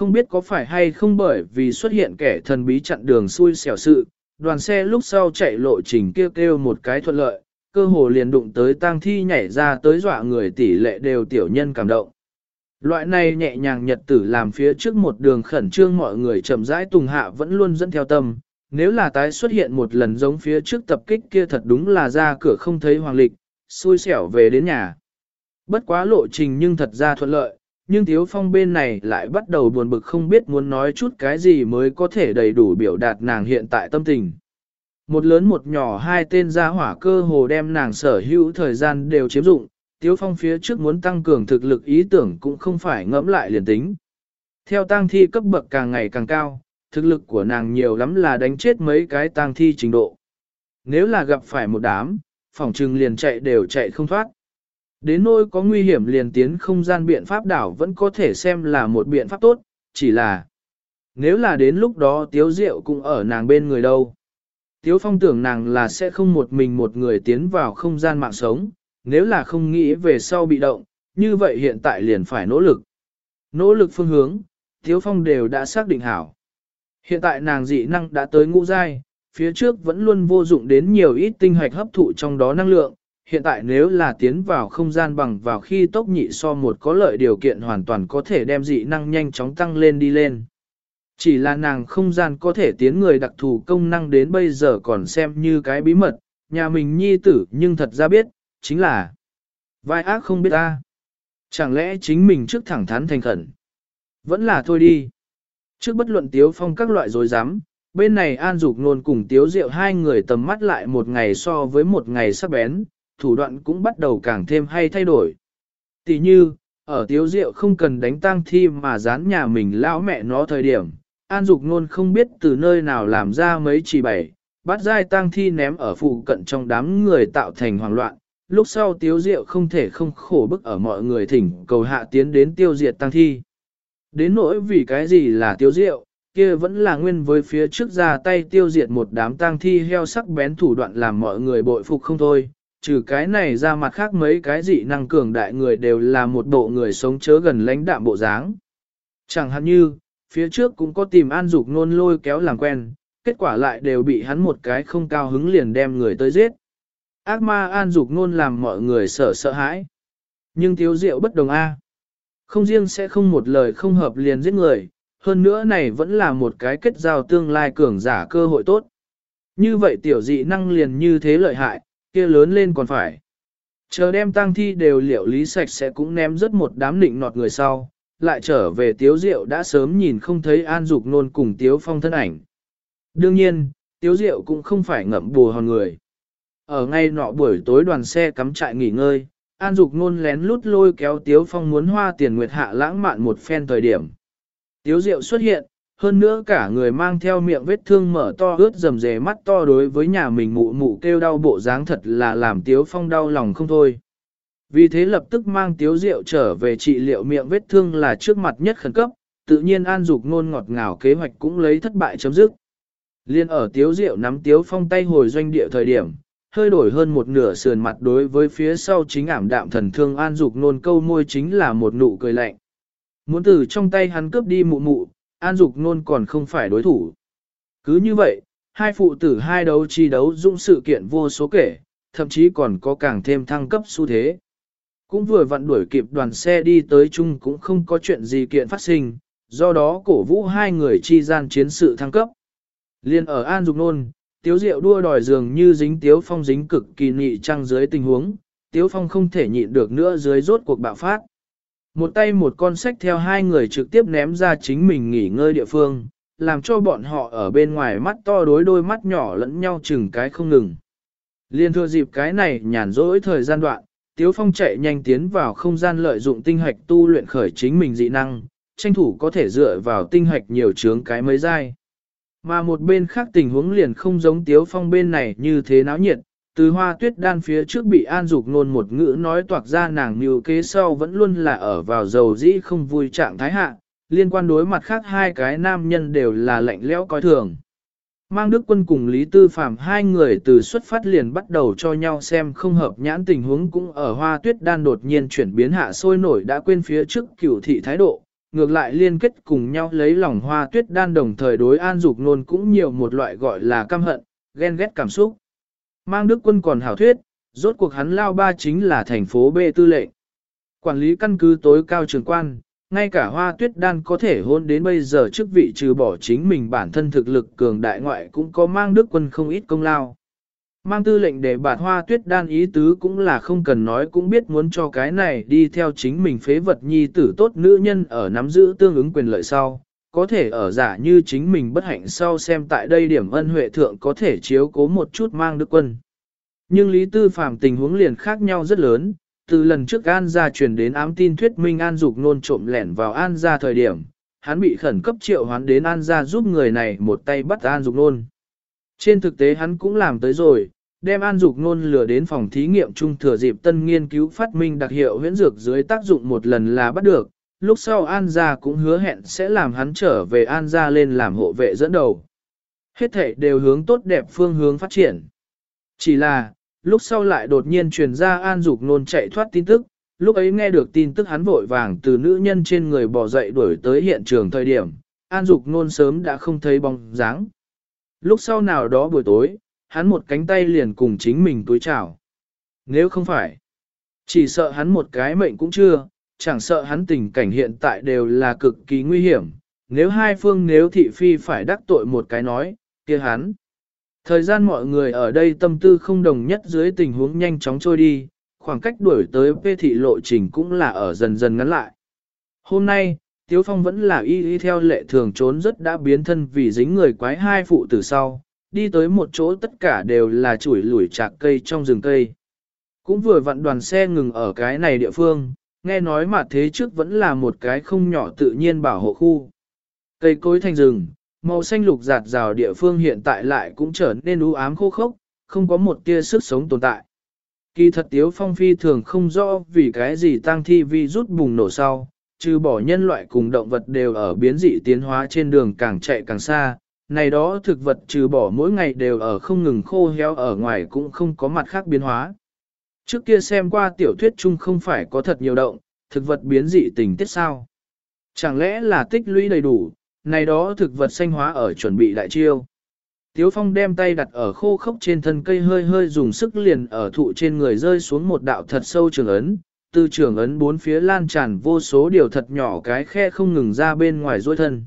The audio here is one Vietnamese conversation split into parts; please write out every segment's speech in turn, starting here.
Không biết có phải hay không bởi vì xuất hiện kẻ thần bí chặn đường xui xẻo sự, đoàn xe lúc sau chạy lộ trình kêu kêu một cái thuận lợi, cơ hồ liền đụng tới tang thi nhảy ra tới dọa người tỷ lệ đều tiểu nhân cảm động. Loại này nhẹ nhàng nhật tử làm phía trước một đường khẩn trương mọi người chậm rãi tùng hạ vẫn luôn dẫn theo tâm, nếu là tái xuất hiện một lần giống phía trước tập kích kia thật đúng là ra cửa không thấy hoàng lịch, xui xẻo về đến nhà. Bất quá lộ trình nhưng thật ra thuận lợi, nhưng Tiếu Phong bên này lại bắt đầu buồn bực không biết muốn nói chút cái gì mới có thể đầy đủ biểu đạt nàng hiện tại tâm tình. Một lớn một nhỏ hai tên gia hỏa cơ hồ đem nàng sở hữu thời gian đều chiếm dụng, Tiếu Phong phía trước muốn tăng cường thực lực ý tưởng cũng không phải ngẫm lại liền tính. Theo tang thi cấp bậc càng ngày càng cao, thực lực của nàng nhiều lắm là đánh chết mấy cái tang thi trình độ. Nếu là gặp phải một đám, phòng trừng liền chạy đều chạy không thoát. Đến nỗi có nguy hiểm liền tiến không gian biện pháp đảo vẫn có thể xem là một biện pháp tốt, chỉ là nếu là đến lúc đó tiếu diệu cũng ở nàng bên người đâu. Tiếu phong tưởng nàng là sẽ không một mình một người tiến vào không gian mạng sống, nếu là không nghĩ về sau bị động, như vậy hiện tại liền phải nỗ lực. Nỗ lực phương hướng, Tiếu phong đều đã xác định hảo. Hiện tại nàng dị năng đã tới ngũ giai, phía trước vẫn luôn vô dụng đến nhiều ít tinh hạch hấp thụ trong đó năng lượng, hiện tại nếu là tiến vào không gian bằng vào khi tốc nhị so một có lợi điều kiện hoàn toàn có thể đem dị năng nhanh chóng tăng lên đi lên. Chỉ là nàng không gian có thể tiến người đặc thù công năng đến bây giờ còn xem như cái bí mật, nhà mình nhi tử nhưng thật ra biết, chính là vai ác không biết ta. Chẳng lẽ chính mình trước thẳng thắn thành khẩn? Vẫn là thôi đi. Trước bất luận tiếu phong các loại dối rắm bên này an dục nôn cùng tiếu diệu hai người tầm mắt lại một ngày so với một ngày sắc bén, thủ đoạn cũng bắt đầu càng thêm hay thay đổi. Tỷ như, ở tiếu diệu không cần đánh tang thi mà dán nhà mình lão mẹ nó thời điểm, An Dục Nôn không biết từ nơi nào làm ra mấy chỉ bảy, bắt dai tang thi ném ở phụ cận trong đám người tạo thành hoảng loạn. Lúc sau tiếu diệu không thể không khổ bức ở mọi người thỉnh cầu hạ tiến đến tiêu diệt tang thi. Đến nỗi vì cái gì là Tiếu diệu, kia vẫn là nguyên với phía trước ra tay tiêu diệt một đám tang thi heo sắc bén thủ đoạn làm mọi người bội phục không thôi, trừ cái này ra mặt khác mấy cái dị năng cường đại người đều là một bộ người sống chớ gần lãnh đạm bộ dáng. Chẳng hạn như, phía trước cũng có tìm an dục nôn lôi kéo làm quen, kết quả lại đều bị hắn một cái không cao hứng liền đem người tới giết. Ác ma an dục nôn làm mọi người sợ sợ hãi. Nhưng thiếu diệu bất đồng A. Không riêng sẽ không một lời không hợp liền giết người, hơn nữa này vẫn là một cái kết giao tương lai cường giả cơ hội tốt. Như vậy tiểu dị năng liền như thế lợi hại, kia lớn lên còn phải. Chờ đem tang thi đều liệu lý sạch sẽ cũng ném rất một đám nịnh nọt người sau, lại trở về tiếu diệu đã sớm nhìn không thấy an dục nôn cùng tiếu phong thân ảnh. Đương nhiên, tiếu diệu cũng không phải ngậm bù hòn người. Ở ngay nọ buổi tối đoàn xe cắm trại nghỉ ngơi, an dục nôn lén lút lôi kéo tiếu phong muốn hoa tiền nguyệt hạ lãng mạn một phen thời điểm. Tiếu diệu xuất hiện, hơn nữa cả người mang theo miệng vết thương mở to ướt rầm rề mắt to đối với nhà mình mụ mụ kêu đau bộ dáng thật là làm tiếu phong đau lòng không thôi. Vì thế lập tức mang tiếu rượu trở về trị liệu miệng vết thương là trước mặt nhất khẩn cấp, tự nhiên an dục ngôn ngọt ngào kế hoạch cũng lấy thất bại chấm dứt. Liên ở tiếu rượu nắm tiếu phong tay hồi doanh địa thời điểm, hơi đổi hơn một nửa sườn mặt đối với phía sau chính ảm đạm thần thương an dục nôn câu môi chính là một nụ cười lạnh. Muốn từ trong tay hắn cướp đi mụ mụ, an dục nôn còn không phải đối thủ. Cứ như vậy, hai phụ tử hai đấu chi đấu dũng sự kiện vô số kể, thậm chí còn có càng thêm thăng cấp xu thế. Cũng vừa vặn đuổi kịp đoàn xe đi tới chung cũng không có chuyện gì kiện phát sinh, do đó cổ vũ hai người chi gian chiến sự thăng cấp. Liên ở An Dục Nôn, Tiếu Diệu đua đòi dường như dính Tiếu Phong dính cực kỳ nị trăng dưới tình huống, Tiếu Phong không thể nhịn được nữa dưới rốt cuộc bạo phát. Một tay một con sách theo hai người trực tiếp ném ra chính mình nghỉ ngơi địa phương, làm cho bọn họ ở bên ngoài mắt to đối đôi mắt nhỏ lẫn nhau chừng cái không ngừng. Liên thừa dịp cái này nhàn rỗi thời gian đoạn, Tiếu Phong chạy nhanh tiến vào không gian lợi dụng tinh hạch tu luyện khởi chính mình dị năng, tranh thủ có thể dựa vào tinh hạch nhiều chướng cái mới dai. Mà một bên khác tình huống liền không giống Tiếu Phong bên này như thế náo nhiệt, từ hoa tuyết đan phía trước bị an dục nôn một ngữ nói toạc ra nàng như kế sau vẫn luôn là ở vào dầu dĩ không vui trạng thái hạ, liên quan đối mặt khác hai cái nam nhân đều là lạnh lẽo coi thường. Mang Đức Quân cùng Lý Tư Phạm hai người từ xuất phát liền bắt đầu cho nhau xem không hợp nhãn tình huống cũng ở hoa tuyết đan đột nhiên chuyển biến hạ sôi nổi đã quên phía trước cửu thị thái độ, ngược lại liên kết cùng nhau lấy lòng hoa tuyết đan đồng thời đối an dục nôn cũng nhiều một loại gọi là căm hận, ghen ghét cảm xúc. Mang đức quân còn hảo thuyết, rốt cuộc hắn lao ba chính là thành phố B tư lệnh. Quản lý căn cứ tối cao trường quan, ngay cả hoa tuyết đan có thể hôn đến bây giờ chức vị trừ bỏ chính mình bản thân thực lực cường đại ngoại cũng có mang đức quân không ít công lao. Mang tư lệnh để bạt hoa tuyết đan ý tứ cũng là không cần nói cũng biết muốn cho cái này đi theo chính mình phế vật nhi tử tốt nữ nhân ở nắm giữ tương ứng quyền lợi sau, có thể ở giả như chính mình bất hạnh sau xem tại đây điểm ân huệ thượng có thể chiếu cố một chút mang đức quân. Nhưng Lý Tư Phạm tình huống liền khác nhau rất lớn, từ lần trước An gia truyền đến ám tin thuyết minh An Dục nôn trộm lẻn vào An gia thời điểm, hắn bị khẩn cấp triệu hoán đến An gia giúp người này một tay bắt An Dục nôn. Trên thực tế hắn cũng làm tới rồi, đem An Dục nôn lừa đến phòng thí nghiệm trung thừa dịp tân nghiên cứu phát minh đặc hiệu huyễn dược dưới tác dụng một lần là bắt được, lúc sau An gia cũng hứa hẹn sẽ làm hắn trở về An gia lên làm hộ vệ dẫn đầu. Hết thể đều hướng tốt đẹp phương hướng phát triển. Chỉ là, lúc sau lại đột nhiên truyền ra An Dục nôn chạy thoát tin tức, lúc ấy nghe được tin tức hắn vội vàng từ nữ nhân trên người bỏ dậy đuổi tới hiện trường thời điểm, An Dục nôn sớm đã không thấy bóng dáng. Lúc sau nào đó buổi tối, hắn một cánh tay liền cùng chính mình túi chào. Nếu không phải, chỉ sợ hắn một cái mệnh cũng chưa, chẳng sợ hắn tình cảnh hiện tại đều là cực kỳ nguy hiểm. Nếu hai phương nếu thị phi phải đắc tội một cái nói, kia hắn. Thời gian mọi người ở đây tâm tư không đồng nhất dưới tình huống nhanh chóng trôi đi, khoảng cách đuổi tới phê thị lộ trình cũng là ở dần dần ngắn lại. Hôm nay, Tiếu Phong vẫn là y y theo lệ thường trốn rất đã biến thân vì dính người quái hai phụ từ sau, đi tới một chỗ tất cả đều là chuỗi lủi chạc cây trong rừng cây. Cũng vừa vặn đoàn xe ngừng ở cái này địa phương, nghe nói mà thế trước vẫn là một cái không nhỏ tự nhiên bảo hộ khu. Cây cối thành rừng, màu xanh lục giạt rào địa phương hiện tại lại cũng trở nên u ám khô khốc, không có một tia sức sống tồn tại. Kỳ thật tiếu phong phi thường không rõ vì cái gì tăng thi vi rút bùng nổ sau, trừ bỏ nhân loại cùng động vật đều ở biến dị tiến hóa trên đường càng chạy càng xa, này đó thực vật trừ bỏ mỗi ngày đều ở không ngừng khô héo ở ngoài cũng không có mặt khác biến hóa. Trước kia xem qua tiểu thuyết chung không phải có thật nhiều động, thực vật biến dị tình tiết sao. Chẳng lẽ là tích lũy đầy đủ, này đó thực vật xanh hóa ở chuẩn bị đại chiêu. Tiếu Phong đem tay đặt ở khô khốc trên thân cây hơi hơi dùng sức liền ở thụ trên người rơi xuống một đạo thật sâu trường ấn, từ trường ấn bốn phía lan tràn vô số điều thật nhỏ cái khe không ngừng ra bên ngoài dôi thân.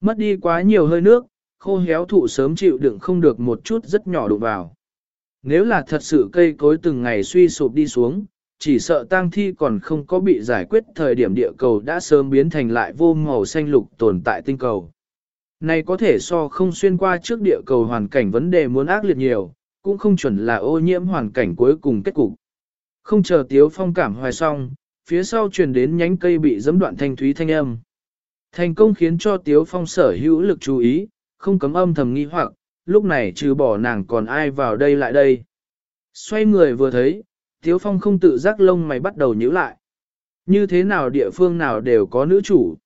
Mất đi quá nhiều hơi nước, khô héo thụ sớm chịu đựng không được một chút rất nhỏ đụng vào. Nếu là thật sự cây cối từng ngày suy sụp đi xuống, chỉ sợ tang thi còn không có bị giải quyết thời điểm địa cầu đã sớm biến thành lại vô màu xanh lục tồn tại tinh cầu. Này có thể so không xuyên qua trước địa cầu hoàn cảnh vấn đề muốn ác liệt nhiều, cũng không chuẩn là ô nhiễm hoàn cảnh cuối cùng kết cục. Không chờ Tiếu Phong cảm hoài xong, phía sau truyền đến nhánh cây bị dẫm đoạn thanh thúy thanh âm. Thành công khiến cho Tiếu Phong sở hữu lực chú ý, không cấm âm thầm nghi hoặc, lúc này trừ bỏ nàng còn ai vào đây lại đây. Xoay người vừa thấy, Tiếu Phong không tự giác lông mày bắt đầu nhíu lại. Như thế nào địa phương nào đều có nữ chủ.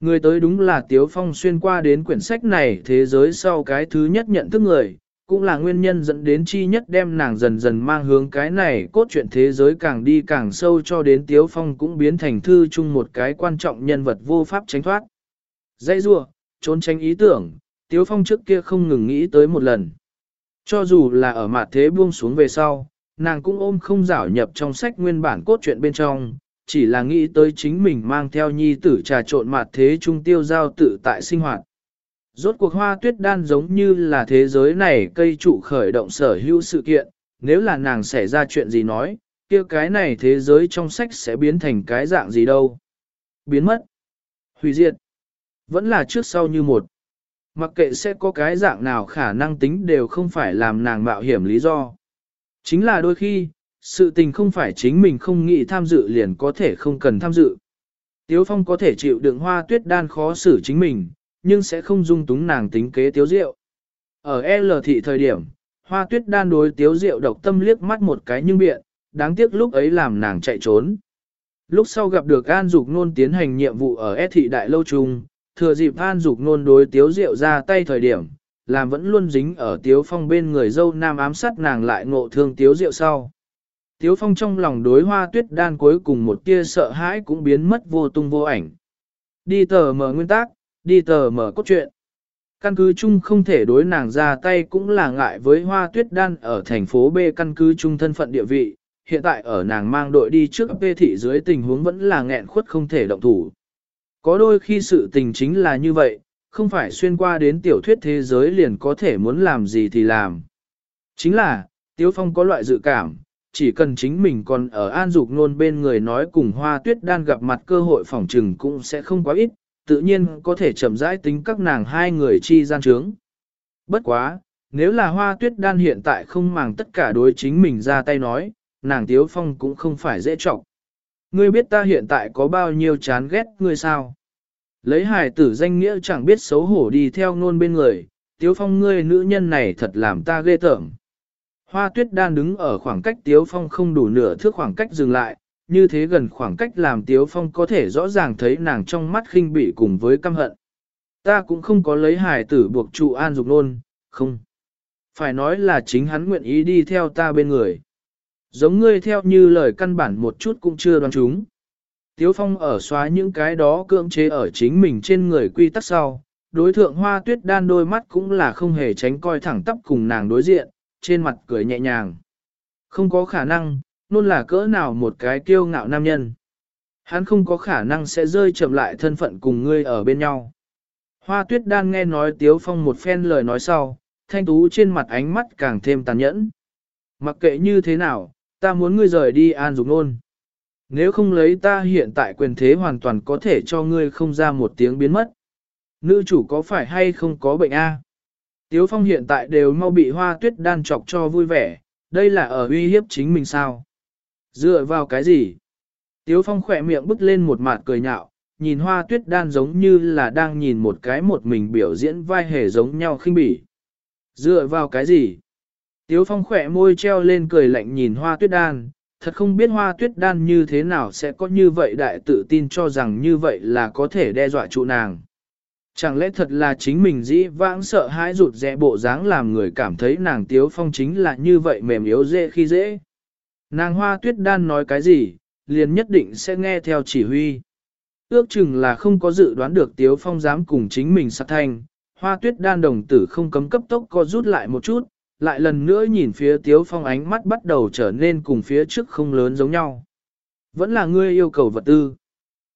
Người tới đúng là Tiếu Phong xuyên qua đến quyển sách này thế giới sau cái thứ nhất nhận thức người, cũng là nguyên nhân dẫn đến chi nhất đem nàng dần dần mang hướng cái này cốt truyện thế giới càng đi càng sâu cho đến Tiếu Phong cũng biến thành thư chung một cái quan trọng nhân vật vô pháp tránh thoát. Dây rua, trốn tránh ý tưởng, Tiếu Phong trước kia không ngừng nghĩ tới một lần. Cho dù là ở mặt thế buông xuống về sau, nàng cũng ôm không rảo nhập trong sách nguyên bản cốt truyện bên trong, chỉ là nghĩ tới chính mình mang theo nhi tử trà trộn mặt thế trung tiêu giao tự tại sinh hoạt. Rốt cuộc hoa tuyết đan giống như là thế giới này cây trụ khởi động sở hữu sự kiện, nếu là nàng xảy ra chuyện gì nói, kia cái này thế giới trong sách sẽ biến thành cái dạng gì đâu. Biến mất, hủy diệt, vẫn là trước sau như một. Mặc kệ sẽ có cái dạng nào khả năng tính đều không phải làm nàng mạo hiểm lý do. Chính là đôi khi, sự tình không phải chính mình không nghĩ tham dự liền có thể không cần tham dự. Tiếu Phong có thể chịu đựng hoa tuyết đan khó xử chính mình, nhưng sẽ không dung túng nàng tính kế tiếu diệu. Ở L thị thời điểm, hoa tuyết đan đối tiếu diệu độc tâm liếc mắt một cái nhưng biện, đáng tiếc lúc ấy làm nàng chạy trốn. Lúc sau gặp được An Dục Nôn tiến hành nhiệm vụ ở S thị đại lâu trung, thừa dịp An Dục Nôn đối tiếu rượu ra tay thời điểm, làm vẫn luôn dính ở tiếu phong bên người dâu nam ám sát nàng lại ngộ thương tiếu rượu sau. Tiếu phong trong lòng đối hoa tuyết đan cuối cùng một tia sợ hãi cũng biến mất vô tung vô ảnh. Đi tờ mở nguyên tác, đi tờ mở cốt truyện. Căn cứ chung không thể đối nàng ra tay cũng là ngại với hoa tuyết đan ở thành phố B căn cứ chung thân phận địa vị, hiện tại ở nàng mang đội đi trước b thị dưới tình huống vẫn là nghẹn khuất không thể động thủ. Có đôi khi sự tình chính là như vậy, không phải xuyên qua đến tiểu thuyết thế giới liền có thể muốn làm gì thì làm. Chính là, Tiếu Phong có loại dự cảm, chỉ cần chính mình còn ở an dục nôn bên người nói cùng hoa tuyết đan gặp mặt cơ hội phỏng trừng cũng sẽ không quá ít, tự nhiên có thể chậm rãi tính các nàng hai người chi gian trướng. Bất quá, nếu là hoa tuyết đan hiện tại không màng tất cả đối chính mình ra tay nói, nàng Tiếu Phong cũng không phải dễ trọng. Ngươi biết ta hiện tại có bao nhiêu chán ghét ngươi sao? Lấy hài tử danh nghĩa chẳng biết xấu hổ đi theo nôn bên người, Tiếu Phong ngươi nữ nhân này thật làm ta ghê tởm. Hoa tuyết đan đứng ở khoảng cách Tiếu Phong không đủ nửa thước khoảng cách dừng lại, như thế gần khoảng cách làm Tiếu Phong có thể rõ ràng thấy nàng trong mắt khinh bỉ cùng với căm hận. Ta cũng không có lấy hài tử buộc trụ an dục nôn, không. Phải nói là chính hắn nguyện ý đi theo ta bên người. Giống ngươi theo như lời căn bản một chút cũng chưa đoán chúng. Tiếu Phong ở xóa những cái đó cưỡng chế ở chính mình trên người quy tắc sau, đối thượng hoa tuyết đan đôi mắt cũng là không hề tránh coi thẳng tắp cùng nàng đối diện, trên mặt cười nhẹ nhàng. Không có khả năng, luôn là cỡ nào một cái kiêu ngạo nam nhân. Hắn không có khả năng sẽ rơi chậm lại thân phận cùng ngươi ở bên nhau. Hoa tuyết đan nghe nói Tiếu Phong một phen lời nói sau, thanh tú trên mặt ánh mắt càng thêm tàn nhẫn. Mặc kệ như thế nào, ta muốn ngươi rời đi an dục nôn. Nếu không lấy ta hiện tại quyền thế hoàn toàn có thể cho ngươi không ra một tiếng biến mất. Nữ chủ có phải hay không có bệnh a? Tiếu Phong hiện tại đều mau bị hoa tuyết đan chọc cho vui vẻ, đây là ở uy hiếp chính mình sao? Dựa vào cái gì? Tiếu Phong khỏe miệng bứt lên một mặt cười nhạo, nhìn hoa tuyết đan giống như là đang nhìn một cái một mình biểu diễn vai hề giống nhau khinh bỉ. Dựa vào cái gì? Tiếu Phong khỏe môi treo lên cười lạnh nhìn hoa tuyết đan, thật không biết hoa tuyết đan như thế nào sẽ có như vậy đại tự tin cho rằng như vậy là có thể đe dọa trụ nàng. Chẳng lẽ thật là chính mình dĩ vãng sợ hãi rụt rẽ bộ dáng làm người cảm thấy nàng tiếu phong chính là như vậy mềm yếu dễ khi dễ. Nàng hoa tuyết đan nói cái gì, liền nhất định sẽ nghe theo chỉ huy. Ước chừng là không có dự đoán được tiếu phong dám cùng chính mình sát thanh, hoa tuyết đan đồng tử không cấm cấp tốc co rút lại một chút, lại lần nữa nhìn phía tiếu phong ánh mắt bắt đầu trở nên cùng phía trước không lớn giống nhau. Vẫn là ngươi yêu cầu vật tư.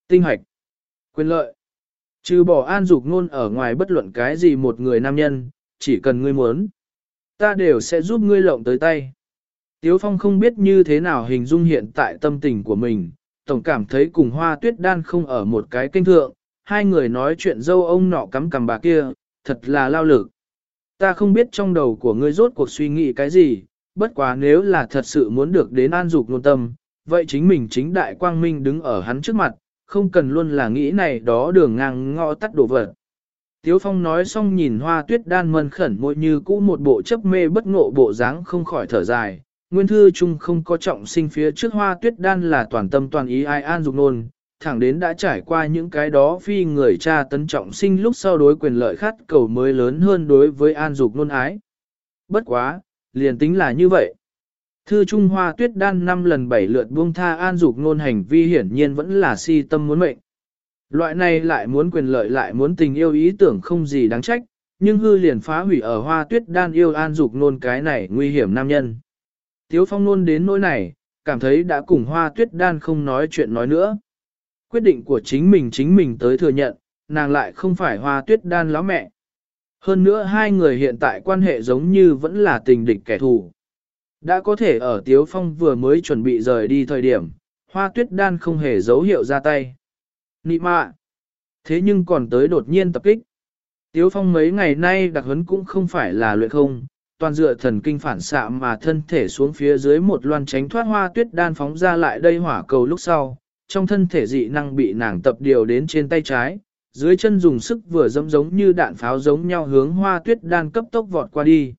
Tinh hoạch. Quyền lợi. Trừ bỏ an dục ngôn ở ngoài bất luận cái gì một người nam nhân, chỉ cần ngươi muốn. Ta đều sẽ giúp ngươi lộng tới tay. Tiếu Phong không biết như thế nào hình dung hiện tại tâm tình của mình, tổng cảm thấy cùng hoa tuyết đan không ở một cái kênh thượng, hai người nói chuyện dâu ông nọ cắm cằm bà kia, thật là lao lực. Ta không biết trong đầu của ngươi rốt cuộc suy nghĩ cái gì, bất quá nếu là thật sự muốn được đến an dục nôn tâm, vậy chính mình chính đại quang minh đứng ở hắn trước mặt, không cần luôn là nghĩ này đó đường ngang ngõ tắt đổ vật. Tiếu Phong nói xong nhìn hoa tuyết đan mân khẩn môi như cũ một bộ chấp mê bất ngộ bộ dáng không khỏi thở dài. Nguyên thư chung không có trọng sinh phía trước hoa tuyết đan là toàn tâm toàn ý ai an dục nôn, thẳng đến đã trải qua những cái đó phi người cha tấn trọng sinh lúc sau đối quyền lợi khát cầu mới lớn hơn đối với an dục nôn ái. Bất quá, liền tính là như vậy. Thư Trung Hoa tuyết đan năm lần bảy lượt buông tha an dục nôn hành vi hiển nhiên vẫn là si tâm muốn mệnh. Loại này lại muốn quyền lợi lại muốn tình yêu ý tưởng không gì đáng trách, nhưng hư liền phá hủy ở hoa tuyết đan yêu an dục nôn cái này nguy hiểm nam nhân. Tiếu phong nôn đến nỗi này, cảm thấy đã cùng hoa tuyết đan không nói chuyện nói nữa. Quyết định của chính mình chính mình tới thừa nhận, nàng lại không phải hoa tuyết đan lão mẹ. Hơn nữa hai người hiện tại quan hệ giống như vẫn là tình địch kẻ thù. Đã có thể ở Tiếu Phong vừa mới chuẩn bị rời đi thời điểm, hoa tuyết đan không hề dấu hiệu ra tay. Nị mạ! Thế nhưng còn tới đột nhiên tập kích. Tiếu Phong mấy ngày nay đặc huấn cũng không phải là luyện không, toàn dựa thần kinh phản xạ mà thân thể xuống phía dưới một loan tránh thoát hoa tuyết đan phóng ra lại đây hỏa cầu lúc sau, trong thân thể dị năng bị nàng tập điều đến trên tay trái, dưới chân dùng sức vừa dẫm giống như đạn pháo giống nhau hướng hoa tuyết đan cấp tốc vọt qua đi.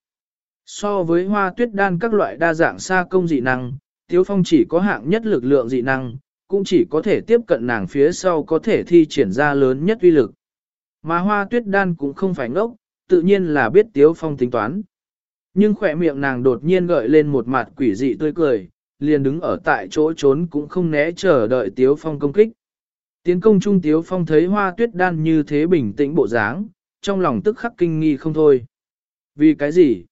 So với hoa tuyết đan các loại đa dạng xa công dị năng, Tiếu Phong chỉ có hạng nhất lực lượng dị năng, cũng chỉ có thể tiếp cận nàng phía sau có thể thi triển ra lớn nhất uy lực. Mà hoa tuyết đan cũng không phải ngốc, tự nhiên là biết Tiếu Phong tính toán. Nhưng khỏe miệng nàng đột nhiên gợi lên một mặt quỷ dị tươi cười, liền đứng ở tại chỗ trốn cũng không né chờ đợi Tiếu Phong công kích. Tiến công trung tiếu phong thấy hoa tuyết đan như thế bình tĩnh bộ dáng, trong lòng tức khắc kinh nghi không thôi. Vì cái gì?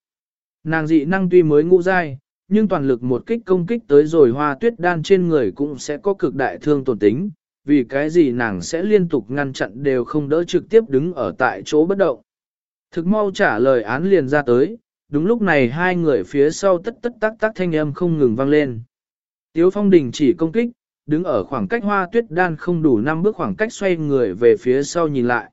Nàng dị năng tuy mới ngũ dai, nhưng toàn lực một kích công kích tới rồi hoa tuyết đan trên người cũng sẽ có cực đại thương tổn tính, vì cái gì nàng sẽ liên tục ngăn chặn đều không đỡ trực tiếp đứng ở tại chỗ bất động. Thực mau trả lời án liền ra tới, đúng lúc này hai người phía sau tất tất tắc tắc thanh âm không ngừng vang lên. Tiếu phong đình chỉ công kích, đứng ở khoảng cách hoa tuyết đan không đủ 5 bước khoảng cách xoay người về phía sau nhìn lại.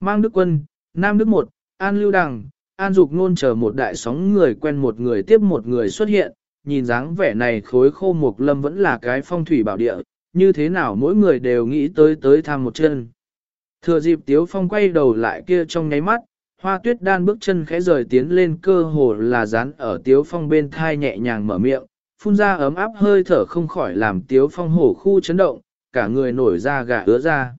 Mang Đức Quân, Nam Đức Một, An Lưu Đằng, An Dục Nôn chờ một đại sóng người quen một người tiếp một người xuất hiện, nhìn dáng vẻ này khối khô mục lâm vẫn là cái phong thủy bảo địa, như thế nào mỗi người đều nghĩ tới tới tham một chân. Thừa dịp Tiếu Phong quay đầu lại kia trong nháy mắt, hoa tuyết đan bước chân khẽ rời tiến lên cơ hồ là dán ở Tiếu Phong bên thai nhẹ nhàng mở miệng, phun ra ấm áp hơi thở không khỏi làm Tiếu Phong hổ khu chấn động, cả người nổi ra gà ứa ra.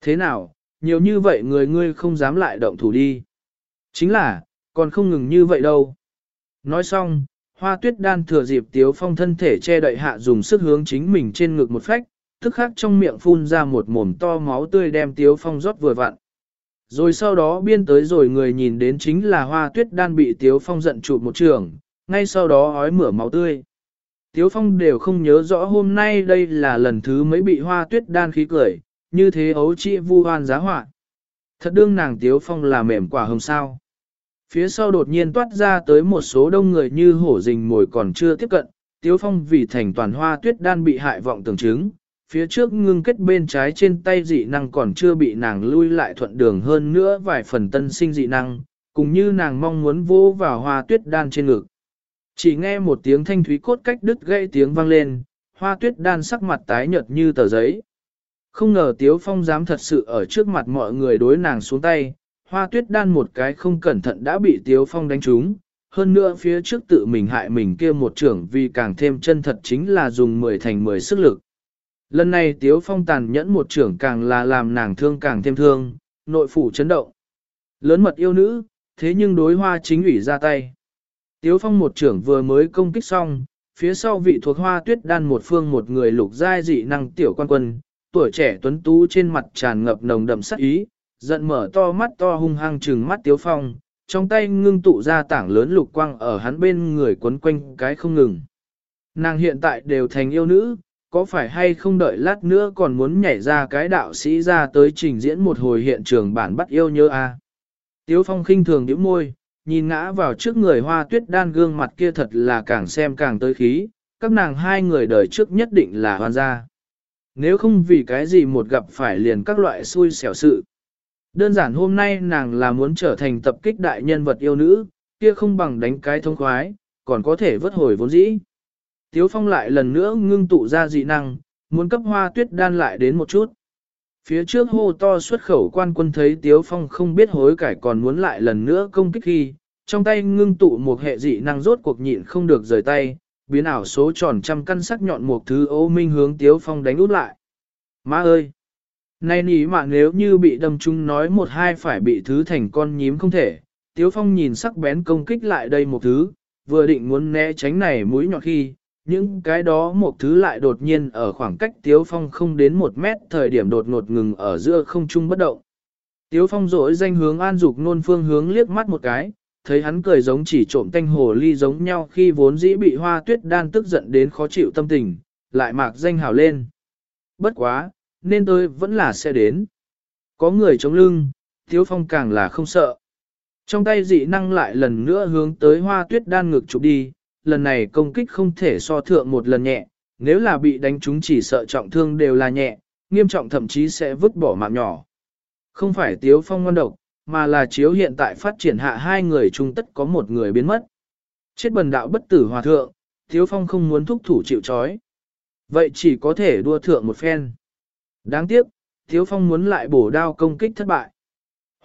Thế nào, nhiều như vậy người ngươi không dám lại động thủ đi. Chính là, còn không ngừng như vậy đâu. Nói xong, hoa tuyết đan thừa dịp tiếu phong thân thể che đậy hạ dùng sức hướng chính mình trên ngực một phách, tức khắc trong miệng phun ra một mồm to máu tươi đem tiếu phong rót vừa vặn. Rồi sau đó biên tới rồi người nhìn đến chính là hoa tuyết đan bị tiếu phong giận chụp một trường, ngay sau đó ói mửa máu tươi. Tiếu phong đều không nhớ rõ hôm nay đây là lần thứ mấy bị hoa tuyết đan khí cười, như thế ấu chị vu hoan giá họa. Thật đương nàng tiếu phong là mềm quả hồng sao. Phía sau đột nhiên toát ra tới một số đông người như hổ rình mồi còn chưa tiếp cận, Tiếu Phong vì thành toàn hoa tuyết đan bị hại vọng tưởng chứng, phía trước ngưng kết bên trái trên tay dị năng còn chưa bị nàng lui lại thuận đường hơn nữa vài phần tân sinh dị năng, cùng như nàng mong muốn vô vào hoa tuyết đan trên ngực. Chỉ nghe một tiếng thanh thúy cốt cách đứt gãy tiếng vang lên, hoa tuyết đan sắc mặt tái nhợt như tờ giấy. Không ngờ Tiếu Phong dám thật sự ở trước mặt mọi người đối nàng xuống tay, hoa tuyết đan một cái không cẩn thận đã bị Tiếu Phong đánh trúng, hơn nữa phía trước tự mình hại mình kia một trưởng vì càng thêm chân thật chính là dùng 10 thành 10 sức lực. Lần này Tiếu Phong tàn nhẫn một trưởng càng là làm nàng thương càng thêm thương, nội phủ chấn động. Lớn mật yêu nữ, thế nhưng đối hoa chính ủy ra tay. Tiếu Phong một trưởng vừa mới công kích xong, phía sau vị thuộc hoa tuyết đan một phương một người lục giai dị năng tiểu quan quân, tuổi trẻ tuấn tú trên mặt tràn ngập nồng đậm sắc ý, giận mở to mắt to hung hăng trừng mắt Tiếu Phong, trong tay ngưng tụ ra tảng lớn lục quang ở hắn bên người quấn quanh cái không ngừng. Nàng hiện tại đều thành yêu nữ, có phải hay không đợi lát nữa còn muốn nhảy ra cái đạo sĩ ra tới trình diễn một hồi hiện trường bản bắt yêu nhớ a à? Tiếu Phong khinh thường điểm môi, nhìn ngã vào trước người hoa tuyết đan gương mặt kia thật là càng xem càng tới khí, các nàng hai người đời trước nhất định là hoàn gia. Nếu không vì cái gì một gặp phải liền các loại xui xẻo sự. Đơn giản hôm nay nàng là muốn trở thành tập kích đại nhân vật yêu nữ, kia không bằng đánh cái thông khoái, còn có thể vớt hồi vốn dĩ. Tiếu phong lại lần nữa ngưng tụ ra dị năng, muốn cấp hoa tuyết đan lại đến một chút. Phía trước hô to xuất khẩu quan quân thấy Tiếu Phong không biết hối cải còn muốn lại lần nữa công kích khi, trong tay ngưng tụ một hệ dị năng rốt cuộc nhịn không được rời tay, biến ảo số tròn trăm căn sắc nhọn một thứ ô minh hướng Tiếu Phong đánh út lại. Má ơi! Nay nỉ mà nếu như bị đâm chung nói một hai phải bị thứ thành con nhím không thể, Tiếu Phong nhìn sắc bén công kích lại đây một thứ, vừa định muốn né tránh này mũi nhọn khi, những cái đó một thứ lại đột nhiên ở khoảng cách Tiếu Phong không đến một mét thời điểm đột ngột ngừng ở giữa không trung bất động. Tiếu Phong rỗi danh hướng an dục nôn phương hướng liếc mắt một cái, thấy hắn cười giống chỉ trộm tanh hồ ly giống nhau khi vốn dĩ bị hoa tuyết đan tức giận đến khó chịu tâm tình, lại mạc danh hào lên. Bất quá, nên tôi vẫn là sẽ đến. Có người chống lưng, Tiếu Phong càng là không sợ. Trong tay dị năng lại lần nữa hướng tới hoa tuyết đan ngực chụp đi, lần này công kích không thể so thượng một lần nhẹ, nếu là bị đánh chúng chỉ sợ trọng thương đều là nhẹ, nghiêm trọng thậm chí sẽ vứt bỏ mạng nhỏ. Không phải Tiếu Phong ngon độc, mà là chiếu hiện tại phát triển hạ hai người chung tất có một người biến mất. Chết bần đạo bất tử hòa thượng, Tiếu Phong không muốn thúc thủ chịu trói. Vậy chỉ có thể đua thượng một phen. Đáng tiếc, Tiếu Phong muốn lại bổ đao công kích thất bại.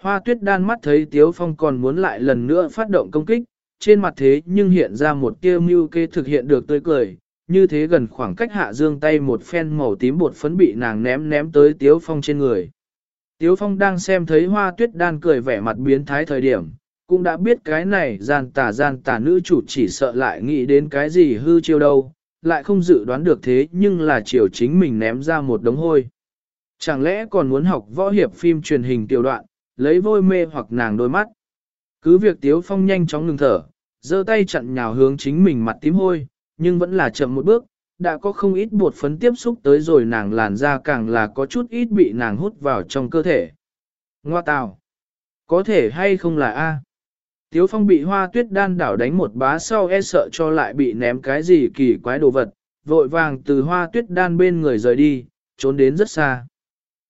Hoa tuyết đan mắt thấy Tiếu Phong còn muốn lại lần nữa phát động công kích, trên mặt thế nhưng hiện ra một tia mưu kê thực hiện được tươi cười, như thế gần khoảng cách hạ dương tay một phen màu tím bột phấn bị nàng ném ném tới Tiếu Phong trên người. Tiếu Phong đang xem thấy hoa tuyết đan cười vẻ mặt biến thái thời điểm, cũng đã biết cái này gian tà gian tà nữ chủ chỉ sợ lại nghĩ đến cái gì hư chiêu đâu, lại không dự đoán được thế nhưng là chiều chính mình ném ra một đống hôi. Chẳng lẽ còn muốn học võ hiệp phim truyền hình tiểu đoạn, lấy vôi mê hoặc nàng đôi mắt. Cứ việc Tiếu Phong nhanh chóng ngừng thở, giơ tay chặn nhào hướng chính mình mặt tím hôi, nhưng vẫn là chậm một bước, đã có không ít bột phấn tiếp xúc tới rồi nàng làn da càng là có chút ít bị nàng hút vào trong cơ thể. Ngoa tào! Có thể hay không là A? Tiếu Phong bị hoa tuyết đan đảo đánh một bá sau e sợ cho lại bị ném cái gì kỳ quái đồ vật, vội vàng từ hoa tuyết đan bên người rời đi, trốn đến rất xa.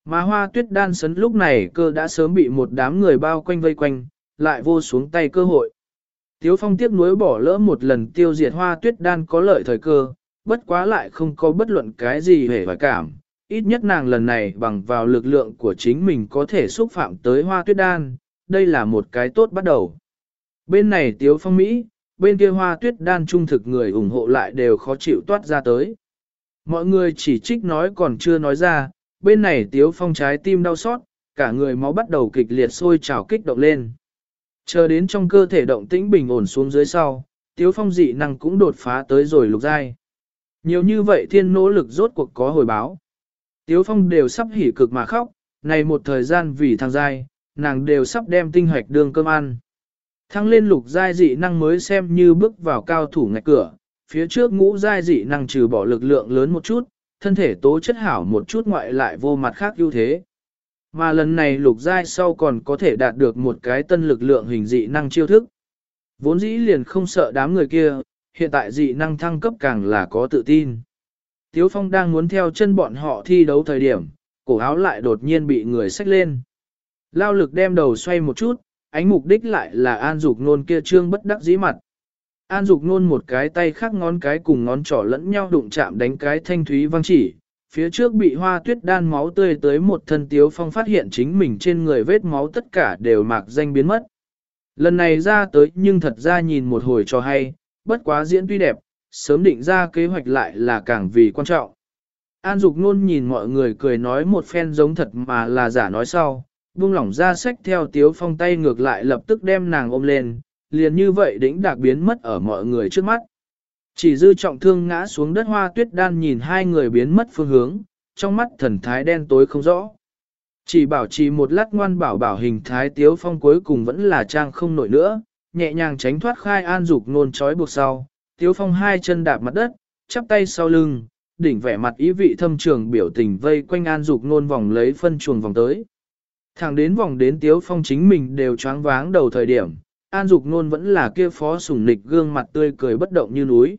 Mà hoa tuyết đan sấn lúc này cơ đã sớm bị một đám người bao quanh vây quanh, lại vô xuống tay cơ hội. Tiếu phong tiếc nuối bỏ lỡ một lần tiêu diệt hoa tuyết đan có lợi thời cơ, bất quá lại không có bất luận cái gì hề và cảm. Ít nhất nàng lần này bằng vào lực lượng của chính mình có thể xúc phạm tới hoa tuyết đan, đây là một cái tốt bắt đầu. Bên này tiếu phong Mỹ, bên kia hoa tuyết đan trung thực người ủng hộ lại đều khó chịu toát ra tới. Mọi người chỉ trích nói còn chưa nói ra, bên này tiếu phong trái tim đau xót, cả người máu bắt đầu kịch liệt sôi trào kích động lên. Chờ đến trong cơ thể động tĩnh bình ổn xuống dưới sau, tiếu phong dị năng cũng đột phá tới rồi lục giai. Nhiều như vậy thiên nỗ lực rốt cuộc có hồi báo. Tiếu phong đều sắp hỉ cực mà khóc, này một thời gian vì thằng giai, nàng đều sắp đem tinh hoạch đường cơm ăn. Thăng lên lục giai dị năng mới xem như bước vào cao thủ ngạch cửa, phía trước ngũ giai dị năng trừ bỏ lực lượng lớn một chút, thân thể tố chất hảo một chút ngoại lại vô mặt khác ưu thế. Mà lần này lục giai sau còn có thể đạt được một cái tân lực lượng hình dị năng chiêu thức. Vốn dĩ liền không sợ đám người kia, hiện tại dị năng thăng cấp càng là có tự tin. Tiếu Phong đang muốn theo chân bọn họ thi đấu thời điểm, cổ áo lại đột nhiên bị người xách lên. Lao lực đem đầu xoay một chút, ánh mục đích lại là an dục nôn kia trương bất đắc dĩ mặt. An dục nôn một cái tay khác ngón cái cùng ngón trỏ lẫn nhau đụng chạm đánh cái thanh thúy văng chỉ, phía trước bị hoa tuyết đan máu tươi tới một thân tiếu phong phát hiện chính mình trên người vết máu tất cả đều mạc danh biến mất. Lần này ra tới nhưng thật ra nhìn một hồi cho hay, bất quá diễn tuy đẹp, sớm định ra kế hoạch lại là càng vì quan trọng. An Dục Nôn nhìn mọi người cười nói một phen giống thật mà là giả nói sau, buông lỏng ra sách theo tiếu phong tay ngược lại lập tức đem nàng ôm lên, liền như vậy đỉnh đạc biến mất ở mọi người trước mắt. Chỉ dư trọng thương ngã xuống đất hoa tuyết đan nhìn hai người biến mất phương hướng, trong mắt thần thái đen tối không rõ. Chỉ bảo trì một lát ngoan bảo bảo hình thái tiếu phong cuối cùng vẫn là trang không nổi nữa, nhẹ nhàng tránh thoát khai an dục nôn trói buộc sau, tiếu phong hai chân đạp mặt đất, chắp tay sau lưng, đỉnh vẻ mặt ý vị thâm trường biểu tình vây quanh an dục nôn vòng lấy phân chuồng vòng tới. Thẳng đến vòng đến tiếu phong chính mình đều choáng váng đầu thời điểm, an dục nôn vẫn là kia phó sủng nịch gương mặt tươi cười bất động như núi.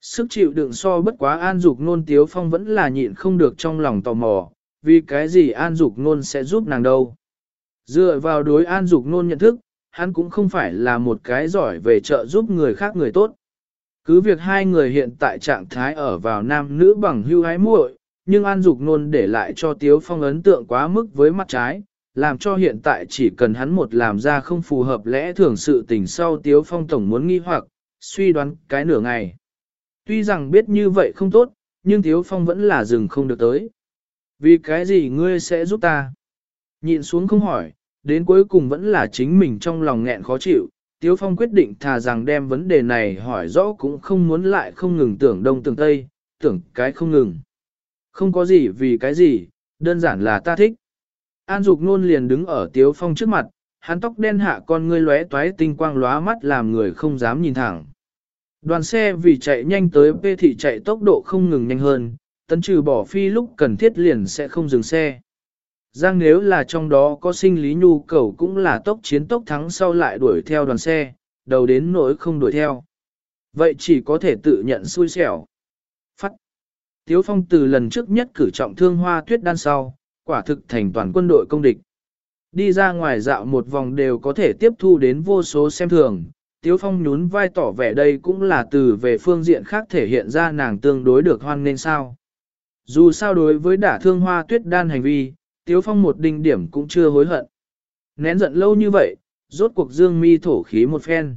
Sức chịu đựng so bất quá an dục nôn tiếu phong vẫn là nhịn không được trong lòng tò mò, vì cái gì an dục nôn sẽ giúp nàng đâu. Dựa vào đối an dục nôn nhận thức, hắn cũng không phải là một cái giỏi về trợ giúp người khác người tốt. Cứ việc hai người hiện tại trạng thái ở vào nam nữ bằng hưu hái muội, nhưng an dục nôn để lại cho tiếu phong ấn tượng quá mức với mắt trái, làm cho hiện tại chỉ cần hắn một làm ra không phù hợp lẽ thường sự tình sau tiếu phong tổng muốn nghi hoặc, suy đoán cái nửa ngày. Tuy rằng biết như vậy không tốt, nhưng Tiếu Phong vẫn là dừng không được tới. Vì cái gì ngươi sẽ giúp ta? Nhịn xuống không hỏi, đến cuối cùng vẫn là chính mình trong lòng nghẹn khó chịu. Tiếu Phong quyết định thà rằng đem vấn đề này hỏi rõ cũng không muốn lại không ngừng tưởng đông tưởng tây, tưởng cái không ngừng. Không có gì vì cái gì, đơn giản là ta thích. An Dục Nôn liền đứng ở Tiếu Phong trước mặt, hắn tóc đen hạ con ngươi lóe toái tinh quang lóa mắt làm người không dám nhìn thẳng. Đoàn xe vì chạy nhanh tới P thị chạy tốc độ không ngừng nhanh hơn, tấn trừ bỏ phi lúc cần thiết liền sẽ không dừng xe. Giang nếu là trong đó có sinh lý nhu cầu cũng là tốc chiến tốc thắng sau lại đuổi theo đoàn xe, đầu đến nỗi không đuổi theo. Vậy chỉ có thể tự nhận xui xẻo. Phát. Tiếu phong từ lần trước nhất cử trọng thương hoa tuyết đan sau, quả thực thành toàn quân đội công địch. Đi ra ngoài dạo một vòng đều có thể tiếp thu đến vô số xem thường, Tiếu Phong nhún vai tỏ vẻ đây cũng là từ về phương diện khác thể hiện ra nàng tương đối được hoan nên sao. Dù sao đối với đả thương hoa tuyết đan hành vi, Tiếu Phong một đinh điểm cũng chưa hối hận. Nén giận lâu như vậy, rốt cuộc dương mi thổ khí một phen.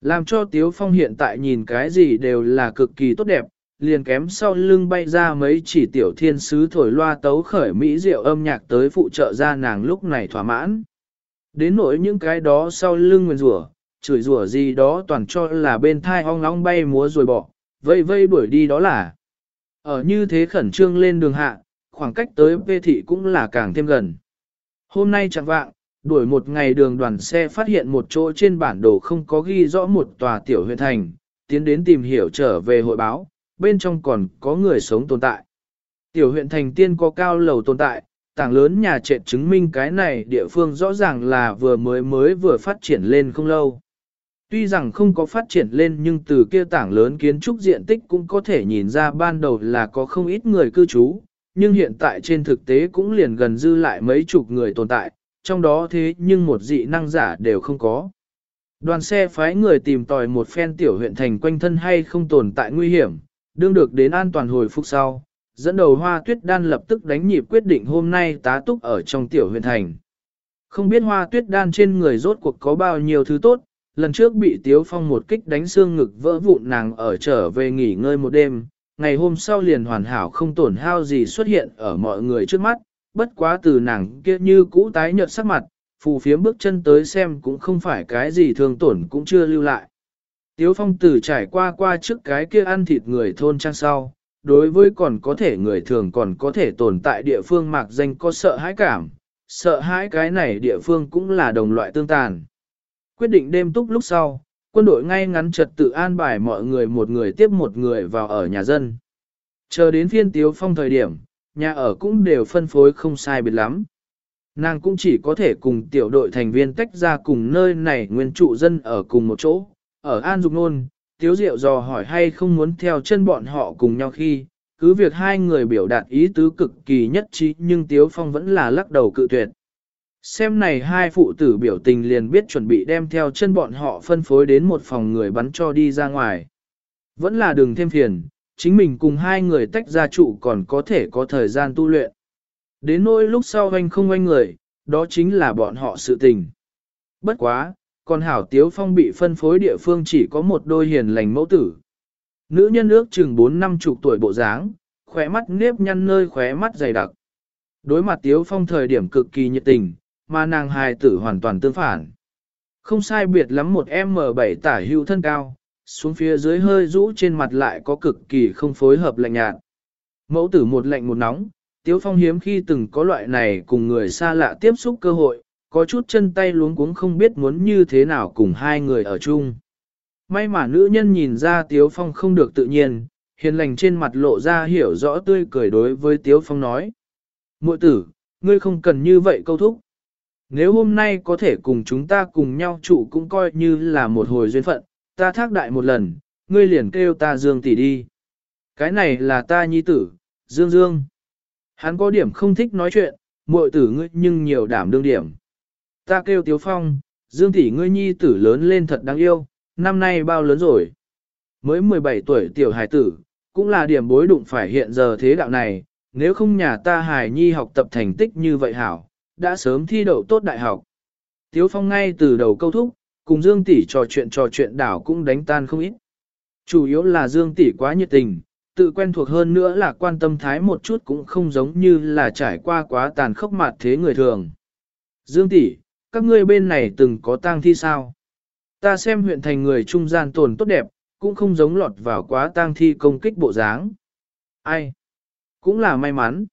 Làm cho Tiếu Phong hiện tại nhìn cái gì đều là cực kỳ tốt đẹp, liền kém sau lưng bay ra mấy chỉ tiểu thiên sứ thổi loa tấu khởi mỹ diệu âm nhạc tới phụ trợ ra nàng lúc này thỏa mãn. Đến nỗi những cái đó sau lưng nguyền rủa chửi rủa gì đó toàn cho là bên thai ong ong bay múa rồi bỏ, vây vây đuổi đi đó là. Ở như thế khẩn trương lên đường hạ, khoảng cách tới Vê Thị cũng là càng thêm gần. Hôm nay chẳng vạng, đuổi một ngày đường đoàn xe phát hiện một chỗ trên bản đồ không có ghi rõ một tòa tiểu huyện thành, tiến đến tìm hiểu trở về hội báo, bên trong còn có người sống tồn tại. Tiểu huyện thành tiên có cao lầu tồn tại, tảng lớn nhà trệt chứng minh cái này địa phương rõ ràng là vừa mới mới vừa phát triển lên không lâu. Tuy rằng không có phát triển lên nhưng từ kia tảng lớn kiến trúc diện tích cũng có thể nhìn ra ban đầu là có không ít người cư trú, nhưng hiện tại trên thực tế cũng liền gần dư lại mấy chục người tồn tại, trong đó thế nhưng một dị năng giả đều không có. Đoàn xe phái người tìm tòi một phen tiểu huyện thành quanh thân hay không tồn tại nguy hiểm, đương được đến an toàn hồi phục sau, dẫn đầu hoa tuyết đan lập tức đánh nhịp quyết định hôm nay tá túc ở trong tiểu huyện thành. Không biết hoa tuyết đan trên người rốt cuộc có bao nhiêu thứ tốt, lần trước bị tiếu phong một kích đánh xương ngực vỡ vụn nàng ở trở về nghỉ ngơi một đêm, ngày hôm sau liền hoàn hảo không tổn hao gì xuất hiện ở mọi người trước mắt, bất quá từ nàng kia như cũ tái nhợt sắc mặt, phù phiếm bước chân tới xem cũng không phải cái gì thương tổn cũng chưa lưu lại. Tiếu phong từ trải qua qua trước cái kia ăn thịt người thôn trang sau, đối với còn có thể người thường còn có thể tồn tại địa phương mạc danh có sợ hãi cảm, sợ hãi cái này địa phương cũng là đồng loại tương tàn. Quyết định đêm túc lúc sau, quân đội ngay ngắn trật tự an bài mọi người một người tiếp một người vào ở nhà dân. Chờ đến phiên tiếu phong thời điểm, nhà ở cũng đều phân phối không sai biệt lắm. Nàng cũng chỉ có thể cùng tiểu đội thành viên tách ra cùng nơi này nguyên trụ dân ở cùng một chỗ. Ở An Dục Nôn, Tiếu Diệu dò hỏi hay không muốn theo chân bọn họ cùng nhau khi, cứ việc hai người biểu đạt ý tứ cực kỳ nhất trí nhưng Tiếu Phong vẫn là lắc đầu cự tuyệt. Xem này hai phụ tử biểu tình liền biết chuẩn bị đem theo chân bọn họ phân phối đến một phòng người bắn cho đi ra ngoài. Vẫn là đường thêm phiền, chính mình cùng hai người tách ra trụ còn có thể có thời gian tu luyện. Đến nỗi lúc sau anh không anh người, đó chính là bọn họ sự tình. Bất quá, còn hảo tiếu phong bị phân phối địa phương chỉ có một đôi hiền lành mẫu tử. Nữ nhân ước chừng 4 năm chục tuổi bộ dáng, khóe mắt nếp nhăn nơi khóe mắt dày đặc. Đối mặt tiếu phong thời điểm cực kỳ nhiệt tình, mà nàng hài tử hoàn toàn tương phản. Không sai biệt lắm một M7 tả hữu thân cao, xuống phía dưới hơi rũ trên mặt lại có cực kỳ không phối hợp lạnh nhạt. Mẫu tử một lạnh một nóng, Tiếu Phong hiếm khi từng có loại này cùng người xa lạ tiếp xúc cơ hội, có chút chân tay luống cuống không biết muốn như thế nào cùng hai người ở chung. May mà nữ nhân nhìn ra Tiếu Phong không được tự nhiên, hiền lành trên mặt lộ ra hiểu rõ tươi cười đối với Tiếu Phong nói. Muội tử, ngươi không cần như vậy câu thúc. Nếu hôm nay có thể cùng chúng ta cùng nhau trụ cũng coi như là một hồi duyên phận, ta thác đại một lần, ngươi liền kêu ta Dương tỷ đi. Cái này là ta nhi tử, Dương Dương. Hắn có điểm không thích nói chuyện, muội tử ngươi nhưng nhiều đảm đương điểm. Ta kêu Tiếu Phong, Dương tỷ ngươi nhi tử lớn lên thật đáng yêu, năm nay bao lớn rồi. Mới 17 tuổi tiểu hài tử, cũng là điểm bối đụng phải hiện giờ thế đạo này, nếu không nhà ta hài nhi học tập thành tích như vậy hảo, đã sớm thi đậu tốt đại học. Tiếu Phong ngay từ đầu câu thúc, cùng Dương tỷ trò chuyện trò chuyện đảo cũng đánh tan không ít. Chủ yếu là Dương tỷ quá nhiệt tình, tự quen thuộc hơn nữa là quan tâm thái một chút cũng không giống như là trải qua quá tàn khốc mặt thế người thường. Dương tỷ, các ngươi bên này từng có tang thi sao? Ta xem huyện thành người trung gian tồn tốt đẹp, cũng không giống lọt vào quá tang thi công kích bộ dáng. Ai? Cũng là may mắn.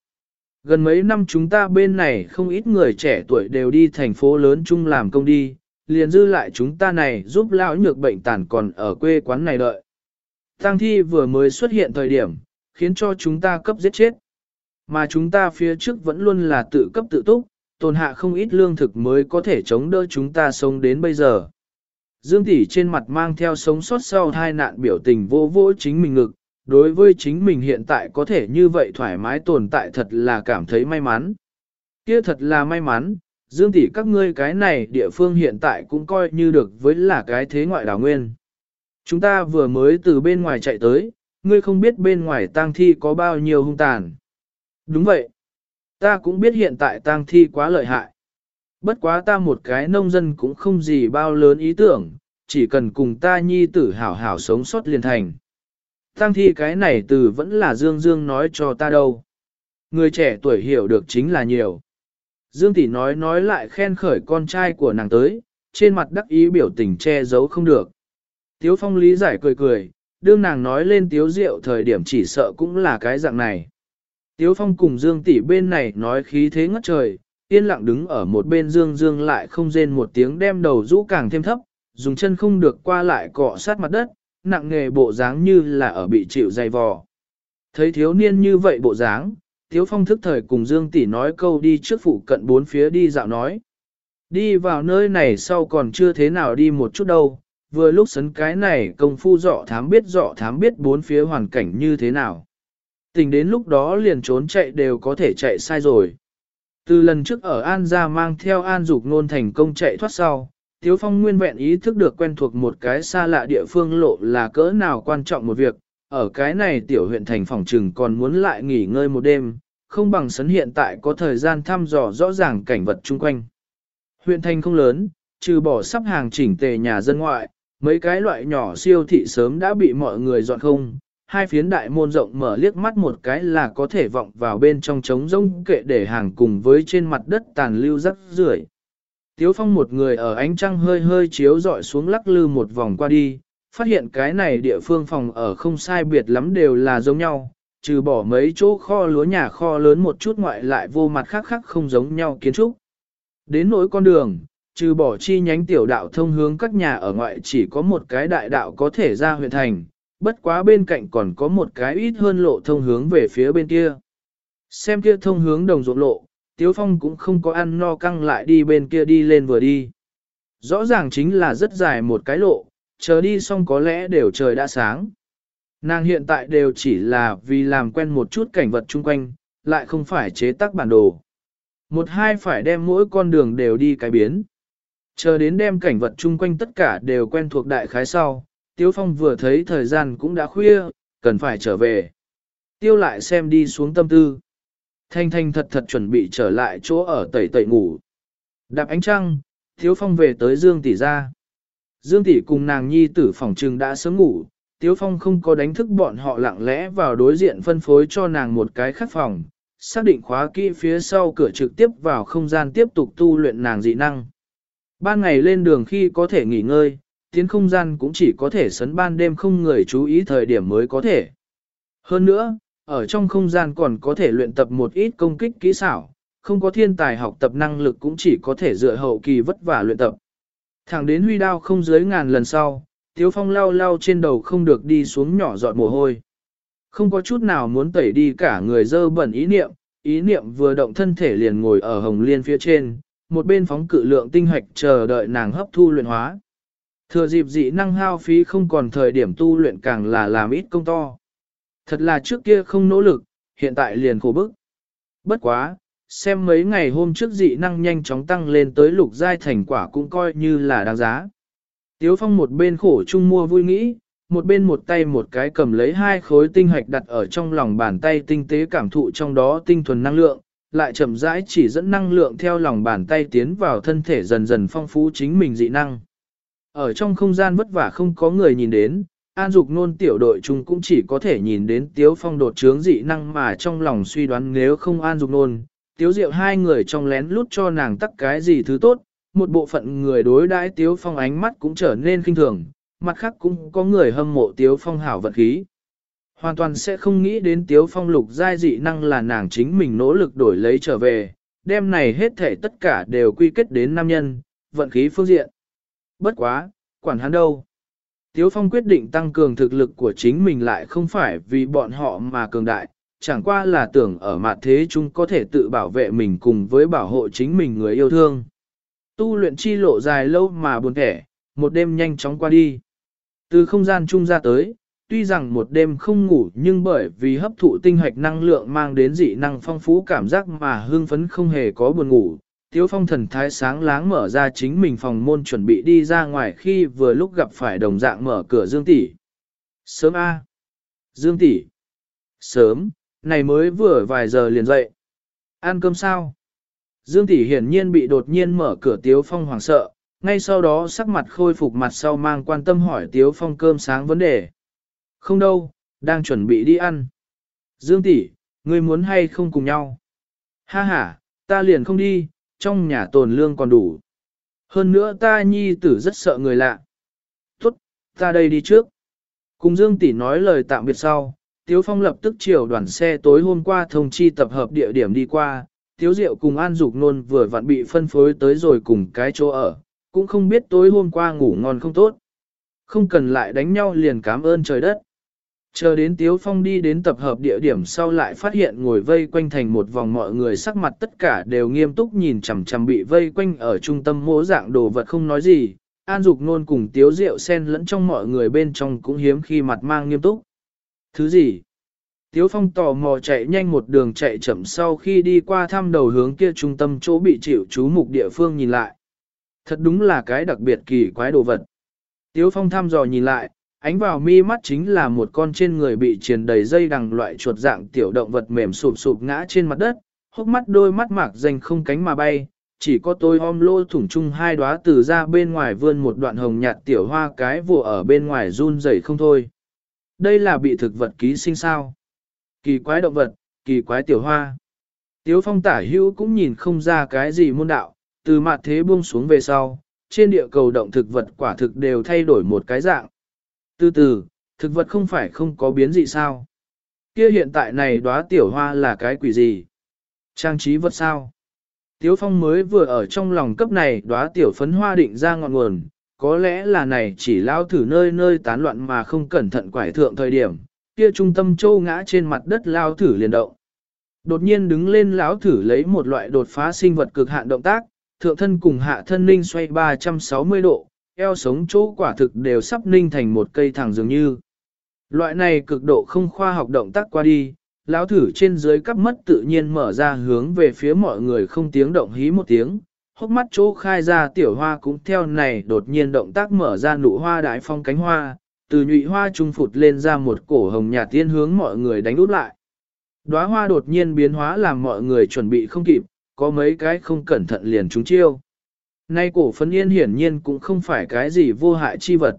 Gần mấy năm chúng ta bên này không ít người trẻ tuổi đều đi thành phố lớn chung làm công đi, liền dư lại chúng ta này giúp lão nhược bệnh tàn còn ở quê quán này đợi. Tăng thi vừa mới xuất hiện thời điểm, khiến cho chúng ta cấp giết chết. Mà chúng ta phía trước vẫn luôn là tự cấp tự túc, tồn hạ không ít lương thực mới có thể chống đỡ chúng ta sống đến bây giờ. Dương tỷ trên mặt mang theo sống sót sau hai nạn biểu tình vô vô chính mình ngực, đối với chính mình hiện tại có thể như vậy thoải mái tồn tại thật là cảm thấy may mắn. Kia thật là may mắn, Dương tỷ các ngươi cái này địa phương hiện tại cũng coi như được với là cái thế ngoại đảo nguyên. Chúng ta vừa mới từ bên ngoài chạy tới, ngươi không biết bên ngoài tang thi có bao nhiêu hung tàn. Đúng vậy. Ta cũng biết hiện tại tang thi quá lợi hại. Bất quá ta một cái nông dân cũng không gì bao lớn ý tưởng, chỉ cần cùng ta nhi tử hảo hảo sống sót liền thành. Tăng thi cái này từ vẫn là Dương Dương nói cho ta đâu. Người trẻ tuổi hiểu được chính là nhiều. Dương Tỷ nói nói lại khen khởi con trai của nàng tới, trên mặt đắc ý biểu tình che giấu không được. Tiếu Phong lý giải cười cười, đương nàng nói lên Tiếu Diệu thời điểm chỉ sợ cũng là cái dạng này. Tiếu Phong cùng Dương tỷ bên này nói khí thế ngất trời, yên lặng đứng ở một bên Dương Dương lại không rên một tiếng đem đầu rũ càng thêm thấp, dùng chân không được qua lại cọ sát mặt đất, nặng nghề bộ dáng như là ở bị chịu dày vò. Thấy thiếu niên như vậy bộ dáng, Tiếu Phong thức thời cùng Dương tỷ nói câu đi trước phụ cận bốn phía đi dạo nói. Đi vào nơi này sau còn chưa thế nào đi một chút đâu, vừa lúc sấn cái này công phu dọ thám biết dọ thám biết bốn phía hoàn cảnh như thế nào. Tình đến lúc đó liền trốn chạy đều có thể chạy sai rồi. Từ lần trước ở An gia mang theo An Dục nôn thành công chạy thoát sau, Tiếu Phong nguyên vẹn ý thức được quen thuộc một cái xa lạ địa phương lộ là cỡ nào quan trọng một việc, ở cái này tiểu huyện thành phòng trừng còn muốn lại nghỉ ngơi một đêm, không bằng sấn hiện tại có thời gian thăm dò rõ ràng cảnh vật chung quanh. Huyện thành không lớn, trừ bỏ sắp hàng chỉnh tề nhà dân ngoại, mấy cái loại nhỏ siêu thị sớm đã bị mọi người dọn không, hai phiến đại môn rộng mở liếc mắt một cái là có thể vọng vào bên trong trống rông kệ để hàng cùng với trên mặt đất tàn lưu rắc rưởi. Tiếu phong một người ở ánh trăng hơi hơi chiếu dọi xuống lắc lư một vòng qua đi, phát hiện cái này địa phương phòng ở không sai biệt lắm đều là giống nhau, trừ bỏ mấy chỗ kho lúa nhà kho lớn một chút ngoại lại vô mặt khác khác không giống nhau kiến trúc. Đến nỗi con đường, trừ bỏ chi nhánh tiểu đạo thông hướng các nhà ở ngoại chỉ có một cái đại đạo có thể ra huyện thành, bất quá bên cạnh còn có một cái ít hơn lộ thông hướng về phía bên kia. Xem kia thông hướng đồng ruộng lộ, Tiếu Phong cũng không có ăn no căng lại đi bên kia đi lên vừa đi. Rõ ràng chính là rất dài một cái lộ, chờ đi xong có lẽ đều trời đã sáng. Nàng hiện tại đều chỉ là vì làm quen một chút cảnh vật chung quanh, lại không phải chế tác bản đồ. Một hai phải đem mỗi con đường đều đi cái biến. Chờ đến đem cảnh vật chung quanh tất cả đều quen thuộc đại khái sau, Tiếu Phong vừa thấy thời gian cũng đã khuya, cần phải trở về. Tiêu lại xem đi xuống tâm tư. Thanh thanh thật thật chuẩn bị trở lại chỗ ở tẩy tẩy ngủ. Đạp ánh trăng, Tiếu Phong về tới Dương Tỷ ra. Dương Tỷ cùng nàng nhi tử phòng trừng đã sớm ngủ, Tiếu Phong không có đánh thức bọn họ lặng lẽ vào đối diện phân phối cho nàng một cái khắc phòng, xác định khóa kỹ phía sau cửa trực tiếp vào không gian tiếp tục tu luyện nàng dị năng. Ban ngày lên đường khi có thể nghỉ ngơi, tiến không gian cũng chỉ có thể sấn ban đêm không người chú ý thời điểm mới có thể. Hơn nữa, ở trong không gian còn có thể luyện tập một ít công kích kỹ xảo, không có thiên tài học tập năng lực cũng chỉ có thể dựa hậu kỳ vất vả luyện tập. Thẳng đến huy đao không dưới ngàn lần sau, Tiếu Phong lau lau trên đầu không được đi xuống nhỏ giọt mồ hôi. Không có chút nào muốn tẩy đi cả người dơ bẩn ý niệm, ý niệm vừa động thân thể liền ngồi ở hồng liên phía trên, một bên phóng cự lượng tinh hoạch chờ đợi nàng hấp thu luyện hóa. Thừa dịp dị năng hao phí không còn thời điểm tu luyện càng là làm ít công to. Thật là trước kia không nỗ lực, hiện tại liền khổ bức. Bất quá, xem mấy ngày hôm trước dị năng nhanh chóng tăng lên tới lục giai thành quả cũng coi như là đáng giá. Tiếu phong một bên khổ chung mua vui nghĩ, một bên một tay một cái cầm lấy hai khối tinh hạch đặt ở trong lòng bàn tay tinh tế cảm thụ trong đó tinh thuần năng lượng, lại chậm rãi chỉ dẫn năng lượng theo lòng bàn tay tiến vào thân thể dần dần phong phú chính mình dị năng. Ở trong không gian vất vả không có người nhìn đến, An Dục nôn tiểu đội chung cũng chỉ có thể nhìn đến Tiếu Phong đột trướng dị năng mà trong lòng suy đoán nếu không An Dục nôn, Tiếu Diệu hai người trong lén lút cho nàng tắc cái gì thứ tốt, một bộ phận người đối đãi Tiếu Phong ánh mắt cũng trở nên kinh thường, mặt khác cũng có người hâm mộ Tiếu Phong hảo vận khí. Hoàn toàn sẽ không nghĩ đến Tiếu Phong lục giai dị năng là nàng chính mình nỗ lực đổi lấy trở về, đêm này hết thể tất cả đều quy kết đến nam nhân, vận khí phương diện. Bất quá, quản hắn đâu. Tiếu Phong quyết định tăng cường thực lực của chính mình lại không phải vì bọn họ mà cường đại, chẳng qua là tưởng ở mặt thế chúng có thể tự bảo vệ mình cùng với bảo hộ chính mình người yêu thương. Tu luyện chi lộ dài lâu mà buồn thẻ, một đêm nhanh chóng qua đi. Từ không gian chung ra tới, tuy rằng một đêm không ngủ nhưng bởi vì hấp thụ tinh hoạch năng lượng mang đến dị năng phong phú cảm giác mà hương phấn không hề có buồn ngủ. Tiếu phong thần thái sáng láng mở ra chính mình phòng môn chuẩn bị đi ra ngoài khi vừa lúc gặp phải đồng dạng mở cửa Dương tỷ. Sớm A. Dương tỷ. Sớm, này mới vừa vài giờ liền dậy. Ăn cơm sao? Dương tỷ hiển nhiên bị đột nhiên mở cửa Tiếu phong hoảng sợ, ngay sau đó sắc mặt khôi phục mặt sau mang quan tâm hỏi Tiếu phong cơm sáng vấn đề. Không đâu, đang chuẩn bị đi ăn. Dương tỷ, ngươi muốn hay không cùng nhau? Ha ha, ta liền không đi, trong nhà tồn lương còn đủ. Hơn nữa ta nhi tử rất sợ người lạ. Tốt, ta đây đi trước. Cùng Dương tỷ nói lời tạm biệt sau, Tiếu Phong lập tức chiều đoàn xe tối hôm qua thông chi tập hợp địa điểm đi qua, Tiếu Diệu cùng An Dục Nôn vừa vặn bị phân phối tới rồi cùng cái chỗ ở, cũng không biết tối hôm qua ngủ ngon không tốt. Không cần lại đánh nhau liền cảm ơn trời đất. Chờ đến Tiếu Phong đi đến tập hợp địa điểm sau lại phát hiện ngồi vây quanh thành một vòng mọi người sắc mặt tất cả đều nghiêm túc nhìn chằm chằm bị vây quanh ở trung tâm mố dạng đồ vật không nói gì. An Dục Nôn cùng Tiếu Diệu xen lẫn trong mọi người bên trong cũng hiếm khi mặt mang nghiêm túc. Thứ gì? Tiếu Phong tò mò chạy nhanh một đường chạy chậm sau khi đi qua thăm đầu hướng kia trung tâm chỗ bị chịu chú mục địa phương nhìn lại. Thật đúng là cái đặc biệt kỳ quái đồ vật. Tiếu Phong thăm dò nhìn lại, ánh vào mi mắt chính là một con trên người bị triền đầy dây đằng loại chuột dạng tiểu động vật mềm sụp sụp ngã trên mặt đất, hốc mắt đôi mắt mạc danh không cánh mà bay, chỉ có tôi om lô thủng chung hai đóa từ ra bên ngoài vươn một đoạn hồng nhạt tiểu hoa cái vụ ở bên ngoài run rẩy không thôi. Đây là bị thực vật ký sinh sao. Kỳ quái động vật, kỳ quái tiểu hoa. Tiếu phong tả hữu cũng nhìn không ra cái gì môn đạo, từ mặt thế buông xuống về sau, trên địa cầu động thực vật quả thực đều thay đổi một cái dạng. Từ từ, thực vật không phải không có biến dị sao? Kia hiện tại này đóa tiểu hoa là cái quỷ gì? Trang trí vật sao? Tiếu phong mới vừa ở trong lòng cấp này đóa tiểu phấn hoa định ra ngọn nguồn, có lẽ là này chỉ lao thử nơi nơi tán loạn mà không cẩn thận quải thượng thời điểm, kia trung tâm châu ngã trên mặt đất lao thử liền động. Đột nhiên đứng lên lão thử lấy một loại đột phá sinh vật cực hạn động tác, thượng thân cùng hạ thân linh xoay 360 độ, eo sống chỗ quả thực đều sắp ninh thành một cây thẳng dường như. Loại này cực độ không khoa học động tác qua đi, lão thử trên dưới cắp mất tự nhiên mở ra hướng về phía mọi người không tiếng động hí một tiếng, hốc mắt chỗ khai ra tiểu hoa cũng theo này đột nhiên động tác mở ra nụ hoa đại phong cánh hoa, từ nhụy hoa trung phụt lên ra một cổ hồng nhà tiên hướng mọi người đánh út lại. Đóa hoa đột nhiên biến hóa làm mọi người chuẩn bị không kịp, có mấy cái không cẩn thận liền trúng chiêu. Nay cổ phấn yên hiển nhiên cũng không phải cái gì vô hại chi vật.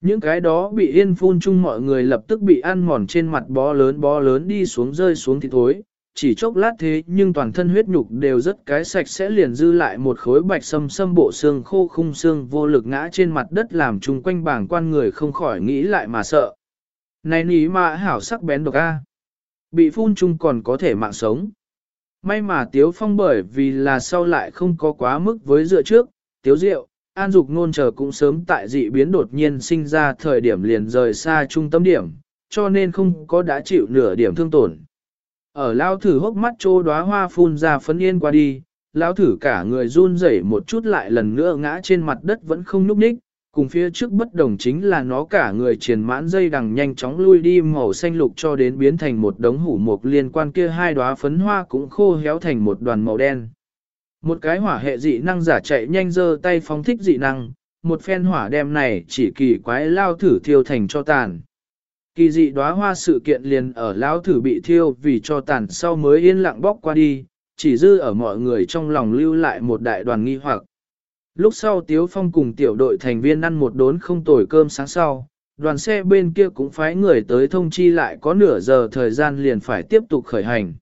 Những cái đó bị yên phun chung mọi người lập tức bị ăn mòn trên mặt bó lớn bó lớn đi xuống rơi xuống thì thối, chỉ chốc lát thế nhưng toàn thân huyết nhục đều rất cái sạch sẽ liền dư lại một khối bạch sâm sâm bộ xương khô khung xương vô lực ngã trên mặt đất làm chung quanh bảng quan người không khỏi nghĩ lại mà sợ. Này ní mà hảo sắc bén độc a, Bị phun chung còn có thể mạng sống. May mà Tiếu Phong bởi vì là sau lại không có quá mức với dựa trước, Tiếu Diệu, An Dục nôn chờ cũng sớm tại dị biến đột nhiên sinh ra thời điểm liền rời xa trung tâm điểm, cho nên không có đã chịu nửa điểm thương tổn. Ở lao thử hốc mắt trô đóa hoa phun ra phấn yên qua đi, lao thử cả người run rẩy một chút lại lần nữa ngã trên mặt đất vẫn không nhúc nhích, cùng phía trước bất đồng chính là nó cả người triền mãn dây đằng nhanh chóng lui đi màu xanh lục cho đến biến thành một đống hủ mục liên quan kia hai đóa phấn hoa cũng khô héo thành một đoàn màu đen. Một cái hỏa hệ dị năng giả chạy nhanh giơ tay phóng thích dị năng, một phen hỏa đem này chỉ kỳ quái lao thử thiêu thành cho tàn. Kỳ dị đóa hoa sự kiện liền ở lao thử bị thiêu vì cho tàn sau mới yên lặng bóc qua đi, chỉ dư ở mọi người trong lòng lưu lại một đại đoàn nghi hoặc. Lúc sau Tiếu Phong cùng tiểu đội thành viên ăn một đốn không tồi cơm sáng sau, đoàn xe bên kia cũng phái người tới thông chi lại có nửa giờ thời gian liền phải tiếp tục khởi hành.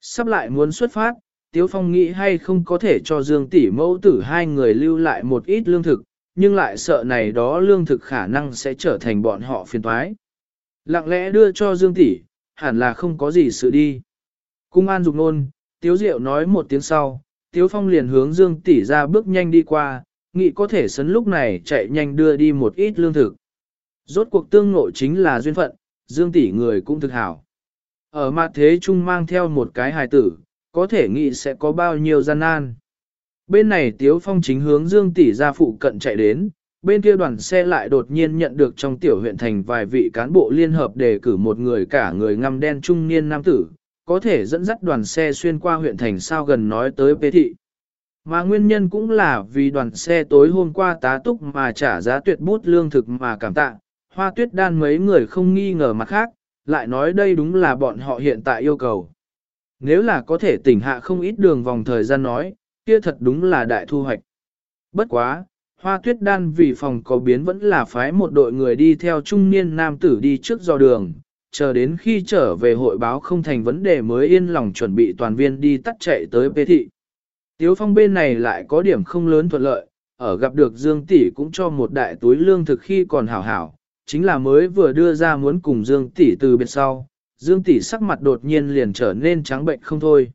Sắp lại muốn xuất phát, Tiếu Phong nghĩ hay không có thể cho Dương tỷ mẫu tử hai người lưu lại một ít lương thực, nhưng lại sợ này đó lương thực khả năng sẽ trở thành bọn họ phiền toái. Lặng lẽ đưa cho Dương tỷ, hẳn là không có gì sự đi. Cung an dục nôn, Tiếu Diệu nói một tiếng sau, Tiếu Phong liền hướng Dương tỷ ra bước nhanh đi qua, nghĩ có thể sấn lúc này chạy nhanh đưa đi một ít lương thực. Rốt cuộc tương ngộ chính là duyên phận, Dương tỷ người cũng thực hảo. Ở mặt thế trung mang theo một cái hài tử, có thể nghĩ sẽ có bao nhiêu gian nan. Bên này Tiếu Phong chính hướng Dương tỷ ra phụ cận chạy đến, bên kia đoàn xe lại đột nhiên nhận được trong tiểu huyện thành vài vị cán bộ liên hợp đề cử một người cả người ngăm đen trung niên nam tử, có thể dẫn dắt đoàn xe xuyên qua huyện thành sao gần nói tới bế thị. Mà nguyên nhân cũng là vì đoàn xe tối hôm qua tá túc mà trả giá tuyệt bút lương thực mà cảm tạ, hoa tuyết đan mấy người không nghi ngờ mặt khác, lại nói đây đúng là bọn họ hiện tại yêu cầu. Nếu là có thể tỉnh hạ không ít đường vòng thời gian nói, kia thật đúng là đại thu hoạch. Bất quá, hoa tuyết đan vì phòng có biến vẫn là phái một đội người đi theo trung niên nam tử đi trước do đường, chờ đến khi trở về hội báo không thành vấn đề mới yên lòng chuẩn bị toàn viên đi tắt chạy tới bê thị. Tiếu phong bên này lại có điểm không lớn thuận lợi, ở gặp được Dương Tỷ cũng cho một đại túi lương thực khi còn hảo hảo, chính là mới vừa đưa ra muốn cùng Dương Tỷ từ biệt sau, Dương Tỷ sắc mặt đột nhiên liền trở nên trắng bệnh không thôi.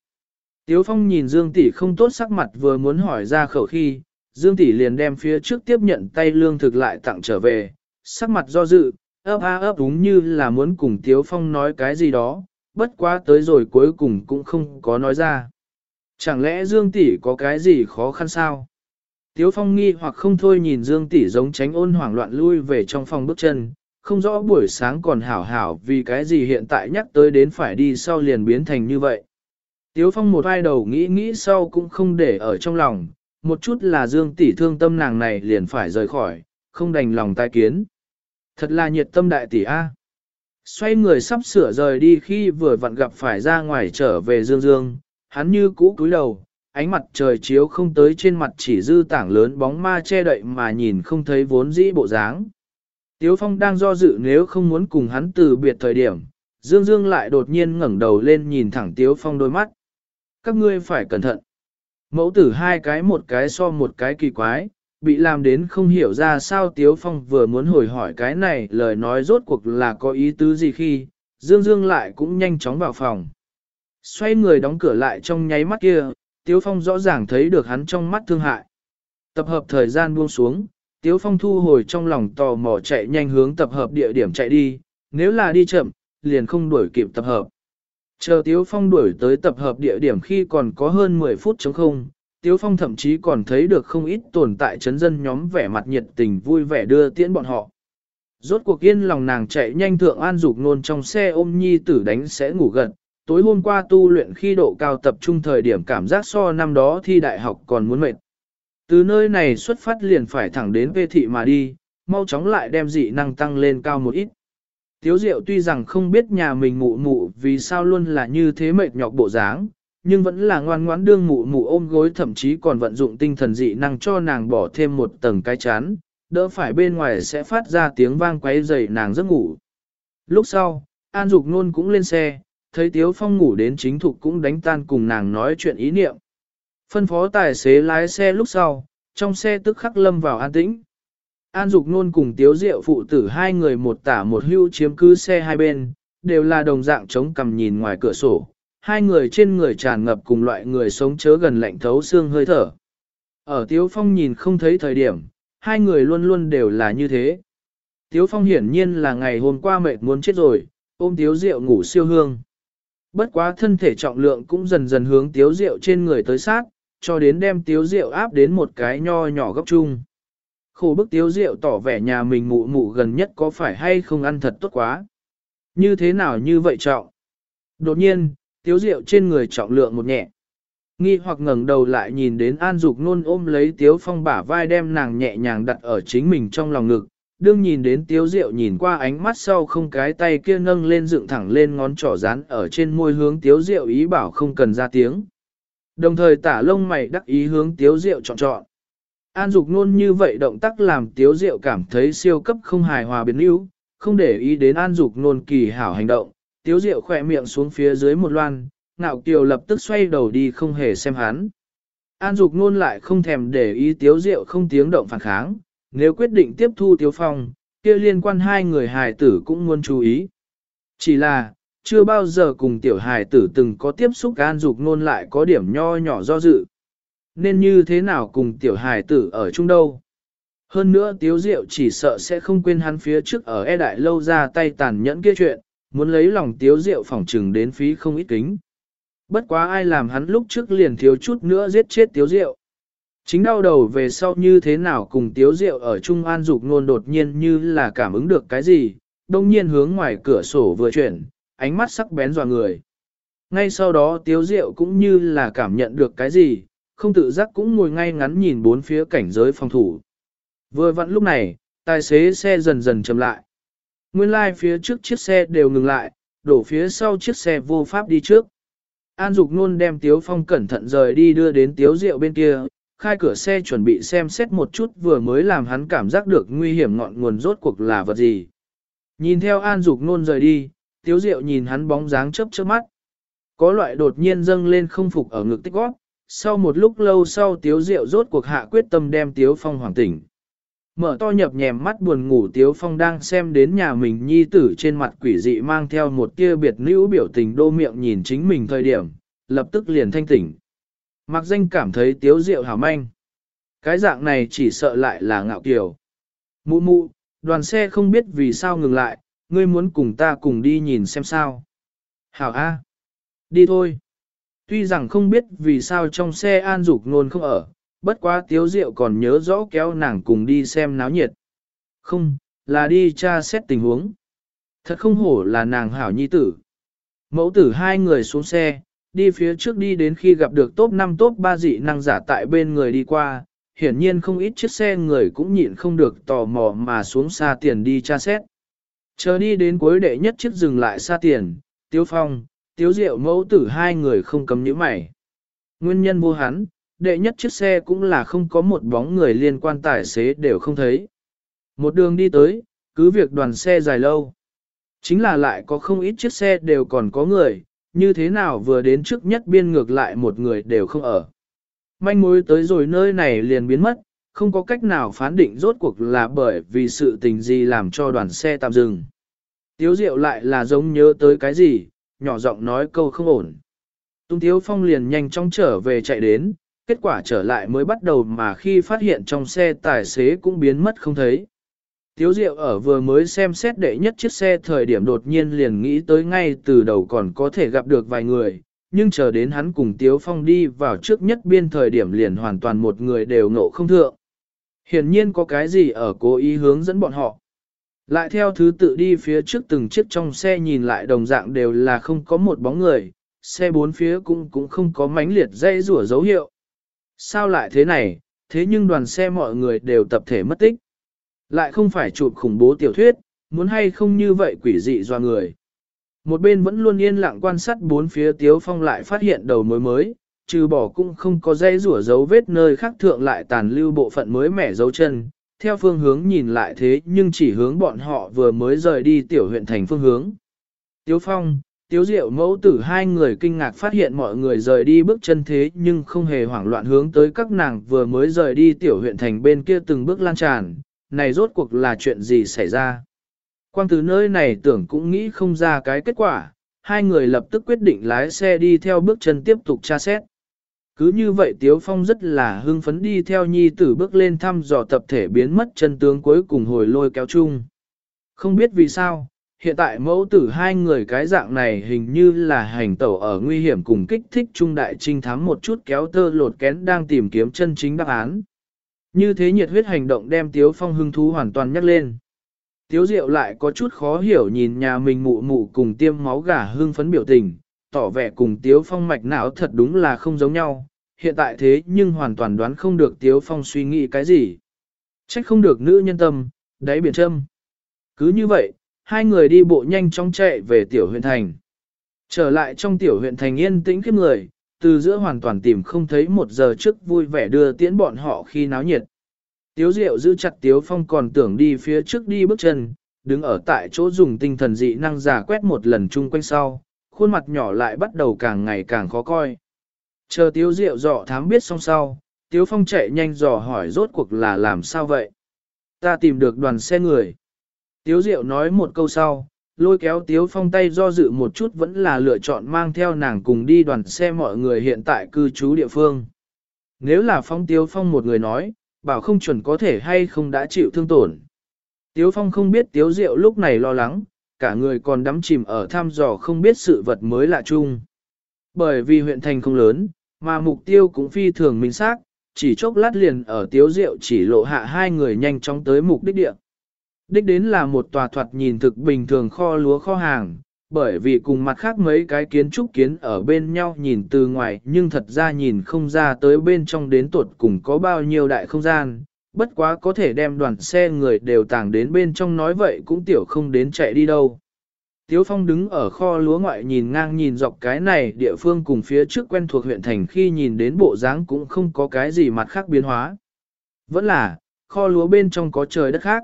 Tiếu Phong nhìn Dương Tỷ không tốt sắc mặt vừa muốn hỏi ra khẩu khi, Dương Tỷ liền đem phía trước tiếp nhận tay lương thực lại tặng trở về, sắc mặt do dự, ấp a ấp đúng như là muốn cùng Tiếu Phong nói cái gì đó, bất quá tới rồi cuối cùng cũng không có nói ra. Chẳng lẽ Dương Tỷ có cái gì khó khăn sao? Tiếu Phong nghi hoặc không thôi nhìn Dương Tỷ giống tránh ôn hoảng loạn lui về trong phòng bước chân, không rõ buổi sáng còn hảo hảo vì cái gì hiện tại nhắc tới đến phải đi sau liền biến thành như vậy. Tiếu Phong một hai đầu nghĩ nghĩ sau cũng không để ở trong lòng, một chút là Dương Tỷ thương tâm nàng này liền phải rời khỏi, không đành lòng tai kiến. Thật là nhiệt tâm đại tỷ A. Xoay người sắp sửa rời đi khi vừa vặn gặp phải ra ngoài trở về Dương Dương, hắn như cũ cúi đầu, ánh mặt trời chiếu không tới trên mặt chỉ dư tảng lớn bóng ma che đậy mà nhìn không thấy vốn dĩ bộ dáng. Tiếu Phong đang do dự nếu không muốn cùng hắn từ biệt thời điểm, Dương Dương lại đột nhiên ngẩng đầu lên nhìn thẳng Tiếu Phong đôi mắt. Các ngươi phải cẩn thận. Mẫu tử hai cái một cái so một cái kỳ quái, bị làm đến không hiểu ra sao Tiếu Phong vừa muốn hồi hỏi cái này lời nói rốt cuộc là có ý tứ gì khi, Dương Dương lại cũng nhanh chóng vào phòng. Xoay người đóng cửa lại trong nháy mắt kia, Tiếu Phong rõ ràng thấy được hắn trong mắt thương hại. Tập hợp thời gian buông xuống, Tiếu Phong thu hồi trong lòng tò mò chạy nhanh hướng tập hợp địa điểm chạy đi, nếu là đi chậm, liền không đuổi kịp tập hợp. Chờ Tiếu Phong đuổi tới tập hợp địa điểm khi còn có hơn 10 phút chống không, Tiếu Phong thậm chí còn thấy được không ít tồn tại chấn dân nhóm vẻ mặt nhiệt tình vui vẻ đưa tiễn bọn họ. Rốt cuộc yên lòng nàng chạy nhanh thượng an dục nôn trong xe ôm nhi tử đánh sẽ ngủ gật, tối hôm qua tu luyện khi độ cao tập trung thời điểm cảm giác so năm đó thi đại học còn muốn mệt. Từ nơi này xuất phát liền phải thẳng đến về thị mà đi, mau chóng lại đem dị năng tăng lên cao một ít. Tiếu Diệu tuy rằng không biết nhà mình mụ mụ vì sao luôn là như thế mệt nhọc bộ dáng, nhưng vẫn là ngoan ngoãn đương mụ mụ ôm gối thậm chí còn vận dụng tinh thần dị năng cho nàng bỏ thêm một tầng cái chán, đỡ phải bên ngoài sẽ phát ra tiếng vang quấy dậy nàng giấc ngủ. Lúc sau, An Dục Nôn cũng lên xe, thấy Tiếu Phong ngủ đến chính thục cũng đánh tan cùng nàng nói chuyện ý niệm. Phân phó tài xế lái xe lúc sau, trong xe tức khắc lâm vào an tĩnh. An Dục Nôn cùng Tiếu Diệu phụ tử hai người một tả một hưu chiếm cứ xe hai bên, đều là đồng dạng chống cằm nhìn ngoài cửa sổ, hai người trên người tràn ngập cùng loại người sống chớ gần lạnh thấu xương hơi thở. Ở Tiếu Phong nhìn không thấy thời điểm, hai người luôn luôn đều là như thế. Tiếu Phong hiển nhiên là ngày hôm qua mệt muốn chết rồi, ôm Tiếu Diệu ngủ siêu hương. Bất quá thân thể trọng lượng cũng dần dần hướng Tiếu Diệu trên người tới sát, cho đến đem Tiếu Diệu áp đến một cái nho nhỏ góc chung. Khổ bức Tiếu Diệu tỏ vẻ nhà mình mụ mụ gần nhất có phải hay không ăn thật tốt quá. Như thế nào như vậy trọng? Đột nhiên, tiếu rượu trên người trọng lượng một nhẹ. Nghi hoặc ngẩng đầu lại nhìn đến An Dục nôn ôm lấy Tiếu Phong bả vai đem nàng nhẹ nhàng đặt ở chính mình trong lòng ngực. Đương nhìn đến Tiếu Diệu nhìn qua ánh mắt sau không cái tay kia nâng lên dựng thẳng lên ngón trỏ dán ở trên môi hướng Tiếu Diệu ý bảo không cần ra tiếng. Đồng thời tả lông mày đắc ý hướng Tiếu Diệu chọn chọn. An Dục nôn như vậy động tác làm Tiếu Diệu cảm thấy siêu cấp không hài hòa biến yếu, không để ý đến An Dục nôn kỳ hảo hành động, Tiếu Diệu khỏe miệng xuống phía dưới một loan, ngạo kiều lập tức xoay đầu đi không hề xem hắn. An Dục nôn lại không thèm để ý Tiếu Diệu không tiếng động phản kháng, nếu quyết định tiếp thu Tiếu Phong, kia liên quan hai người hài tử cũng muốn chú ý. Chỉ là, chưa bao giờ cùng tiểu hài tử từng có tiếp xúc An Dục nôn lại có điểm nho nhỏ do dự. Nên như thế nào cùng tiểu hài tử ở chung đâu? Hơn nữa Tiếu Diệu chỉ sợ sẽ không quên hắn phía trước ở e đại lâu ra tay tàn nhẫn kia chuyện, muốn lấy lòng tiếu rượu phỏng trừng đến phí không ít kính. Bất quá ai làm hắn lúc trước liền thiếu chút nữa giết chết tiếu rượu. Chính đau đầu về sau như thế nào cùng tiếu rượu ở Trung An Dục nôn đột nhiên như là cảm ứng được cái gì, đông nhiên hướng ngoài cửa sổ vừa chuyển, ánh mắt sắc bén dò người. Ngay sau đó tiếu rượu cũng như là cảm nhận được cái gì, không tự giác cũng ngồi ngay ngắn nhìn bốn phía cảnh giới phòng thủ. Vừa vặn lúc này, tài xế xe dần dần chậm lại. Nguyên lai like phía trước chiếc xe đều ngừng lại, đổ phía sau chiếc xe vô pháp đi trước. An Dục Nôn đem Tiếu Phong cẩn thận rời đi đưa đến Tiếu Diệu bên kia, khai cửa xe chuẩn bị xem xét một chút vừa mới làm hắn cảm giác được nguy hiểm ngọn nguồn rốt cuộc là vật gì. Nhìn theo An Dục Nôn rời đi, Tiếu Diệu nhìn hắn bóng dáng chớp chớp mắt. Có loại đột nhiên dâng lên không phục ở ngực tích gót, sau một lúc lâu sau Tiếu Diệu rốt cuộc hạ quyết tâm đem Tiếu Phong hoàng tỉnh. Mở to nhập nhèm mắt buồn ngủ Tiếu Phong đang xem đến nhà mình nhi tử trên mặt quỷ dị mang theo một tia biệt nữ biểu tình đô miệng nhìn chính mình thời điểm, lập tức liền thanh tỉnh. Mặc danh cảm thấy Tiếu Diệu hảo manh. Cái dạng này chỉ sợ lại là ngạo kiều. Mụ mụ, đoàn xe không biết vì sao ngừng lại, ngươi muốn cùng ta cùng đi nhìn xem sao. Hảo A. Đi thôi. Tuy rằng không biết vì sao trong xe an dục nôn không ở, bất quá tiếu diệu còn nhớ rõ kéo nàng cùng đi xem náo nhiệt. Không, là đi tra xét tình huống. Thật không hổ là nàng hảo nhi tử. Mẫu tử hai người xuống xe, đi phía trước đi đến khi gặp được top 5 top 3 dị năng giả tại bên người đi qua, hiển nhiên không ít chiếc xe người cũng nhịn không được tò mò mà xuống xa tiền đi tra xét. Chờ đi đến cuối đệ nhất chiếc dừng lại xa tiền, Tiếu Phong, Tiếu Diệu mẫu tử hai người không cấm nhíu mày. Nguyên nhân vô hắn, đệ nhất chiếc xe cũng là không có một bóng người liên quan tài xế đều không thấy. Một đường đi tới, cứ việc đoàn xe dài lâu. Chính là lại có không ít chiếc xe đều còn có người, như thế nào vừa đến trước nhất biên ngược lại một người đều không ở. Manh mối tới rồi nơi này liền biến mất, không có cách nào phán định rốt cuộc là bởi vì sự tình gì làm cho đoàn xe tạm dừng. Tiếu diệu lại là giống nhớ tới cái gì, nhỏ giọng nói câu không ổn. Tung Tiếu Phong liền nhanh chóng trở về chạy đến, kết quả trở lại mới bắt đầu mà khi phát hiện trong xe tài xế cũng biến mất không thấy. Tiếu Diệu ở vừa mới xem xét đệ nhất chiếc xe thời điểm đột nhiên liền nghĩ tới ngay từ đầu còn có thể gặp được vài người, nhưng chờ đến hắn cùng Tiếu Phong đi vào trước nhất biên thời điểm liền hoàn toàn một người đều ngộ không thượng. Hiển nhiên có cái gì ở cố ý hướng dẫn bọn họ. Lại theo thứ tự đi phía trước từng chiếc trong xe nhìn lại đồng dạng đều là không có một bóng người, xe bốn phía cũng cũng không có mánh liệt dây rủa dấu hiệu. Sao lại thế này, thế nhưng đoàn xe mọi người đều tập thể mất tích. Lại không phải chụp khủng bố tiểu thuyết, muốn hay không như vậy quỷ dị do người. Một bên vẫn luôn yên lặng quan sát bốn phía tiếu phong lại phát hiện đầu mối mới, trừ bỏ cũng không có dây rủa dấu vết nơi khác thượng lại tàn lưu bộ phận mới mẻ dấu chân, theo phương hướng nhìn lại thế nhưng chỉ hướng bọn họ vừa mới rời đi tiểu huyện thành phương hướng. Tiếu phong, tiếu diệu mẫu tử hai người kinh ngạc phát hiện mọi người rời đi bước chân thế nhưng không hề hoảng loạn hướng tới các nàng vừa mới rời đi tiểu huyện thành bên kia từng bước lan tràn, này rốt cuộc là chuyện gì xảy ra. Quang từ nơi này tưởng cũng nghĩ không ra cái kết quả, hai người lập tức quyết định lái xe đi theo bước chân tiếp tục tra xét. Cứ như vậy Tiếu Phong rất là hưng phấn đi theo nhi tử bước lên thăm dò tập thể biến mất chân tướng cuối cùng hồi lôi kéo chung. Không biết vì sao, hiện tại mẫu tử hai người cái dạng này hình như là hành tẩu ở nguy hiểm cùng kích thích trung đại trinh thám một chút kéo tơ lột kén đang tìm kiếm chân chính đáp án. Như thế nhiệt huyết hành động đem Tiếu Phong hưng thú hoàn toàn nhắc lên. Tiếu Diệu lại có chút khó hiểu nhìn nhà mình mụ mụ cùng tiêm máu gà hưng phấn biểu tình, tỏ vẻ cùng Tiếu Phong mạch não thật đúng là không giống nhau, hiện tại thế nhưng hoàn toàn đoán không được Tiếu Phong suy nghĩ cái gì. Trách không được nữ nhân tâm, đáy biển châm. Cứ như vậy, hai người đi bộ nhanh chóng chạy về tiểu huyện thành. Trở lại trong tiểu huyện thành yên tĩnh khiếp người, từ giữa hoàn toàn tìm không thấy một giờ trước vui vẻ đưa tiễn bọn họ khi náo nhiệt. Tiếu Diệu giữ chặt Tiếu Phong còn tưởng đi phía trước đi bước chân, đứng ở tại chỗ dùng tinh thần dị năng giả quét một lần chung quanh sau, khuôn mặt nhỏ lại bắt đầu càng ngày càng khó coi. Chờ Tiếu Diệu dọ thám biết xong sau, Tiếu Phong chạy nhanh dò hỏi rốt cuộc là làm sao vậy. Ta tìm được đoàn xe người. Tiếu Diệu nói một câu sau, lôi kéo Tiếu Phong tay do dự một chút vẫn là lựa chọn mang theo nàng cùng đi đoàn xe mọi người hiện tại cư trú địa phương. Nếu là Phong Tiếu Phong một người nói, bảo không chuẩn có thể hay không đã chịu thương tổn. Tiếu Phong không biết Tiếu Diệu lúc này lo lắng, cả người còn đắm chìm ở thăm dò không biết sự vật mới lạ chung. Bởi vì huyện thành không lớn, mà mục tiêu cũng phi thường minh xác, chỉ chốc lát liền ở Tiếu Diệu chỉ lộ hạ hai người nhanh chóng tới mục đích địa. Đích đến là một tòa thoạt nhìn thực bình thường kho lúa kho hàng, bởi vì cùng mặt khác mấy cái kiến trúc kiến ở bên nhau nhìn từ ngoài nhưng thật ra nhìn không ra tới bên trong đến tuột cùng có bao nhiêu đại không gian, bất quá có thể đem đoàn xe người đều tàng đến bên trong nói vậy cũng tiểu không đến chạy đi đâu. Tiếu Phong đứng ở kho lúa ngoại nhìn ngang nhìn dọc cái này địa phương cùng phía trước quen thuộc huyện thành khi nhìn đến bộ dáng cũng không có cái gì mặt khác biến hóa. Vẫn là, kho lúa bên trong có trời đất khác.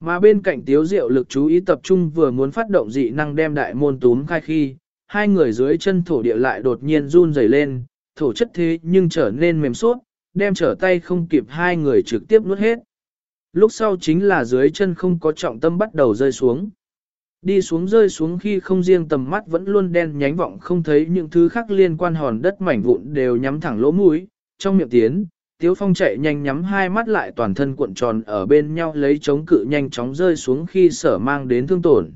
Mà bên cạnh tiếu diệu lực chú ý tập trung vừa muốn phát động dị năng đem đại môn túm khai khi, hai người dưới chân thổ địa lại đột nhiên run rẩy lên, thổ chất thế nhưng trở nên mềm suốt, đem trở tay không kịp hai người trực tiếp nuốt hết. lúc sau chính là dưới chân không có trọng tâm bắt đầu rơi xuống. Đi xuống rơi xuống khi không riêng tầm mắt vẫn luôn đen nhánh vọng không thấy những thứ khác liên quan hòn đất mảnh vụn đều nhắm thẳng lỗ mũi, trong miệng tiến, Tiếu Phong chạy nhanh nhắm hai mắt lại toàn thân cuộn tròn ở bên nhau lấy chống cự nhanh chóng rơi xuống khi sở mang đến thương tổn.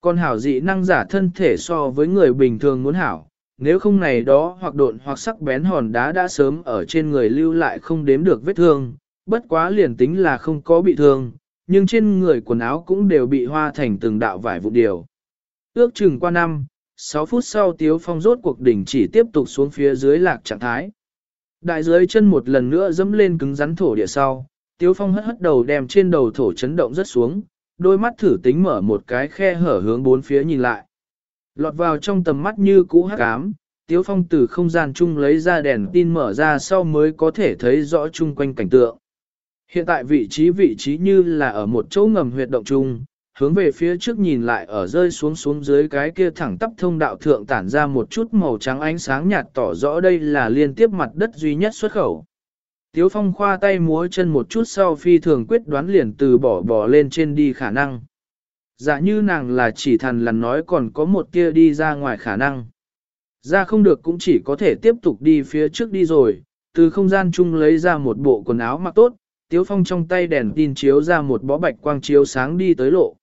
Con hảo dị năng giả thân thể so với người bình thường muốn hảo, nếu không này đó hoặc độn hoặc sắc bén hòn đá đã sớm ở trên người lưu lại không đếm được vết thương, bất quá liền tính là không có bị thương, nhưng trên người quần áo cũng đều bị hoa thành từng đạo vải vụ điều. Ước chừng qua năm, 6 phút sau Tiếu Phong rốt cuộc đỉnh chỉ tiếp tục xuống phía dưới lạc trạng thái. Đại dưới chân một lần nữa dẫm lên cứng rắn thổ địa sau, Tiếu Phong hất hất đầu đem trên đầu thổ chấn động rất xuống, đôi mắt thử tính mở một cái khe hở hướng bốn phía nhìn lại. Lọt vào trong tầm mắt như cũ hắc ám, Tiếu Phong từ không gian chung lấy ra đèn tin mở ra sau mới có thể thấy rõ chung quanh cảnh tượng. Hiện tại vị trí vị trí như là ở một chỗ ngầm huyệt động chung, hướng về phía trước nhìn lại ở rơi xuống xuống dưới cái kia thẳng tắp thông đạo thượng tản ra một chút màu trắng ánh sáng nhạt tỏ rõ đây là liên tiếp mặt đất duy nhất xuất khẩu. Tiếu phong khoa tay múa chân một chút sau phi thường quyết đoán liền từ bỏ bỏ lên trên đi khả năng. Dạ như nàng là chỉ thần lần nói còn có một kia đi ra ngoài khả năng. Ra không được cũng chỉ có thể tiếp tục đi phía trước đi rồi, từ không gian chung lấy ra một bộ quần áo mặc tốt, Tiếu Phong trong tay đèn tin chiếu ra một bó bạch quang chiếu sáng đi tới lộ.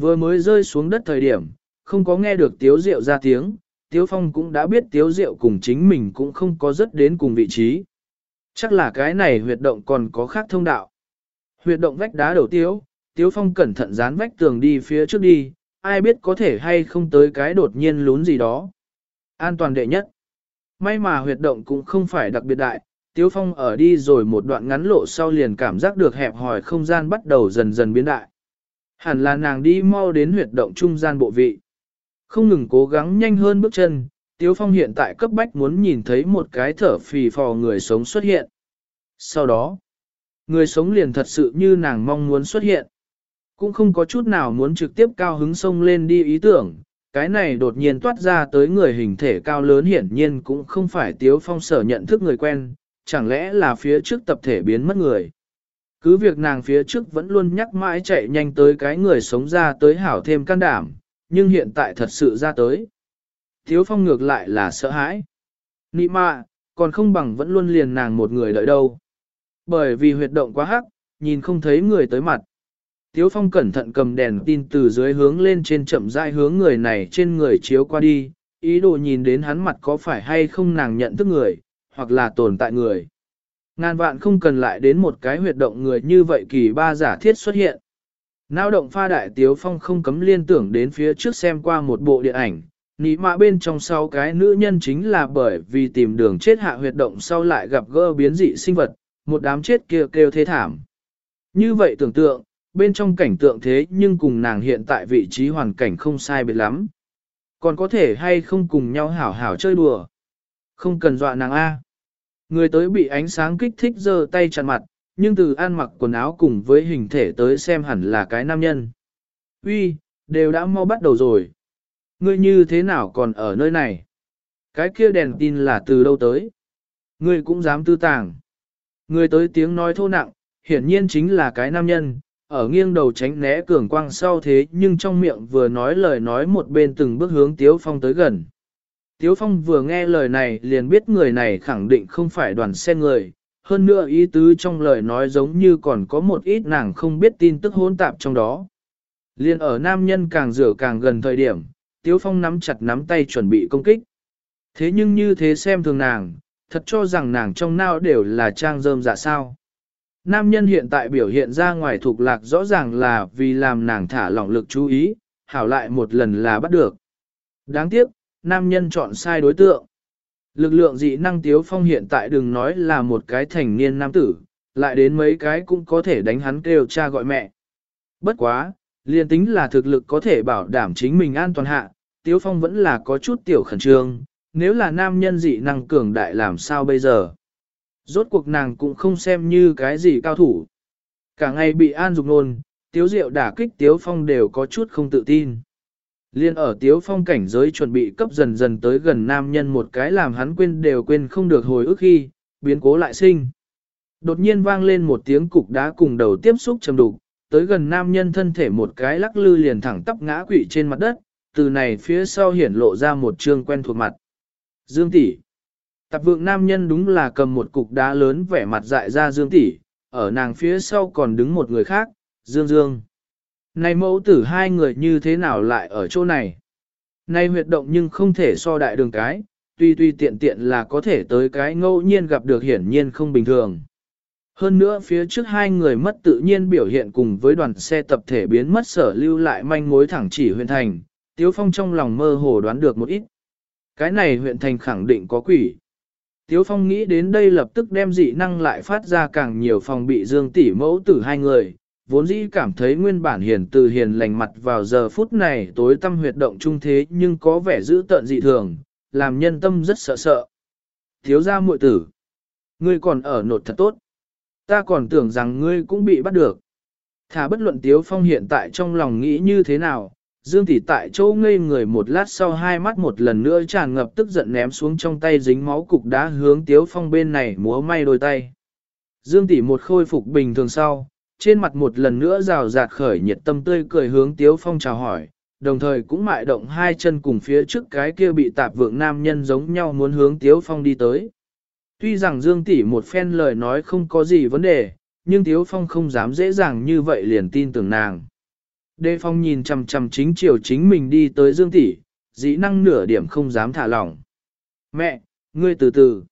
Vừa mới rơi xuống đất thời điểm, không có nghe được Tiếu Diệu ra tiếng, Tiếu Phong cũng đã biết Tiếu Diệu cùng chính mình cũng không có rất đến cùng vị trí. Chắc là cái này huyệt động còn có khác thông đạo. Huyệt động vách đá đầu Tiếu, Tiếu Phong cẩn thận dán vách tường đi phía trước đi, ai biết có thể hay không tới cái đột nhiên lún gì đó. An toàn đệ nhất. May mà huyệt động cũng không phải đặc biệt đại, Tiếu Phong ở đi rồi một đoạn ngắn lộ sau liền cảm giác được hẹp hòi không gian bắt đầu dần dần biến đại. Hẳn là nàng đi mau đến huyệt động trung gian bộ vị. Không ngừng cố gắng nhanh hơn bước chân, Tiếu Phong hiện tại cấp bách muốn nhìn thấy một cái thở phì phò người sống xuất hiện. Sau đó, người sống liền thật sự như nàng mong muốn xuất hiện. Cũng không có chút nào muốn trực tiếp cao hứng sông lên đi ý tưởng, cái này đột nhiên toát ra tới người hình thể cao lớn hiển nhiên cũng không phải Tiếu Phong sở nhận thức người quen, chẳng lẽ là phía trước tập thể biến mất người. Cứ việc nàng phía trước vẫn luôn nhắc mãi chạy nhanh tới cái người sống ra tới hảo thêm can đảm, nhưng hiện tại thật sự ra tới. Thiếu phong ngược lại là sợ hãi. Nị mạ, còn không bằng vẫn luôn liền nàng một người đợi đâu. Bởi vì huyệt động quá hắc, nhìn không thấy người tới mặt. Tiếu phong cẩn thận cầm đèn tin từ dưới hướng lên trên chậm rãi hướng người này trên người chiếu qua đi, ý đồ nhìn đến hắn mặt có phải hay không nàng nhận thức người, hoặc là tồn tại người. Ngàn vạn không cần lại đến một cái huyệt động người như vậy kỳ ba giả thiết xuất hiện. Nao động pha đại tiếu phong không cấm liên tưởng đến phía trước xem qua một bộ điện ảnh, nị mạ bên trong sau cái nữ nhân chính là bởi vì tìm đường chết hạ huyệt động sau lại gặp gỡ biến dị sinh vật, một đám chết kia kêu thế thảm. Như vậy tưởng tượng, bên trong cảnh tượng thế nhưng cùng nàng hiện tại vị trí hoàn cảnh không sai biệt lắm. Còn có thể hay không cùng nhau hảo hảo chơi đùa. Không cần dọa nàng A. Người tới bị ánh sáng kích thích giơ tay chặn mặt, nhưng từ ăn mặc quần áo cùng với hình thể tới xem hẳn là cái nam nhân. Uy, đều đã mau bắt đầu rồi. Ngươi như thế nào còn ở nơi này? Cái kia đèn tin là từ đâu tới? Ngươi cũng dám tư tàng. Người tới tiếng nói thô nặng, hiển nhiên chính là cái nam nhân, ở nghiêng đầu tránh né cường quang sau thế nhưng trong miệng vừa nói lời nói một bên từng bước hướng Tiếu Phong tới gần. Tiếu Phong vừa nghe lời này liền biết người này khẳng định không phải đoàn xe người, hơn nữa ý tứ trong lời nói giống như còn có một ít nàng không biết tin tức hỗn tạp trong đó. Liên ở nam nhân càng rửa càng gần thời điểm, Tiếu Phong nắm chặt nắm tay chuẩn bị công kích. Thế nhưng như thế xem thường nàng, thật cho rằng nàng trong nao đều là trang rơm dạ sao. Nam nhân hiện tại biểu hiện ra ngoài thuộc lạc rõ ràng là vì làm nàng thả lỏng lực chú ý, hảo lại một lần là bắt được. Đáng tiếc, nam nhân chọn sai đối tượng. Lực lượng dị năng tiếu phong hiện tại đừng nói là một cái thành niên nam tử, lại đến mấy cái cũng có thể đánh hắn kêu cha gọi mẹ. Bất quá, liền tính là thực lực có thể bảo đảm chính mình an toàn hạ, tiếu phong vẫn là có chút tiểu khẩn trương, nếu là nam nhân dị năng cường đại làm sao bây giờ. Rốt cuộc nàng cũng không xem như cái gì cao thủ. Cả ngày bị an dục nôn, tiếu diệu đả kích tiếu phong đều có chút không tự tin. Liên ở tiếu phong cảnh giới chuẩn bị cấp dần dần tới gần nam nhân một cái làm hắn quên đều quên không được hồi ức khi, biến cố lại sinh. Đột nhiên vang lên một tiếng cục đá cùng đầu tiếp xúc chầm đục, tới gần nam nhân thân thể một cái lắc lư liền thẳng tắp ngã quỵ trên mặt đất, từ này phía sau hiển lộ ra một trương quen thuộc mặt. Dương tỷ. Tập vượng nam nhân đúng là cầm một cục đá lớn vẻ mặt dại ra Dương tỷ, ở nàng phía sau còn đứng một người khác, Dương Dương. Này mẫu tử hai người như thế nào lại ở chỗ này? Này huyệt động nhưng không thể so đại đường cái, tuy tuy tiện tiện là có thể tới cái ngẫu nhiên gặp được hiển nhiên không bình thường. Hơn nữa phía trước hai người mất tự nhiên biểu hiện cùng với đoàn xe tập thể biến mất sở lưu lại manh mối thẳng chỉ huyện thành, Tiếu Phong trong lòng mơ hồ đoán được một ít. Cái này huyện thành khẳng định có quỷ. Tiếu Phong nghĩ đến đây lập tức đem dị năng lại phát ra càng nhiều phòng bị dương tỷ mẫu tử hai người, vốn dĩ cảm thấy nguyên bản hiền từ hiền lành mặt vào giờ phút này tối tâm huyệt động trung thế nhưng có vẻ giữ tợn dị thường, làm nhân tâm rất sợ sợ. Thiếu gia muội tử, ngươi còn ở nột thật tốt. Ta còn tưởng rằng ngươi cũng bị bắt được. Thả bất luận Tiếu Phong hiện tại trong lòng nghĩ như thế nào, Dương Tỷ tại chỗ ngây người một lát sau hai mắt một lần nữa tràn ngập tức giận ném xuống trong tay dính máu cục đá hướng Tiếu Phong bên này múa may đôi tay. Dương Tỷ một khôi phục bình thường sau, trên mặt một lần nữa rào rạt khởi nhiệt tâm tươi cười hướng Tiếu Phong chào hỏi, đồng thời cũng mại động hai chân cùng phía trước cái kia bị tạp vượng nam nhân giống nhau muốn hướng Tiếu Phong đi tới. Tuy rằng Dương Tỷ một phen lời nói không có gì vấn đề, nhưng Tiếu Phong không dám dễ dàng như vậy liền tin tưởng nàng. Đê Phong nhìn chằm chằm chính chiều chính mình đi tới Dương Tỷ, dĩ năng nửa điểm không dám thả lỏng. Mẹ, ngươi từ từ.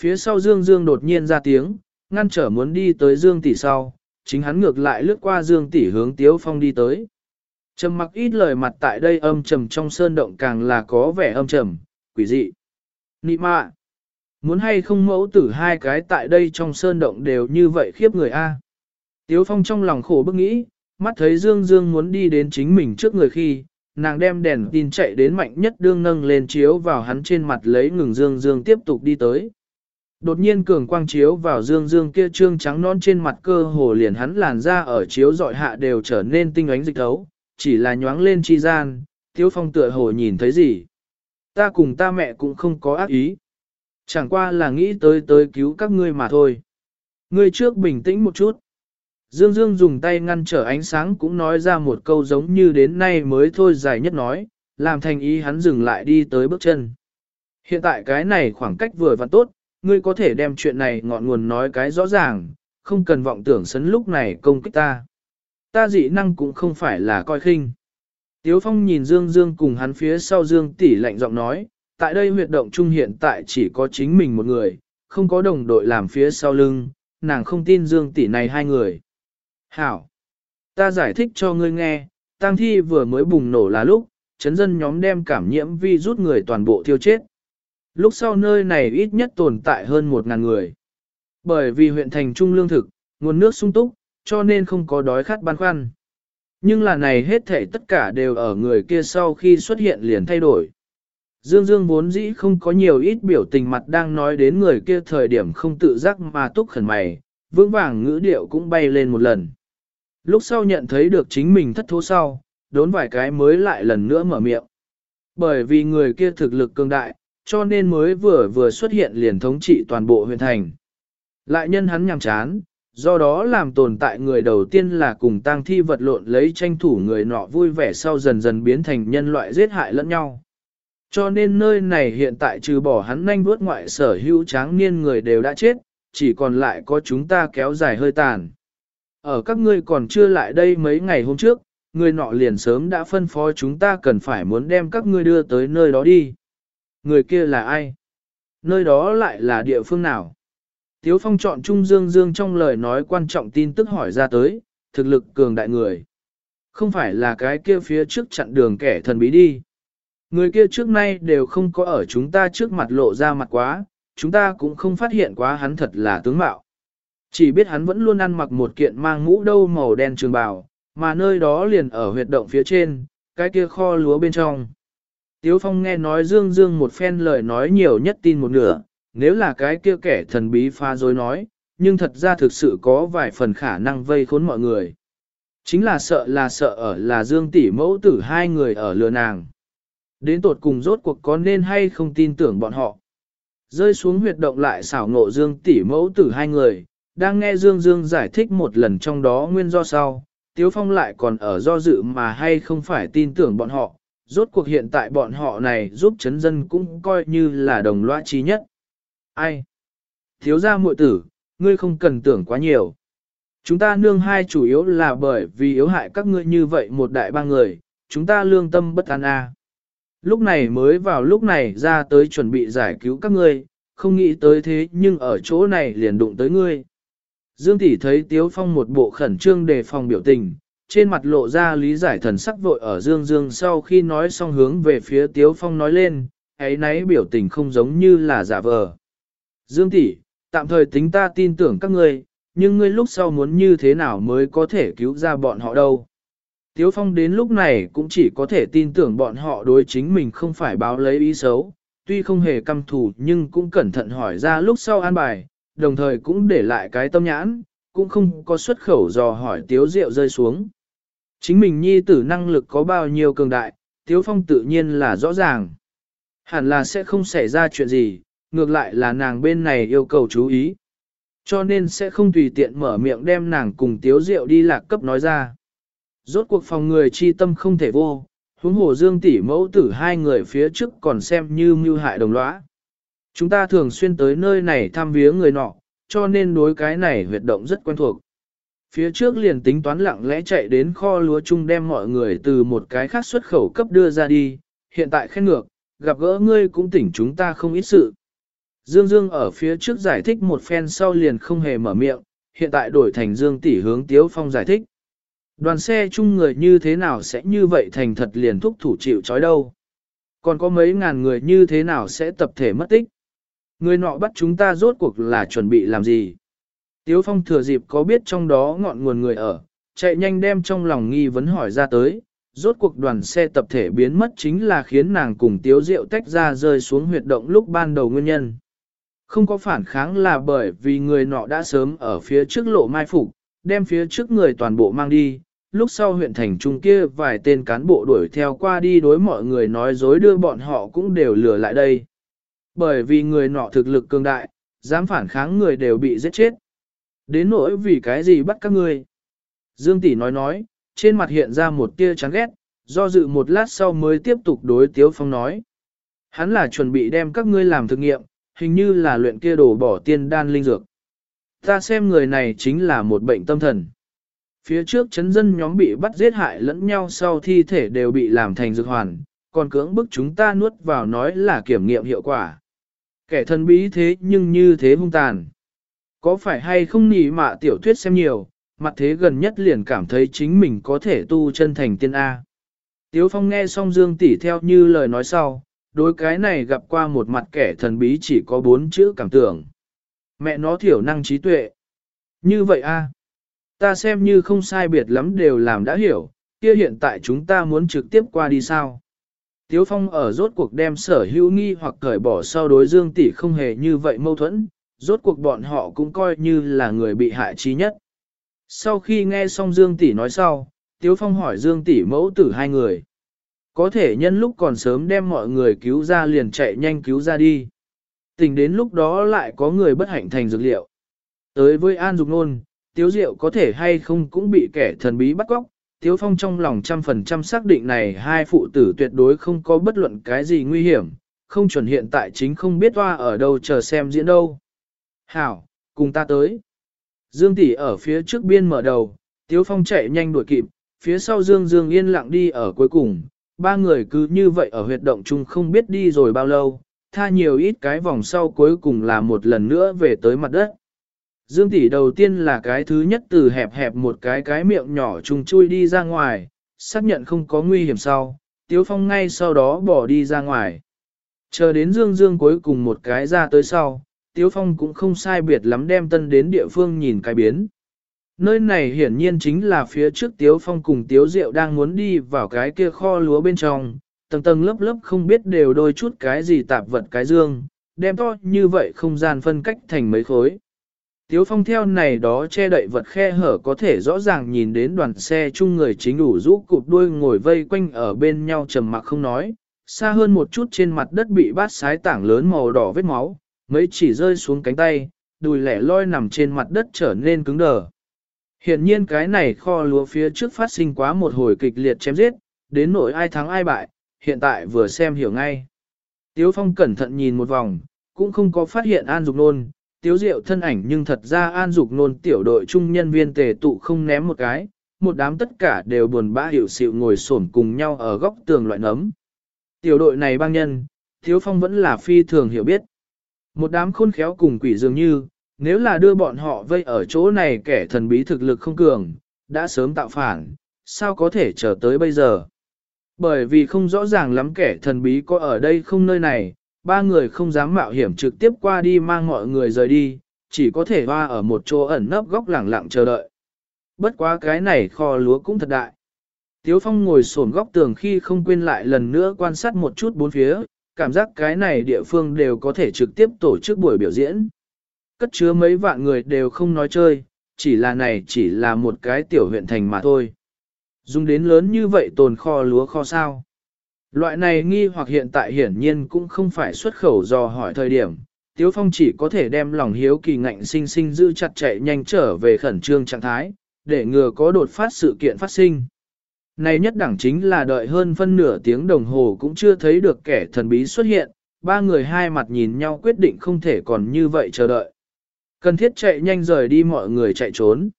Phía sau Dương Dương đột nhiên ra tiếng, ngăn trở muốn đi tới Dương Tỷ sau, chính hắn ngược lại lướt qua Dương Tỷ hướng Tiếu Phong đi tới. Trầm mặc ít lời mặt tại đây âm trầm trong sơn động càng là có vẻ âm trầm, quỷ dị. Nị mạ! Muốn hay không mẫu tử hai cái tại đây trong sơn động đều như vậy khiếp người a. Tiếu Phong trong lòng khổ bức nghĩ, mắt thấy Dương Dương muốn đi đến chính mình trước người khi, nàng đem đèn tin chạy đến mạnh nhất đương nâng lên chiếu vào hắn trên mặt lấy ngừng Dương Dương tiếp tục đi tới. Đột nhiên cường quang chiếu vào Dương Dương kia trương trắng non trên mặt cơ hồ liền hắn làn da ở chiếu dọi hạ đều trở nên tinh ánh dịch thấu, chỉ là nhoáng lên chi gian, thiếu Phong tựa hồ nhìn thấy gì. Ta cùng ta mẹ cũng không có ác ý. Chẳng qua là nghĩ tới tới cứu các ngươi mà thôi. Ngươi trước bình tĩnh một chút. Dương Dương dùng tay ngăn trở ánh sáng cũng nói ra một câu giống như đến nay mới thôi dài nhất nói, làm thành ý hắn dừng lại đi tới bước chân. Hiện tại cái này khoảng cách vừa và tốt, ngươi có thể đem chuyện này ngọn nguồn nói cái rõ ràng, không cần vọng tưởng sấn lúc này công kích ta. Ta dị năng cũng không phải là coi khinh. Tiếu Phong nhìn Dương Dương cùng hắn phía sau Dương tỷ lạnh giọng nói, tại đây huyệt động trung hiện tại chỉ có chính mình một người, không có đồng đội làm phía sau lưng, nàng không tin Dương tỷ này hai người. Hảo! Ta giải thích cho ngươi nghe, tang thi vừa mới bùng nổ là lúc, chấn dân nhóm đem cảm nhiễm vi rút người toàn bộ thiêu chết. Lúc sau nơi này ít nhất tồn tại hơn một ngàn người. Bởi vì huyện thành trung lương thực, nguồn nước sung túc, cho nên không có đói khát băn khoăn. Nhưng là này hết thể tất cả đều ở người kia sau khi xuất hiện liền thay đổi. Dương Dương vốn dĩ không có nhiều ít biểu tình mặt đang nói đến người kia thời điểm không tự giác mà túc khẩn mày, vững vàng ngữ điệu cũng bay lên một lần. Lúc sau nhận thấy được chính mình thất thố sau, đốn vài cái mới lại lần nữa mở miệng. Bởi vì người kia thực lực cường đại, cho nên mới vừa vừa xuất hiện liền thống trị toàn bộ huyện thành. Lại nhân hắn nhằm chán, do đó làm tồn tại người đầu tiên là cùng tang thi vật lộn lấy tranh thủ người nọ vui vẻ sau dần dần biến thành nhân loại giết hại lẫn nhau. Cho nên nơi này hiện tại trừ bỏ hắn nhanh vuốt ngoại sở hữu tráng niên người đều đã chết, chỉ còn lại có chúng ta kéo dài hơi tàn. Ở các ngươi còn chưa lại đây mấy ngày hôm trước, người nọ liền sớm đã phân phó chúng ta cần phải muốn đem các ngươi đưa tới nơi đó đi. Người kia là ai? Nơi đó lại là địa phương nào? Tiếu Phong chọn Trung Dương Dương trong lời nói quan trọng tin tức hỏi ra tới, thực lực cường đại người. Không phải là cái kia phía trước chặn đường kẻ thần bí đi. Người kia trước nay đều không có ở chúng ta trước mặt lộ ra mặt quá, chúng ta cũng không phát hiện quá hắn thật là tướng mạo. Chỉ biết hắn vẫn luôn ăn mặc một kiện mang mũ đâu màu đen trường bào, mà nơi đó liền ở huyệt động phía trên, cái kia kho lúa bên trong. Tiếu Phong nghe nói Dương Dương một phen lời nói nhiều nhất tin một nửa, nếu là cái kia kẻ thần bí pha dối nói, nhưng thật ra thực sự có vài phần khả năng vây khốn mọi người. Chính là sợ là sợ ở là Dương tỷ mẫu tử hai người ở lừa nàng. Đến tột cùng rốt cuộc có nên hay không tin tưởng bọn họ. Rơi xuống huyệt động lại xảo ngộ Dương tỷ mẫu tử hai người, đang nghe Dương Dương giải thích một lần trong đó nguyên do sau, Tiếu Phong lại còn ở do dự mà hay không phải tin tưởng bọn họ, rốt cuộc hiện tại bọn họ này giúp chấn dân cũng coi như là đồng loa trí nhất. Ai? Thiếu gia muội tử, ngươi không cần tưởng quá nhiều. Chúng ta nương hai chủ yếu là bởi vì yếu hại các ngươi như vậy một đại ba người, chúng ta lương tâm bất an a. Lúc này mới vào lúc này ra tới chuẩn bị giải cứu các ngươi, không nghĩ tới thế nhưng ở chỗ này liền đụng tới ngươi. Dương Tỷ thấy Tiếu Phong một bộ khẩn trương đề phòng biểu tình, trên mặt lộ ra lý giải thần sắc vội ở Dương Dương sau khi nói xong hướng về phía Tiếu Phong nói lên, ấy nấy biểu tình không giống như là giả vờ. Dương Tỷ, tạm thời tính ta tin tưởng các ngươi, nhưng ngươi lúc sau muốn như thế nào mới có thể cứu ra bọn họ đâu. Tiếu Phong đến lúc này cũng chỉ có thể tin tưởng bọn họ đối chính mình không phải báo lấy ý xấu, tuy không hề căm thù nhưng cũng cẩn thận hỏi ra lúc sau an bài, đồng thời cũng để lại cái tâm nhãn, cũng không có xuất khẩu dò hỏi Tiếu Diệu rơi xuống. Chính mình nhi tử năng lực có bao nhiêu cường đại, Tiếu Phong tự nhiên là rõ ràng. Hẳn là sẽ không xảy ra chuyện gì, ngược lại là nàng bên này yêu cầu chú ý. Cho nên sẽ không tùy tiện mở miệng đem nàng cùng Tiếu Diệu đi lạc cấp nói ra. Rốt cuộc phòng người chi tâm không thể vô, huống hồ dương tỷ mẫu tử hai người phía trước còn xem như mưu hại đồng lõa. Chúng ta thường xuyên tới nơi này thăm viếng người nọ, cho nên đối cái này huyệt động rất quen thuộc. Phía trước liền tính toán lặng lẽ chạy đến kho lúa chung đem mọi người từ một cái khác xuất khẩu cấp đưa ra đi, hiện tại khen ngược, gặp gỡ ngươi cũng tỉnh chúng ta không ít sự. Dương Dương ở phía trước giải thích một phen sau liền không hề mở miệng, hiện tại đổi thành Dương tỷ hướng Tiếu Phong giải thích. Đoàn xe chung người như thế nào sẽ như vậy thành thật liền thúc thủ chịu trói đâu. Còn có mấy ngàn người như thế nào sẽ tập thể mất tích. Người nọ bắt chúng ta rốt cuộc là chuẩn bị làm gì. Tiếu Phong thừa dịp có biết trong đó ngọn nguồn người ở, chạy nhanh đem trong lòng nghi vấn hỏi ra tới. Rốt cuộc đoàn xe tập thể biến mất chính là khiến nàng cùng Tiếu Diệu tách ra rơi xuống huyệt động lúc ban đầu nguyên nhân. Không có phản kháng là bởi vì người nọ đã sớm ở phía trước lộ mai phục, đem phía trước người toàn bộ mang đi, lúc sau huyện thành trung kia vài tên cán bộ đuổi theo qua đi đối mọi người nói dối đưa bọn họ cũng đều lừa lại đây. Bởi vì người nọ thực lực cường đại, dám phản kháng người đều bị giết chết. Đến nỗi vì cái gì bắt các ngươi? Dương Tỷ nói nói, trên mặt hiện ra một tia chán ghét, do dự một lát sau mới tiếp tục đối Tiếu Phong nói. Hắn là chuẩn bị đem các ngươi làm thực nghiệm, hình như là luyện kia đổ bỏ tiên đan linh dược. Ta xem người này chính là một bệnh tâm thần. Phía trước chấn dân nhóm bị bắt giết hại lẫn nhau sau thi thể đều bị làm thành dược hoàn, còn cưỡng bức chúng ta nuốt vào nói là kiểm nghiệm hiệu quả. Kẻ thân bí thế nhưng như thế hung tàn. Có phải hay không nỉ mạ tiểu thuyết xem nhiều, mặt thế gần nhất liền cảm thấy chính mình có thể tu chân thành tiên A. Tiếu Phong nghe xong Dương Tỷ theo như lời nói sau, đối cái này gặp qua một mặt kẻ thần bí chỉ có bốn chữ cảm tưởng. Mẹ nó thiểu năng trí tuệ. Như vậy a, Ta xem như không sai biệt lắm đều làm đã hiểu, kia hiện tại chúng ta muốn trực tiếp qua đi sao. Tiếu Phong ở rốt cuộc đem sở hữu nghi hoặc cởi bỏ sau đối Dương Tỷ không hề như vậy mâu thuẫn, rốt cuộc bọn họ cũng coi như là người bị hại chi nhất. Sau khi nghe xong Dương Tỷ nói sau, Tiếu Phong hỏi Dương Tỷ mẫu tử hai người. Có thể nhân lúc còn sớm đem mọi người cứu ra liền chạy nhanh cứu ra đi. Tình đến lúc đó lại có người bất hạnh thành dược liệu. Tới với An Dục Nôn, Tiếu Diệu có thể hay không cũng bị kẻ thần bí bắt cóc. Tiếu Phong trong lòng trăm phần trăm xác định này hai phụ tử tuyệt đối không có bất luận cái gì nguy hiểm, không chuẩn hiện tại chính không biết hoa ở đâu chờ xem diễn đâu. Hảo, cùng ta tới. Dương Tỷ ở phía trước biên mở đầu, Tiếu Phong chạy nhanh đuổi kịp, phía sau Dương Dương yên lặng đi ở cuối cùng, ba người cứ như vậy ở huyệt động chung không biết đi rồi bao lâu, tha nhiều ít cái vòng sau cuối cùng là một lần nữa về tới mặt đất. Dương tỷ đầu tiên là cái thứ nhất từ hẹp hẹp một cái cái miệng nhỏ trùng chui đi ra ngoài, xác nhận không có nguy hiểm sau, Tiếu Phong ngay sau đó bỏ đi ra ngoài. Chờ đến Dương Dương cuối cùng một cái ra tới sau, Tiếu Phong cũng không sai biệt lắm đem tân đến địa phương nhìn cái biến. Nơi này hiển nhiên chính là phía trước Tiếu Phong cùng Tiếu Diệu đang muốn đi vào cái kia kho lúa bên trong, tầng tầng lớp lớp không biết đều đôi chút cái gì tạp vật cái dương, đem to như vậy không gian phân cách thành mấy khối. Tiếu Phong theo này đó che đậy vật khe hở có thể rõ ràng nhìn đến đoàn xe chung người chính đủ rũ cụp đuôi ngồi vây quanh ở bên nhau trầm mặc không nói, xa hơn một chút trên mặt đất bị bát sái tảng lớn màu đỏ vết máu, mấy chỉ rơi xuống cánh tay, đùi lẻ loi nằm trên mặt đất trở nên cứng đờ. Hiện nhiên cái này kho lúa phía trước phát sinh quá một hồi kịch liệt chém giết, đến nỗi ai thắng ai bại, hiện tại vừa xem hiểu ngay. Tiếu Phong cẩn thận nhìn một vòng, cũng không có phát hiện An Dục Nôn, Tiếu Diệu thân ảnh nhưng thật ra An Dục Nôn tiểu đội trung nhân viên tề tụ không ném một cái, một đám tất cả đều buồn bã hiểu xịu ngồi xổm cùng nhau ở góc tường loại nấm. Tiểu đội này băng nhân, Tiếu Phong vẫn là phi thường hiểu biết. Một đám khôn khéo cùng quỷ dường như, nếu là đưa bọn họ vây ở chỗ này kẻ thần bí thực lực không cường, đã sớm tạo phản, sao có thể chờ tới bây giờ? Bởi vì không rõ ràng lắm kẻ thần bí có ở đây không nơi này, ba người không dám mạo hiểm trực tiếp qua đi mang mọi người rời đi, chỉ có thể hoa ở một chỗ ẩn nấp góc lẳng lặng chờ đợi. Bất quá cái này kho lúa cũng thật đại. Tiếu Phong ngồi sổn góc tường khi không quên lại lần nữa quan sát một chút bốn phía, cảm giác cái này địa phương đều có thể trực tiếp tổ chức buổi biểu diễn. Cất chứa mấy vạn người đều không nói chơi, chỉ là này chỉ là một cái tiểu huyện thành mà thôi. Dùng đến lớn như vậy tồn kho lúa kho sao. Loại này nghi hoặc hiện tại hiển nhiên cũng không phải xuất khẩu do hỏi thời điểm. Tiếu Phong chỉ có thể đem lòng hiếu kỳ ngạnh sinh sinh giữ chặt chạy nhanh trở về khẩn trương trạng thái, để ngừa có đột phát sự kiện phát sinh. Này nhất đẳng chính là đợi hơn phân nửa tiếng đồng hồ cũng chưa thấy được kẻ thần bí xuất hiện, ba người hai mặt nhìn nhau quyết định không thể còn như vậy chờ đợi. Cần thiết chạy nhanh rời đi mọi người chạy trốn.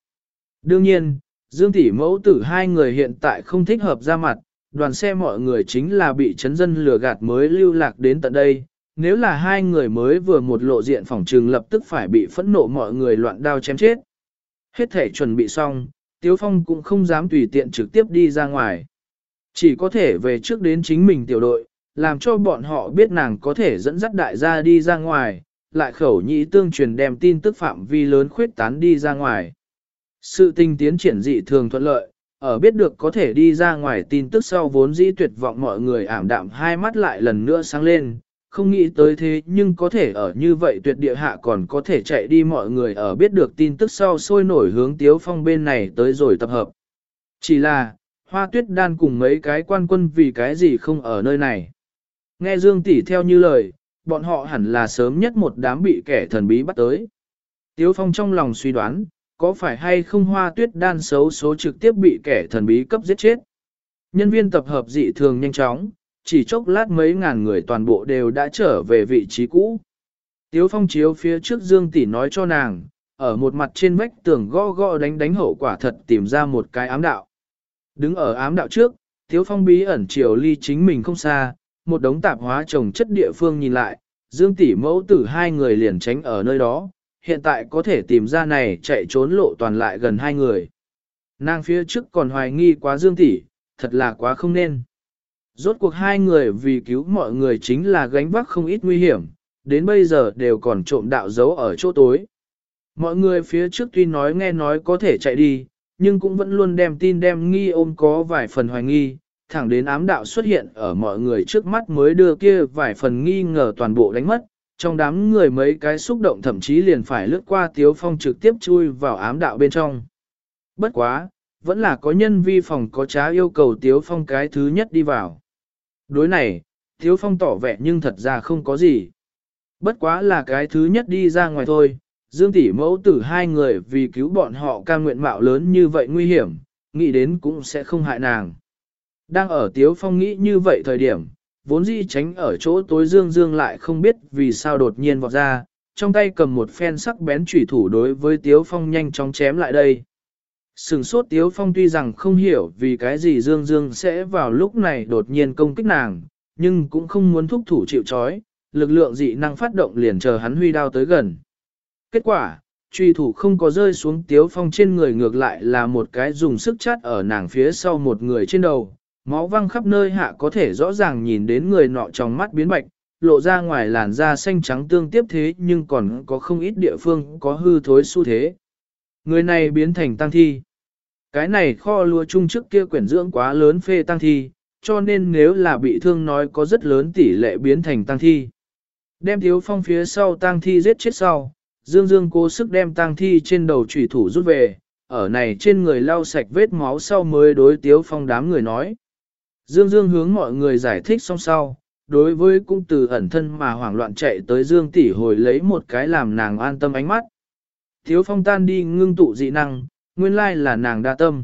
Đương nhiên, Dương Tỷ mẫu tử hai người hiện tại không thích hợp ra mặt, đoàn xe mọi người chính là bị chấn dân lừa gạt mới lưu lạc đến tận đây. Nếu là hai người mới vừa một lộ diện phòng trừng lập tức phải bị phẫn nộ mọi người loạn đao chém chết. Hết thể chuẩn bị xong, Tiếu Phong cũng không dám tùy tiện trực tiếp đi ra ngoài. Chỉ có thể về trước đến chính mình tiểu đội, làm cho bọn họ biết nàng có thể dẫn dắt đại gia đi ra ngoài, lại khẩu nhĩ tương truyền đem tin tức phạm vi lớn khuyết tán đi ra ngoài. Sự tình tiến triển dị thường thuận lợi, ở biết được có thể đi ra ngoài tin tức sau vốn dĩ tuyệt vọng mọi người ảm đạm hai mắt lại lần nữa sáng lên, không nghĩ tới thế nhưng có thể ở như vậy tuyệt địa hạ còn có thể chạy đi mọi người ở biết được tin tức sau sôi nổi hướng tiếu phong bên này tới rồi tập hợp. Chỉ là, hoa tuyết đan cùng mấy cái quan quân vì cái gì không ở nơi này. Nghe Dương Tỷ theo như lời, bọn họ hẳn là sớm nhất một đám bị kẻ thần bí bắt tới. Tiếu phong trong lòng suy đoán, có phải hay không hoa tuyết đan xấu số trực tiếp bị kẻ thần bí cấp giết chết. Nhân viên tập hợp dị thường nhanh chóng, chỉ chốc lát mấy ngàn người toàn bộ đều đã trở về vị trí cũ. Tiếu phong chiếu phía trước Dương Tỷ nói cho nàng, ở một mặt trên vách tường gõ gõ đánh đánh hậu quả thật tìm ra một cái ám đạo. Đứng ở ám đạo trước, Tiếu phong bí ẩn chiều ly chính mình không xa, một đống tạp hóa trồng chất địa phương nhìn lại, Dương Tỷ mẫu tử hai người liền tránh ở nơi đó, hiện tại có thể tìm ra này chạy trốn lộ toàn lại gần hai người. Nàng phía trước còn hoài nghi quá Dương Tỷ, thật là quá không nên. Rốt cuộc hai người vì cứu mọi người chính là gánh vác không ít nguy hiểm, đến bây giờ đều còn trộm đạo giấu ở chỗ tối. Mọi người phía trước tuy nói nghe nói có thể chạy đi, nhưng cũng vẫn luôn đem tin đem nghi ôm có vài phần hoài nghi, thẳng đến ám đạo xuất hiện ở mọi người trước mắt mới đưa kia vài phần nghi ngờ toàn bộ đánh mất. Trong đám người mấy cái xúc động thậm chí liền phải lướt qua tiếu phong trực tiếp chui vào ám đạo bên trong. Bất quá, vẫn là có nhân vi phòng có trá yêu cầu tiếu phong cái thứ nhất đi vào. Đối này, thiếu Phong tỏ vẻ nhưng thật ra không có gì. Bất quá là cái thứ nhất đi ra ngoài thôi, Dương tỷ mẫu tử hai người vì cứu bọn họ ca nguyện mạo lớn như vậy nguy hiểm, nghĩ đến cũng sẽ không hại nàng. Đang ở Tiếu Phong nghĩ như vậy thời điểm, vốn dĩ tránh ở chỗ tối Dương Dương lại không biết vì sao đột nhiên vọt ra, trong tay cầm một phen sắc bén chủy thủ đối với Tiếu Phong nhanh chóng chém lại đây. Sừng sốt Tiếu Phong tuy rằng không hiểu vì cái gì Dương Dương sẽ vào lúc này đột nhiên công kích nàng, nhưng cũng không muốn thúc thủ chịu chói, lực lượng dị năng phát động liền chờ hắn huy đao tới gần. Kết quả, truy thủ không có rơi xuống Tiếu Phong trên người ngược lại là một cái dùng sức chát ở nàng phía sau một người trên đầu, máu văng khắp nơi hạ có thể rõ ràng nhìn đến người nọ trong mắt biến bạch, lộ ra ngoài làn da xanh trắng tương tiếp thế nhưng còn có không ít địa phương có hư thối xu thế. Người này biến thành tăng thi. Cái này kho lúa chung trước kia quyển dưỡng quá lớn phê tăng thi, cho nên nếu là bị thương nói có rất lớn tỷ lệ biến thành tăng thi. Đem thiếu phong phía sau tăng thi giết chết sau, Dương Dương cố sức đem tăng thi trên đầu trùy thủ rút về, ở này trên người lau sạch vết máu sau mới đối tiếu phong đám người nói. Dương Dương hướng mọi người giải thích xong sau, đối với cung từ ẩn thân mà hoảng loạn chạy tới Dương tỷ hồi lấy một cái làm nàng an tâm ánh mắt. thiếu phong tan đi ngưng tụ dị năng, nguyên lai là nàng đa tâm.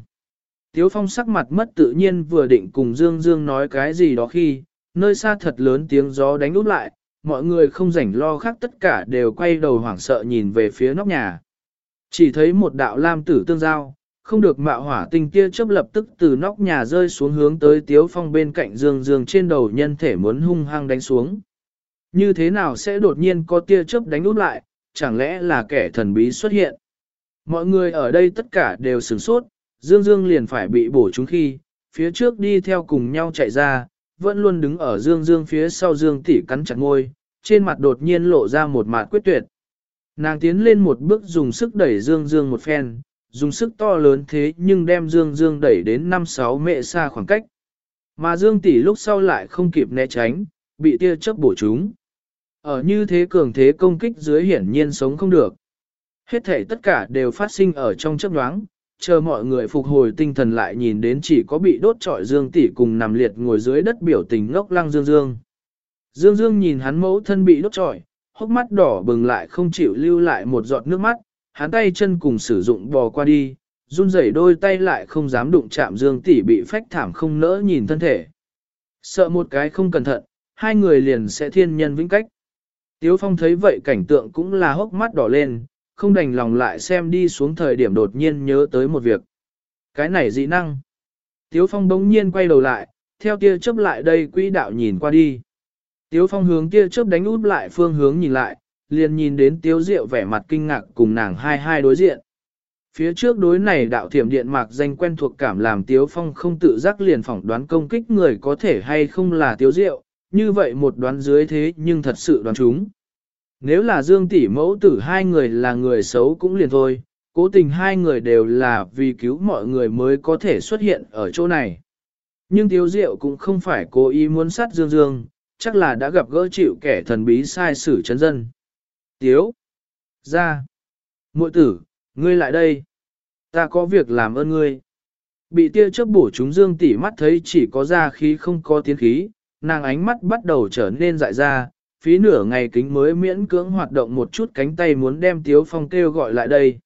Tiếu phong sắc mặt mất tự nhiên vừa định cùng Dương Dương nói cái gì đó khi, nơi xa thật lớn tiếng gió đánh út lại, mọi người không rảnh lo khác tất cả đều quay đầu hoảng sợ nhìn về phía nóc nhà. Chỉ thấy một đạo lam tử tương giao, không được mạo hỏa tinh kia chấp lập tức từ nóc nhà rơi xuống hướng tới tiếu phong bên cạnh dương dương trên đầu nhân thể muốn hung hăng đánh xuống. Như thế nào sẽ đột nhiên có tia chớp đánh út lại, chẳng lẽ là kẻ thần bí xuất hiện? Mọi người ở đây tất cả đều sửng sốt, Dương Dương liền phải bị bổ trúng khi, phía trước đi theo cùng nhau chạy ra, vẫn luôn đứng ở Dương Dương phía sau Dương tỷ cắn chặt môi, trên mặt đột nhiên lộ ra một mặt quyết tuyệt. Nàng tiến lên một bước dùng sức đẩy Dương Dương một phen, dùng sức to lớn thế nhưng đem Dương Dương đẩy đến 5-6 mệ xa khoảng cách. Mà Dương tỷ lúc sau lại không kịp né tránh, bị tia chớp bổ trúng. Ở như thế cường thế công kích dưới hiển nhiên sống không được. Hết thể tất cả đều phát sinh ở trong chớp nhoáng, chờ mọi người phục hồi tinh thần lại nhìn đến chỉ có bị đốt trọi Dương tỷ cùng nằm liệt ngồi dưới đất biểu tình ngốc lăng Dương Dương. Dương Dương nhìn hắn mẫu thân bị đốt trọi, hốc mắt đỏ bừng lại không chịu lưu lại một giọt nước mắt, hắn tay chân cùng sử dụng bò qua đi, run rẩy đôi tay lại không dám đụng chạm Dương tỷ bị phách thảm không nỡ nhìn thân thể. Sợ một cái không cẩn thận, hai người liền sẽ thiên nhân vĩnh cách. Tiếu Phong thấy vậy cảnh tượng cũng là hốc mắt đỏ lên, không đành lòng lại xem đi xuống thời điểm đột nhiên nhớ tới một việc. Cái này dị năng. Tiếu Phong bỗng nhiên quay đầu lại, theo tia chớp lại đây quỹ đạo nhìn qua đi. Tiếu Phong hướng tia chớp đánh út lại phương hướng nhìn lại, liền nhìn đến Tiếu Diệu vẻ mặt kinh ngạc cùng nàng hai hai đối diện. Phía trước đối này đạo thiểm điện mạc danh quen thuộc cảm làm Tiếu Phong không tự giác liền phỏng đoán công kích người có thể hay không là Tiếu Diệu, như vậy một đoán dưới thế nhưng thật sự đoán chúng. Nếu là Dương tỷ mẫu tử hai người là người xấu cũng liền thôi, cố tình hai người đều là vì cứu mọi người mới có thể xuất hiện ở chỗ này. Nhưng Tiếu Diệu cũng không phải cố ý muốn sát Dương Dương, chắc là đã gặp gỡ chịu kẻ thần bí sai sử chấn dân. Tiếu, ra, muội tử, ngươi lại đây. Ta có việc làm ơn ngươi. Bị tia chớp bổ chúng Dương tỷ mắt thấy chỉ có ra khí không có tiến khí, nàng ánh mắt bắt đầu trở nên dại ra, phí nửa ngày kính mới miễn cưỡng hoạt động một chút cánh tay muốn đem Tiếu Phong kêu gọi lại đây.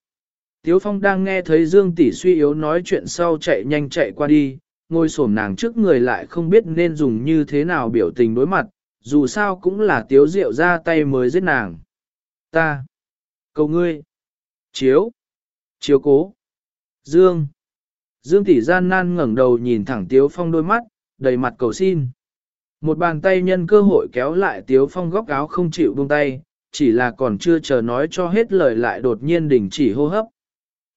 Tiếu Phong đang nghe thấy Dương Tỷ suy yếu nói chuyện sau chạy nhanh chạy qua đi, ngồi xổm nàng trước người lại không biết nên dùng như thế nào biểu tình đối mặt, dù sao cũng là Tiếu Diệu ra tay mới giết nàng. Ta! Cầu ngươi! Chiếu! Chiếu cố! Dương! Dương Tỷ gian nan ngẩng đầu nhìn thẳng Tiếu Phong đôi mắt, đầy mặt cầu xin. Một bàn tay nhân cơ hội kéo lại Tiếu Phong góc áo không chịu buông tay, chỉ là còn chưa chờ nói cho hết lời lại đột nhiên đình chỉ hô hấp.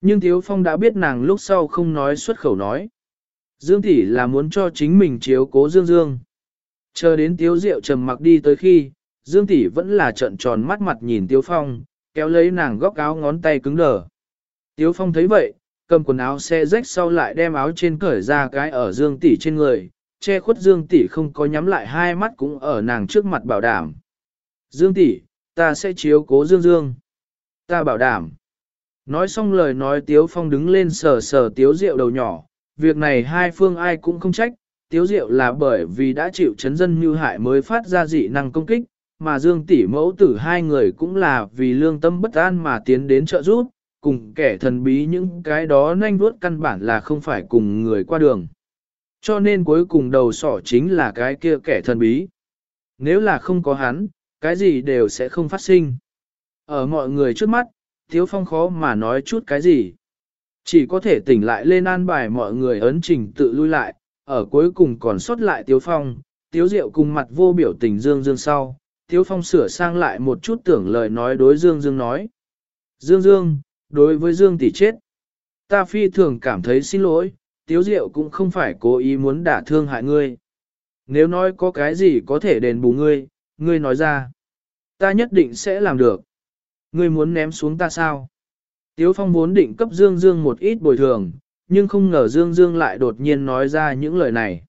Nhưng Tiếu Phong đã biết nàng lúc sau không nói xuất khẩu nói. Dương Tỷ là muốn cho chính mình chiếu cố Dương Dương. Chờ đến Tiếu Diệu trầm mặc đi tới khi, Dương Tỷ vẫn là trận tròn mắt mặt nhìn Tiếu Phong, kéo lấy nàng góc áo ngón tay cứng đờ. Tiếu Phong thấy vậy, cầm quần áo xe rách sau lại đem áo trên cởi ra cái ở Dương Tỷ trên người, che khuất Dương tỷ không có nhắm lại hai mắt cũng ở nàng trước mặt bảo đảm. Dương tỷ, ta sẽ chiếu cố Dương Dương. Ta bảo đảm. Nói xong lời nói Tiếu Phong đứng lên sờ sờ Tiếu Diệu đầu nhỏ, việc này hai phương ai cũng không trách, Tiếu Diệu là bởi vì đã chịu chấn dân như hại mới phát ra dị năng công kích, mà Dương tỷ mẫu tử hai người cũng là vì lương tâm bất an mà tiến đến trợ giúp, cùng kẻ thần bí những cái đó nhanh vuốt căn bản là không phải cùng người qua đường. Cho nên cuối cùng đầu sỏ chính là cái kia kẻ thần bí. Nếu là không có hắn, cái gì đều sẽ không phát sinh. Ở mọi người trước mắt, Tiếu Phong khó mà nói chút cái gì. Chỉ có thể tỉnh lại lên an bài mọi người ấn trình tự lui lại, ở cuối cùng còn sót lại Tiếu Phong, Tiếu Diệu cùng mặt vô biểu tình Dương Dương sau. Tiếu Phong sửa sang lại một chút tưởng lời nói đối Dương Dương nói. Dương Dương, đối với Dương tỷ chết. Ta phi thường cảm thấy xin lỗi, Tiếu Diệu cũng không phải cố ý muốn đả thương hại ngươi. Nếu nói có cái gì có thể đền bù ngươi, ngươi nói ra. Ta nhất định sẽ làm được. Ngươi muốn ném xuống ta sao? Tiếu Phong vốn định cấp Dương Dương một ít bồi thường, nhưng không ngờ Dương Dương lại đột nhiên nói ra những lời này.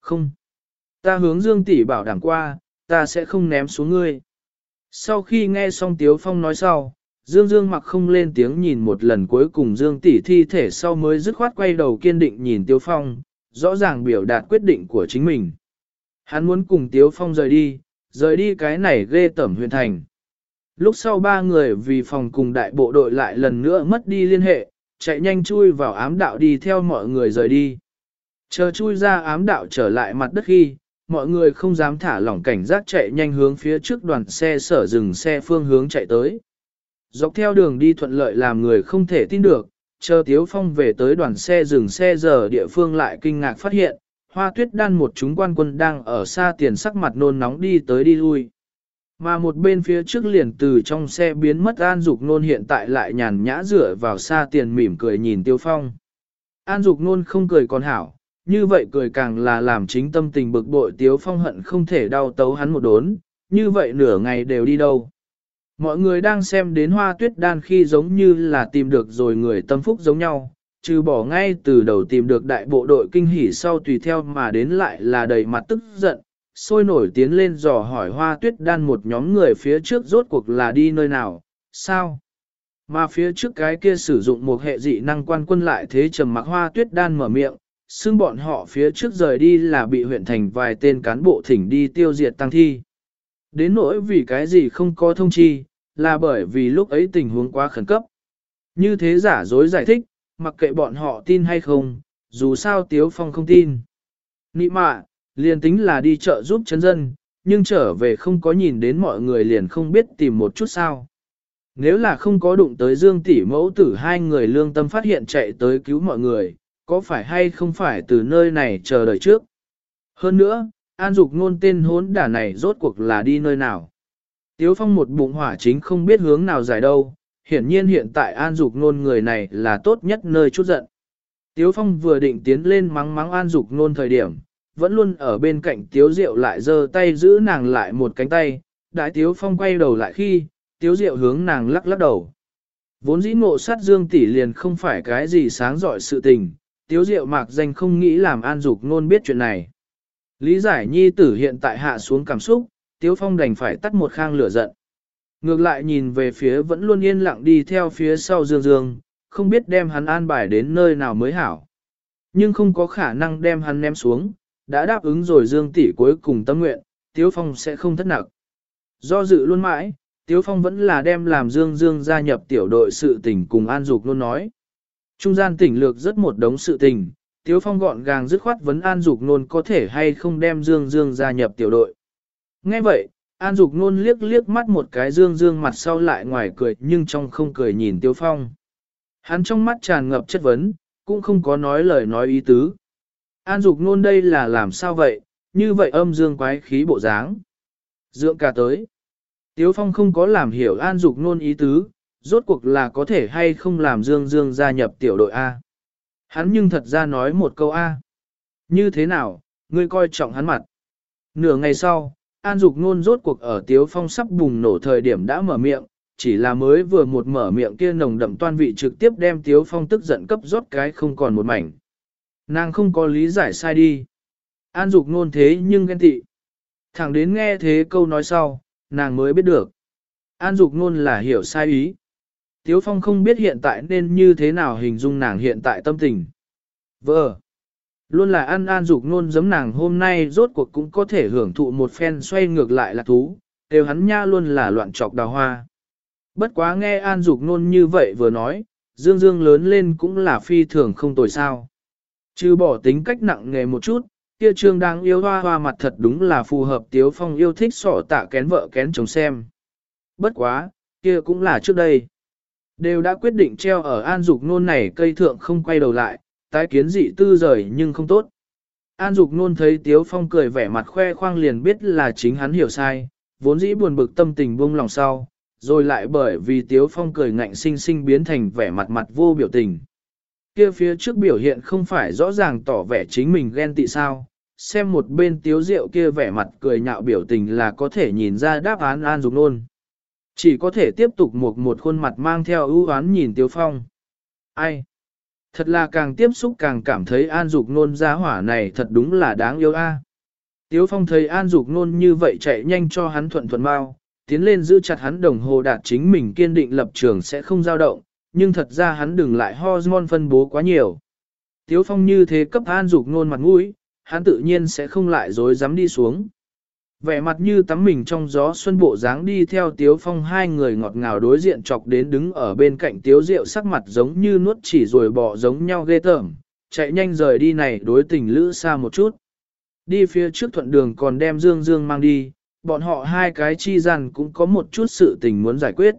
Không. Ta hướng Dương tỷ bảo đảm qua, ta sẽ không ném xuống ngươi. Sau khi nghe xong Tiếu Phong nói sau, Dương Dương mặc không lên tiếng nhìn một lần cuối cùng Dương tỷ thi thể sau mới dứt khoát quay đầu kiên định nhìn Tiêu Phong, rõ ràng biểu đạt quyết định của chính mình. Hắn muốn cùng Tiếu Phong rời đi, rời đi cái này ghê tẩm huyền thành. Lúc sau ba người vì phòng cùng đại bộ đội lại lần nữa mất đi liên hệ, chạy nhanh chui vào ám đạo đi theo mọi người rời đi. Chờ chui ra ám đạo trở lại mặt đất khi, mọi người không dám thả lỏng cảnh giác chạy nhanh hướng phía trước đoàn xe sở dừng xe phương hướng chạy tới. Dọc theo đường đi thuận lợi làm người không thể tin được, chờ Tiếu Phong về tới đoàn xe dừng xe giờ địa phương lại kinh ngạc phát hiện, hoa tuyết đan một chúng quan quân đang ở xa tiền sắc mặt nôn nóng đi tới đi lui. Mà một bên phía trước liền từ trong xe biến mất An Dục Nôn hiện tại lại nhàn nhã rửa vào xa tiền mỉm cười nhìn Tiêu Phong. An Dục Nôn không cười còn hảo, như vậy cười càng là làm chính tâm tình bực bội Tiêu Phong hận không thể đau tấu hắn một đốn, như vậy nửa ngày đều đi đâu. Mọi người đang xem đến hoa tuyết đan khi giống như là tìm được rồi người tâm phúc giống nhau, trừ bỏ ngay từ đầu tìm được đại bộ đội kinh hỉ sau tùy theo mà đến lại là đầy mặt tức giận, sôi nổi tiến lên dò hỏi hoa tuyết đan một nhóm người phía trước rốt cuộc là đi nơi nào, sao? Mà phía trước cái kia sử dụng một hệ dị năng quan quân lại thế trầm mặc hoa tuyết đan mở miệng, xưng bọn họ phía trước rời đi là bị huyện thành vài tên cán bộ thỉnh đi tiêu diệt tăng thi. Đến nỗi vì cái gì không có thông chi, là bởi vì lúc ấy tình huống quá khẩn cấp. Như thế giả dối giải thích, mặc kệ bọn họ tin hay không, dù sao Tiếu Phong không tin. Nị mạ, liền tính là đi chợ giúp chấn dân, nhưng trở về không có nhìn đến mọi người liền không biết tìm một chút sao. Nếu là không có đụng tới Dương tỷ mẫu tử hai người lương tâm phát hiện chạy tới cứu mọi người, có phải hay không phải từ nơi này chờ đợi trước. Hơn nữa, An Dục ngôn tên hốn đả này rốt cuộc là đi nơi nào. Tiếu Phong một bụng hỏa chính không biết hướng nào giải đâu, hiển nhiên hiện tại An Dục Nôn người này là tốt nhất nơi chút giận. Tiếu Phong vừa định tiến lên mắng mắng An Dục Nôn thời điểm, vẫn luôn ở bên cạnh Tiếu Diệu lại giơ tay giữ nàng lại một cánh tay, đại Tiếu Phong quay đầu lại khi, Tiếu Diệu hướng nàng lắc lắc đầu. Vốn dĩ ngộ sát Dương tỷ liền không phải cái gì sáng giỏi sự tình, Tiếu Diệu mạc danh không nghĩ làm An Dục Nôn biết chuyện này. Lý giải nhi tử hiện tại hạ xuống cảm xúc, Tiếu Phong đành phải tắt một khang lửa giận. Ngược lại nhìn về phía vẫn luôn yên lặng đi theo phía sau Dương Dương, không biết đem hắn an bài đến nơi nào mới hảo. Nhưng không có khả năng đem hắn ném xuống, đã đáp ứng rồi Dương tỷ cuối cùng tâm nguyện, Tiếu Phong sẽ không thất nặng. Do dự luôn mãi, Tiếu Phong vẫn là đem làm Dương Dương gia nhập tiểu đội sự tình cùng An Dục luôn nói. Trung gian tỉnh lược rất một đống sự tình, Tiếu Phong gọn gàng dứt khoát vấn An Dục Nôn có thể hay không đem Dương Dương gia nhập tiểu đội. Nghe vậy, An Dục nôn liếc liếc mắt một cái dương dương mặt sau lại ngoài cười nhưng trong không cười nhìn Tiêu Phong. Hắn trong mắt tràn ngập chất vấn, cũng không có nói lời nói ý tứ. An Dục nôn đây là làm sao vậy, như vậy âm dương quái khí bộ dáng. Dượng cả tới. Tiếu Phong không có làm hiểu An Dục nôn ý tứ, rốt cuộc là có thể hay không làm Dương Dương gia nhập tiểu đội A. Hắn nhưng thật ra nói một câu A. Như thế nào, ngươi coi trọng hắn mặt. Nửa ngày sau, An Dục Nôn rốt cuộc ở Tiếu Phong sắp bùng nổ thời điểm đã mở miệng, chỉ là mới vừa một mở miệng kia nồng đậm toan vị trực tiếp đem Tiếu Phong tức giận cấp rót cái không còn một mảnh. Nàng không có lý giải sai đi. An Dục Nôn thế nhưng ghen tị. Thẳng đến nghe thế câu nói sau, nàng mới biết được. An Dục Nôn là hiểu sai ý. Tiếu Phong không biết hiện tại nên như thế nào hình dung nàng hiện tại tâm tình. Vợ, Luôn là ăn an dục nôn giấm nàng hôm nay rốt cuộc cũng có thể hưởng thụ một phen xoay ngược lại là thú, đều hắn nha luôn là loạn trọc đào hoa. Bất quá nghe an dục nôn như vậy vừa nói, dương dương lớn lên cũng là phi thường không tồi sao. Chứ bỏ tính cách nặng nghề một chút, kia trương đang yêu hoa hoa mặt thật đúng là phù hợp tiếu phong yêu thích sọ tạ kén vợ kén chồng xem. Bất quá, kia cũng là trước đây. Đều đã quyết định treo ở an dục nôn này cây thượng không quay đầu lại, tái kiến dị tư rời nhưng không tốt. An Dục nôn thấy Tiếu Phong cười vẻ mặt khoe khoang liền biết là chính hắn hiểu sai, vốn dĩ buồn bực tâm tình buông lòng sau, rồi lại bởi vì Tiếu Phong cười ngạnh sinh sinh biến thành vẻ mặt mặt vô biểu tình. Kia phía trước biểu hiện không phải rõ ràng tỏ vẻ chính mình ghen tị sao, xem một bên Tiếu Diệu kia vẻ mặt cười nhạo biểu tình là có thể nhìn ra đáp án An Dục nôn. Chỉ có thể tiếp tục một một khuôn mặt mang theo ưu oán nhìn Tiếu Phong. Ai? Thật là càng tiếp xúc càng cảm thấy an dục nôn giá hỏa này thật đúng là đáng yêu a. Tiếu phong thấy an dục nôn như vậy chạy nhanh cho hắn thuận thuận mau, tiến lên giữ chặt hắn đồng hồ đạt chính mình kiên định lập trường sẽ không dao động, nhưng thật ra hắn đừng lại hormone phân bố quá nhiều. Tiếu phong như thế cấp an dục nôn mặt mũi, hắn tự nhiên sẽ không lại dối dám đi xuống. Vẻ mặt như tắm mình trong gió xuân bộ dáng đi theo tiếu phong hai người ngọt ngào đối diện chọc đến đứng ở bên cạnh tiếu rượu sắc mặt giống như nuốt chỉ rồi bỏ giống nhau ghê tởm, chạy nhanh rời đi này đối tình lữ xa một chút. Đi phía trước thuận đường còn đem Dương Dương mang đi, bọn họ hai cái chi rằng cũng có một chút sự tình muốn giải quyết.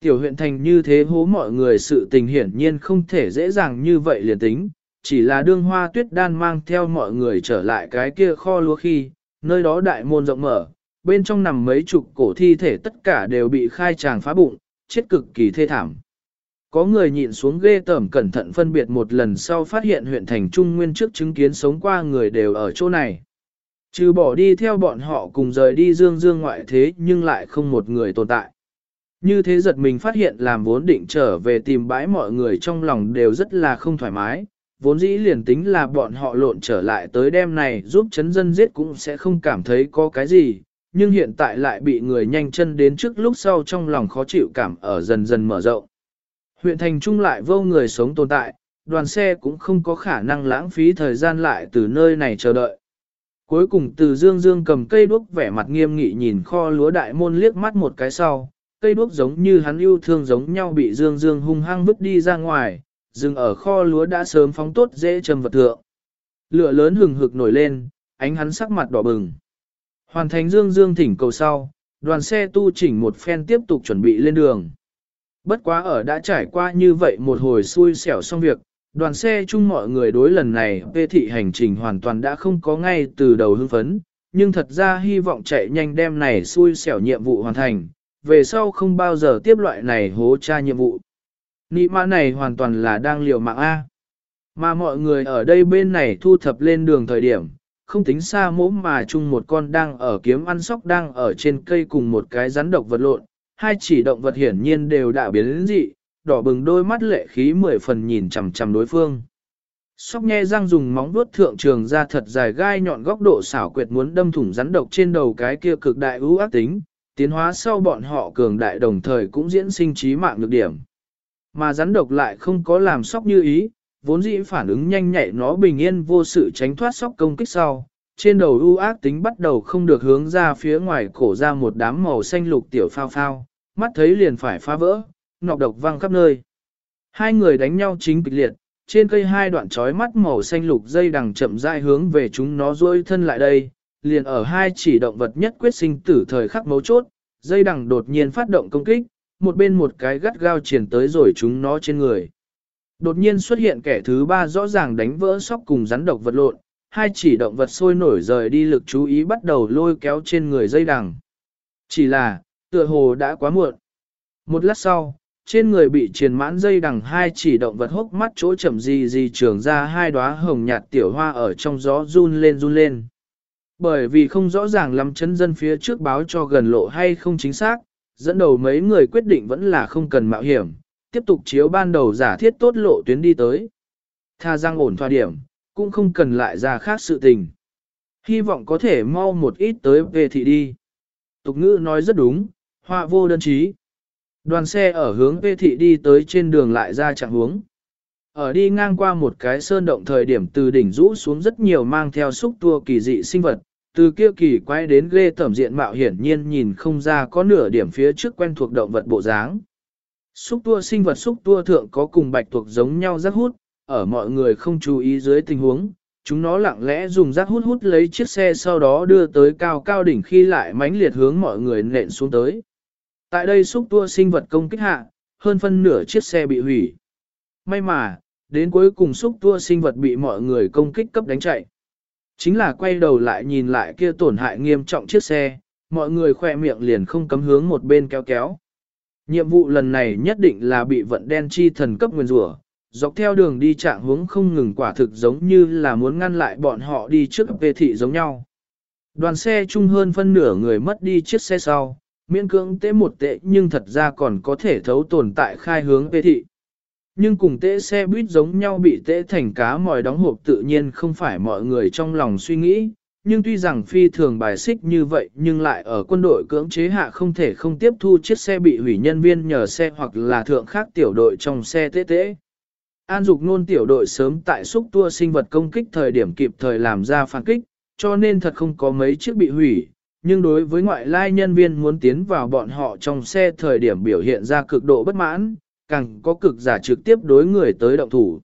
Tiểu huyện thành như thế hố mọi người sự tình hiển nhiên không thể dễ dàng như vậy liền tính, chỉ là đương hoa tuyết đan mang theo mọi người trở lại cái kia kho lúa khi, nơi đó đại môn rộng mở, bên trong nằm mấy chục cổ thi thể tất cả đều bị khai tràng phá bụng, chết cực kỳ thê thảm. Có người nhìn xuống ghê tởm cẩn thận phân biệt một lần sau phát hiện huyện thành trung nguyên trước chứng kiến sống qua người đều ở chỗ này. Trừ bỏ đi theo bọn họ cùng rời đi dương dương ngoại thế nhưng lại không một người tồn tại. Như thế giật mình phát hiện làm vốn định trở về tìm bãi mọi người trong lòng đều rất là không thoải mái, vốn dĩ liền tính là bọn họ lộn trở lại tới đêm này giúp chấn dân giết cũng sẽ không cảm thấy có cái gì, nhưng hiện tại lại bị người nhanh chân đến trước lúc sau trong lòng khó chịu cảm ở dần dần mở rộng. Huyện thành trung lại vô người sống tồn tại, đoàn xe cũng không có khả năng lãng phí thời gian lại từ nơi này chờ đợi. Cuối cùng từ dương dương cầm cây đuốc vẻ mặt nghiêm nghị nhìn kho lúa đại môn liếc mắt một cái sau, cây đuốc giống như hắn yêu thương giống nhau bị dương dương hung hăng vứt đi ra ngoài, dừng ở kho lúa đã sớm phóng tốt dễ trầm vật thượng. Lửa lớn hừng hực nổi lên, ánh hắn sắc mặt đỏ bừng. Hoàn thành dương dương thỉnh cầu sau, đoàn xe tu chỉnh một phen tiếp tục chuẩn bị lên đường. Bất quá ở đã trải qua như vậy một hồi xui xẻo xong việc, đoàn xe chung mọi người đối lần này về thị hành trình hoàn toàn đã không có ngay từ đầu hưng phấn, nhưng thật ra hy vọng chạy nhanh đem này xui xẻo nhiệm vụ hoàn thành, về sau không bao giờ tiếp loại này hố tra nhiệm vụ. Nị mã này hoàn toàn là đang liều mạng A. Mà mọi người ở đây bên này thu thập lên đường thời điểm, không tính xa mỗm mà chung một con đang ở kiếm ăn sóc đang ở trên cây cùng một cái rắn độc vật lộn, hai chỉ động vật hiển nhiên đều đã biến đến dị, đỏ bừng đôi mắt lệ khí mười phần nhìn chằm chằm đối phương. Sóc nhe răng dùng móng vuốt thượng trường ra thật dài gai nhọn góc độ xảo quyệt muốn đâm thủng rắn độc trên đầu cái kia cực đại ưu ác tính, tiến hóa sau bọn họ cường đại đồng thời cũng diễn sinh trí mạng nhược điểm. Mà rắn độc lại không có làm sóc như ý, vốn dĩ phản ứng nhanh nhạy nó bình yên vô sự tránh thoát sóc công kích sau. Trên đầu ưu ác tính bắt đầu không được hướng ra phía ngoài cổ ra một đám màu xanh lục tiểu phao phao, mắt thấy liền phải phá vỡ, nọc độc văng khắp nơi. Hai người đánh nhau chính kịch liệt, trên cây hai đoạn trói mắt màu xanh lục dây đằng chậm rãi hướng về chúng nó duỗi thân lại đây, liền ở hai chỉ động vật nhất quyết sinh tử thời khắc mấu chốt, dây đằng đột nhiên phát động công kích, một bên một cái gắt gao triển tới rồi chúng nó trên người. Đột nhiên xuất hiện kẻ thứ ba rõ ràng đánh vỡ sóc cùng rắn độc vật lộn, hai chỉ động vật sôi nổi rời đi lực chú ý bắt đầu lôi kéo trên người dây đằng. Chỉ là, tựa hồ đã quá muộn. Một lát sau, trên người bị triền mãn dây đằng hai chỉ động vật hốc mắt chỗ chậm gì gì trường ra hai đóa hồng nhạt tiểu hoa ở trong gió run lên run lên. Bởi vì không rõ ràng lắm chấn dân phía trước báo cho gần lộ hay không chính xác, dẫn đầu mấy người quyết định vẫn là không cần mạo hiểm, tiếp tục chiếu ban đầu giả thiết tốt lộ tuyến đi tới. Tha giang ổn thoa điểm, cũng không cần lại ra khác sự tình. Hy vọng có thể mau một ít tới về thị đi. Tục ngữ nói rất đúng, họa vô đơn trí. Đoàn xe ở hướng về thị đi tới trên đường lại ra chặng hướng. Ở đi ngang qua một cái sơn động thời điểm từ đỉnh rũ xuống rất nhiều mang theo xúc tua kỳ dị sinh vật, từ kia kỳ quay đến ghê tẩm diện mạo hiển nhiên nhìn không ra có nửa điểm phía trước quen thuộc động vật bộ dáng. Xúc tua sinh vật xúc tua thượng có cùng bạch thuộc giống nhau rác hút, ở mọi người không chú ý dưới tình huống, chúng nó lặng lẽ dùng rác hút hút lấy chiếc xe sau đó đưa tới cao cao đỉnh khi lại mãnh liệt hướng mọi người nện xuống tới. Tại đây xúc tua sinh vật công kích hạ, hơn phân nửa chiếc xe bị hủy. May mà, đến cuối cùng xúc tua sinh vật bị mọi người công kích cấp đánh chạy. Chính là quay đầu lại nhìn lại kia tổn hại nghiêm trọng chiếc xe, mọi người khoe miệng liền không cấm hướng một bên kéo kéo. Nhiệm vụ lần này nhất định là bị vận đen chi thần cấp nguyên rủa dọc theo đường đi trạng hướng không ngừng quả thực giống như là muốn ngăn lại bọn họ đi trước về thị giống nhau. Đoàn xe chung hơn phân nửa người mất đi chiếc xe sau, miễn cưỡng tế một tệ nhưng thật ra còn có thể thấu tồn tại khai hướng về thị. Nhưng cùng tễ xe buýt giống nhau bị tễ thành cá mòi đóng hộp tự nhiên không phải mọi người trong lòng suy nghĩ, nhưng tuy rằng phi thường bài xích như vậy nhưng lại ở quân đội cưỡng chế hạ không thể không tiếp thu chiếc xe bị hủy nhân viên nhờ xe hoặc là thượng khác tiểu đội trong xe tế tế. An dục nôn tiểu đội sớm tại xúc tua sinh vật công kích thời điểm kịp thời làm ra phản kích, cho nên thật không có mấy chiếc bị hủy, nhưng đối với ngoại lai nhân viên muốn tiến vào bọn họ trong xe thời điểm biểu hiện ra cực độ bất mãn, càng có cực giả trực tiếp đối người tới động thủ.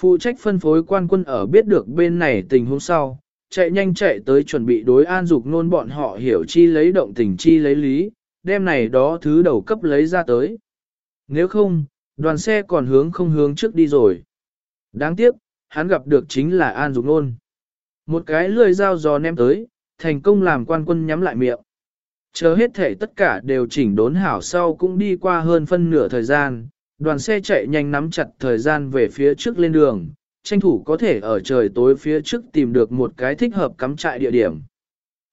Phụ trách phân phối quan quân ở biết được bên này tình huống sau, chạy nhanh chạy tới chuẩn bị đối an dục nôn bọn họ hiểu chi lấy động tình chi lấy lý, đem này đó thứ đầu cấp lấy ra tới. Nếu không, đoàn xe còn hướng không hướng trước đi rồi. Đáng tiếc, hắn gặp được chính là an dục nôn. Một cái lười dao giò ném tới, thành công làm quan quân nhắm lại miệng. Chờ hết thể tất cả đều chỉnh đốn hảo sau cũng đi qua hơn phân nửa thời gian, đoàn xe chạy nhanh nắm chặt thời gian về phía trước lên đường, tranh thủ có thể ở trời tối phía trước tìm được một cái thích hợp cắm trại địa điểm.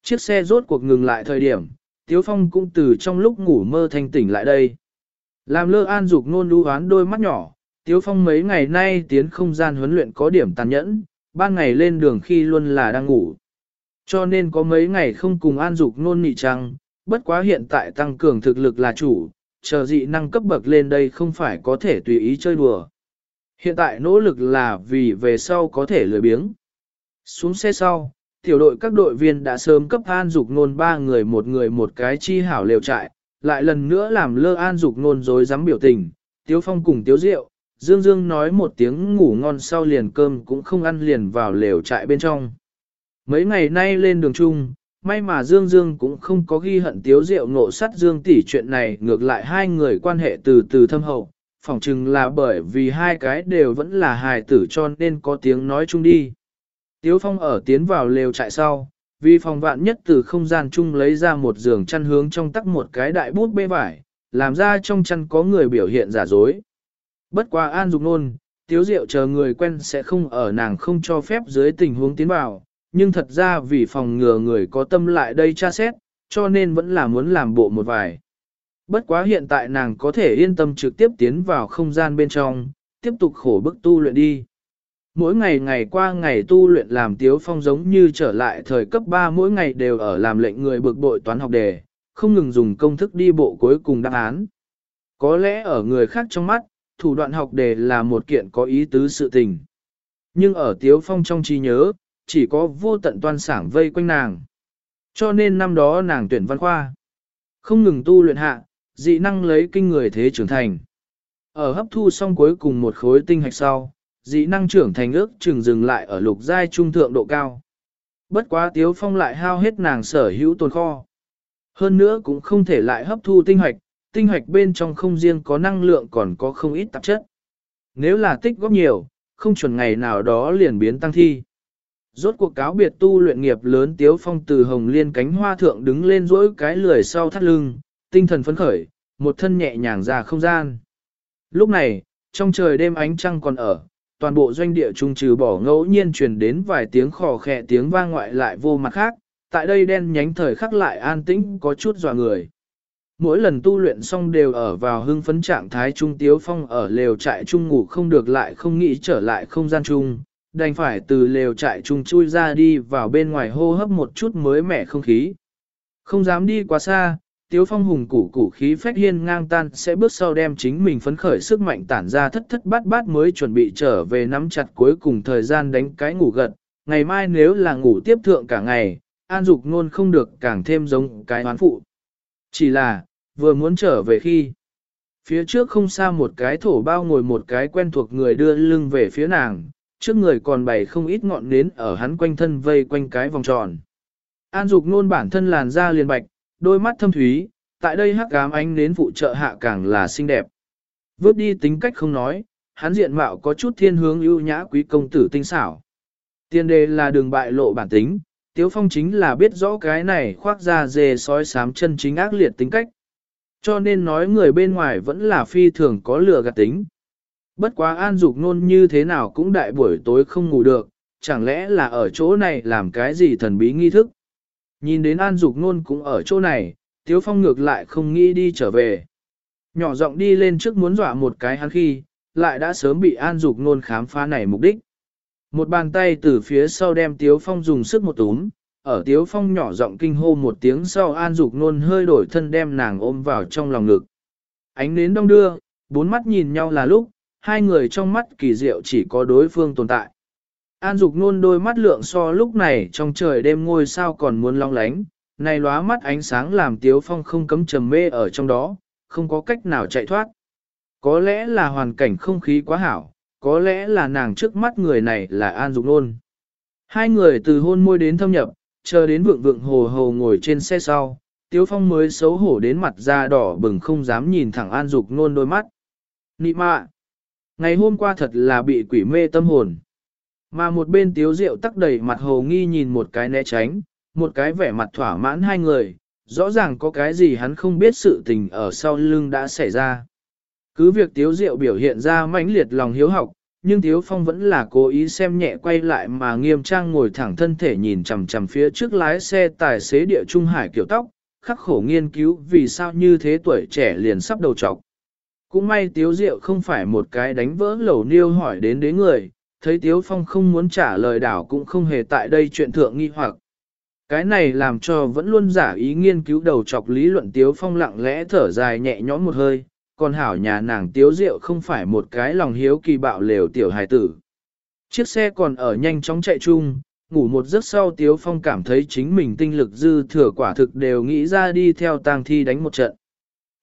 Chiếc xe rốt cuộc ngừng lại thời điểm, Tiếu Phong cũng từ trong lúc ngủ mơ thanh tỉnh lại đây. Làm lơ an dục nôn đu hoán đôi mắt nhỏ, Tiếu Phong mấy ngày nay tiến không gian huấn luyện có điểm tàn nhẫn, ban ngày lên đường khi luôn là đang ngủ. Cho nên có mấy ngày không cùng an dục nôn nị trăng, bất quá hiện tại tăng cường thực lực là chủ, chờ dị năng cấp bậc lên đây không phải có thể tùy ý chơi đùa. Hiện tại nỗ lực là vì về sau có thể lười biếng. Xuống xe sau, tiểu đội các đội viên đã sớm cấp an dục nôn ba người một người một cái chi hảo lều trại, lại lần nữa làm lơ an dục nôn dối dám biểu tình, tiếu phong cùng tiếu rượu, Dương Dương nói một tiếng ngủ ngon sau liền cơm cũng không ăn liền vào lều trại bên trong. Mấy ngày nay lên đường chung, may mà Dương Dương cũng không có ghi hận tiếu rượu nộ sắt Dương tỷ chuyện này ngược lại hai người quan hệ từ từ thâm hậu, phỏng chừng là bởi vì hai cái đều vẫn là hài tử cho nên có tiếng nói chung đi. Tiếu Phong ở tiến vào lều trại sau, vì phòng vạn nhất từ không gian chung lấy ra một giường chăn hướng trong tắc một cái đại bút bê vải, làm ra trong chăn có người biểu hiện giả dối. Bất qua an dục nôn, tiếu diệu chờ người quen sẽ không ở nàng không cho phép dưới tình huống tiến vào, nhưng thật ra vì phòng ngừa người có tâm lại đây tra xét, cho nên vẫn là muốn làm bộ một vài. Bất quá hiện tại nàng có thể yên tâm trực tiếp tiến vào không gian bên trong, tiếp tục khổ bức tu luyện đi. Mỗi ngày ngày qua ngày tu luyện làm tiếu phong giống như trở lại thời cấp 3 mỗi ngày đều ở làm lệnh người bực bội toán học đề, không ngừng dùng công thức đi bộ cuối cùng đáp án. Có lẽ ở người khác trong mắt, thủ đoạn học đề là một kiện có ý tứ sự tình. Nhưng ở tiếu phong trong trí nhớ, chỉ có vô tận toan sảng vây quanh nàng. Cho nên năm đó nàng tuyển văn khoa. Không ngừng tu luyện hạ, dị năng lấy kinh người thế trưởng thành. Ở hấp thu xong cuối cùng một khối tinh hạch sau, dị năng trưởng thành ước chừng dừng lại ở lục giai trung thượng độ cao. Bất quá tiếu phong lại hao hết nàng sở hữu tồn kho. Hơn nữa cũng không thể lại hấp thu tinh hạch, tinh hạch bên trong không riêng có năng lượng còn có không ít tạp chất. Nếu là tích góp nhiều, không chuẩn ngày nào đó liền biến tăng thi. Rốt cuộc cáo biệt tu luyện nghiệp lớn tiếu phong từ hồng liên cánh hoa thượng đứng lên rỗi cái lười sau thắt lưng, tinh thần phấn khởi, một thân nhẹ nhàng ra không gian. Lúc này, trong trời đêm ánh trăng còn ở, toàn bộ doanh địa trung trừ bỏ ngẫu nhiên truyền đến vài tiếng khò khẽ tiếng vang ngoại lại vô mặt khác, tại đây đen nhánh thời khắc lại an tĩnh có chút dọa người. Mỗi lần tu luyện xong đều ở vào hưng phấn trạng thái trung tiếu phong ở lều trại trung ngủ không được lại không nghĩ trở lại không gian trung đành phải từ lều trại trung chui ra đi vào bên ngoài hô hấp một chút mới mẻ không khí. Không dám đi quá xa, Tiếu Phong hùng củ củ khí phách hiên ngang tan sẽ bước sau đem chính mình phấn khởi sức mạnh tản ra thất thất bát bát mới chuẩn bị trở về nắm chặt cuối cùng thời gian đánh cái ngủ gật. Ngày mai nếu là ngủ tiếp thượng cả ngày, an dục ngôn không được càng thêm giống cái hoán phụ. Chỉ là, vừa muốn trở về khi, phía trước không xa một cái thổ bao ngồi một cái quen thuộc người đưa lưng về phía nàng, trước người còn bày không ít ngọn nến ở hắn quanh thân vây quanh cái vòng tròn. An dục nôn bản thân làn da liền bạch, đôi mắt thâm thúy, tại đây hắc ám ánh nến phụ trợ hạ càng là xinh đẹp. Vớt đi tính cách không nói, hắn diện mạo có chút thiên hướng ưu nhã quý công tử tinh xảo. Tiên đề là đường bại lộ bản tính, Tiếu Phong chính là biết rõ cái này khoác ra dề sói sám chân chính ác liệt tính cách. Cho nên nói người bên ngoài vẫn là phi thường có lừa gạt tính. Bất quá an dục nôn như thế nào cũng đại buổi tối không ngủ được, chẳng lẽ là ở chỗ này làm cái gì thần bí nghi thức. Nhìn đến an dục nôn cũng ở chỗ này, Tiếu Phong ngược lại không nghĩ đi trở về. Nhỏ giọng đi lên trước muốn dọa một cái hắn khi, lại đã sớm bị an dục nôn khám phá này mục đích. Một bàn tay từ phía sau đem Tiếu Phong dùng sức một túm, ở Tiếu Phong nhỏ giọng kinh hô một tiếng sau an dục nôn hơi đổi thân đem nàng ôm vào trong lòng ngực. Ánh nến đông đưa, bốn mắt nhìn nhau là lúc, hai người trong mắt kỳ diệu chỉ có đối phương tồn tại. An Dục nôn đôi mắt lượng so lúc này trong trời đêm ngôi sao còn muốn long lánh, này lóa mắt ánh sáng làm Tiếu Phong không cấm trầm mê ở trong đó, không có cách nào chạy thoát. Có lẽ là hoàn cảnh không khí quá hảo, có lẽ là nàng trước mắt người này là An Dục nôn. Hai người từ hôn môi đến thâm nhập, chờ đến vượng vượng hồ hồ ngồi trên xe sau, Tiếu Phong mới xấu hổ đến mặt da đỏ bừng không dám nhìn thẳng An Dục nôn đôi mắt. Nị mạ! Ngày hôm qua thật là bị quỷ mê tâm hồn. Mà một bên Tiếu rượu tắc đầy mặt hồ nghi nhìn một cái né tránh, một cái vẻ mặt thỏa mãn hai người, rõ ràng có cái gì hắn không biết sự tình ở sau lưng đã xảy ra. Cứ việc Tiếu rượu biểu hiện ra mãnh liệt lòng hiếu học, nhưng Tiếu Phong vẫn là cố ý xem nhẹ quay lại mà nghiêm trang ngồi thẳng thân thể nhìn chằm chằm phía trước lái xe tài xế địa trung hải kiểu tóc, khắc khổ nghiên cứu vì sao như thế tuổi trẻ liền sắp đầu trọc. Cũng may Tiếu Diệu không phải một cái đánh vỡ lẩu niêu hỏi đến đế người, thấy Tiếu Phong không muốn trả lời đảo cũng không hề tại đây chuyện thượng nghi hoặc. Cái này làm cho vẫn luôn giả ý nghiên cứu đầu chọc lý luận Tiếu Phong lặng lẽ thở dài nhẹ nhõm một hơi, còn hảo nhà nàng Tiếu Diệu không phải một cái lòng hiếu kỳ bạo lều tiểu hài tử. Chiếc xe còn ở nhanh chóng chạy chung, ngủ một giấc sau Tiếu Phong cảm thấy chính mình tinh lực dư thừa quả thực đều nghĩ ra đi theo tang thi đánh một trận.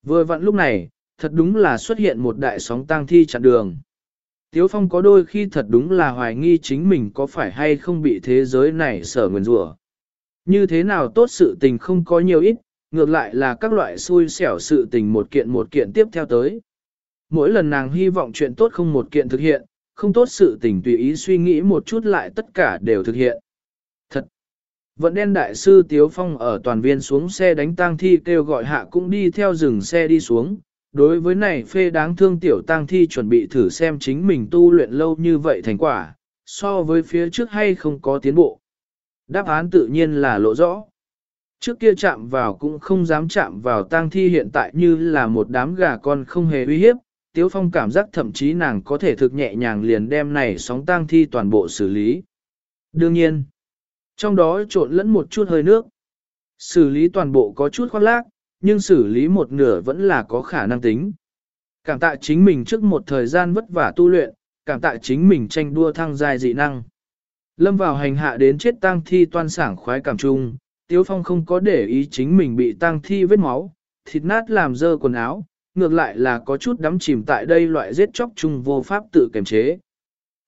Vừa vặn lúc này, thật đúng là xuất hiện một đại sóng tang thi chặn đường. Tiếu Phong có đôi khi thật đúng là hoài nghi chính mình có phải hay không bị thế giới này sở nguyền rủa. Như thế nào tốt sự tình không có nhiều ít, ngược lại là các loại xui xẻo sự tình một kiện một kiện tiếp theo tới. Mỗi lần nàng hy vọng chuyện tốt không một kiện thực hiện, không tốt sự tình tùy ý suy nghĩ một chút lại tất cả đều thực hiện. Thật! Vận đen đại sư Tiếu Phong ở toàn viên xuống xe đánh tang thi kêu gọi hạ cũng đi theo rừng xe đi xuống. Đối với này phê đáng thương tiểu tang thi chuẩn bị thử xem chính mình tu luyện lâu như vậy thành quả, so với phía trước hay không có tiến bộ. Đáp án tự nhiên là lộ rõ. Trước kia chạm vào cũng không dám chạm vào tang thi hiện tại như là một đám gà con không hề uy hiếp, Tiếu Phong cảm giác thậm chí nàng có thể thực nhẹ nhàng liền đem này sóng tang thi toàn bộ xử lý. Đương nhiên, trong đó trộn lẫn một chút hơi nước. Xử lý toàn bộ có chút khoác lác, nhưng xử lý một nửa vẫn là có khả năng tính. Cảm tạ chính mình trước một thời gian vất vả tu luyện, cảm tạ chính mình tranh đua thăng dài dị năng. Lâm vào hành hạ đến chết tang thi toan sảng khoái cảm trung, Tiếu Phong không có để ý chính mình bị tang thi vết máu, thịt nát làm dơ quần áo, ngược lại là có chút đắm chìm tại đây loại giết chóc chung vô pháp tự kiềm chế.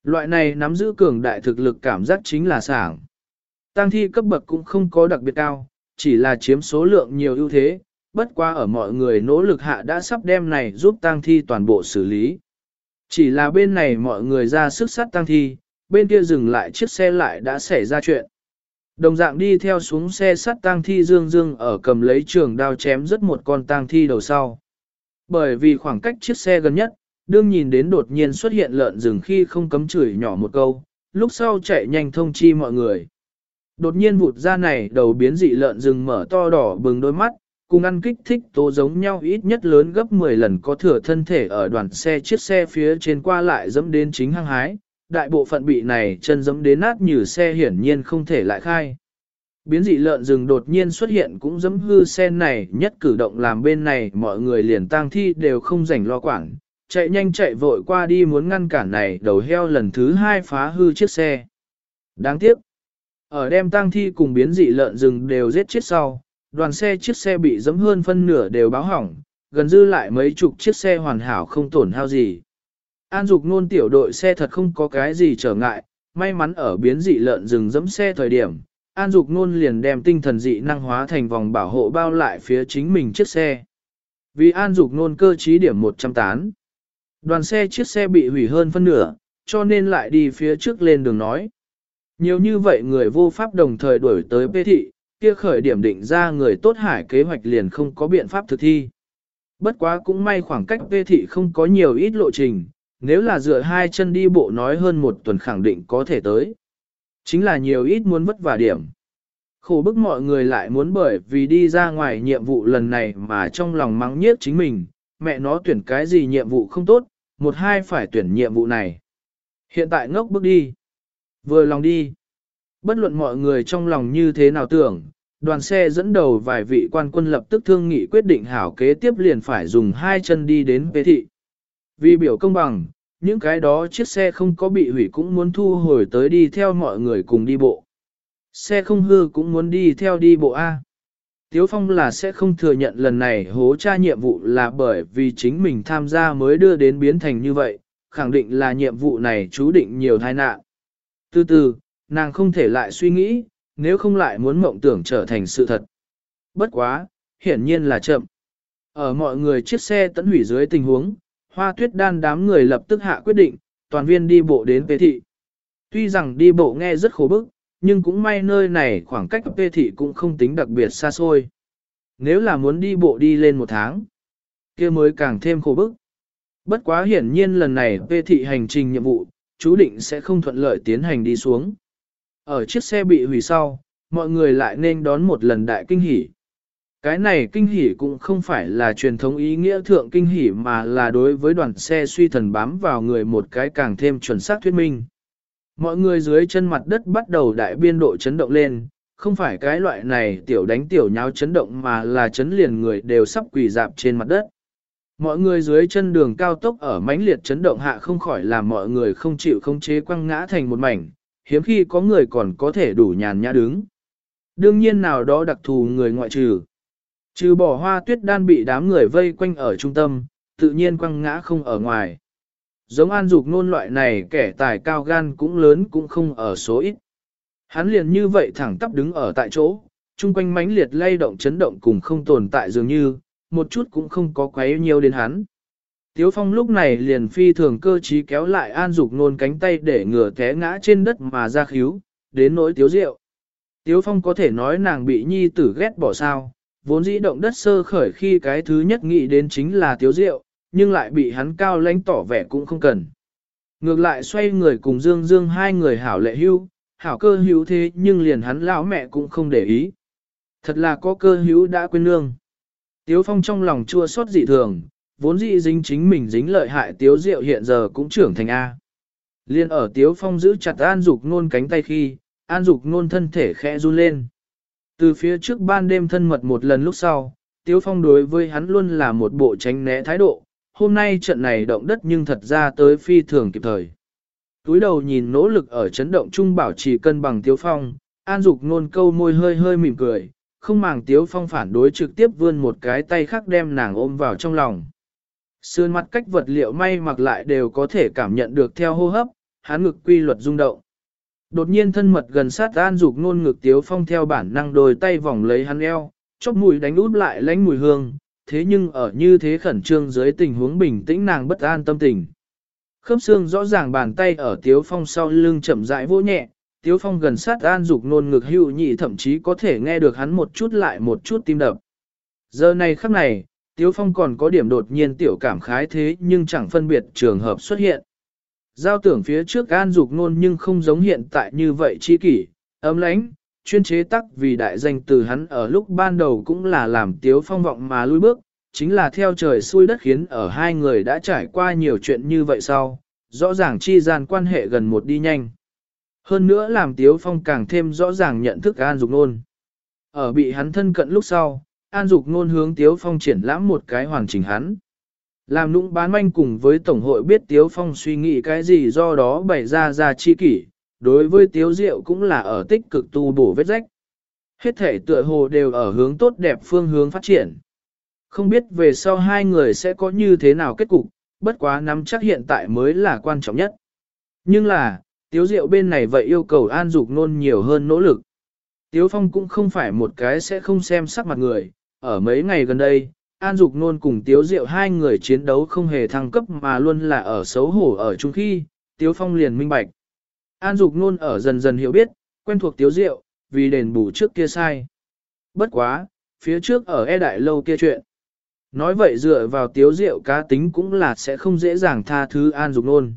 Loại này nắm giữ cường đại thực lực cảm giác chính là sảng. tang thi cấp bậc cũng không có đặc biệt cao, chỉ là chiếm số lượng nhiều ưu thế, bất qua ở mọi người nỗ lực hạ đã sắp đem này giúp tang thi toàn bộ xử lý. Chỉ là bên này mọi người ra sức sát tang thi, bên kia dừng lại chiếc xe lại đã xảy ra chuyện. Đồng dạng đi theo xuống xe sắt tang thi dương dương ở cầm lấy trường đao chém rất một con tang thi đầu sau. Bởi vì khoảng cách chiếc xe gần nhất, đương nhìn đến đột nhiên xuất hiện lợn rừng khi không cấm chửi nhỏ một câu, lúc sau chạy nhanh thông chi mọi người. Đột nhiên vụt ra này đầu biến dị lợn rừng mở to đỏ bừng đôi mắt, cùng ăn kích thích tố giống nhau ít nhất lớn gấp 10 lần có thừa thân thể ở đoàn xe chiếc xe phía trên qua lại dẫm đến chính hăng hái, đại bộ phận bị này chân dẫm đến nát như xe hiển nhiên không thể lại khai. Biến dị lợn rừng đột nhiên xuất hiện cũng dẫm hư xe này nhất cử động làm bên này mọi người liền tang thi đều không rảnh lo quản, chạy nhanh chạy vội qua đi muốn ngăn cản này đầu heo lần thứ hai phá hư chiếc xe. Đáng tiếc, ở đem tang thi cùng biến dị lợn rừng đều giết chết sau, đoàn xe chiếc xe bị dẫm hơn phân nửa đều báo hỏng, gần dư lại mấy chục chiếc xe hoàn hảo không tổn hao gì. An dục nôn tiểu đội xe thật không có cái gì trở ngại, may mắn ở biến dị lợn rừng dẫm xe thời điểm, An Dục Nôn liền đem tinh thần dị năng hóa thành vòng bảo hộ bao lại phía chính mình chiếc xe. Vì An Dục Nôn cơ trí điểm 100 tán. Đoàn xe chiếc xe bị hủy hơn phân nửa, cho nên lại đi phía trước lên đường nói. Nhiều như vậy người vô pháp đồng thời đuổi tới bê thị, kia khởi điểm định ra người tốt hải kế hoạch liền không có biện pháp thực thi. Bất quá cũng may khoảng cách bê thị không có nhiều ít lộ trình, nếu là dựa hai chân đi bộ nói hơn một tuần khẳng định có thể tới. Chính là nhiều ít muốn vất vả điểm. Khổ bức mọi người lại muốn bởi vì đi ra ngoài nhiệm vụ lần này mà trong lòng mắng nhiếc chính mình, mẹ nó tuyển cái gì nhiệm vụ không tốt, một hai phải tuyển nhiệm vụ này. Hiện tại ngốc bước đi. Vừa lòng đi. Bất luận mọi người trong lòng như thế nào tưởng, đoàn xe dẫn đầu vài vị quan quân lập tức thương nghị quyết định hảo kế tiếp liền phải dùng hai chân đi đến bế thị. Vì biểu công bằng, những cái đó chiếc xe không có bị hủy cũng muốn thu hồi tới đi theo mọi người cùng đi bộ. Xe không hư cũng muốn đi theo đi bộ A. Tiếu Phong là sẽ không thừa nhận lần này hố tra nhiệm vụ là bởi vì chính mình tham gia mới đưa đến biến thành như vậy, khẳng định là nhiệm vụ này chú định nhiều tai nạn. Từ từ, nàng không thể lại suy nghĩ, nếu không lại muốn mộng tưởng trở thành sự thật. Bất quá, hiển nhiên là chậm. Ở mọi người chiếc xe tấn hủy dưới tình huống, hoa tuyết đan đám người lập tức hạ quyết định, toàn viên đi bộ đến Pê Thị. Tuy rằng đi bộ nghe rất khổ bức, nhưng cũng may nơi này khoảng cách Pê Thị cũng không tính đặc biệt xa xôi. Nếu là muốn đi bộ đi lên một tháng, kia mới càng thêm khổ bức. Bất quá hiển nhiên lần này Pê Thị hành trình nhiệm vụ, chú định sẽ không thuận lợi tiến hành đi xuống. Ở chiếc xe bị hủy sau, mọi người lại nên đón một lần đại kinh hỉ. Cái này kinh hỉ cũng không phải là truyền thống ý nghĩa thượng kinh hỉ mà là đối với đoàn xe suy thần bám vào người một cái càng thêm chuẩn xác thuyết minh. Mọi người dưới chân mặt đất bắt đầu đại biên độ chấn động lên, không phải cái loại này tiểu đánh tiểu nháo chấn động mà là chấn liền người đều sắp quỳ dạp trên mặt đất. Mọi người dưới chân đường cao tốc ở mãnh liệt chấn động hạ không khỏi làm mọi người không chịu không chế quăng ngã thành một mảnh, hiếm khi có người còn có thể đủ nhàn nhã đứng. Đương nhiên nào đó đặc thù người ngoại trừ. Trừ bỏ hoa tuyết đan bị đám người vây quanh ở trung tâm, tự nhiên quăng ngã không ở ngoài. Giống an dục nôn loại này kẻ tài cao gan cũng lớn cũng không ở số ít. Hắn liền như vậy thẳng tắp đứng ở tại chỗ, chung quanh mãnh liệt lay động chấn động cùng không tồn tại dường như, một chút cũng không có quấy nhiều đến hắn. Tiếu phong lúc này liền phi thường cơ trí kéo lại an dục nôn cánh tay để ngừa té ngã trên đất mà ra khíu, đến nỗi tiếu rượu. Tiếu phong có thể nói nàng bị nhi tử ghét bỏ sao, vốn dĩ động đất sơ khởi khi cái thứ nhất nghĩ đến chính là tiếu rượu, nhưng lại bị hắn cao lãnh tỏ vẻ cũng không cần. Ngược lại xoay người cùng Dương Dương hai người hảo lệ hưu, hảo cơ hữu thế nhưng liền hắn lão mẹ cũng không để ý. Thật là có cơ hữu đã quên nương. Tiếu phong trong lòng chua xót dị thường, vốn dĩ dính chính mình dính lợi hại tiếu diệu hiện giờ cũng trưởng thành A. Liên ở tiếu phong giữ chặt an dục nôn cánh tay khi, an dục nôn thân thể khẽ run lên. Từ phía trước ban đêm thân mật một lần lúc sau, tiếu phong đối với hắn luôn là một bộ tránh né thái độ, hôm nay trận này động đất nhưng thật ra tới phi thường kịp thời. Túi đầu nhìn nỗ lực ở chấn động trung bảo trì cân bằng tiếu phong, an dục nôn câu môi hơi hơi mỉm cười, không màng tiếu phong phản đối trực tiếp vươn một cái tay khác đem nàng ôm vào trong lòng. Sườn mặt cách vật liệu may mặc lại đều có thể cảm nhận được theo hô hấp, hắn ngực quy luật rung động. Đột nhiên thân mật gần sát an dục nôn ngực tiếu phong theo bản năng đôi tay vòng lấy hắn eo, chóp mùi đánh út lại lánh mùi hương, thế nhưng ở như thế khẩn trương dưới tình huống bình tĩnh nàng bất an tâm tình. Khớp xương rõ ràng bàn tay ở tiếu phong sau lưng chậm rãi vỗ nhẹ, tiếu phong gần sát an dục nôn ngực hữu nhị thậm chí có thể nghe được hắn một chút lại một chút tim đập. Giờ này khắc này, tiếu phong còn có điểm đột nhiên tiểu cảm khái thế nhưng chẳng phân biệt trường hợp xuất hiện. Giao tưởng phía trước an dục nôn nhưng không giống hiện tại như vậy chi kỷ, ấm lãnh, chuyên chế tắc vì đại danh từ hắn ở lúc ban đầu cũng là làm tiếu phong vọng mà lui bước, chính là theo trời xuôi đất khiến ở hai người đã trải qua nhiều chuyện như vậy sau, rõ ràng chi gian quan hệ gần một đi nhanh. Hơn nữa làm tiếu phong càng thêm rõ ràng nhận thức an dục nôn. Ở bị hắn thân cận lúc sau, an dục nôn hướng tiếu phong triển lãm một cái hoàn chỉnh hắn. Làm nũng bán manh cùng với Tổng hội biết Tiếu Phong suy nghĩ cái gì do đó bày ra ra chi kỷ, đối với Tiếu Diệu cũng là ở tích cực tu bổ vết rách. Hết thể tựa hồ đều ở hướng tốt đẹp phương hướng phát triển. Không biết về sau hai người sẽ có như thế nào kết cục, bất quá nắm chắc hiện tại mới là quan trọng nhất. Nhưng là, Tiếu Diệu bên này vậy yêu cầu an dục nôn nhiều hơn nỗ lực. Tiếu Phong cũng không phải một cái sẽ không xem sắc mặt người, ở mấy ngày gần đây, An Dục Nôn cùng Tiếu Diệu hai người chiến đấu không hề thăng cấp mà luôn là ở xấu hổ ở chung khi, Tiếu Phong liền minh bạch. An Dục Nôn ở dần dần hiểu biết, quen thuộc Tiếu Diệu, vì đền bù trước kia sai. Bất quá, phía trước ở e đại lâu kia chuyện. Nói vậy dựa vào Tiếu Diệu cá tính cũng là sẽ không dễ dàng tha thứ An Dục Nôn.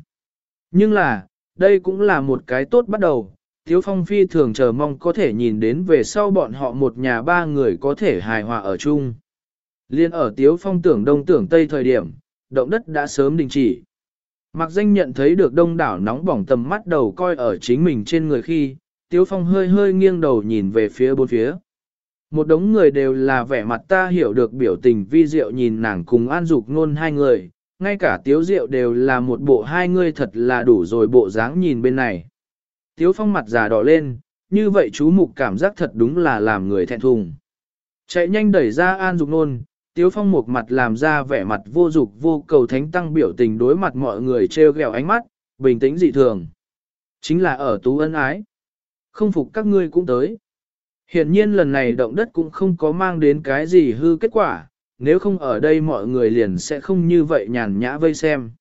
Nhưng là, đây cũng là một cái tốt bắt đầu. Tiếu Phong phi thường chờ mong có thể nhìn đến về sau bọn họ một nhà ba người có thể hài hòa ở chung. Liên ở Tiếu Phong tưởng đông tưởng tây thời điểm, động đất đã sớm đình chỉ. Mặc danh nhận thấy được đông đảo nóng bỏng tầm mắt đầu coi ở chính mình trên người khi, Tiếu Phong hơi hơi nghiêng đầu nhìn về phía bốn phía. Một đống người đều là vẻ mặt ta hiểu được biểu tình vi diệu nhìn nàng cùng an dục nôn hai người, ngay cả tiếu Diệu đều là một bộ hai người thật là đủ rồi bộ dáng nhìn bên này. Tiếu phong mặt già đỏ lên, như vậy chú mục cảm giác thật đúng là làm người thẹn thùng. Chạy nhanh đẩy ra an dục nôn, tiếu phong một mặt làm ra vẻ mặt vô dục vô cầu thánh tăng biểu tình đối mặt mọi người treo gẹo ánh mắt, bình tĩnh dị thường. Chính là ở tú ân ái. Không phục các ngươi cũng tới. Hiện nhiên lần này động đất cũng không có mang đến cái gì hư kết quả, nếu không ở đây mọi người liền sẽ không như vậy nhàn nhã vây xem.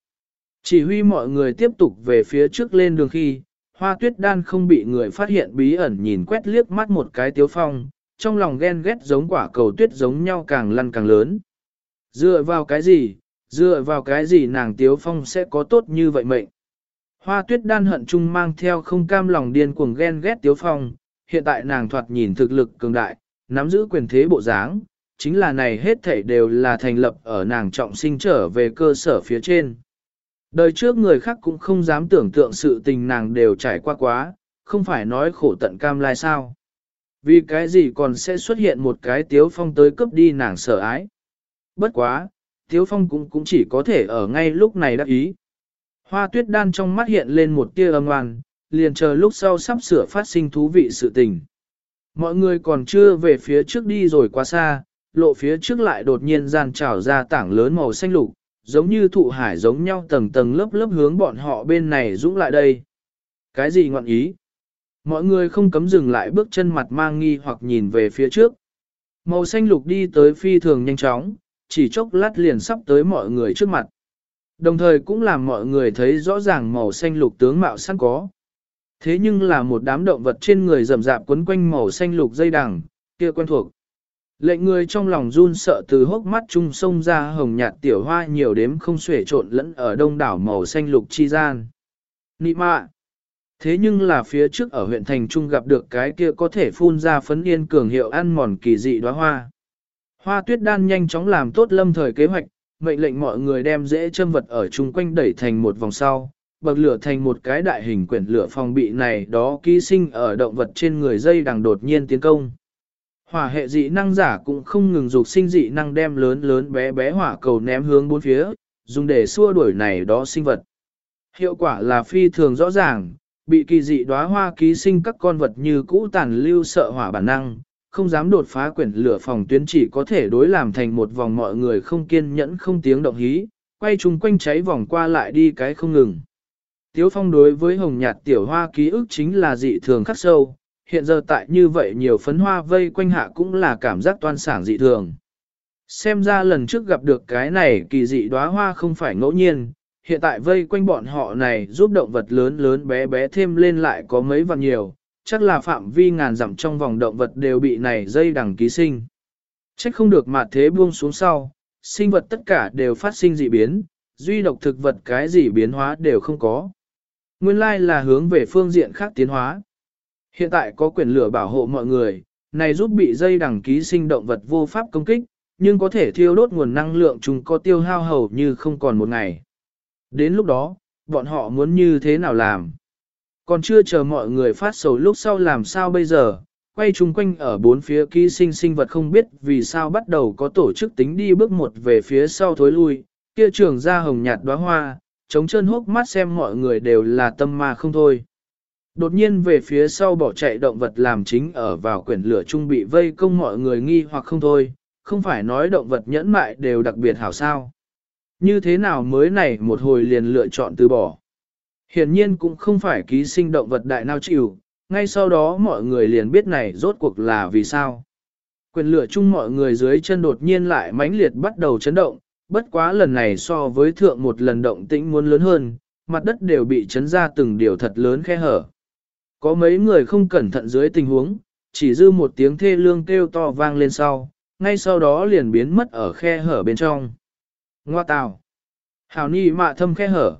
Chỉ huy mọi người tiếp tục về phía trước lên đường khi, hoa tuyết đan không bị người phát hiện bí ẩn nhìn quét liếc mắt một cái tiếu phong, trong lòng ghen ghét giống quả cầu tuyết giống nhau càng lăn càng lớn. Dựa vào cái gì, dựa vào cái gì nàng tiếu phong sẽ có tốt như vậy mệnh. Hoa tuyết đan hận chung mang theo không cam lòng điên cuồng ghen ghét tiếu phong, hiện tại nàng thoạt nhìn thực lực cường đại, nắm giữ quyền thế bộ dáng, chính là này hết thảy đều là thành lập ở nàng trọng sinh trở về cơ sở phía trên. Đời trước người khác cũng không dám tưởng tượng sự tình nàng đều trải qua quá, không phải nói khổ tận cam lai sao. Vì cái gì còn sẽ xuất hiện một cái tiếu phong tới cướp đi nàng sợ ái. Bất quá, tiếu phong cũng cũng chỉ có thể ở ngay lúc này đáp ý. Hoa tuyết đan trong mắt hiện lên một tia âm oan, liền chờ lúc sau sắp sửa phát sinh thú vị sự tình. Mọi người còn chưa về phía trước đi rồi quá xa, lộ phía trước lại đột nhiên gian trào ra tảng lớn màu xanh lục, giống như thụ hải giống nhau tầng tầng lớp lớp hướng bọn họ bên này dũng lại đây. Cái gì ngọn ý? Mọi người không cấm dừng lại bước chân mặt mang nghi hoặc nhìn về phía trước. Màu xanh lục đi tới phi thường nhanh chóng, chỉ chốc lát liền sắp tới mọi người trước mặt. Đồng thời cũng làm mọi người thấy rõ ràng màu xanh lục tướng mạo sẵn có. Thế nhưng là một đám động vật trên người rầm rạp quấn quanh màu xanh lục dây đằng, kia quen thuộc. Lệnh người trong lòng run sợ từ hốc mắt trung sông ra hồng nhạt tiểu hoa nhiều đếm không xuể trộn lẫn ở đông đảo màu xanh lục chi gian. Nị mạ! Thế nhưng là phía trước ở huyện thành trung gặp được cái kia có thể phun ra phấn yên cường hiệu ăn mòn kỳ dị đóa hoa. Hoa tuyết đan nhanh chóng làm tốt lâm thời kế hoạch, mệnh lệnh mọi người đem dễ châm vật ở chung quanh đẩy thành một vòng sau, bậc lửa thành một cái đại hình quyển lửa phòng bị này đó ký sinh ở động vật trên người dây đằng đột nhiên tiến công. Hỏa hệ dị năng giả cũng không ngừng dục sinh dị năng đem lớn lớn bé bé hỏa cầu ném hướng bốn phía, dùng để xua đuổi này đó sinh vật. Hiệu quả là phi thường rõ ràng, bị kỳ dị đóa hoa ký sinh các con vật như cũ tàn lưu sợ hỏa bản năng, không dám đột phá quyển lửa phòng tuyến chỉ có thể đối làm thành một vòng mọi người không kiên nhẫn không tiếng động hí, quay chung quanh cháy vòng qua lại đi cái không ngừng. Tiếu phong đối với hồng nhạt tiểu hoa ký ức chính là dị thường khắc sâu, hiện giờ tại như vậy nhiều phấn hoa vây quanh hạ cũng là cảm giác toan sảng dị thường. Xem ra lần trước gặp được cái này kỳ dị đóa hoa không phải ngẫu nhiên, hiện tại vây quanh bọn họ này giúp động vật lớn lớn bé bé thêm lên lại có mấy vạn nhiều, chắc là phạm vi ngàn dặm trong vòng động vật đều bị này dây đằng ký sinh. Trách không được mà thế buông xuống sau, sinh vật tất cả đều phát sinh dị biến, duy độc thực vật cái gì biến hóa đều không có. Nguyên lai là hướng về phương diện khác tiến hóa. Hiện tại có quyền lửa bảo hộ mọi người, này giúp bị dây đằng ký sinh động vật vô pháp công kích, nhưng có thể thiêu đốt nguồn năng lượng chúng có tiêu hao hầu như không còn một ngày. Đến lúc đó, bọn họ muốn như thế nào làm? Còn chưa chờ mọi người phát sầu lúc sau làm sao bây giờ, quay chung quanh ở bốn phía ký sinh sinh vật không biết vì sao bắt đầu có tổ chức tính đi bước một về phía sau thối lui, kia trường ra hồng nhạt đóa hoa, chống chân hốc mắt xem mọi người đều là tâm ma không thôi. Đột nhiên về phía sau bỏ chạy động vật làm chính ở vào quyển lửa trung bị vây công mọi người nghi hoặc không thôi, không phải nói động vật nhẫn mại đều đặc biệt hảo sao. Như thế nào mới này một hồi liền lựa chọn từ bỏ. Hiển nhiên cũng không phải ký sinh động vật đại nào chịu, ngay sau đó mọi người liền biết này rốt cuộc là vì sao. Quyền lửa chung mọi người dưới chân đột nhiên lại mãnh liệt bắt đầu chấn động, bất quá lần này so với thượng một lần động tĩnh muốn lớn hơn, mặt đất đều bị chấn ra từng điều thật lớn khe hở. Có mấy người không cẩn thận dưới tình huống, chỉ dư một tiếng thê lương kêu to vang lên sau, ngay sau đó liền biến mất ở khe hở bên trong. Ngoa tào. Hào ni mạ thâm khe hở.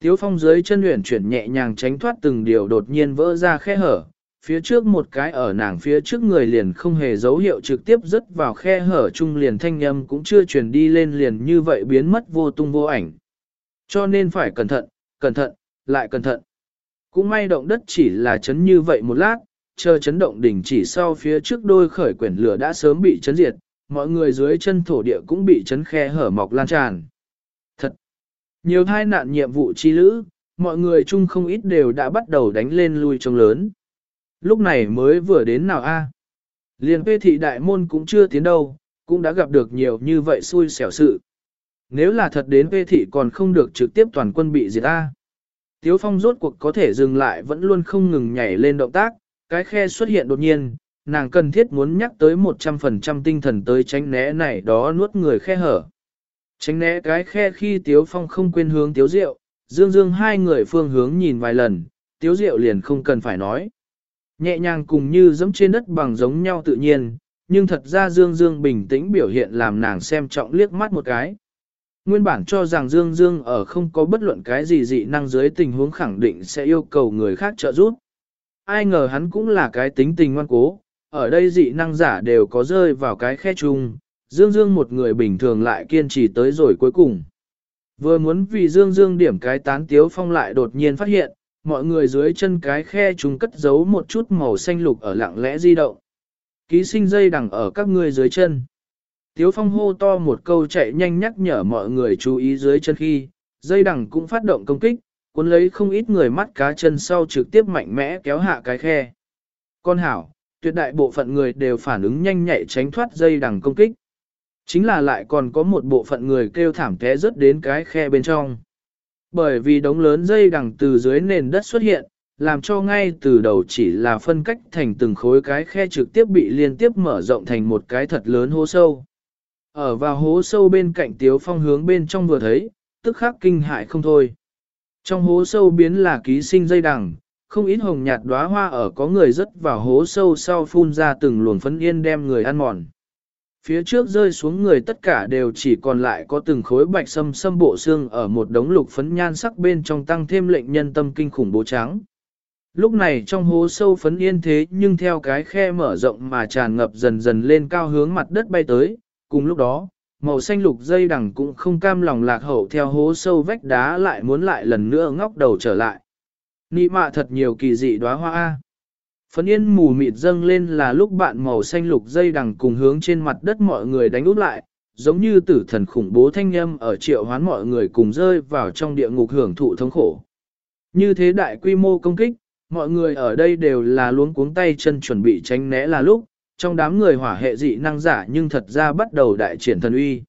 Tiếu phong dưới chân luyện chuyển nhẹ nhàng tránh thoát từng điều đột nhiên vỡ ra khe hở, phía trước một cái ở nàng phía trước người liền không hề dấu hiệu trực tiếp rớt vào khe hở chung liền thanh âm cũng chưa truyền đi lên liền như vậy biến mất vô tung vô ảnh. Cho nên phải cẩn thận, cẩn thận, lại cẩn thận. Cũng may động đất chỉ là chấn như vậy một lát, chờ chấn động đỉnh chỉ sau phía trước đôi khởi quyển lửa đã sớm bị chấn diệt, mọi người dưới chân thổ địa cũng bị chấn khe hở mọc lan tràn. Thật, Nhiều thai nạn nhiệm vụ chi lữ, mọi người chung không ít đều đã bắt đầu đánh lên lui trông lớn. Lúc này mới vừa đến nào a? Liền phê thị đại môn cũng chưa tiến đâu, cũng đã gặp được nhiều như vậy xui xẻo sự. Nếu là thật đến phê thị còn không được trực tiếp toàn quân bị diệt a. Tiếu phong rốt cuộc có thể dừng lại vẫn luôn không ngừng nhảy lên động tác, cái khe xuất hiện đột nhiên, nàng cần thiết muốn nhắc tới 100% tinh thần tới tránh né này đó nuốt người khe hở. Tránh né cái khe khi Tiếu Phong không quên hướng Tiếu Diệu, Dương Dương hai người phương hướng nhìn vài lần, Tiếu Diệu liền không cần phải nói. Nhẹ nhàng cùng như giống trên đất bằng giống nhau tự nhiên, nhưng thật ra Dương Dương bình tĩnh biểu hiện làm nàng xem trọng liếc mắt một cái. Nguyên bản cho rằng Dương Dương ở không có bất luận cái gì dị năng dưới tình huống khẳng định sẽ yêu cầu người khác trợ giúp. Ai ngờ hắn cũng là cái tính tình ngoan cố, ở đây dị năng giả đều có rơi vào cái khe chung, Dương Dương một người bình thường lại kiên trì tới rồi cuối cùng. Vừa muốn vì Dương Dương điểm cái tán tiếu phong lại đột nhiên phát hiện, mọi người dưới chân cái khe chúng cất giấu một chút màu xanh lục ở lặng lẽ di động. Ký sinh dây đằng ở các ngươi dưới chân. Tiếu phong hô to một câu chạy nhanh nhắc nhở mọi người chú ý dưới chân khi, dây đằng cũng phát động công kích, cuốn lấy không ít người mắt cá chân sau trực tiếp mạnh mẽ kéo hạ cái khe. Con hảo, tuyệt đại bộ phận người đều phản ứng nhanh nhạy tránh thoát dây đằng công kích. Chính là lại còn có một bộ phận người kêu thảm té rớt đến cái khe bên trong. Bởi vì đống lớn dây đằng từ dưới nền đất xuất hiện, làm cho ngay từ đầu chỉ là phân cách thành từng khối cái khe trực tiếp bị liên tiếp mở rộng thành một cái thật lớn hố sâu. Ở vào hố sâu bên cạnh tiếu phong hướng bên trong vừa thấy, tức khắc kinh hại không thôi. Trong hố sâu biến là ký sinh dây đằng, không ít hồng nhạt đóa hoa ở có người rớt vào hố sâu sau phun ra từng luồng phấn yên đem người ăn mòn. Phía trước rơi xuống người tất cả đều chỉ còn lại có từng khối bạch sâm sâm bộ xương ở một đống lục phấn nhan sắc bên trong tăng thêm lệnh nhân tâm kinh khủng bố trắng. Lúc này trong hố sâu phấn yên thế nhưng theo cái khe mở rộng mà tràn ngập dần dần lên cao hướng mặt đất bay tới, cùng lúc đó, màu xanh lục dây đằng cũng không cam lòng lạc hậu theo hố sâu vách đá lại muốn lại lần nữa ngóc đầu trở lại. Nị mạ thật nhiều kỳ dị đóa hoa A. Phấn yên mù mịt dâng lên là lúc bạn màu xanh lục dây đằng cùng hướng trên mặt đất mọi người đánh út lại, giống như tử thần khủng bố thanh âm ở triệu hoán mọi người cùng rơi vào trong địa ngục hưởng thụ thống khổ. Như thế đại quy mô công kích, mọi người ở đây đều là luống cuống tay chân chuẩn bị tránh né là lúc, trong đám người hỏa hệ dị năng giả nhưng thật ra bắt đầu đại triển thần uy.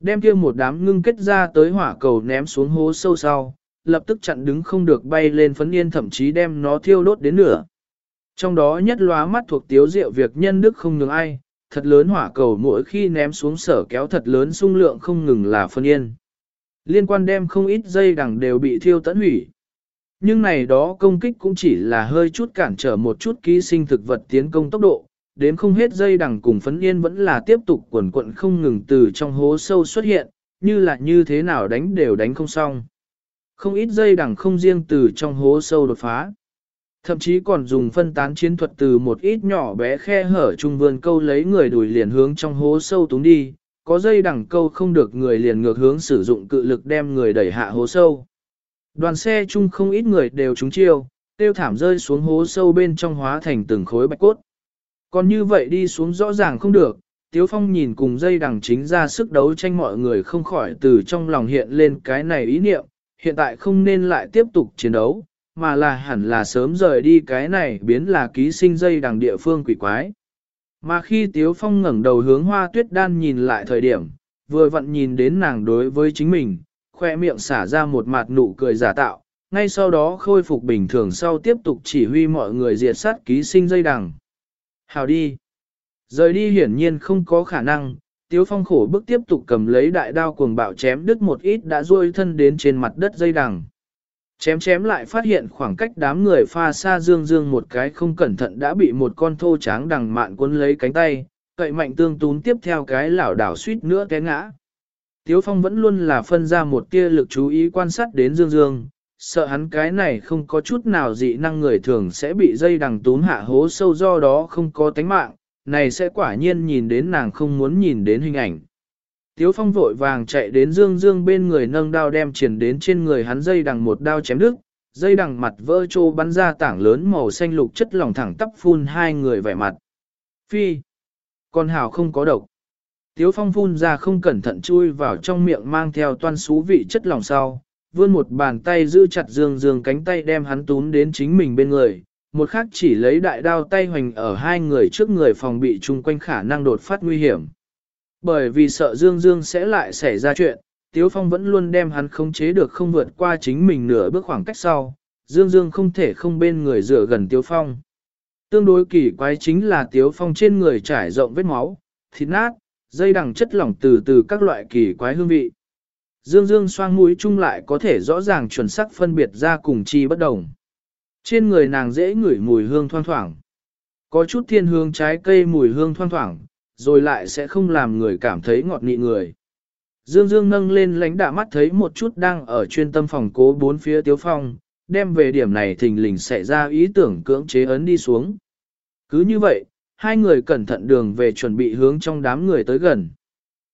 Đem kia một đám ngưng kết ra tới hỏa cầu ném xuống hố sâu sau, lập tức chặn đứng không được bay lên phấn yên thậm chí đem nó thiêu đốt đến nửa. Trong đó nhất lóa mắt thuộc tiếu diệu việc nhân đức không ngừng ai, thật lớn hỏa cầu mỗi khi ném xuống sở kéo thật lớn sung lượng không ngừng là phân yên. Liên quan đem không ít dây đằng đều bị thiêu tận hủy. Nhưng này đó công kích cũng chỉ là hơi chút cản trở một chút ký sinh thực vật tiến công tốc độ, đến không hết dây đằng cùng phấn yên vẫn là tiếp tục quần quận không ngừng từ trong hố sâu xuất hiện, như là như thế nào đánh đều đánh không xong. Không ít dây đằng không riêng từ trong hố sâu đột phá. Thậm chí còn dùng phân tán chiến thuật từ một ít nhỏ bé khe hở trung vườn câu lấy người đuổi liền hướng trong hố sâu túng đi, có dây đằng câu không được người liền ngược hướng sử dụng cự lực đem người đẩy hạ hố sâu. Đoàn xe chung không ít người đều trúng chiêu, tiêu thảm rơi xuống hố sâu bên trong hóa thành từng khối bạch cốt. Còn như vậy đi xuống rõ ràng không được, Tiếu Phong nhìn cùng dây đằng chính ra sức đấu tranh mọi người không khỏi từ trong lòng hiện lên cái này ý niệm, hiện tại không nên lại tiếp tục chiến đấu, mà là hẳn là sớm rời đi cái này biến là ký sinh dây đằng địa phương quỷ quái. Mà khi Tiếu Phong ngẩng đầu hướng hoa tuyết đan nhìn lại thời điểm, vừa vặn nhìn đến nàng đối với chính mình, khoe miệng xả ra một mặt nụ cười giả tạo, ngay sau đó khôi phục bình thường sau tiếp tục chỉ huy mọi người diệt sát ký sinh dây đằng. Hào đi! Rời đi hiển nhiên không có khả năng, Tiếu Phong khổ bức tiếp tục cầm lấy đại đao cuồng bạo chém đứt một ít đã ruôi thân đến trên mặt đất dây đằng. Chém chém lại phát hiện khoảng cách đám người pha xa dương dương một cái không cẩn thận đã bị một con thô tráng đằng mạn cuốn lấy cánh tay, cậy mạnh tương tún tiếp theo cái lảo đảo suýt nữa té ngã. Tiếu Phong vẫn luôn là phân ra một tia lực chú ý quan sát đến Dương Dương, sợ hắn cái này không có chút nào dị năng người thường sẽ bị dây đằng túm hạ hố sâu do đó không có tánh mạng, này sẽ quả nhiên nhìn đến nàng không muốn nhìn đến hình ảnh. Tiếu phong vội vàng chạy đến dương dương bên người nâng đao đem triển đến trên người hắn dây đằng một đao chém đứt, dây đằng mặt vỡ trô bắn ra tảng lớn màu xanh lục chất lỏng thẳng tắp phun hai người vẻ mặt. Phi! Con hào không có độc. Tiếu phong phun ra không cẩn thận chui vào trong miệng mang theo toan xú vị chất lỏng sau, vươn một bàn tay giữ chặt dương dương cánh tay đem hắn túm đến chính mình bên người, một khác chỉ lấy đại đao tay hoành ở hai người trước người phòng bị chung quanh khả năng đột phát nguy hiểm. Bởi vì sợ dương dương sẽ lại xảy ra chuyện, Tiếu Phong vẫn luôn đem hắn khống chế được không vượt qua chính mình nửa bước khoảng cách sau, Dương Dương không thể không bên người dựa gần Tiếu Phong. Tương đối kỳ quái chính là Tiếu Phong trên người trải rộng vết máu, thịt nát, dây đằng chất lỏng từ từ các loại kỳ quái hương vị. Dương Dương xoang mũi chung lại có thể rõ ràng chuẩn xác phân biệt ra cùng chi bất đồng. Trên người nàng dễ ngửi mùi hương thoang thoảng. Có chút thiên hương trái cây mùi hương thoang thoảng, rồi lại sẽ không làm người cảm thấy ngọt nị người. Dương Dương nâng lên lánh đạ mắt thấy một chút đang ở chuyên tâm phòng cố bốn phía tiếu phong, đem về điểm này thình lình xảy ra ý tưởng cưỡng chế ấn đi xuống. Cứ như vậy, hai người cẩn thận đường về chuẩn bị hướng trong đám người tới gần.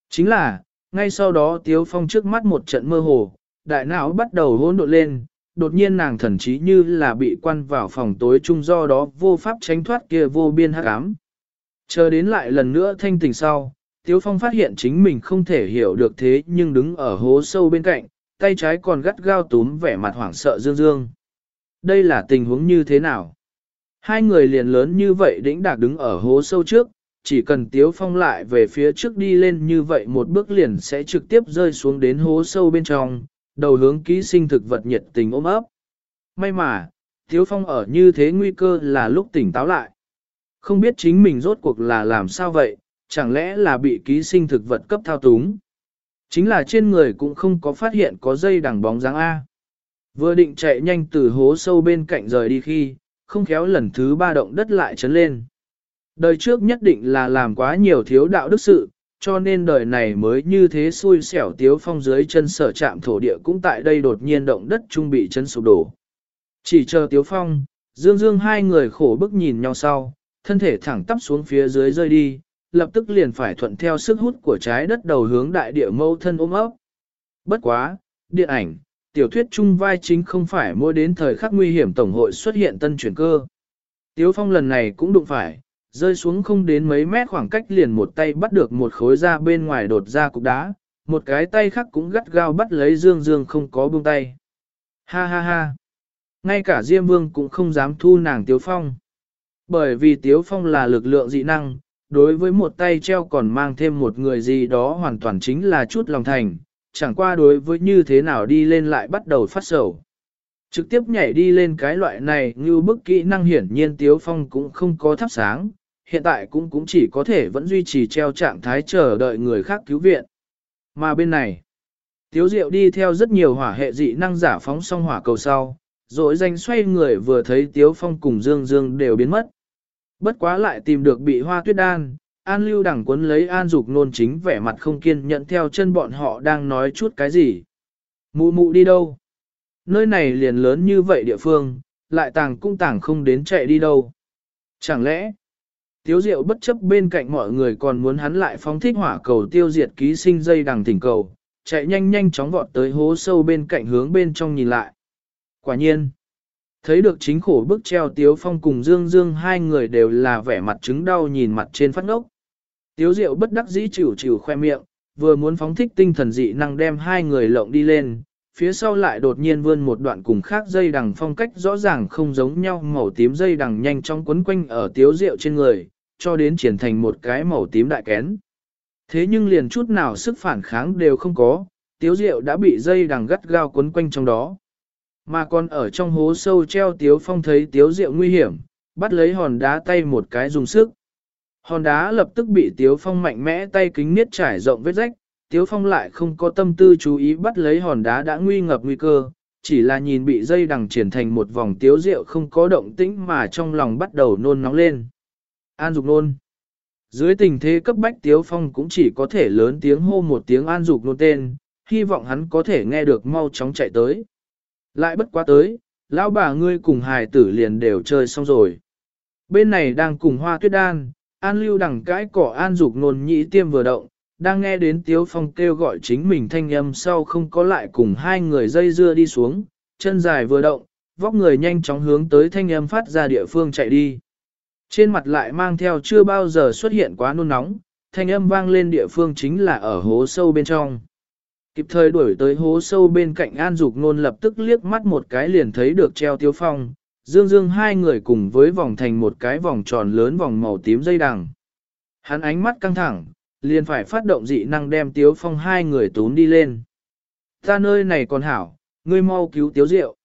Chính là, ngay sau đó tiếu phong trước mắt một trận mơ hồ, đại não bắt đầu hỗn độn lên, đột nhiên nàng thần trí như là bị quan vào phòng tối chung do đó vô pháp tránh thoát kia vô biên hắc ám. Chờ đến lại lần nữa thanh tỉnh sau, Tiếu Phong phát hiện chính mình không thể hiểu được thế nhưng đứng ở hố sâu bên cạnh, tay trái còn gắt gao túm vẻ mặt hoảng sợ dương dương. Đây là tình huống như thế nào? Hai người liền lớn như vậy đĩnh đạc đứng ở hố sâu trước, chỉ cần Tiếu Phong lại về phía trước đi lên như vậy một bước liền sẽ trực tiếp rơi xuống đến hố sâu bên trong, đầu hướng ký sinh thực vật nhiệt tình ôm ấp. May mà, Tiếu Phong ở như thế nguy cơ là lúc tỉnh táo lại. Không biết chính mình rốt cuộc là làm sao vậy, chẳng lẽ là bị ký sinh thực vật cấp thao túng. Chính là trên người cũng không có phát hiện có dây đằng bóng dáng A. Vừa định chạy nhanh từ hố sâu bên cạnh rời đi khi, không khéo lần thứ ba động đất lại chấn lên. Đời trước nhất định là làm quá nhiều thiếu đạo đức sự, cho nên đời này mới như thế xui xẻo tiếu phong dưới chân sở chạm thổ địa cũng tại đây đột nhiên động đất trung bị chân sụp đổ. Chỉ chờ tiếu phong, dương dương hai người khổ bức nhìn nhau sau, thân thể thẳng tắp xuống phía dưới rơi đi, lập tức liền phải thuận theo sức hút của trái đất đầu hướng đại địa mâu thân ôm ấp. Bất quá, điện ảnh, tiểu thuyết chung vai chính không phải mỗi đến thời khắc nguy hiểm tổng hội xuất hiện tân chuyển cơ. Tiếu phong lần này cũng đụng phải, rơi xuống không đến mấy mét khoảng cách liền một tay bắt được một khối ra bên ngoài đột ra cục đá, một cái tay khác cũng gắt gao bắt lấy dương dương không có buông tay. Ha ha ha! Ngay cả Diêm Vương cũng không dám thu nàng Tiếu Phong. Bởi vì Tiếu Phong là lực lượng dị năng, đối với một tay treo còn mang thêm một người gì đó hoàn toàn chính là chút lòng thành, chẳng qua đối với như thế nào đi lên lại bắt đầu phát sầu. Trực tiếp nhảy đi lên cái loại này như bức kỹ năng hiển nhiên Tiếu Phong cũng không có thắp sáng, hiện tại cũng cũng chỉ có thể vẫn duy trì treo trạng thái chờ đợi người khác cứu viện. Mà bên này, Tiếu Diệu đi theo rất nhiều hỏa hệ dị năng giả phóng xong hỏa cầu sau, rồi danh xoay người vừa thấy Tiếu Phong cùng Dương Dương đều biến mất. Bất quá lại tìm được bị hoa tuyết đan, An lưu đẳng quấn lấy An dục nôn chính vẻ mặt không kiên nhận theo chân bọn họ đang nói chút cái gì. Mụ mụ đi đâu? Nơi này liền lớn như vậy địa phương, lại tàng cung tàng không đến chạy đi đâu. Chẳng lẽ, Tiếu Diệu bất chấp bên cạnh mọi người còn muốn hắn lại phóng thích hỏa cầu tiêu diệt ký sinh dây đằng thỉnh cầu, chạy nhanh nhanh chóng vọt tới hố sâu bên cạnh hướng bên trong nhìn lại. Quả nhiên, Thấy được chính khổ bức treo Tiếu Phong cùng Dương Dương hai người đều là vẻ mặt chứng đau nhìn mặt trên phát ngốc. Tiếu Diệu bất đắc dĩ chịu chịu khoe miệng, vừa muốn phóng thích tinh thần dị năng đem hai người lộng đi lên, phía sau lại đột nhiên vươn một đoạn cùng khác dây đằng phong cách rõ ràng không giống nhau màu tím dây đằng nhanh chóng quấn quanh ở Tiếu rượu trên người, cho đến triển thành một cái màu tím đại kén. Thế nhưng liền chút nào sức phản kháng đều không có, Tiếu rượu đã bị dây đằng gắt gao quấn quanh trong đó. Mà còn ở trong hố sâu treo tiếu phong thấy tiếu rượu nguy hiểm, bắt lấy hòn đá tay một cái dùng sức. Hòn đá lập tức bị tiếu phong mạnh mẽ tay kính niết trải rộng vết rách, tiếu phong lại không có tâm tư chú ý bắt lấy hòn đá đã nguy ngập nguy cơ, chỉ là nhìn bị dây đằng triển thành một vòng tiếu rượu không có động tĩnh mà trong lòng bắt đầu nôn nóng lên. An dục nôn. Dưới tình thế cấp bách tiếu phong cũng chỉ có thể lớn tiếng hô một tiếng an dục nôn tên, hy vọng hắn có thể nghe được mau chóng chạy tới. Lại bất quá tới, lão bà ngươi cùng hài tử liền đều chơi xong rồi. Bên này đang cùng hoa tuyết đan, an lưu đằng cãi cỏ an dục nôn nhĩ tiêm vừa động, đang nghe đến tiếu phong kêu gọi chính mình thanh âm sau không có lại cùng hai người dây dưa đi xuống, chân dài vừa động, vóc người nhanh chóng hướng tới thanh âm phát ra địa phương chạy đi. Trên mặt lại mang theo chưa bao giờ xuất hiện quá nôn nóng, thanh âm vang lên địa phương chính là ở hố sâu bên trong. Kịp thời đuổi tới hố sâu bên cạnh An Dục Nôn lập tức liếc mắt một cái liền thấy được treo Tiếu Phong, Dương Dương hai người cùng với vòng thành một cái vòng tròn lớn vòng màu tím dây đằng. Hắn ánh mắt căng thẳng, liền phải phát động dị năng đem Tiếu Phong hai người tốn đi lên. Ta nơi này còn hảo, ngươi mau cứu Tiếu Diệu.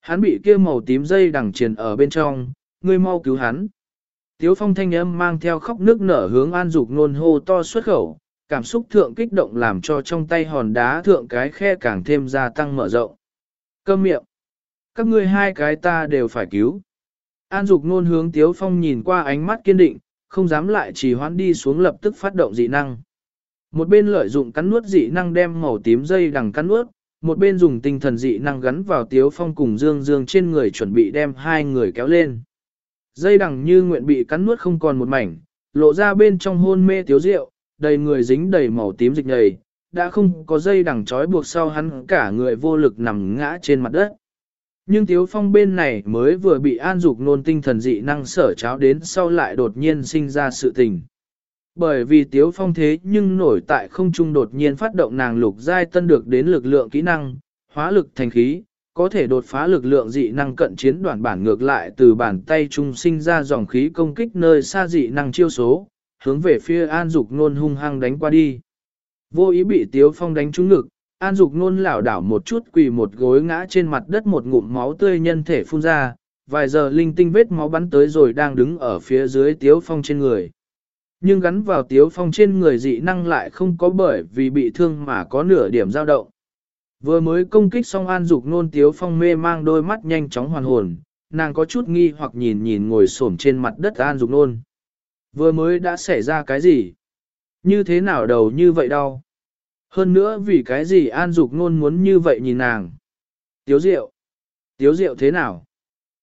Hắn bị kia màu tím dây đằng triền ở bên trong, ngươi mau cứu hắn. Tiếu Phong thanh âm mang theo khóc nước nở hướng An Dục nôn hô to xuất khẩu, cảm xúc thượng kích động làm cho trong tay hòn đá thượng cái khe càng thêm gia tăng mở rộng. Câm miệng. Các ngươi hai cái ta đều phải cứu. An Dục nôn hướng Tiếu Phong nhìn qua ánh mắt kiên định, không dám lại chỉ hoãn đi xuống lập tức phát động dị năng. Một bên lợi dụng cắn nuốt dị năng đem màu tím dây đằng cắn nuốt, một bên dùng tinh thần dị năng gắn vào Tiếu Phong cùng Dương Dương trên người chuẩn bị đem hai người kéo lên. Dây đằng như nguyện bị cắn nuốt không còn một mảnh, lộ ra bên trong hôn mê Tiếu Diệu, đầy người dính đầy màu tím dịch nhầy, đã không có dây đằng trói buộc sau hắn cả người vô lực nằm ngã trên mặt đất. Nhưng Tiếu Phong bên này mới vừa bị an dục nôn tinh thần dị năng sở cháo đến sau lại đột nhiên sinh ra sự tình. Bởi vì Tiếu Phong thế nhưng nổi tại không trung đột nhiên phát động nàng lục giai tân được đến lực lượng kỹ năng, hóa lực thành khí, có thể đột phá lực lượng dị năng cận chiến đoạn bản ngược lại từ bàn tay trung sinh ra dòng khí công kích nơi xa dị năng chiêu số, hướng về phía An Dục Nôn hung hăng đánh qua đi. Vô ý bị Tiếu Phong đánh trúng ngực, An Dục Nôn lảo đảo một chút quỳ một gối ngã trên mặt đất một ngụm máu tươi nhân thể phun ra, vài giờ linh tinh vết máu bắn tới rồi đang đứng ở phía dưới Tiếu Phong trên người. Nhưng gắn vào Tiếu Phong trên người dị năng lại không có bởi vì bị thương mà có nửa điểm dao động. Vừa mới công kích xong An Dục Nôn Tiếu Phong mê mang đôi mắt nhanh chóng hoàn hồn, nàng có chút nghi hoặc nhìn nhìn ngồi xổm trên mặt đất An Dục Nôn. Vừa mới đã xảy ra cái gì? Như thế nào đầu như vậy đau? Hơn nữa vì cái gì An Dục Nôn muốn như vậy nhìn nàng? Tiếu Diệu. Tiếu Diệu thế nào?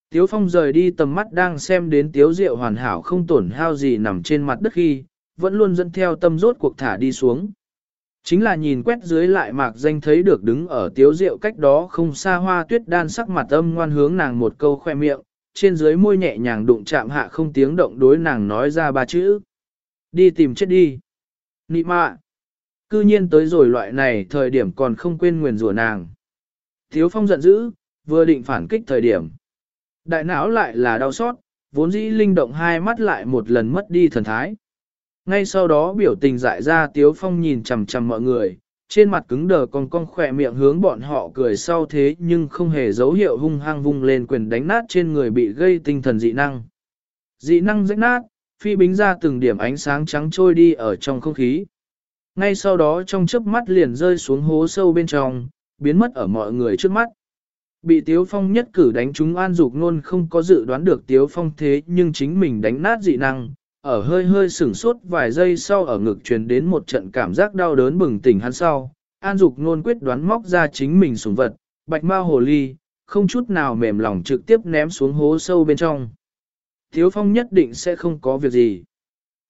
Tiếu Phong rời đi tầm mắt đang xem đến Tiếu Diệu hoàn hảo không tổn hao gì nằm trên mặt đất khi, vẫn luôn dẫn theo tâm rốt cuộc thả đi xuống. Chính là nhìn quét dưới lại mạc danh thấy được đứng ở Tiếu Diệu cách đó không xa hoa tuyết đan sắc mặt âm ngoan hướng nàng một câu khoe miệng, trên dưới môi nhẹ nhàng đụng chạm hạ không tiếng động đối nàng nói ra ba chữ. Đi tìm chết đi. Nị mạ. Cư nhiên tới rồi loại này thời điểm còn không quên nguyền rủa nàng. Thiếu phong giận dữ, vừa định phản kích thời điểm. Đại não lại là đau xót, vốn dĩ linh động hai mắt lại một lần mất đi thần thái. Ngay sau đó biểu tình dại ra Tiếu Phong nhìn chằm chằm mọi người, trên mặt cứng đờ còn con khỏe miệng hướng bọn họ cười sau thế nhưng không hề dấu hiệu hung hăng vung lên quyền đánh nát trên người bị gây tinh thần dị năng. Dị năng rách nát, phi bính ra từng điểm ánh sáng trắng trôi đi ở trong không khí. Ngay sau đó trong chớp mắt liền rơi xuống hố sâu bên trong, biến mất ở mọi người trước mắt. Bị Tiếu Phong nhất cử đánh trúng an dục nôn không có dự đoán được Tiếu Phong thế nhưng chính mình đánh nát dị năng, ở hơi hơi sửng sốt vài giây sau ở ngực truyền đến một trận cảm giác đau đớn bừng tỉnh hắn sau, An Dục nôn quyết đoán móc ra chính mình sủng vật, bạch ma hồ ly, không chút nào mềm lòng trực tiếp ném xuống hố sâu bên trong. Tiếu phong nhất định sẽ không có việc gì.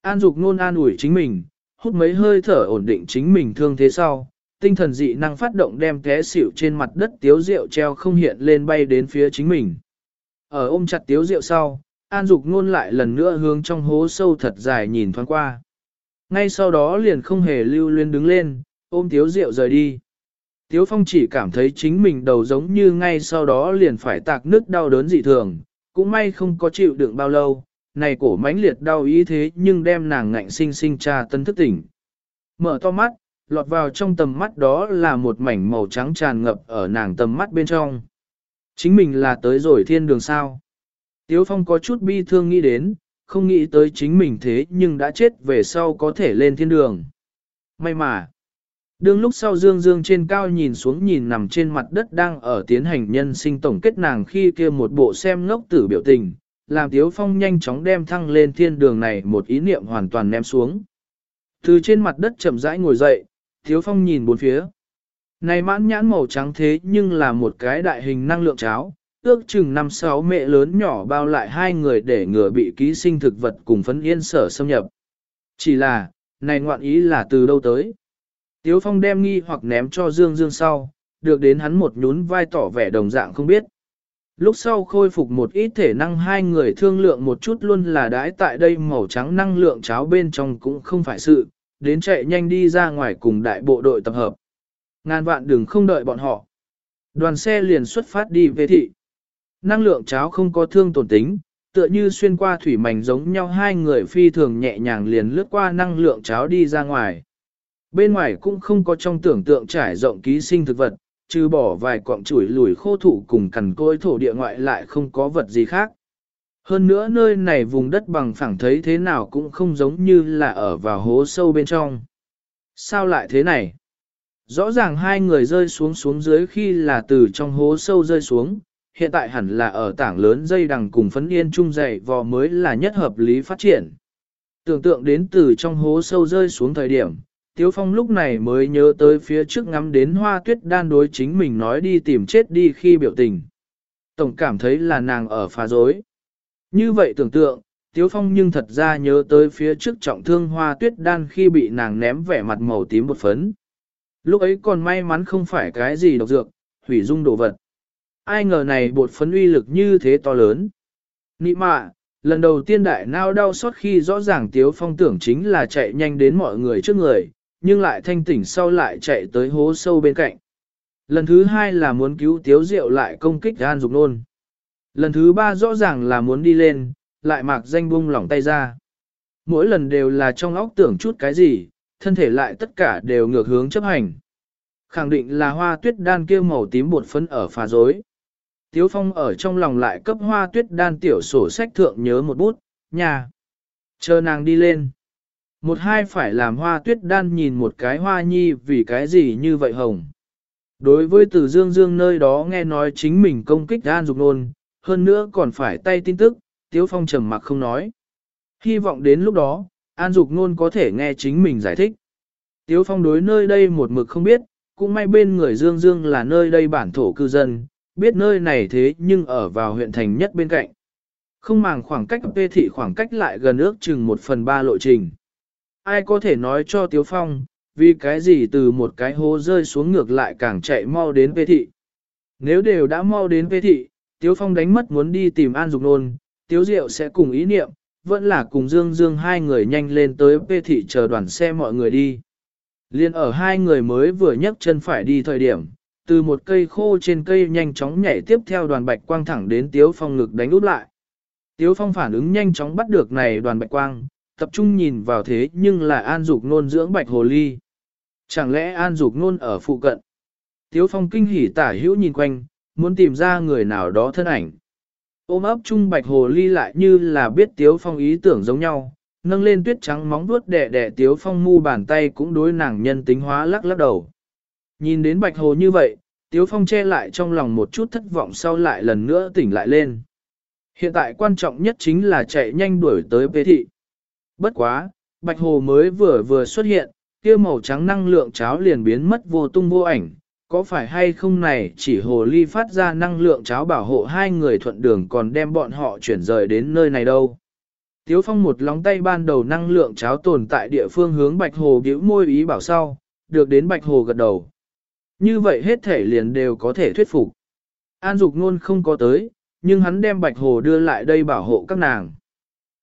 An Dục nôn an ủi chính mình, hút mấy hơi thở ổn định chính mình thương thế sau, tinh thần dị năng phát động đem té xỉu trên mặt đất tiếu rượu treo không hiện lên bay đến phía chính mình. Ở ôm chặt tiếu rượu sau, An Dục ngôn lại lần nữa hướng trong hố sâu thật dài nhìn thoáng qua. Ngay sau đó liền không hề lưu luyến đứng lên, ôm Tiếu rượu rời đi. Tiếu Phong chỉ cảm thấy chính mình đầu giống như ngay sau đó liền phải tạc nước đau đớn dị thường, cũng may không có chịu đựng bao lâu, này cổ mãnh liệt đau ý thế nhưng đem nàng ngạnh sinh sinh tra tân thức tỉnh. Mở to mắt, lọt vào trong tầm mắt đó là một mảnh màu trắng tràn ngập ở nàng tầm mắt bên trong. Chính mình là tới rồi thiên đường sao. Tiếu Phong có chút bi thương nghĩ đến, không nghĩ tới chính mình thế nhưng đã chết về sau có thể lên thiên đường. May mà. Đương lúc sau Dương Dương trên cao nhìn xuống nhìn nằm trên mặt đất đang ở tiến hành nhân sinh tổng kết nàng khi kia một bộ xem ngốc tử biểu tình, làm Tiếu Phong nhanh chóng đem thăng lên thiên đường này một ý niệm hoàn toàn ném xuống. Từ trên mặt đất chậm rãi ngồi dậy, Tiếu Phong nhìn bốn phía. Này mãn nhãn màu trắng thế nhưng là một cái đại hình năng lượng cháo, ước chừng năm sáu mẹ lớn nhỏ bao lại hai người để ngừa bị ký sinh thực vật cùng phấn yên sở xâm nhập. Chỉ là, này ngoạn ý là từ đâu tới? Tiếu Phong đem nghi hoặc ném cho Dương Dương sau, được đến hắn một nhún vai tỏ vẻ đồng dạng không biết. Lúc sau khôi phục một ít thể năng hai người thương lượng một chút luôn là đãi tại đây màu trắng năng lượng cháo bên trong cũng không phải sự, đến chạy nhanh đi ra ngoài cùng đại bộ đội tập hợp. Ngàn vạn đừng không đợi bọn họ. Đoàn xe liền xuất phát đi về thị. Năng lượng cháo không có thương tổn tính, tựa như xuyên qua thủy mảnh giống nhau hai người phi thường nhẹ nhàng liền lướt qua năng lượng cháo đi ra ngoài. Bên ngoài cũng không có trong tưởng tượng trải rộng ký sinh thực vật, trừ bỏ vài cọng chuỗi lùi khô thụ cùng cằn côi thổ địa ngoại lại không có vật gì khác. Hơn nữa nơi này vùng đất bằng phẳng thấy thế nào cũng không giống như là ở vào hố sâu bên trong. Sao lại thế này? Rõ ràng hai người rơi xuống xuống dưới khi là từ trong hố sâu rơi xuống, hiện tại hẳn là ở tảng lớn dây đằng cùng phấn yên trung dày vò mới là nhất hợp lý phát triển. Tưởng tượng đến từ trong hố sâu rơi xuống thời điểm, Tiếu Phong lúc này mới nhớ tới phía trước ngắm đến hoa tuyết đan đối chính mình nói đi tìm chết đi khi biểu tình. Tổng cảm thấy là nàng ở phá dối. Như vậy tưởng tượng, Tiếu Phong nhưng thật ra nhớ tới phía trước trọng thương hoa tuyết đan khi bị nàng ném vẻ mặt màu tím một phấn. Lúc ấy còn may mắn không phải cái gì độc dược, hủy dung đồ vật. Ai ngờ này bột phấn uy lực như thế to lớn. Nị mạ, lần đầu tiên đại nao đau xót khi rõ ràng Tiếu Phong tưởng chính là chạy nhanh đến mọi người trước người, nhưng lại thanh tỉnh sau lại chạy tới hố sâu bên cạnh. Lần thứ hai là muốn cứu Tiếu Diệu lại công kích An Dục Nôn. Lần thứ ba rõ ràng là muốn đi lên, lại mạc danh buông lỏng tay ra. Mỗi lần đều là trong óc tưởng chút cái gì, thân thể lại tất cả đều ngược hướng chấp hành. Khẳng định là hoa tuyết đan kia màu tím bột phấn ở phá dối. Tiếu Phong ở trong lòng lại cấp hoa tuyết đan tiểu sổ sách thượng nhớ một bút, nhà. Chờ nàng đi lên. Một hai phải làm hoa tuyết đan nhìn một cái hoa nhi vì cái gì như vậy hồng. Đối với từ dương dương nơi đó nghe nói chính mình công kích đan dục nôn, hơn nữa còn phải tay tin tức, Tiếu Phong trầm mặc không nói. Hy vọng đến lúc đó, An Dục Nôn có thể nghe chính mình giải thích. Tiếu Phong đối nơi đây một mực không biết, cũng may bên người Dương Dương là nơi đây bản thổ cư dân, biết nơi này thế nhưng ở vào huyện thành nhất bên cạnh. Không màng khoảng cách tê thị khoảng cách lại gần ước chừng một phần ba lộ trình. Ai có thể nói cho Tiếu Phong, vì cái gì từ một cái hố rơi xuống ngược lại càng chạy mau đến P thị. Nếu đều đã mau đến P thị, Tiếu Phong đánh mất muốn đi tìm An Dục Nôn, Tiếu Diệu sẽ cùng ý niệm, vẫn là cùng Dương Dương hai người nhanh lên tới P thị chờ đoàn xe mọi người đi. Liên ở hai người mới vừa nhấc chân phải đi thời điểm, từ một cây khô trên cây nhanh chóng nhảy tiếp theo đoàn bạch quang thẳng đến Tiếu Phong ngực đánh út lại. Tiếu Phong phản ứng nhanh chóng bắt được này đoàn bạch quang, tập trung nhìn vào thế nhưng là An Dục nôn dưỡng bạch hồ ly. Chẳng lẽ An Dục nôn ở phụ cận? Tiếu Phong kinh hỉ tả hữu nhìn quanh, muốn tìm ra người nào đó thân ảnh. Ôm ấp chung bạch hồ ly lại như là biết Tiếu Phong ý tưởng giống nhau, nâng lên tuyết trắng móng vuốt đẻ đẻ Tiếu Phong mu bàn tay cũng đối nàng nhân tính hóa lắc lắc đầu. Nhìn đến bạch hồ như vậy, Tiếu Phong che lại trong lòng một chút thất vọng sau lại lần nữa tỉnh lại lên. Hiện tại quan trọng nhất chính là chạy nhanh đuổi tới bế thị. Bất quá, bạch hồ mới vừa vừa xuất hiện, kia màu trắng năng lượng cháo liền biến mất vô tung vô ảnh, có phải hay không này chỉ hồ ly phát ra năng lượng cháo bảo hộ hai người thuận đường còn đem bọn họ chuyển rời đến nơi này đâu. Tiếu phong một lóng tay ban đầu năng lượng cháo tồn tại địa phương hướng bạch hồ biểu môi ý bảo sau, được đến bạch hồ gật đầu. Như vậy hết thể liền đều có thể thuyết phục. An dục ngôn không có tới, nhưng hắn đem bạch hồ đưa lại đây bảo hộ các nàng.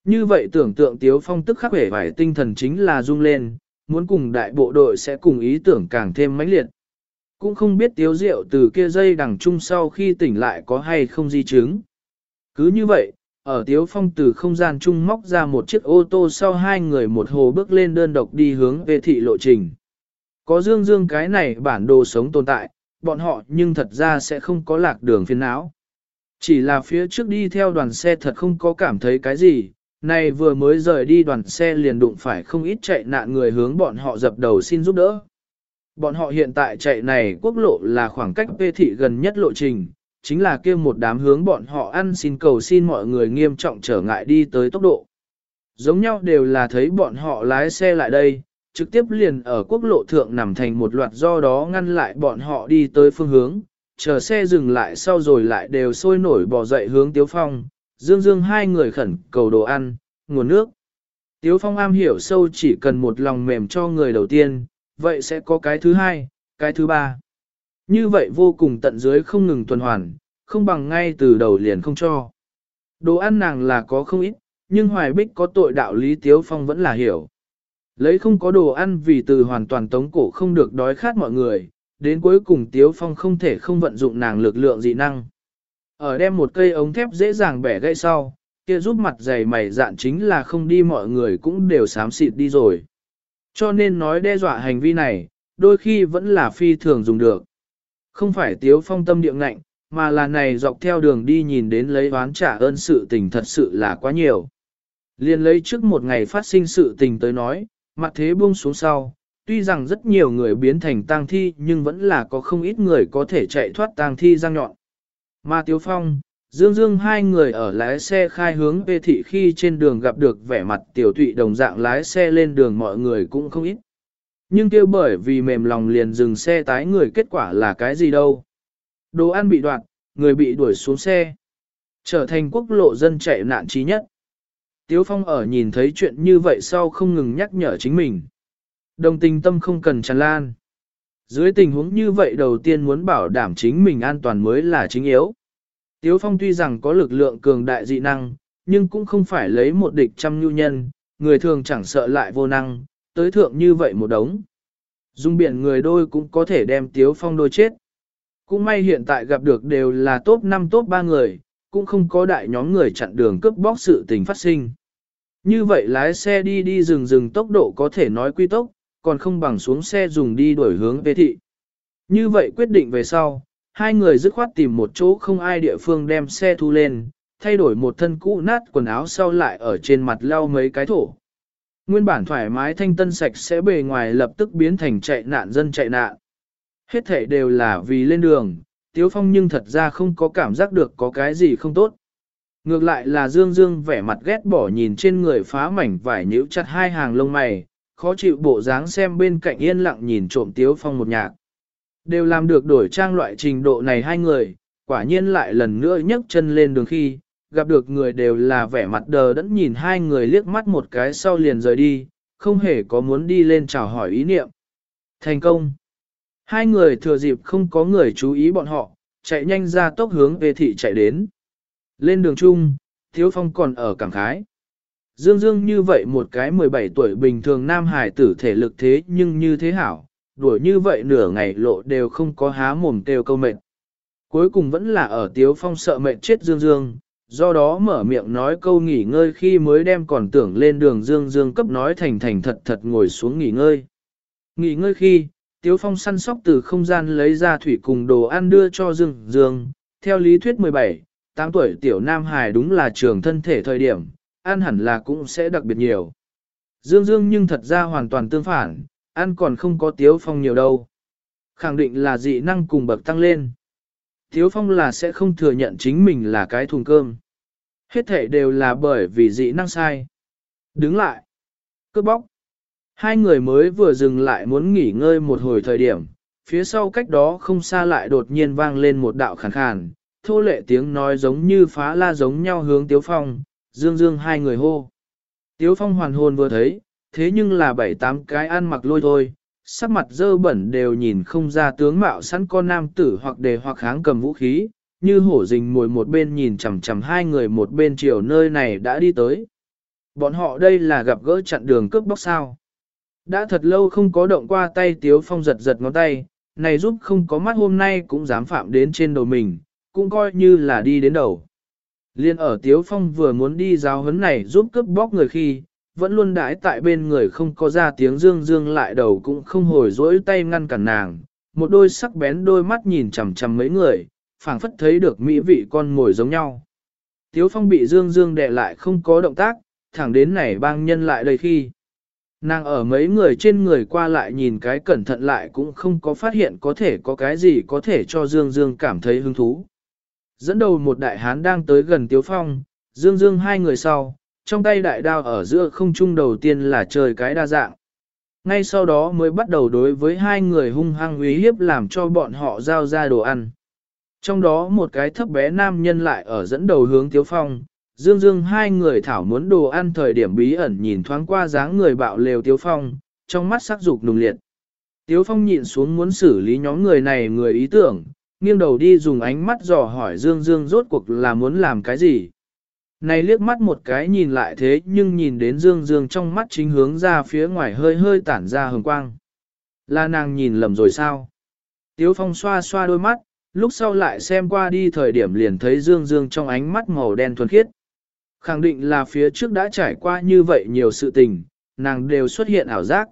Như vậy tưởng tượng tiếu phong tức khắc vẻ vải tinh thần chính là rung lên, muốn cùng đại bộ đội sẽ cùng ý tưởng càng thêm mãnh liệt cũng không biết tiếu Diệu từ kia dây đằng chung sau khi tỉnh lại có hay không di chứng. Cứ như vậy, ở tiếu phong từ không gian chung móc ra một chiếc ô tô sau hai người một hồ bước lên đơn độc đi hướng về thị lộ trình. Có dương dương cái này bản đồ sống tồn tại, bọn họ nhưng thật ra sẽ không có lạc đường phiền não. Chỉ là phía trước đi theo đoàn xe thật không có cảm thấy cái gì, này vừa mới rời đi đoàn xe liền đụng phải không ít chạy nạn người hướng bọn họ dập đầu xin giúp đỡ. Bọn họ hiện tại chạy này quốc lộ là khoảng cách P thị gần nhất lộ trình, chính là kia một đám hướng bọn họ ăn xin cầu xin mọi người nghiêm trọng trở ngại đi tới tốc độ. Giống nhau đều là thấy bọn họ lái xe lại đây, trực tiếp liền ở quốc lộ thượng nằm thành một loạt do đó ngăn lại bọn họ đi tới phương hướng, chờ xe dừng lại sau rồi lại đều sôi nổi bỏ dậy hướng Tiếu Phong, dương dương hai người khẩn cầu đồ ăn, nguồn nước. Tiếu Phong am hiểu sâu chỉ cần một lòng mềm cho người đầu tiên, vậy sẽ có cái thứ hai, cái thứ ba. Như vậy vô cùng tận dưới không ngừng tuần hoàn, không bằng ngay từ đầu liền không cho. Đồ ăn nàng là có không ít, nhưng Hoài Bích có tội đạo lý Tiếu Phong vẫn là hiểu. Lấy không có đồ ăn vì từ hoàn toàn tống cổ không được đói khát mọi người, đến cuối cùng Tiếu Phong không thể không vận dụng nàng lực lượng dị năng. Ở đem một cây ống thép dễ dàng bẻ gãy sau, kia giúp mặt dày mày dạn chính là không đi mọi người cũng đều sám xịt đi rồi. Cho nên nói đe dọa hành vi này, đôi khi vẫn là phi thường dùng được. Không phải Tiếu Phong tâm địa ngạnh, mà là này dọc theo đường đi nhìn đến lấy oán trả ơn sự tình thật sự là quá nhiều. Liên lấy trước một ngày phát sinh sự tình tới nói, mặt thế buông xuống sau, tuy rằng rất nhiều người biến thành tang thi nhưng vẫn là có không ít người có thể chạy thoát tang thi răng nhọn. Mà Tiếu Phong, Dương Dương hai người ở lái xe khai hướng về thị khi trên đường gặp được vẻ mặt tiểu Thụy đồng dạng lái xe lên đường mọi người cũng không ít. Nhưng kêu bởi vì mềm lòng liền dừng xe tái người kết quả là cái gì đâu. Đồ ăn bị đoạt, người bị đuổi xuống xe. Trở thành quốc lộ dân chạy nạn trí nhất. Tiếu Phong ở nhìn thấy chuyện như vậy sau không ngừng nhắc nhở chính mình. Đồng tình tâm không cần tràn lan. Dưới tình huống như vậy đầu tiên muốn bảo đảm chính mình an toàn mới là chính yếu. Tiếu Phong tuy rằng có lực lượng cường đại dị năng, nhưng cũng không phải lấy một địch trăm nhu nhân, người thường chẳng sợ lại vô năng, tới thượng như vậy một đống. Dung biển người đôi cũng có thể đem Tiếu Phong đôi chết. Cũng may hiện tại gặp được đều là top 5 top 3 người, cũng không có đại nhóm người chặn đường cướp bóc sự tình phát sinh. Như vậy lái xe đi đi rừng rừng tốc độ có thể nói quy tốc, còn không bằng xuống xe dùng đi đổi hướng về thị. Như vậy quyết định về sau, hai người dứt khoát tìm một chỗ không ai địa phương đem xe thu lên, thay đổi một thân cũ nát quần áo sau lại ở trên mặt lau mấy cái thổ. Nguyên bản thoải mái thanh tân sạch sẽ bề ngoài lập tức biến thành chạy nạn dân chạy nạn. Hết thể đều là vì lên đường, Tiếu Phong nhưng thật ra không có cảm giác được có cái gì không tốt. Ngược lại là Dương Dương vẻ mặt ghét bỏ nhìn trên người phá mảnh vải nhíu chặt hai hàng lông mày, khó chịu bộ dáng xem bên cạnh yên lặng nhìn trộm Tiếu Phong một nhạc. Đều làm được đổi trang loại trình độ này hai người, quả nhiên lại lần nữa nhấc chân lên đường khi, gặp được người đều là vẻ mặt đờ đẫn nhìn hai người liếc mắt một cái sau liền rời đi, không hề có muốn đi lên chào hỏi ý niệm. Thành công! Hai người thừa dịp không có người chú ý bọn họ, chạy nhanh ra tốc hướng về thị chạy đến. Lên đường chung, Thiếu Phong còn ở cảng khái. Dương Dương như vậy một cái 17 tuổi bình thường nam hải tử thể lực thế nhưng như thế hảo, đuổi như vậy nửa ngày lộ đều không có há mồm kêu câu mệt. Cuối cùng vẫn là ở Tiếu Phong sợ mệt chết Dương Dương, do đó mở miệng nói câu nghỉ ngơi khi mới đem còn tưởng lên đường Dương Dương cấp nói thành thành thật thật ngồi xuống nghỉ ngơi. Nghỉ ngơi khi, Tiếu Phong săn sóc từ không gian lấy ra thủy cùng đồ ăn đưa cho Dương Dương, theo lý thuyết 17, 8 tuổi tiểu Nam Hải đúng là trường thân thể thời điểm, ăn hẳn là cũng sẽ đặc biệt nhiều. Dương Dương nhưng thật ra hoàn toàn tương phản, ăn còn không có Tiếu Phong nhiều đâu. Khẳng định là dị năng cùng bậc tăng lên. Tiếu Phong là sẽ không thừa nhận chính mình là cái thùng cơm. Hết thể đều là bởi vì dị năng sai. Đứng lại. Cướp bóc. Hai người mới vừa dừng lại muốn nghỉ ngơi một hồi thời điểm, phía sau cách đó không xa lại đột nhiên vang lên một đạo khàn khàn, thô lệ tiếng nói giống như phá la giống nhau hướng Tiếu Phong, dương dương hai người hô. Tiếu Phong hoàn hồn vừa thấy, thế nhưng là bảy tám cái ăn mặc lôi thôi, sắc mặt dơ bẩn đều nhìn không ra tướng mạo sẵn con nam tử hoặc đề hoặc kháng cầm vũ khí, như hổ rình ngồi một bên nhìn chằm chằm hai người một bên chiều nơi này đã đi tới. Bọn họ đây là gặp gỡ chặn đường cướp bóc sao. Đã thật lâu không có động qua tay Tiếu Phong giật giật ngón tay, này giúp không có mắt hôm nay cũng dám phạm đến trên đầu mình, cũng coi như là đi đến đầu. Liên ở Tiếu Phong vừa muốn đi giáo huấn này giúp cướp bóc người khi, vẫn luôn đãi tại bên người không có ra tiếng dương dương lại đầu cũng không hồi rỗi tay ngăn cản nàng, một đôi sắc bén đôi mắt nhìn chằm chằm mấy người, phảng phất thấy được mỹ vị con mồi giống nhau. Tiếu Phong bị dương dương đè lại không có động tác, thẳng đến này bang nhân lại đây khi. Nàng ở mấy người trên người qua lại nhìn cái cẩn thận lại cũng không có phát hiện có thể có cái gì có thể cho Dương Dương cảm thấy hứng thú. Dẫn đầu một đại hán đang tới gần Tiếu Phong, Dương Dương hai người sau, trong tay đại đao ở giữa không trung đầu tiên là trời cái đa dạng. Ngay sau đó mới bắt đầu đối với hai người hung hăng uy hiếp làm cho bọn họ giao ra đồ ăn. Trong đó một cái thấp bé nam nhân lại ở dẫn đầu hướng Tiếu Phong, Dương Dương hai người thảo muốn đồ ăn thời điểm bí ẩn nhìn thoáng qua dáng người bạo lều Tiếu Phong, trong mắt sắc dục nùng liệt. Tiếu Phong nhịn xuống muốn xử lý nhóm người này người ý tưởng, nghiêng đầu đi dùng ánh mắt dò hỏi Dương Dương rốt cuộc là muốn làm cái gì. Này liếc mắt một cái nhìn lại thế nhưng nhìn đến Dương Dương trong mắt chính hướng ra phía ngoài hơi hơi tản ra hồng quang. Là nàng nhìn lầm rồi sao? Tiếu Phong xoa xoa đôi mắt, lúc sau lại xem qua đi thời điểm liền thấy Dương Dương trong ánh mắt màu đen thuần khiết. Khẳng định là phía trước đã trải qua như vậy nhiều sự tình, nàng đều xuất hiện ảo giác.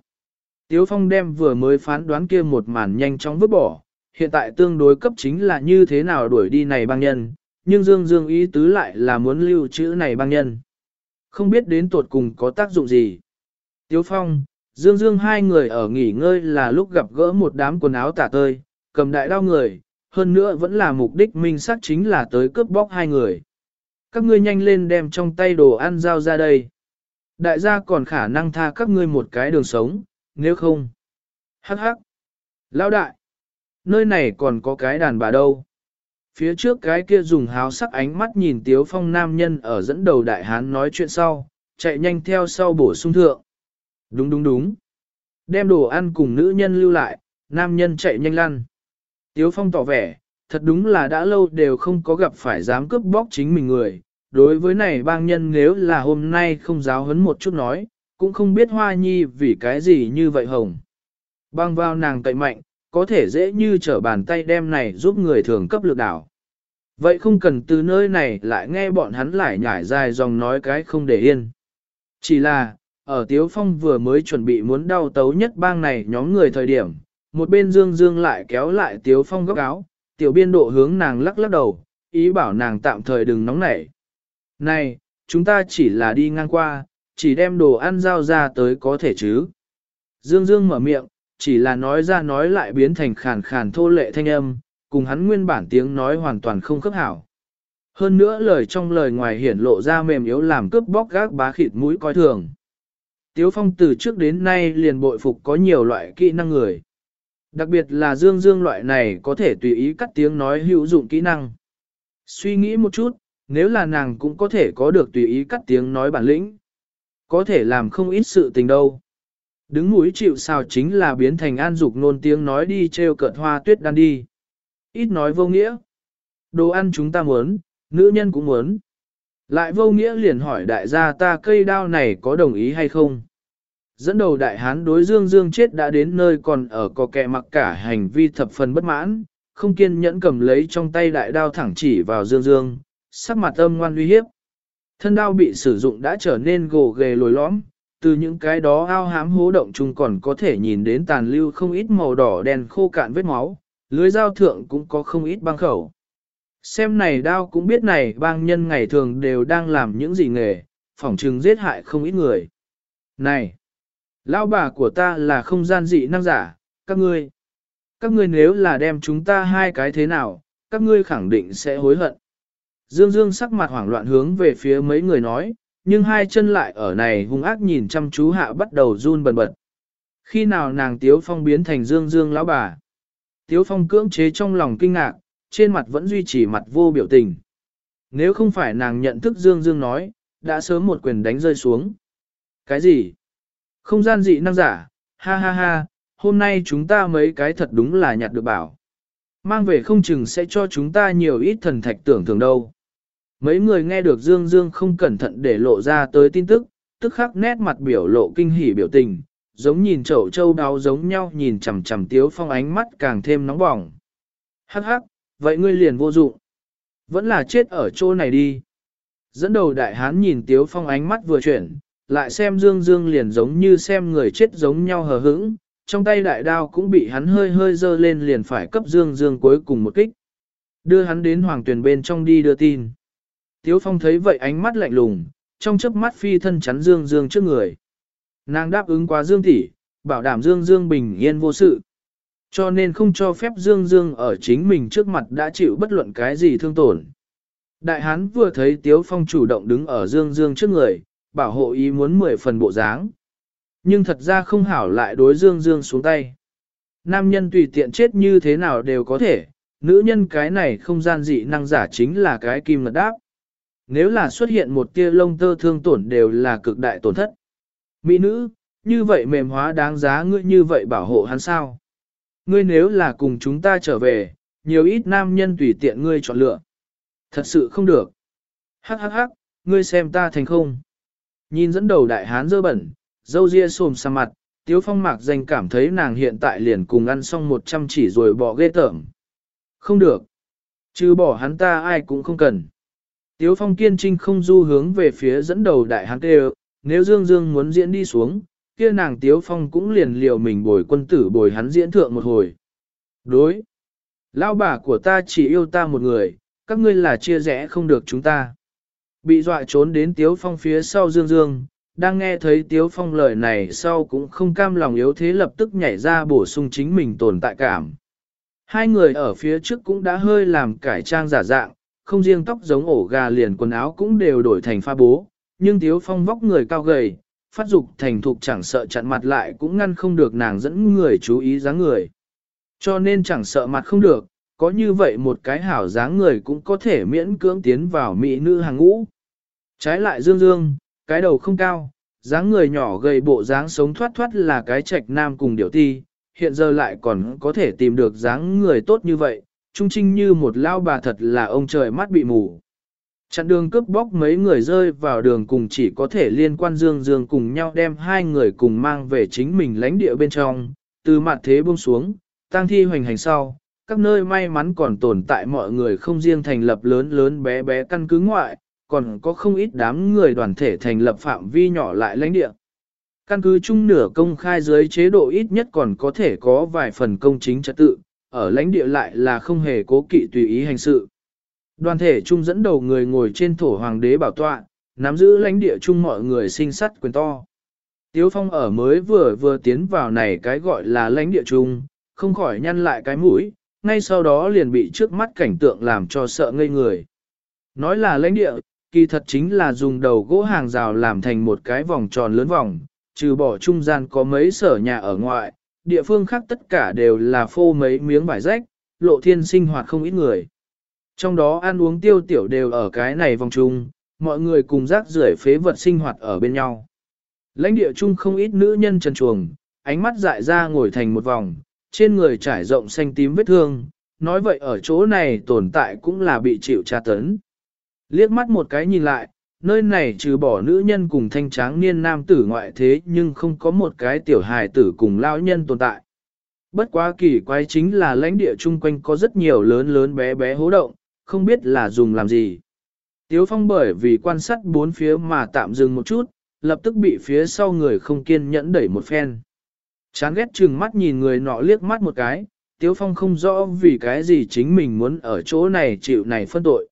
Tiếu Phong đem vừa mới phán đoán kia một màn nhanh chóng vứt bỏ, hiện tại tương đối cấp chính là như thế nào đuổi đi này băng nhân, nhưng Dương Dương ý tứ lại là muốn lưu trữ này băng nhân. Không biết đến tuột cùng có tác dụng gì. Tiếu Phong, Dương Dương hai người ở nghỉ ngơi là lúc gặp gỡ một đám quần áo tả tơi, cầm đại đao người, hơn nữa vẫn là mục đích minh xác chính là tới cướp bóc hai người. Các ngươi nhanh lên đem trong tay đồ ăn giao ra đây. Đại gia còn khả năng tha các ngươi một cái đường sống, nếu không. Hắc hắc. Lão đại. Nơi này còn có cái đàn bà đâu. Phía trước cái kia dùng háo sắc ánh mắt nhìn tiếu phong nam nhân ở dẫn đầu đại hán nói chuyện sau, chạy nhanh theo sau bổ sung thượng. Đúng đúng đúng. Đem đồ ăn cùng nữ nhân lưu lại, nam nhân chạy nhanh lăn. Tiếu phong tỏ vẻ, thật đúng là đã lâu đều không có gặp phải dám cướp bóc chính mình người. Đối với này bang nhân nếu là hôm nay không giáo hấn một chút nói, cũng không biết hoa nhi vì cái gì như vậy hồng. Bang vào nàng cậy mạnh, có thể dễ như trở bàn tay đem này giúp người thường cấp lực đảo. Vậy không cần từ nơi này lại nghe bọn hắn lại nhảy dài dòng nói cái không để yên. Chỉ là, ở Tiếu Phong vừa mới chuẩn bị muốn đau tấu nhất bang này nhóm người thời điểm, một bên Dương Dương lại kéo lại Tiếu Phong góc áo, tiểu biên độ hướng nàng lắc lắc đầu, ý bảo nàng tạm thời đừng nóng nảy. Này, chúng ta chỉ là đi ngang qua, chỉ đem đồ ăn giao ra tới có thể chứ. Dương Dương mở miệng, chỉ là nói ra nói lại biến thành khàn khàn thô lệ thanh âm, cùng hắn nguyên bản tiếng nói hoàn toàn không khớp hảo. Hơn nữa lời trong lời ngoài hiển lộ ra mềm yếu làm cướp bóc gác bá khịt mũi coi thường. Tiếu Phong từ trước đến nay liền bội phục có nhiều loại kỹ năng người. Đặc biệt là Dương Dương loại này có thể tùy ý cắt tiếng nói hữu dụng kỹ năng. Suy nghĩ một chút, nếu là nàng cũng có thể có được tùy ý cắt tiếng nói bản lĩnh. Có thể làm không ít sự tình đâu. Đứng mũi chịu sao chính là biến thành an dục nôn tiếng nói đi treo cợt hoa tuyết đan đi. Ít nói vô nghĩa. Đồ ăn chúng ta muốn, nữ nhân cũng muốn. Lại vô nghĩa liền hỏi đại gia ta cây đao này có đồng ý hay không? Dẫn đầu đại hán đối dương dương chết đã đến nơi còn ở có kẻ mặc cả hành vi thập phần bất mãn, không kiên nhẫn cầm lấy trong tay đại đao thẳng chỉ vào dương dương, sắc mặt âm ngoan uy hiếp. Thân đao bị sử dụng đã trở nên gồ ghề lồi lõm, từ những cái đó ao hám hố động chung còn có thể nhìn đến tàn lưu không ít màu đỏ đen khô cạn vết máu, lưới dao thượng cũng có không ít băng khẩu. Xem này đao cũng biết này bang nhân ngày thường đều đang làm những gì nghề, phỏng trừng giết hại không ít người. Này, lão bà của ta là không gian dị năng giả, các ngươi. Các ngươi nếu là đem chúng ta hai cái thế nào, các ngươi khẳng định sẽ hối hận. Dương Dương sắc mặt hoảng loạn hướng về phía mấy người nói, nhưng hai chân lại ở này hung ác nhìn chăm chú hạ bắt đầu run bần bật. Khi nào nàng Tiếu Phong biến thành Dương Dương lão bà? Tiếu Phong cưỡng chế trong lòng kinh ngạc, trên mặt vẫn duy trì mặt vô biểu tình. Nếu không phải nàng nhận thức Dương Dương nói, đã sớm một quyền đánh rơi xuống. Cái gì? Không gian dị năng giả, ha ha ha, hôm nay chúng ta mấy cái thật đúng là nhặt được bảo. Mang về không chừng sẽ cho chúng ta nhiều ít thần thạch tưởng thường đâu. Mấy người nghe được Dương Dương không cẩn thận để lộ ra tới tin tức, tức khắc nét mặt biểu lộ kinh hỉ biểu tình, giống nhìn chậu châu đáo giống nhau nhìn chằm chằm Tiếu Phong ánh mắt càng thêm nóng bỏng. Hắc hắc, vậy ngươi liền vô dụng. Vẫn là chết ở chỗ này đi. Dẫn đầu đại hán nhìn Tiếu Phong ánh mắt vừa chuyển, lại xem Dương Dương liền giống như xem người chết giống nhau hờ hững, trong tay đại đao cũng bị hắn hơi hơi dơ lên liền phải cấp Dương Dương cuối cùng một kích. Đưa hắn đến hoàng tuyển bên trong đi đưa tin. Tiếu Phong thấy vậy ánh mắt lạnh lùng, trong chớp mắt phi thân chắn Dương Dương trước người. Nàng đáp ứng qua Dương tỷ, bảo đảm Dương Dương bình yên vô sự. Cho nên không cho phép Dương Dương ở chính mình trước mặt đã chịu bất luận cái gì thương tổn. Đại hán vừa thấy Tiếu Phong chủ động đứng ở Dương Dương trước người, bảo hộ ý muốn mười phần bộ dáng. Nhưng thật ra không hảo lại đối Dương Dương xuống tay. Nam nhân tùy tiện chết như thế nào đều có thể, nữ nhân cái này không gian dị năng giả chính là cái kim ngật đáp. Nếu là xuất hiện một tia lông tơ thương tổn đều là cực đại tổn thất. Mỹ nữ, như vậy mềm hóa đáng giá ngươi như vậy bảo hộ hắn sao? Ngươi nếu là cùng chúng ta trở về, nhiều ít nam nhân tùy tiện ngươi chọn lựa. Thật sự không được. Hắc hắc hắc, ngươi xem ta thành không. Nhìn dẫn đầu đại hán dơ bẩn, dâu ria xồm xa mặt, tiếu phong mạc danh cảm thấy nàng hiện tại liền cùng ăn xong một trăm chỉ rồi bỏ ghê tởm. Không được. Chứ bỏ hắn ta ai cũng không cần. Tiếu phong kiên trinh không du hướng về phía dẫn đầu đại hán kêu, nếu Dương Dương muốn diễn đi xuống, kia nàng tiếu phong cũng liền liều mình bồi quân tử bồi hắn diễn thượng một hồi. Đối. Lão bà của ta chỉ yêu ta một người, các ngươi là chia rẽ không được chúng ta. Bị dọa trốn đến Tiếu Phong phía sau Dương Dương, đang nghe thấy Tiếu Phong lời này sau cũng không cam lòng yếu thế lập tức nhảy ra bổ sung chính mình tồn tại cảm. Hai người ở phía trước cũng đã hơi làm cải trang giả dạng, không riêng tóc giống ổ gà liền quần áo cũng đều đổi thành pha bố, nhưng Tiếu Phong vóc người cao gầy, phát dục thành thục chẳng sợ chặn mặt lại cũng ngăn không được nàng dẫn người chú ý dáng người. Cho nên chẳng sợ mặt không được, có như vậy một cái hảo dáng người cũng có thể miễn cưỡng tiến vào mỹ nữ hàng ngũ. Trái lại dương dương, cái đầu không cao, dáng người nhỏ gầy bộ dáng sống thoát thoát là cái trạch nam cùng điểu ti, hiện giờ lại còn có thể tìm được dáng người tốt như vậy, trung trinh như một lao bà thật là ông trời mắt bị mù. Chặn đường cướp bóc mấy người rơi vào đường cùng chỉ có thể liên quan dương dương cùng nhau đem hai người cùng mang về chính mình lãnh địa bên trong, từ mặt thế buông xuống, tang thi hoành hành sau, các nơi may mắn còn tồn tại mọi người không riêng thành lập lớn lớn bé bé căn cứ ngoại, còn có không ít đám người đoàn thể thành lập phạm vi nhỏ lại lãnh địa. Căn cứ chung nửa công khai dưới chế độ ít nhất còn có thể có vài phần công chính trật tự, ở lãnh địa lại là không hề cố kỵ tùy ý hành sự. Đoàn thể chung dẫn đầu người ngồi trên thổ hoàng đế bảo tọa, nắm giữ lãnh địa chung mọi người sinh sắt quyền to. Tiếu Phong ở mới vừa vừa tiến vào này cái gọi là lãnh địa chung, không khỏi nhăn lại cái mũi, ngay sau đó liền bị trước mắt cảnh tượng làm cho sợ ngây người. Nói là lãnh địa, kỳ thật chính là dùng đầu gỗ hàng rào làm thành một cái vòng tròn lớn vòng, trừ bỏ trung gian có mấy sở nhà ở ngoại, địa phương khác tất cả đều là phô mấy miếng vải rách, lộ thiên sinh hoạt không ít người. Trong đó ăn uống tiêu tiểu đều ở cái này vòng chung, mọi người cùng rác rưởi phế vật sinh hoạt ở bên nhau. Lãnh địa chung không ít nữ nhân trần chuồng, ánh mắt dại ra ngồi thành một vòng, trên người trải rộng xanh tím vết thương, nói vậy ở chỗ này tồn tại cũng là bị chịu tra tấn. Liếc mắt một cái nhìn lại, nơi này trừ bỏ nữ nhân cùng thanh tráng niên nam tử ngoại thế nhưng không có một cái tiểu hài tử cùng lao nhân tồn tại. Bất quá kỳ quái chính là lãnh địa chung quanh có rất nhiều lớn lớn bé bé hố động, không biết là dùng làm gì. Tiếu phong bởi vì quan sát bốn phía mà tạm dừng một chút, lập tức bị phía sau người không kiên nhẫn đẩy một phen. Chán ghét chừng mắt nhìn người nọ liếc mắt một cái, Tiếu Phong không rõ vì cái gì chính mình muốn ở chỗ này chịu này phân tội.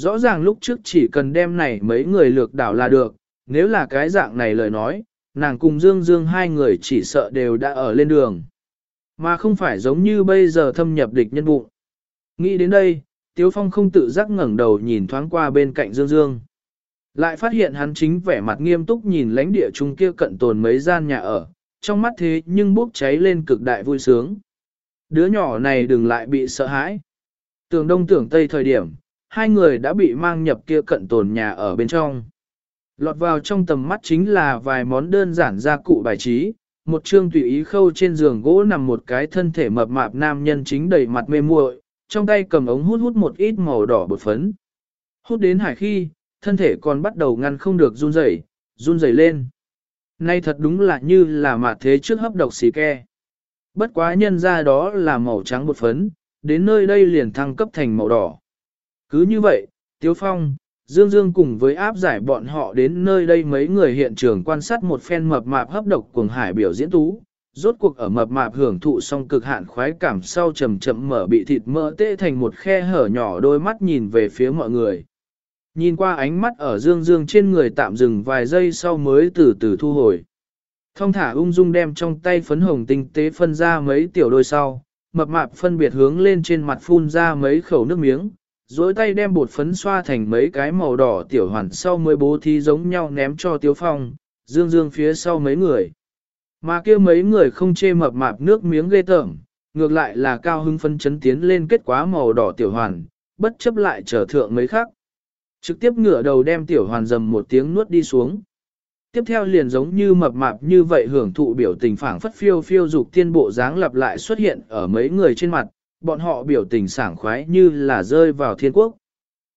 Rõ ràng lúc trước chỉ cần đem này mấy người lược đảo là được, nếu là cái dạng này lời nói, nàng cùng Dương Dương hai người chỉ sợ đều đã ở lên đường. Mà không phải giống như bây giờ thâm nhập địch nhân bụng. Nghĩ đến đây, Tiếu Phong không tự giác ngẩng đầu nhìn thoáng qua bên cạnh Dương Dương. Lại phát hiện hắn chính vẻ mặt nghiêm túc nhìn lãnh địa trung kia cận tồn mấy gian nhà ở, trong mắt thế nhưng bốc cháy lên cực đại vui sướng. Đứa nhỏ này đừng lại bị sợ hãi. Tưởng đông tưởng tây thời điểm, hai người đã bị mang nhập kia cận tồn nhà ở bên trong. Lọt vào trong tầm mắt chính là vài món đơn giản gia cụ bài trí, một chương tùy ý khâu trên giường gỗ nằm một cái thân thể mập mạp nam nhân chính đầy mặt mê muội, trong tay cầm ống hút hút một ít màu đỏ bột phấn. Hút đến hải khi, thân thể còn bắt đầu ngăn không được run rẩy, run rẩy lên. Nay thật đúng là như là mà thế trước hấp độc xì ke. Bất quá nhân ra đó là màu trắng bột phấn, đến nơi đây liền thăng cấp thành màu đỏ. Cứ như vậy, Tiếu Phong, Dương Dương cùng với áp giải bọn họ đến nơi đây mấy người hiện trường quan sát một phen mập mạp hấp độc cuồng hải biểu diễn tú. Rốt cuộc ở mập mạp hưởng thụ xong cực hạn khoái cảm sau chậm chậm mở bị thịt mỡ tê thành một khe hở nhỏ đôi mắt nhìn về phía mọi người. Nhìn qua ánh mắt ở dương dương trên người tạm dừng vài giây sau mới từ từ thu hồi. Thông thả ung dung đem trong tay phấn hồng tinh tế phân ra mấy tiểu đôi sau, mập mạp phân biệt hướng lên trên mặt phun ra mấy khẩu nước miếng, dối tay đem bột phấn xoa thành mấy cái màu đỏ tiểu hoàn sau mới bố thí giống nhau ném cho tiếu phong, dương dương phía sau mấy người. Mà kia mấy người không chê mập mạp nước miếng ghê tởm, ngược lại là cao hưng phân chấn tiến lên kết quả màu đỏ tiểu hoàn, bất chấp lại trở thượng mấy khác. Trực tiếp ngửa đầu đem tiểu hoàn dầm một tiếng nuốt đi xuống. Tiếp theo liền giống như mập mạp như vậy hưởng thụ biểu tình phảng phất phiêu phiêu dục tiên bộ dáng lặp lại xuất hiện ở mấy người trên mặt, bọn họ biểu tình sảng khoái như là rơi vào thiên quốc.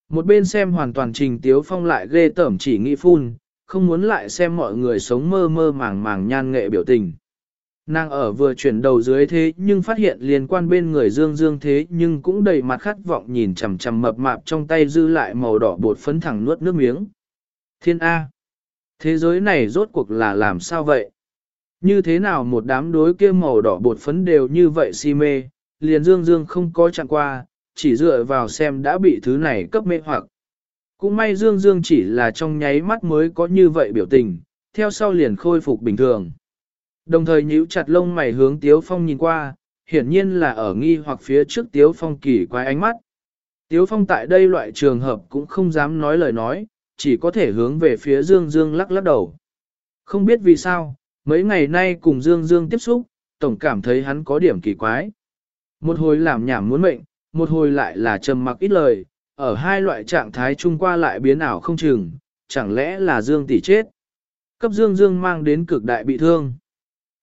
Một bên xem hoàn toàn trình tiếu phong lại ghê tởm chỉ nghĩ phun, không muốn lại xem mọi người sống mơ mơ màng màng nhan nghệ biểu tình. Nàng ở vừa chuyển đầu dưới thế nhưng phát hiện liên quan bên người dương dương thế nhưng cũng đầy mặt khát vọng nhìn chằm chằm mập mạp trong tay dư lại màu đỏ bột phấn thẳng nuốt nước miếng. Thiên A. Thế giới này rốt cuộc là làm sao vậy? Như thế nào một đám đối kia màu đỏ bột phấn đều như vậy si mê, liền dương dương không có chặn qua, chỉ dựa vào xem đã bị thứ này cấp mê hoặc. Cũng may dương dương chỉ là trong nháy mắt mới có như vậy biểu tình, theo sau liền khôi phục bình thường. Đồng thời nhíu chặt lông mày hướng Tiếu Phong nhìn qua, hiển nhiên là ở nghi hoặc phía trước Tiếu Phong kỳ quái ánh mắt. Tiếu Phong tại đây loại trường hợp cũng không dám nói lời nói, chỉ có thể hướng về phía Dương Dương lắc lắc đầu. Không biết vì sao, mấy ngày nay cùng Dương Dương tiếp xúc, tổng cảm thấy hắn có điểm kỳ quái. Một hồi làm nhảm muốn mệnh, một hồi lại là trầm mặc ít lời, ở hai loại trạng thái chung qua lại biến ảo không chừng, chẳng lẽ là Dương tỷ chết. Cấp Dương Dương mang đến cực đại bị thương.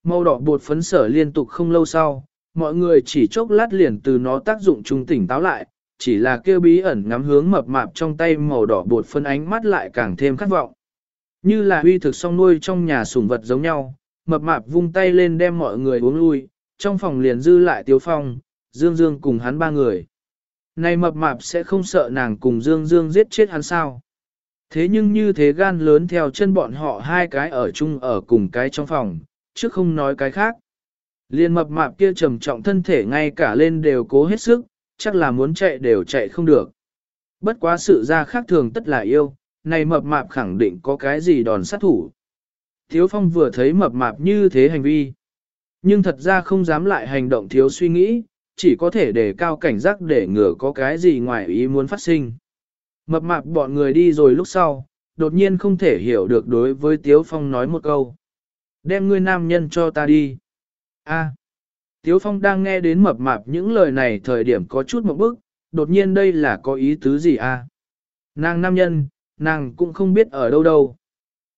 Màu đỏ bột phấn sở liên tục không lâu sau, mọi người chỉ chốc lát liền từ nó tác dụng trung tỉnh táo lại, chỉ là kêu bí ẩn ngắm hướng mập mạp trong tay màu đỏ bột phấn ánh mắt lại càng thêm khát vọng. Như là huy thực song nuôi trong nhà sủng vật giống nhau, mập mạp vung tay lên đem mọi người uống lui, trong phòng liền dư lại tiếu phong, Dương Dương cùng hắn ba người. Này mập mạp sẽ không sợ nàng cùng Dương Dương giết chết hắn sao? Thế nhưng như thế gan lớn theo chân bọn họ hai cái ở chung ở cùng cái trong phòng, chứ không nói cái khác. Liên mập mạp kia trầm trọng thân thể ngay cả lên đều cố hết sức, chắc là muốn chạy đều chạy không được. Bất quá sự ra khác thường tất là yêu, này mập mạp khẳng định có cái gì đòn sát thủ. Thiếu phong vừa thấy mập mạp như thế hành vi, nhưng thật ra không dám lại hành động thiếu suy nghĩ, chỉ có thể để cao cảnh giác để ngừa có cái gì ngoài ý muốn phát sinh. Mập mạp bọn người đi rồi lúc sau, đột nhiên không thể hiểu được đối với Tiếu Phong nói một câu. Đem ngươi nam nhân cho ta đi. A. Tiếu Phong đang nghe đến mập mạp những lời này thời điểm có chút một bức, đột nhiên đây là có ý tứ gì a? Nàng nam nhân, nàng cũng không biết ở đâu đâu.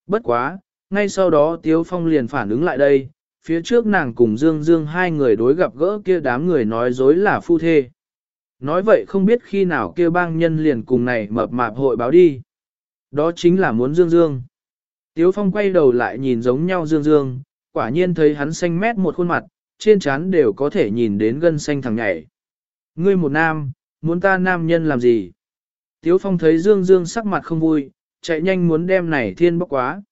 Bất quá, ngay sau đó Tiếu Phong liền phản ứng lại đây, phía trước nàng cùng Dương Dương hai người đối gặp gỡ kia đám người nói dối là phu thê. Nói vậy không biết khi nào kia bang nhân liền cùng này mập mạp hội báo đi. Đó chính là muốn Dương Dương. Tiếu Phong quay đầu lại nhìn giống nhau Dương Dương, quả nhiên thấy hắn xanh mét một khuôn mặt, trên trán đều có thể nhìn đến gân xanh thằng nhảy. Ngươi một nam, muốn ta nam nhân làm gì? Tiếu Phong thấy Dương Dương sắc mặt không vui, chạy nhanh muốn đem này thiên bốc quá.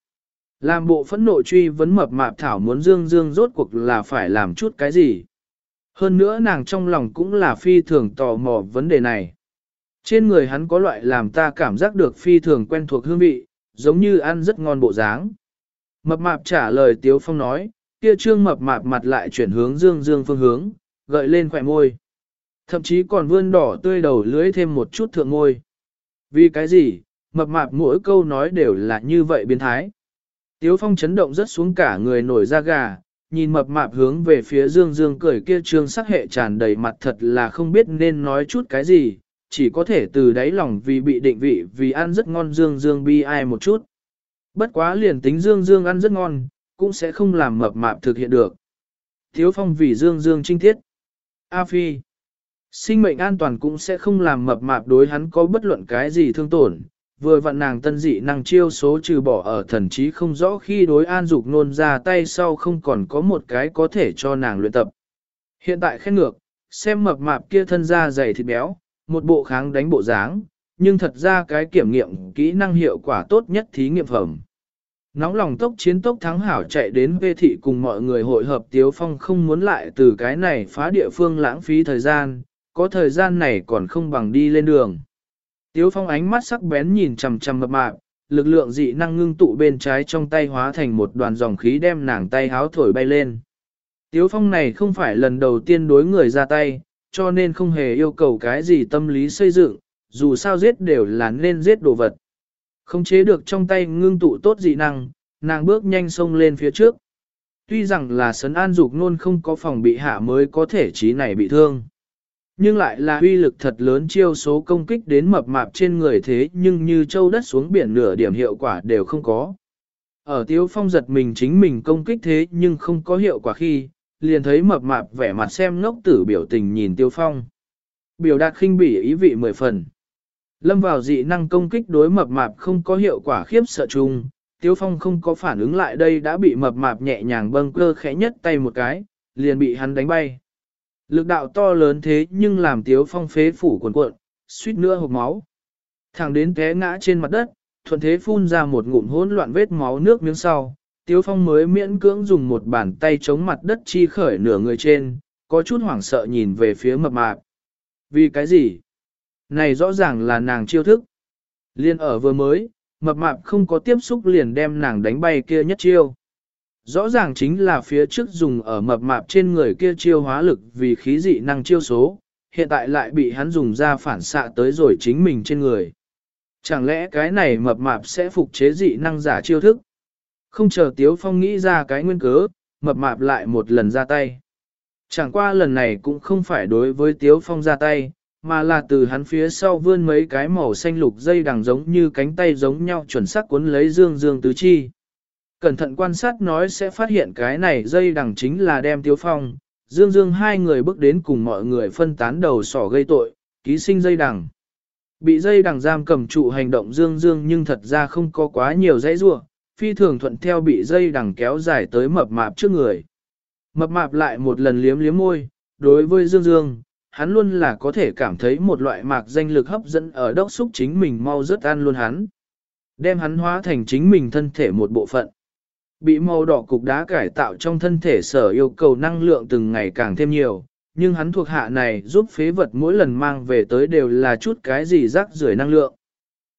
Làm bộ phẫn nộ truy vấn mập mạp thảo muốn Dương Dương rốt cuộc là phải làm chút cái gì. Hơn nữa nàng trong lòng cũng là phi thường tò mò vấn đề này. Trên người hắn có loại làm ta cảm giác được phi thường quen thuộc hương vị, giống như ăn rất ngon bộ dáng. Mập mạp trả lời Tiếu Phong nói, kia trương mập mạp mặt lại chuyển hướng Dương Dương phương hướng, gợi lên khỏe môi. Thậm chí còn vươn đỏ tươi đầu lưới thêm một chút thượng môi. Vì cái gì, mập mạp mỗi câu nói đều là như vậy biến thái. Tiếu phong chấn động rất xuống cả người nổi da gà, nhìn mập mạp hướng về phía dương dương cười kia trương sắc hệ tràn đầy mặt thật là không biết nên nói chút cái gì, chỉ có thể từ đáy lòng vì bị định vị vì ăn rất ngon dương dương bi ai một chút. Bất quá liền tính dương dương ăn rất ngon, cũng sẽ không làm mập mạp thực hiện được. Tiếu phong vì dương dương trinh thiết. A phi. Sinh mệnh an toàn cũng sẽ không làm mập mạp đối hắn có bất luận cái gì thương tổn, vừa vặn nàng tân dị năng chiêu số trừ bỏ ở thần trí không rõ khi đối an dục nôn ra tay sau không còn có một cái có thể cho nàng luyện tập. Hiện tại khen ngược, xem mập mạp kia thân da dày thịt béo, một bộ kháng đánh bộ dáng, nhưng thật ra cái kiểm nghiệm kỹ năng hiệu quả tốt nhất thí nghiệm phẩm. Nóng lòng tốc chiến tốc thắng hảo chạy đến vê thị cùng mọi người hội hợp Tiếu Phong không muốn lại từ cái này phá địa phương lãng phí thời gian, có thời gian này còn không bằng đi lên đường. Tiếu phong ánh mắt sắc bén nhìn chằm chằm mập mạp, lực lượng dị năng ngưng tụ bên trái trong tay hóa thành một đoàn dòng khí đem nàng tay háo thổi bay lên. Tiếu phong này không phải lần đầu tiên đối người ra tay, cho nên không hề yêu cầu cái gì tâm lý xây dựng, dù sao giết đều là nên giết đồ vật. Không chế được trong tay ngưng tụ tốt dị năng, nàng bước nhanh xông lên phía trước. Tuy rằng là sấn an dục nôn không có phòng bị hạ mới có thể trí này bị thương. Nhưng lại là uy lực thật lớn chiêu số công kích đến mập mạp trên người thế nhưng như châu đất xuống biển nửa điểm hiệu quả đều không có. Ở tiếu phong giật mình chính mình công kích thế nhưng không có hiệu quả khi, liền thấy mập mạp vẻ mặt xem ngốc tử biểu tình nhìn Tiêu Phong. Biểu đạt khinh bỉ ý vị mười phần. Lâm vào dị năng công kích đối mập mạp không có hiệu quả khiếp sợ chung, Tiêu Phong không có phản ứng lại đây đã bị mập mạp nhẹ nhàng bâng cơ khẽ nhất tay một cái, liền bị hắn đánh bay. Lực đạo to lớn thế nhưng làm Tiếu Phong phế phủ cuộn cuộn, suýt nữa hộp máu. Thẳng đến té ngã trên mặt đất, thuận thế phun ra một ngụm hỗn loạn vết máu nước miếng sau. Tiếu Phong mới miễn cưỡng dùng một bàn tay chống mặt đất chi khởi nửa người trên, có chút hoảng sợ nhìn về phía mập mạp. Vì cái gì? Này rõ ràng là nàng chiêu thức. Liên ở vừa mới, mập mạp không có tiếp xúc liền đem nàng đánh bay kia nhất chiêu. Rõ ràng chính là phía trước dùng ở mập mạp trên người kia chiêu hóa lực vì khí dị năng chiêu số, hiện tại lại bị hắn dùng ra phản xạ tới rồi chính mình trên người. Chẳng lẽ cái này mập mạp sẽ phục chế dị năng giả chiêu thức? Không chờ Tiếu Phong nghĩ ra cái nguyên cớ, mập mạp lại một lần ra tay. Chẳng qua lần này cũng không phải đối với Tiếu Phong ra tay, mà là từ hắn phía sau vươn mấy cái màu xanh lục dây đằng giống như cánh tay giống nhau chuẩn xác cuốn lấy dương dương tứ chi. Cẩn thận quan sát nói sẽ phát hiện cái này dây đằng chính là đem Tiếu Phong, Dương Dương hai người bước đến cùng mọi người phân tán đầu sỏ gây tội, ký sinh dây đằng. Bị dây đằng giam cầm trụ hành động Dương Dương nhưng thật ra không có quá nhiều dãy rua, phi thường thuận theo bị dây đằng kéo dài tới mập mạp trước người. Mập mạp lại một lần liếm liếm môi, đối với Dương Dương, hắn luôn là có thể cảm thấy một loại mạc danh lực hấp dẫn ở đốc xúc chính mình mau rất ăn luôn hắn. Đem hắn hóa thành chính mình thân thể một bộ phận. Bị màu đỏ cục đá cải tạo trong thân thể sở yêu cầu năng lượng từng ngày càng thêm nhiều, nhưng hắn thuộc hạ này giúp phế vật mỗi lần mang về tới đều là chút cái gì rác rưởi năng lượng.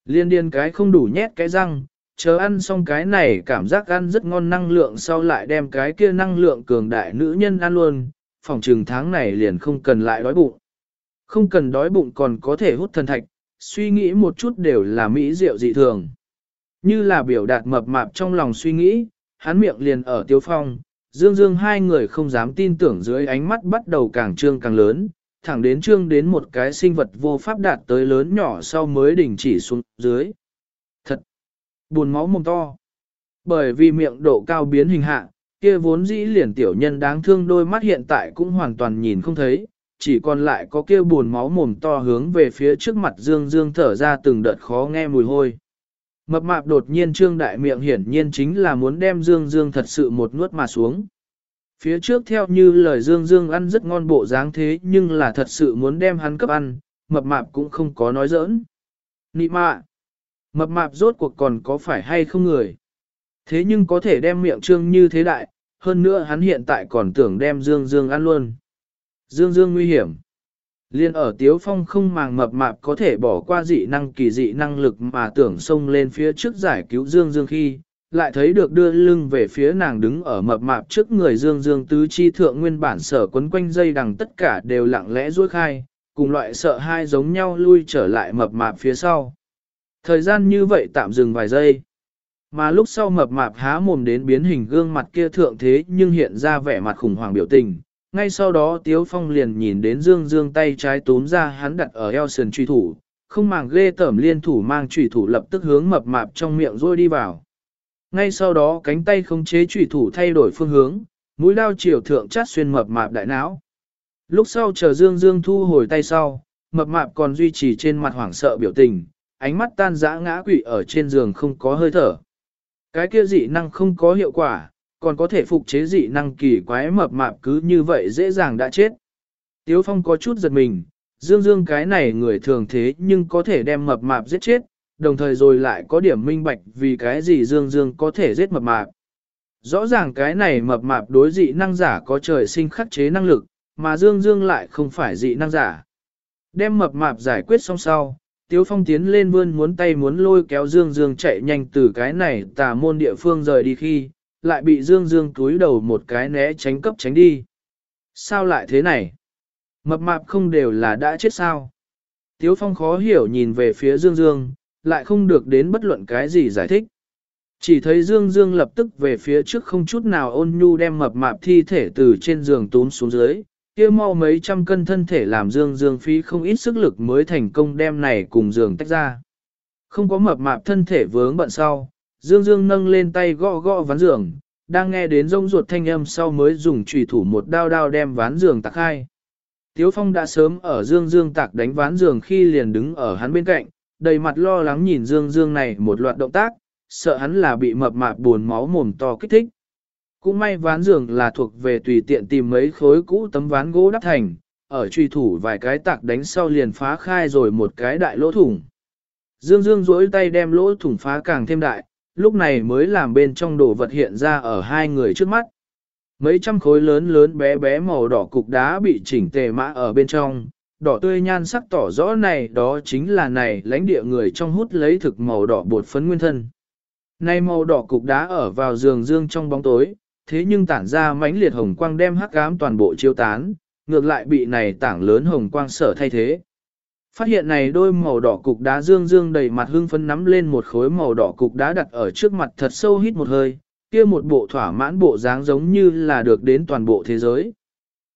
Liên điên cái không đủ nhét cái răng, chờ ăn xong cái này cảm giác ăn rất ngon năng lượng sau lại đem cái kia năng lượng cường đại nữ nhân ăn luôn, phòng trừng tháng này liền không cần lại đói bụng. Không cần đói bụng còn có thể hút thần thạch, suy nghĩ một chút đều là mỹ diệu dị thường. Như là biểu đạt mập mạp trong lòng suy nghĩ, hắn miệng liền ở tiêu phong, dương dương hai người không dám tin tưởng dưới ánh mắt bắt đầu càng trương càng lớn, thẳng đến trương đến một cái sinh vật vô pháp đạt tới lớn nhỏ sau mới đình chỉ xuống dưới. Thật! Buồn máu mồm to. Bởi vì miệng độ cao biến hình hạ, kia vốn dĩ liền tiểu nhân đáng thương đôi mắt hiện tại cũng hoàn toàn nhìn không thấy, chỉ còn lại có kia buồn máu mồm to hướng về phía trước mặt dương dương thở ra từng đợt khó nghe mùi hôi. Mập mạp đột nhiên trương đại miệng hiển nhiên chính là muốn đem Dương Dương thật sự một nuốt mà xuống. Phía trước theo như lời Dương Dương ăn rất ngon bộ dáng thế nhưng là thật sự muốn đem hắn cấp ăn, mập mạp cũng không có nói giỡn. Nị mạ! Mập mạp rốt cuộc còn có phải hay không người? Thế nhưng có thể đem miệng trương như thế đại, hơn nữa hắn hiện tại còn tưởng đem Dương Dương ăn luôn. Dương Dương nguy hiểm. Liên ở Tiếu Phong không màng mập mạp có thể bỏ qua dị năng kỳ dị năng lực mà tưởng xông lên phía trước giải cứu Dương Dương khi, lại thấy được đưa lưng về phía nàng đứng ở mập mạp trước người Dương Dương tứ chi thượng nguyên bản sở quấn quanh dây đằng tất cả đều lặng lẽ duỗi khai, cùng loại sợ hai giống nhau lui trở lại mập mạp phía sau. Thời gian như vậy tạm dừng vài giây. Mà lúc sau mập mạp há mồm đến biến hình gương mặt kia thượng thế nhưng hiện ra vẻ mặt khủng hoảng biểu tình, ngay sau đó Tiếu Phong liền nhìn đến Dương Dương tay trái túm ra hắn đặt ở eo sườn truy thủ, không màng ghê tởm liên thủ mang truy thủ lập tức hướng mập mạp trong miệng rồi đi vào. Ngay sau đó cánh tay không chế truy thủ thay đổi phương hướng, mũi đao chiều thượng chát xuyên mập mạp đại não. Lúc sau chờ Dương Dương thu hồi tay sau, mập mạp còn duy trì trên mặt hoảng sợ biểu tình, ánh mắt tan dã ngã quỵ ở trên giường không có hơi thở. Cái kia dị năng không có hiệu quả, còn có thể phục chế dị năng kỳ quái mập mạp cứ như vậy dễ dàng đã chết. Tiếu Phong có chút giật mình, Dương Dương cái này người thường thế nhưng có thể đem mập mạp giết chết, đồng thời rồi lại có điểm minh bạch vì cái gì Dương Dương có thể giết mập mạp. Rõ ràng cái này mập mạp đối dị năng giả có trời sinh khắc chế năng lực, mà Dương Dương lại không phải dị năng giả. Đem mập mạp giải quyết xong sau, Tiếu Phong tiến lên vươn muốn tay muốn lôi kéo Dương Dương chạy nhanh từ cái này tà môn địa phương rời đi khi, lại bị Dương Dương túi đầu một cái né tránh cấp tránh đi. Sao lại thế này? Mập mạp không đều là đã chết sao? Tiếu Phong khó hiểu nhìn về phía Dương Dương, lại không được đến bất luận cái gì giải thích. Chỉ thấy Dương Dương lập tức về phía trước không chút nào ôn nhu đem mập mạp thi thể từ trên giường tún xuống dưới, kia mau mấy trăm cân thân thể làm Dương Dương phí không ít sức lực mới thành công đem này cùng giường tách ra. Không có mập mạp thân thể vướng bận sau, Dương Dương nâng lên tay gõ gõ ván giường, đang nghe đến rông ruột thanh âm sau mới dùng chủy thủ một đao đao đem ván giường tạc hai. Tiếu Phong đã sớm ở Dương Dương tạc đánh ván giường khi liền đứng ở hắn bên cạnh, đầy mặt lo lắng nhìn Dương Dương này một loạt động tác, sợ hắn là bị mập mạp buồn máu mồm to kích thích. Cũng may ván giường là thuộc về tùy tiện tìm mấy khối cũ tấm ván gỗ đắp thành, ở truy thủ vài cái tạc đánh sau liền phá khai rồi một cái đại lỗ thủng. Dương Dương duỗi tay đem lỗ thủng phá càng thêm đại, lúc này mới làm bên trong đồ vật hiện ra ở hai người trước mắt. Mấy trăm khối lớn lớn bé bé màu đỏ cục đá bị chỉnh tề mã ở bên trong, đỏ tươi nhan sắc tỏ rõ này đó chính là này lãnh địa người trong hút lấy thực màu đỏ bột phấn nguyên thân. Này màu đỏ cục đá ở vào giường dương trong bóng tối, thế nhưng tản ra mãnh liệt hồng quang đem hắc ám toàn bộ chiếu tán, ngược lại bị này tảng lớn hồng quang sở thay thế. Phát hiện này đôi màu đỏ cục đá dương dương đầy mặt hưng phấn nắm lên một khối màu đỏ cục đá đặt ở trước mặt thật sâu hít một hơi, kia một bộ thỏa mãn bộ dáng giống như là được đến toàn bộ thế giới.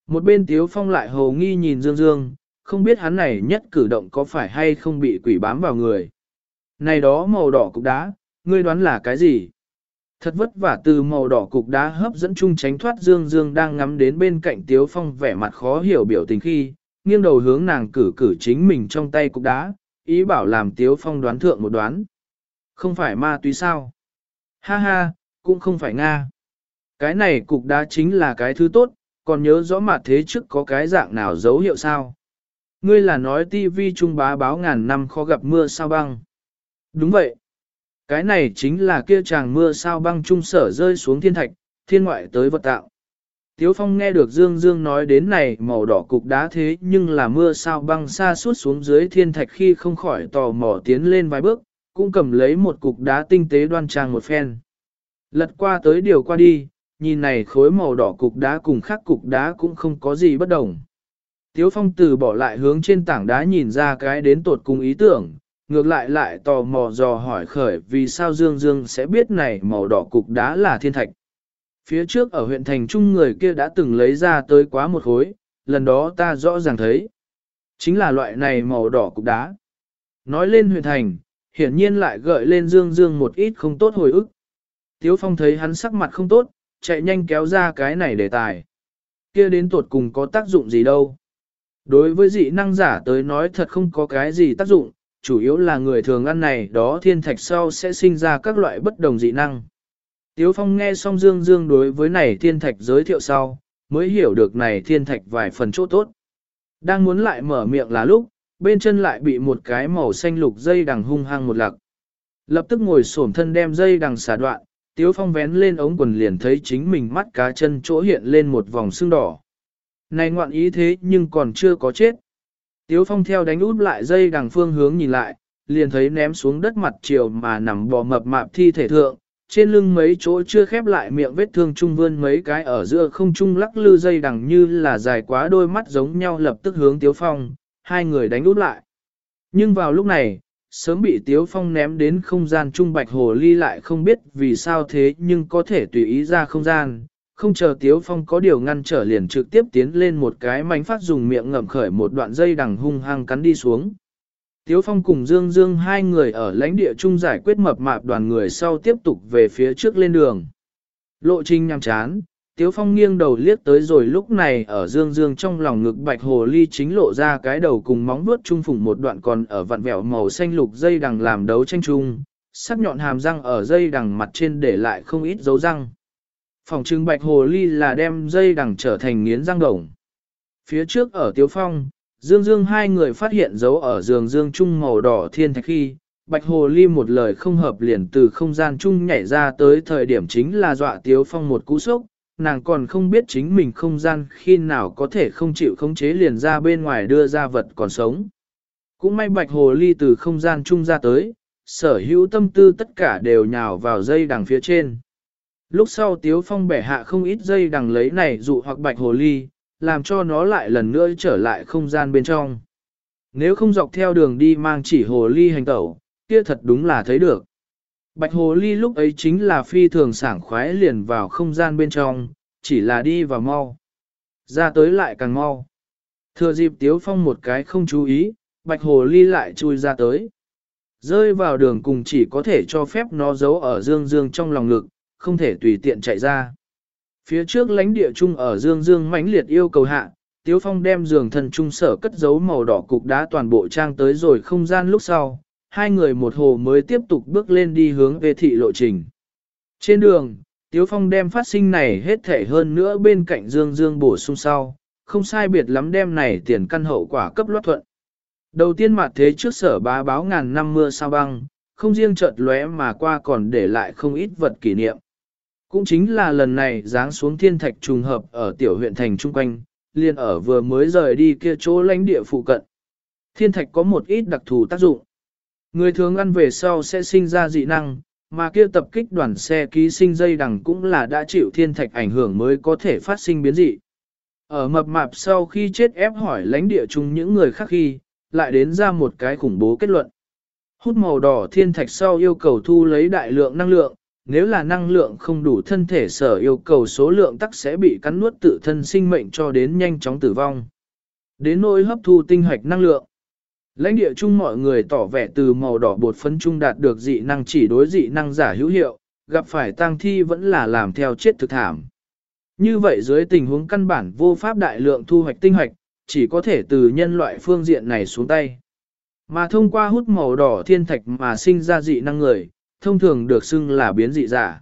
Một bên Tiếu Phong lại hồ nghi nhìn Dương Dương, không biết hắn này nhất cử động có phải hay không bị quỷ bám vào người. Này đó màu đỏ cục đá, ngươi đoán là cái gì? Thật vất vả từ màu đỏ cục đá hấp dẫn chung tránh thoát Dương Dương đang ngắm đến bên cạnh Tiếu Phong vẻ mặt khó hiểu biểu tình khi, nghiêng đầu hướng nàng cử cử chính mình trong tay cục đá, ý bảo làm Tiếu Phong đoán thượng một đoán. Không phải ma túy sao? Ha ha, cũng không phải Nga. Cái này cục đá chính là cái thứ tốt, còn nhớ rõ mặt thế trước có cái dạng nào dấu hiệu sao? Ngươi là nói TV trung bá báo ngàn năm khó gặp mưa sao băng. Đúng vậy. Cái này chính là kia chàng mưa sao băng trung sở rơi xuống thiên thạch, thiên ngoại tới vật tạo. Tiếu Phong nghe được Dương Dương nói đến này màu đỏ cục đá thế nhưng là mưa sao băng xa suốt xuống dưới thiên thạch khi không khỏi tò mò tiến lên vài bước, cũng cầm lấy một cục đá tinh tế đoan trang một phen. Lật qua tới điều qua đi, nhìn này khối màu đỏ cục đá cùng khác cục đá cũng không có gì bất đồng. Tiếu Phong từ bỏ lại hướng trên tảng đá nhìn ra cái đến tột cùng ý tưởng, ngược lại lại tò mò dò hỏi khởi vì sao Dương Dương sẽ biết này màu đỏ cục đá là thiên thạch. Phía trước ở huyện thành trung người kia đã từng lấy ra tới quá một khối, lần đó ta rõ ràng thấy. Chính là loại này màu đỏ cục đá. Nói lên huyện thành, hiển nhiên lại gợi lên Dương Dương một ít không tốt hồi ức. Tiếu Phong thấy hắn sắc mặt không tốt, chạy nhanh kéo ra cái này đề tài. Kia đến tuột cùng có tác dụng gì đâu. Đối với dị năng giả tới nói thật không có cái gì tác dụng, chủ yếu là người thường ăn này đó thiên thạch sau sẽ sinh ra các loại bất đồng dị năng. Tiếu Phong nghe xong Dương Dương đối với này thiên thạch giới thiệu sau, mới hiểu được này thiên thạch vài phần chỗ tốt. Đang muốn lại mở miệng là lúc, bên chân lại bị một cái màu xanh lục dây đằng hung hăng một lặc. Lập tức ngồi xổm thân đem dây đằng xả đoạn, Tiếu Phong vén lên ống quần liền thấy chính mình mắt cá chân chỗ hiện lên một vòng xương đỏ. Này ngoạn ý thế nhưng còn chưa có chết. Tiếu Phong theo đánh út lại dây đằng phương hướng nhìn lại, liền thấy ném xuống đất mặt chiều mà nằm bò mập mạp thi thể thượng, trên lưng mấy chỗ chưa khép lại miệng vết thương trung vươn mấy cái ở giữa không trung lắc lư dây đằng như là dài quá đôi mắt giống nhau lập tức hướng Tiếu Phong, hai người đánh út lại. Nhưng vào lúc này, sớm bị Tiếu Phong ném đến không gian trung bạch hồ ly lại không biết vì sao thế nhưng có thể tùy ý ra không gian, không chờ Tiếu Phong có điều ngăn trở liền trực tiếp tiến lên một cái mánh phát dùng miệng ngậm khởi một đoạn dây đằng hung hăng cắn đi xuống. Tiếu Phong cùng Dương Dương hai người ở lãnh địa chung giải quyết mập mạp đoàn người sau tiếp tục về phía trước lên đường. Lộ trình nhằm chán, Tiếu Phong nghiêng đầu liếc tới rồi lúc này ở Dương Dương trong lòng ngực bạch hồ ly chính lộ ra cái đầu cùng móng vuốt trung phủng một đoạn còn ở vặn vẹo màu xanh lục dây đằng làm đấu tranh chung, sắc nhọn hàm răng ở dây đằng mặt trên để lại không ít dấu răng. Phòng trưng bạch hồ ly là đem dây đằng trở thành nghiến răng đồng. Phía trước ở Tiếu Phong, Dương Dương hai người phát hiện dấu ở giường dương trung màu đỏ thiên thạch khi, bạch hồ ly một lời không hợp liền từ không gian chung nhảy ra tới thời điểm chính là dọa Tiếu Phong một cú sốc, nàng còn không biết chính mình không gian khi nào có thể không chịu khống chế liền ra bên ngoài đưa ra vật còn sống. Cũng may bạch hồ ly từ không gian chung ra tới, sở hữu tâm tư tất cả đều nhào vào dây đằng phía trên. Lúc sau Tiếu Phong bẻ hạ không ít dây đằng lấy này dụ hoặc bạch hồ ly, làm cho nó lại lần nữa trở lại không gian bên trong. Nếu không dọc theo đường đi mang chỉ hồ ly hành tẩu, kia thật đúng là thấy được. Bạch hồ ly lúc ấy chính là phi thường sảng khoái liền vào không gian bên trong, chỉ là đi vào mau. Ra tới lại càng mau. Thừa dịp Tiếu Phong một cái không chú ý, bạch hồ ly lại chui ra tới. Rơi vào đường cùng chỉ có thể cho phép nó giấu ở dương dương trong lòng ngực, không thể tùy tiện chạy ra. Phía trước lãnh địa trung ở Dương Dương mãnh liệt yêu cầu hạ, Tiếu Phong đem giường thần trung sở cất giấu màu đỏ cục đá toàn bộ trang tới rồi không gian lúc sau, hai người một hồ mới tiếp tục bước lên đi hướng về thị lộ trình. Trên đường, Tiếu Phong đem phát sinh này hết thể hơn nữa bên cạnh Dương Dương bổ sung sau, không sai biệt lắm đem này tiền căn hậu quả cấp loát thuận. Đầu tiên mặt thế trước sở bá báo ngàn năm mưa sao băng, không riêng chợt lóe mà qua còn để lại không ít vật kỷ niệm. Cũng chính là lần này giáng xuống thiên thạch trùng hợp ở tiểu huyện thành trung quanh, liền ở vừa mới rời đi kia chỗ lãnh địa phụ cận. Thiên thạch có một ít đặc thù tác dụng. Người thường ăn về sau sẽ sinh ra dị năng, mà kia tập kích đoàn xe ký sinh dây đằng cũng là đã chịu thiên thạch ảnh hưởng mới có thể phát sinh biến dị. Ở mập mạp sau khi chết ép hỏi lãnh địa chung những người khác khi, lại đến ra một cái khủng bố kết luận. Hút màu đỏ thiên thạch sau yêu cầu thu lấy đại lượng năng lượng, nếu là năng lượng không đủ thân thể sở yêu cầu số lượng tắc sẽ bị cắn nuốt tự thân sinh mệnh cho đến nhanh chóng tử vong. Đến nỗi hấp thu tinh hoạch năng lượng. Lãnh địa chung mọi người tỏ vẻ từ màu đỏ bột phấn trung đạt được dị năng chỉ đối dị năng giả hữu hiệu, gặp phải tang thi vẫn là làm theo chết thực thảm. Như vậy dưới tình huống căn bản vô pháp đại lượng thu hoạch tinh hoạch, chỉ có thể từ nhân loại phương diện này xuống tay. Mà thông qua hút màu đỏ thiên thạch mà sinh ra dị năng người, thông thường được xưng là biến dị giả.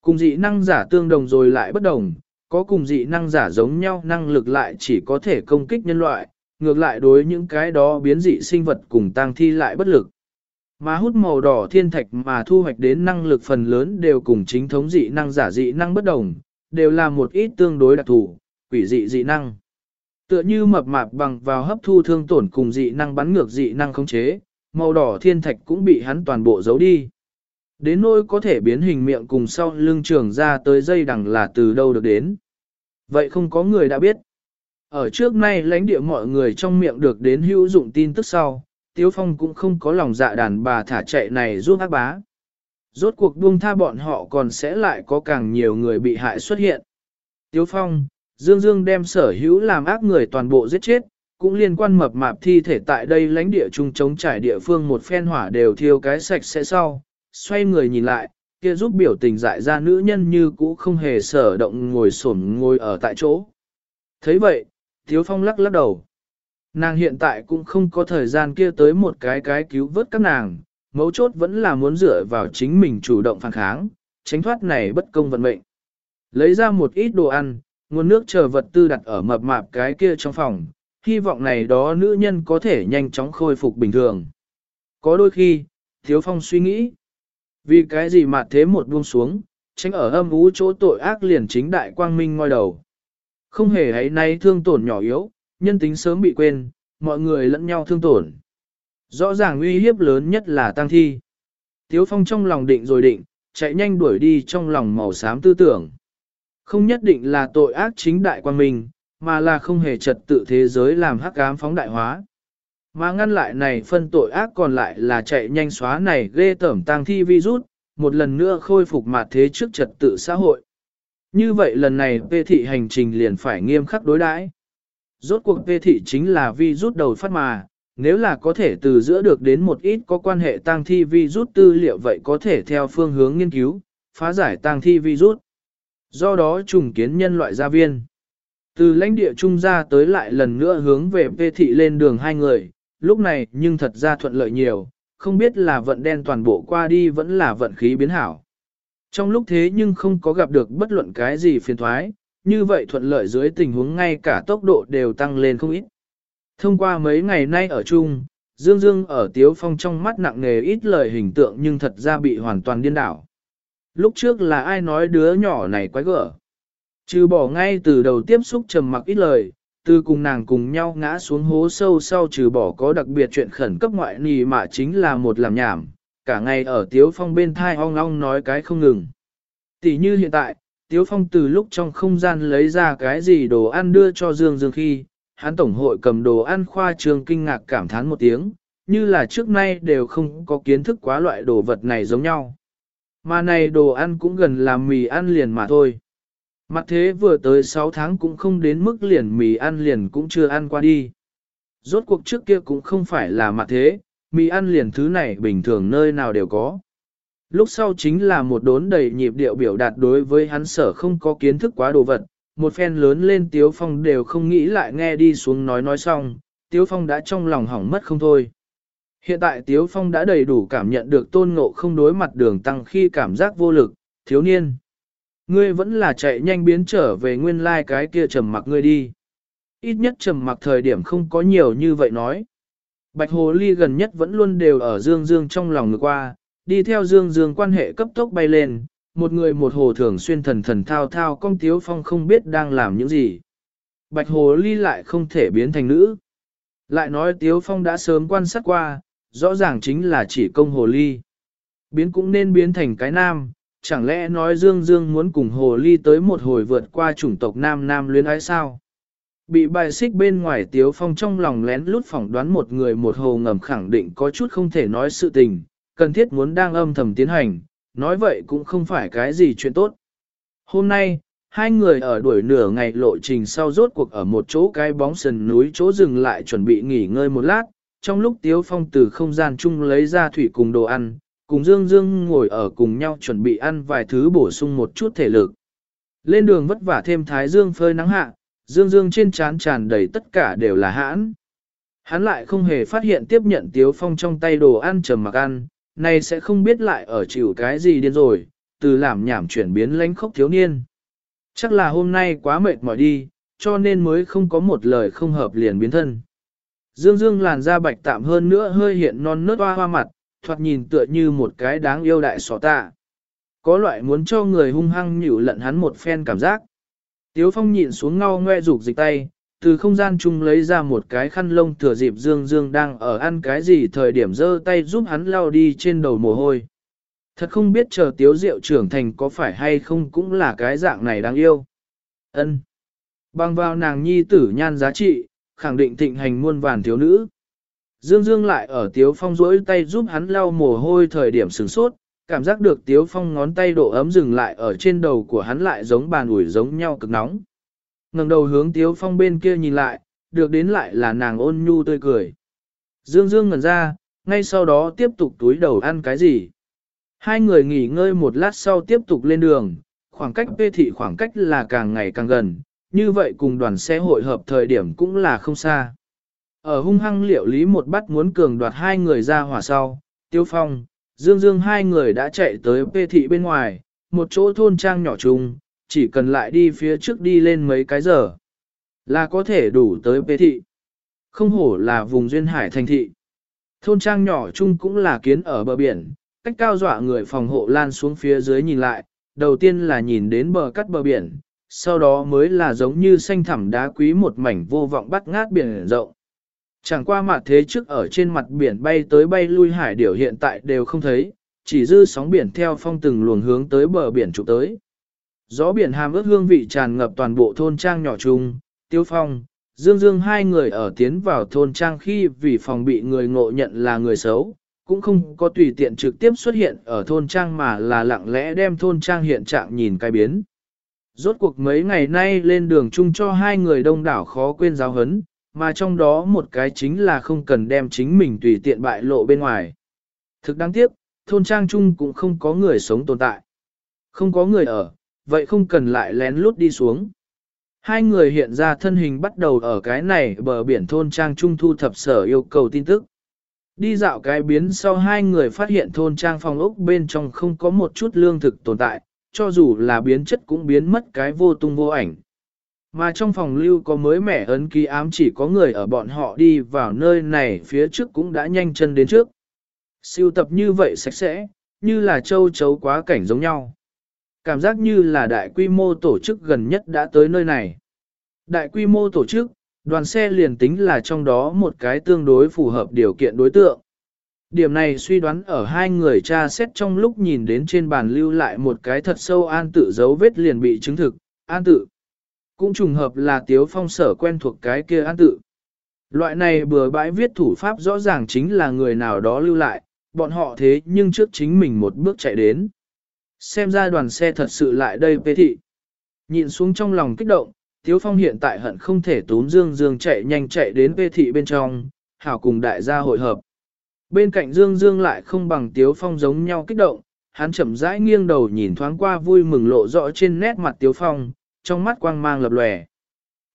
Cùng dị năng giả tương đồng rồi lại bất đồng, có cùng dị năng giả giống nhau năng lực lại chỉ có thể công kích nhân loại, ngược lại đối những cái đó biến dị sinh vật cùng tăng thi lại bất lực. Mà hút màu đỏ thiên thạch mà thu hoạch đến năng lực phần lớn đều cùng chính thống dị năng giả dị năng bất đồng, đều là một ít tương đối đặc thù, quỷ dị dị năng. Tựa như mập mạp bằng vào hấp thu thương tổn cùng dị năng bắn ngược dị năng khống chế, màu đỏ thiên thạch cũng bị hắn toàn bộ giấu đi. Đến nỗi có thể biến hình miệng cùng sau lưng trường ra tới dây đằng là từ đâu được đến. Vậy không có người đã biết. Ở trước nay lãnh địa mọi người trong miệng được đến hữu dụng tin tức sau, Tiếu Phong cũng không có lòng dạ đàn bà thả chạy này giúp ác bá. Rốt cuộc buông tha bọn họ còn sẽ lại có càng nhiều người bị hại xuất hiện. Tiếu Phong, Dương Dương đem sở hữu làm ác người toàn bộ giết chết, cũng liên quan mập mạp thi thể tại đây lãnh địa trung chống trải địa phương một phen hỏa đều thiêu cái sạch sẽ sau, xoay người nhìn lại, kia giúp biểu tình dại ra nữ nhân như cũ không hề sở động ngồi xổm ngồi ở tại chỗ. thấy vậy, Thiếu Phong lắc lắc đầu. Nàng hiện tại cũng không có thời gian kia tới một cái cái cứu vớt các nàng, mấu chốt vẫn là muốn dựa vào chính mình chủ động phản kháng, tránh thoát này bất công vận mệnh. Lấy ra một ít đồ ăn, nguồn nước chờ vật tư đặt ở mập mạp cái kia trong phòng, hy vọng này đó nữ nhân có thể nhanh chóng khôi phục bình thường. Có đôi khi, Thiếu Phong suy nghĩ, vì cái gì mà thế một buông xuống, tránh ở âm ú chỗ tội ác liền chính đại quang minh ngoi đầu. Không hề ấy nay thương tổn nhỏ yếu, nhân tính sớm bị quên, mọi người lẫn nhau thương tổn. Rõ ràng uy hiếp lớn nhất là tăng thi. Tiếu phong trong lòng định rồi định, chạy nhanh đuổi đi trong lòng màu xám tư tưởng. Không nhất định là tội ác chính đại quang minh, mà là không hề trật tự thế giới làm hắc ám phóng đại hóa. Mà ngăn lại này phân tội ác còn lại là chạy nhanh xóa này ghê tởm tang thi virus, một lần nữa khôi phục mặt thế trước trật tự xã hội. Như vậy lần này phê thị hành trình liền phải nghiêm khắc đối đãi. Rốt cuộc phê thị chính là virus đầu phát mà, nếu là có thể từ giữa được đến một ít có quan hệ tang thi virus tư liệu vậy có thể theo phương hướng nghiên cứu, phá giải tang thi virus. Do đó trùng kiến nhân loại gia viên. Từ lãnh địa trung ra tới lại lần nữa hướng về phê thị lên đường hai người, lúc này nhưng thật ra thuận lợi nhiều, không biết là vận đen toàn bộ qua đi vẫn là vận khí biến hảo. Trong lúc thế nhưng không có gặp được bất luận cái gì phiền thoái, như vậy thuận lợi dưới tình huống ngay cả tốc độ đều tăng lên không ít. Thông qua mấy ngày nay ở chung, Dương Dương ở Tiếu Phong trong mắt nặng nề ít lời hình tượng nhưng thật ra bị hoàn toàn điên đảo. Lúc trước là ai nói đứa nhỏ này quái gở. Trừ bỏ ngay từ đầu tiếp xúc trầm mặc ít lời, từ cùng nàng cùng nhau ngã xuống hố sâu sau trừ bỏ có đặc biệt chuyện khẩn cấp ngoại nì mà chính là một làm nhảm, cả ngày ở Tiếu Phong bên thai ong ong nói cái không ngừng. Tỷ như hiện tại, Tiếu Phong từ lúc trong không gian lấy ra cái gì đồ ăn đưa cho Dương Dương khi, hắn tổng hội cầm đồ ăn khoa trường kinh ngạc cảm thán một tiếng, như là trước nay đều không có kiến thức quá loại đồ vật này giống nhau. Mà này đồ ăn cũng gần làm mì ăn liền mà thôi. Mặt thế vừa tới 6 tháng cũng không đến mức liền mì ăn liền cũng chưa ăn qua đi. Rốt cuộc trước kia cũng không phải là mặt thế, mì ăn liền thứ này bình thường nơi nào đều có. lúc sau chính là một đốn đầy nhịp điệu biểu đạt đối với hắn sở không có kiến thức quá đồ vật, một phen lớn lên Tiếu Phong đều không nghĩ lại nghe đi xuống nói nói xong, Tiếu Phong đã trong lòng hỏng mất không thôi. Hiện tại Tiếu Phong đã đầy đủ cảm nhận được tôn ngộ không đối mặt đường tăng khi cảm giác vô lực, thiếu niên. Ngươi vẫn là chạy nhanh biến trở về nguyên lai like cái kia trầm mặc ngươi đi. Ít nhất trầm mặc thời điểm không có nhiều như vậy nói. Bạch Hồ Ly gần nhất vẫn luôn đều ở Dương Dương trong lòng ngược qua, đi theo Dương Dương quan hệ cấp tốc bay lên, một người một hồ thường xuyên thần thần thao thao Công Tiếu Phong không biết đang làm những gì. Bạch Hồ Ly lại không thể biến thành nữ. Lại nói Tiếu Phong đã sớm quan sát qua, rõ ràng chính là chỉ công Hồ Ly. Biến cũng nên biến thành cái nam, chẳng lẽ nói Dương Dương muốn cùng Hồ Ly tới một hồi vượt qua chủng tộc nam nam luyến ái sao? Bị bài xích bên ngoài Tiếu Phong trong lòng lén lút phỏng đoán một người một hồ ngầm khẳng định có chút không thể nói sự tình, cần thiết muốn đang âm thầm tiến hành, nói vậy cũng không phải cái gì chuyện tốt. Hôm nay, hai người ở đuổi nửa ngày lộ trình sau rốt cuộc ở một chỗ cái bóng sần núi chỗ dừng lại chuẩn bị nghỉ ngơi một lát, trong lúc Tiếu Phong từ không gian chung lấy ra thủy cùng đồ ăn, cùng Dương Dương ngồi ở cùng nhau chuẩn bị ăn vài thứ bổ sung một chút thể lực. Lên đường vất vả thêm thái dương phơi nắng hạ, Dương Dương trên trán tràn đầy tất cả đều là hãn. Hắn lại không hề phát hiện tiếp nhận Tiếu Phong trong tay đồ ăn trầm mặc ăn, này sẽ không biết lại ở chịu cái gì điên rồi, từ làm nhảm chuyển biến lánh khốc thiếu niên. Chắc là hôm nay quá mệt mỏi đi, cho nên mới không có một lời không hợp liền biến thân. Dương Dương làn da bạch tạm hơn nữa hơi hiện non nớt hoa hoa mặt, thoạt nhìn tựa như một cái đáng yêu đại sọ tạ. Có loại muốn cho người hung hăng nhịu lận hắn một phen cảm giác. Tiếu Phong nhịn xuống ngao ngoe rụt dịch tay, từ không gian chung lấy ra một cái khăn lông thừa dịp Dương Dương đang ở ăn cái gì thời điểm giơ tay giúp hắn lao đi trên đầu mồ hôi. Thật không biết chờ Tiếu Diệu trưởng thành có phải hay không cũng là cái dạng này đáng yêu. Ân. Bằng vào nàng nhi tử nhan giá trị, khẳng định thịnh hành muôn vàn thiếu nữ. Dương Dương lại ở Tiếu Phong rỗi tay giúp hắn lau mồ hôi thời điểm sửng sốt, cảm giác được Tiếu Phong ngón tay độ ấm dừng lại ở trên đầu của hắn lại giống bàn ủi giống nhau cực nóng. ngẩng đầu hướng Tiếu Phong bên kia nhìn lại, được đến lại là nàng ôn nhu tươi cười. Dương Dương ngẩn ra, ngay sau đó tiếp tục túi đầu ăn cái gì. Hai người nghỉ ngơi một lát sau tiếp tục lên đường, khoảng cách bê thị khoảng cách là càng ngày càng gần, như vậy cùng đoàn xe hội hợp thời điểm cũng là không xa. Ở hung hăng liệu lý một bắt muốn cường đoạt hai người ra hỏa sau, Tiêu Phong, Dương Dương hai người đã chạy tới bê thị bên ngoài, một chỗ thôn trang nhỏ chung, chỉ cần lại đi phía trước đi lên mấy cái giờ, là có thể đủ tới bê thị. Không hổ là vùng duyên hải thành thị. Thôn trang nhỏ chung cũng là kiến ở bờ biển, cách cao dọa người phòng hộ lan xuống phía dưới nhìn lại, đầu tiên là nhìn đến bờ cắt bờ biển, sau đó mới là giống như xanh thẳm đá quý một mảnh vô vọng bắt ngát biển rộng. Chẳng qua mặt thế trước ở trên mặt biển bay tới bay lui hải điểu hiện tại đều không thấy, chỉ dư sóng biển theo phong từng luồng hướng tới bờ biển trụ tới. Gió biển hàm ướt hương vị tràn ngập toàn bộ thôn trang nhỏ chung, tiêu phong, dương dương hai người ở tiến vào thôn trang khi vì phòng bị người ngộ nhận là người xấu, cũng không có tùy tiện trực tiếp xuất hiện ở thôn trang mà là lặng lẽ đem thôn trang hiện trạng nhìn cái biến. Rốt cuộc mấy ngày nay lên đường chung cho hai người đông đảo khó quên giáo hấn, mà trong đó một cái chính là không cần đem chính mình tùy tiện bại lộ bên ngoài. Thực đáng tiếc, thôn trang chung cũng không có người sống tồn tại. Không có người ở, vậy không cần lại lén lút đi xuống. Hai người hiện ra thân hình bắt đầu ở cái này bờ biển thôn trang trung thu thập sở yêu cầu tin tức. Đi dạo cái biến sau hai người phát hiện thôn trang phòng ốc bên trong không có một chút lương thực tồn tại, cho dù là biến chất cũng biến mất cái vô tung vô ảnh. Mà trong phòng lưu có mới mẻ ấn ký ám chỉ có người ở bọn họ đi vào nơi này phía trước cũng đã nhanh chân đến trước. Siêu tập như vậy sạch sẽ, như là châu chấu quá cảnh giống nhau. Cảm giác như là đại quy mô tổ chức gần nhất đã tới nơi này. Đại quy mô tổ chức, đoàn xe liền tính là trong đó một cái tương đối phù hợp điều kiện đối tượng. Điểm này suy đoán ở hai người tra xét trong lúc nhìn đến trên bàn lưu lại một cái thật sâu an tự dấu vết liền bị chứng thực, an tự. Cũng trùng hợp là Tiếu Phong sở quen thuộc cái kia an tự. Loại này bừa bãi viết thủ pháp rõ ràng chính là người nào đó lưu lại, bọn họ thế nhưng trước chính mình một bước chạy đến. Xem ra đoàn xe thật sự lại đây bê thị. Nhìn xuống trong lòng kích động, Tiếu Phong hiện tại hận không thể túm Dương Dương chạy nhanh chạy đến bê thị bên trong, hảo cùng đại gia hội hợp. Bên cạnh Dương Dương lại không bằng Tiếu Phong giống nhau kích động, hắn chậm rãi nghiêng đầu nhìn thoáng qua vui mừng lộ rõ trên nét mặt Tiếu Phong, trong mắt quang mang lập lòe.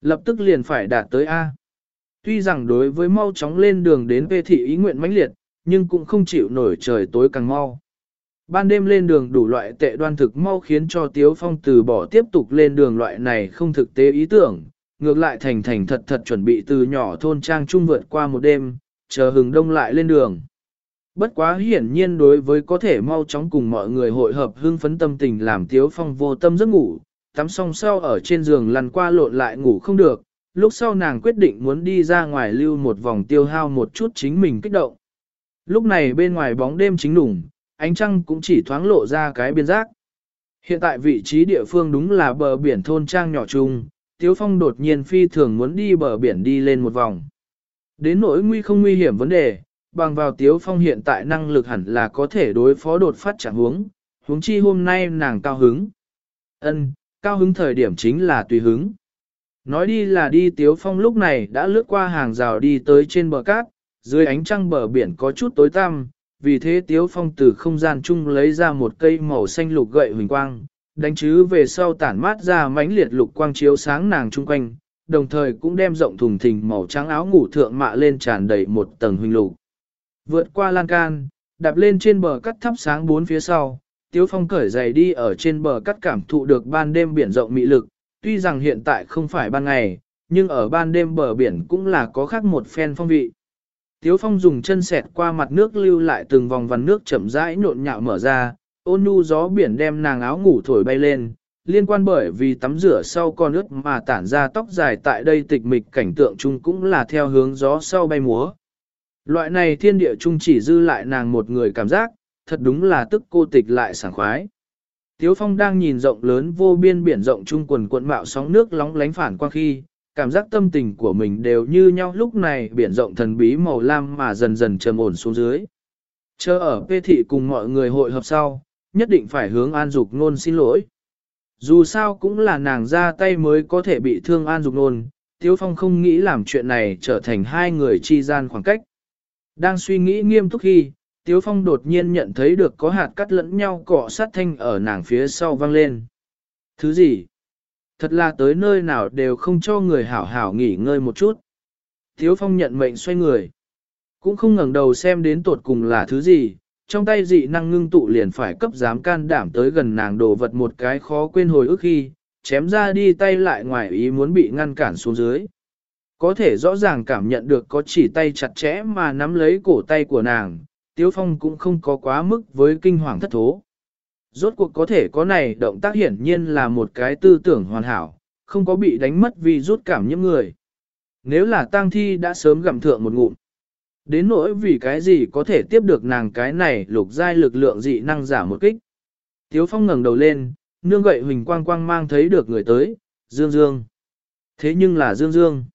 Lập tức liền phải đạt tới A. Tuy rằng đối với mau chóng lên đường đến về thị ý nguyện mãnh liệt, nhưng cũng không chịu nổi trời tối càng mau. Ban đêm lên đường đủ loại tệ đoan thực mau khiến cho Tiếu Phong từ bỏ tiếp tục lên đường loại này không thực tế ý tưởng, ngược lại thành thành thật thật chuẩn bị từ nhỏ thôn trang trung vượt qua một đêm, chờ hừng đông lại lên đường. Bất quá hiển nhiên đối với có thể mau chóng cùng mọi người hội hợp hưng phấn tâm tình làm Tiếu Phong vô tâm giấc ngủ, tắm xong sau ở trên giường lăn qua lộn lại ngủ không được, lúc sau nàng quyết định muốn đi ra ngoài lưu một vòng tiêu hao một chút chính mình kích động. Lúc này bên ngoài bóng đêm chính đủng, ánh trăng cũng chỉ thoáng lộ ra cái biên giác. Hiện tại vị trí địa phương đúng là bờ biển thôn trang nhỏ chung, Tiếu Phong đột nhiên phi thường muốn đi bờ biển đi lên một vòng. Đến nỗi nguy không nguy hiểm vấn đề, bằng vào Tiếu Phong hiện tại năng lực hẳn là có thể đối phó đột phát trạng huống, huống chi hôm nay nàng cao hứng. Ân, cao hứng thời điểm chính là tùy hứng. Nói đi là đi Tiếu Phong lúc này đã lướt qua hàng rào đi tới trên bờ cát, dưới ánh trăng bờ biển có chút tối tăm, vì thế Tiếu Phong từ không gian chung lấy ra một cây màu xanh lục gậy huỳnh quang, đánh chứ về sau tản mát ra mãnh liệt lục quang chiếu sáng nàng chung quanh, đồng thời cũng đem rộng thùng thình màu trắng áo ngủ thượng mạ lên tràn đầy một tầng huỳnh lục. Vượt qua lan can, đạp lên trên bờ cắt thắp sáng bốn phía sau, Tiếu Phong cởi giày đi ở trên bờ cắt cảm thụ được ban đêm biển rộng mị lực, tuy rằng hiện tại không phải ban ngày, nhưng ở ban đêm bờ biển cũng là có khác một phen phong vị. Tiếu Phong dùng chân sẹt qua mặt nước lưu lại từng vòng vằn nước chậm rãi nhộn nhạo mở ra, ôn nhu gió biển đem nàng áo ngủ thổi bay lên, liên quan bởi vì tắm rửa sau con ướt mà tản ra tóc dài tại đây tịch mịch cảnh tượng chung cũng là theo hướng gió sau bay múa. Loại này thiên địa chung chỉ dư lại nàng một người cảm giác, thật đúng là tức cô tịch lại sảng khoái. Tiếu Phong đang nhìn rộng lớn vô biên biển rộng chung quần cuộn mạo sóng nước lóng lánh phản qua khi, cảm giác tâm tình của mình đều như nhau lúc này biển rộng thần bí màu lam mà dần dần trầm ổn xuống dưới. Chờ ở Pê Thị cùng mọi người hội hợp sau, nhất định phải hướng An Dục Nôn xin lỗi. Dù sao cũng là nàng ra tay mới có thể bị thương An Dục Nôn, Tiếu Phong không nghĩ làm chuyện này trở thành hai người chi gian khoảng cách. Đang suy nghĩ nghiêm túc khi, Tiếu Phong đột nhiên nhận thấy được có hạt cắt lẫn nhau cọ sát thanh ở nàng phía sau vang lên. Thứ gì? Thật là tới nơi nào đều không cho người hảo hảo nghỉ ngơi một chút. Tiếu Phong nhận mệnh xoay người. Cũng không ngẩng đầu xem đến tột cùng là thứ gì, trong tay dị năng ngưng tụ liền phải cấp dám can đảm tới gần nàng đồ vật một cái khó quên hồi ức khi, chém ra đi tay lại ngoài ý muốn bị ngăn cản xuống dưới. Có thể rõ ràng cảm nhận được có chỉ tay chặt chẽ mà nắm lấy cổ tay của nàng, Tiếu Phong cũng không có quá mức với kinh hoàng thất thố. Rốt cuộc có thể có này động tác hiển nhiên là một cái tư tưởng hoàn hảo, không có bị đánh mất vì rút cảm những người. Nếu là tang thi đã sớm gặm thượng một ngụm. Đến nỗi vì cái gì có thể tiếp được nàng cái này lục giai lực lượng dị năng giả một kích. Tiếu Phong ngẩng đầu lên, nương gậy huỳnh quang quang mang thấy được người tới, Dương Dương. Thế nhưng là Dương Dương.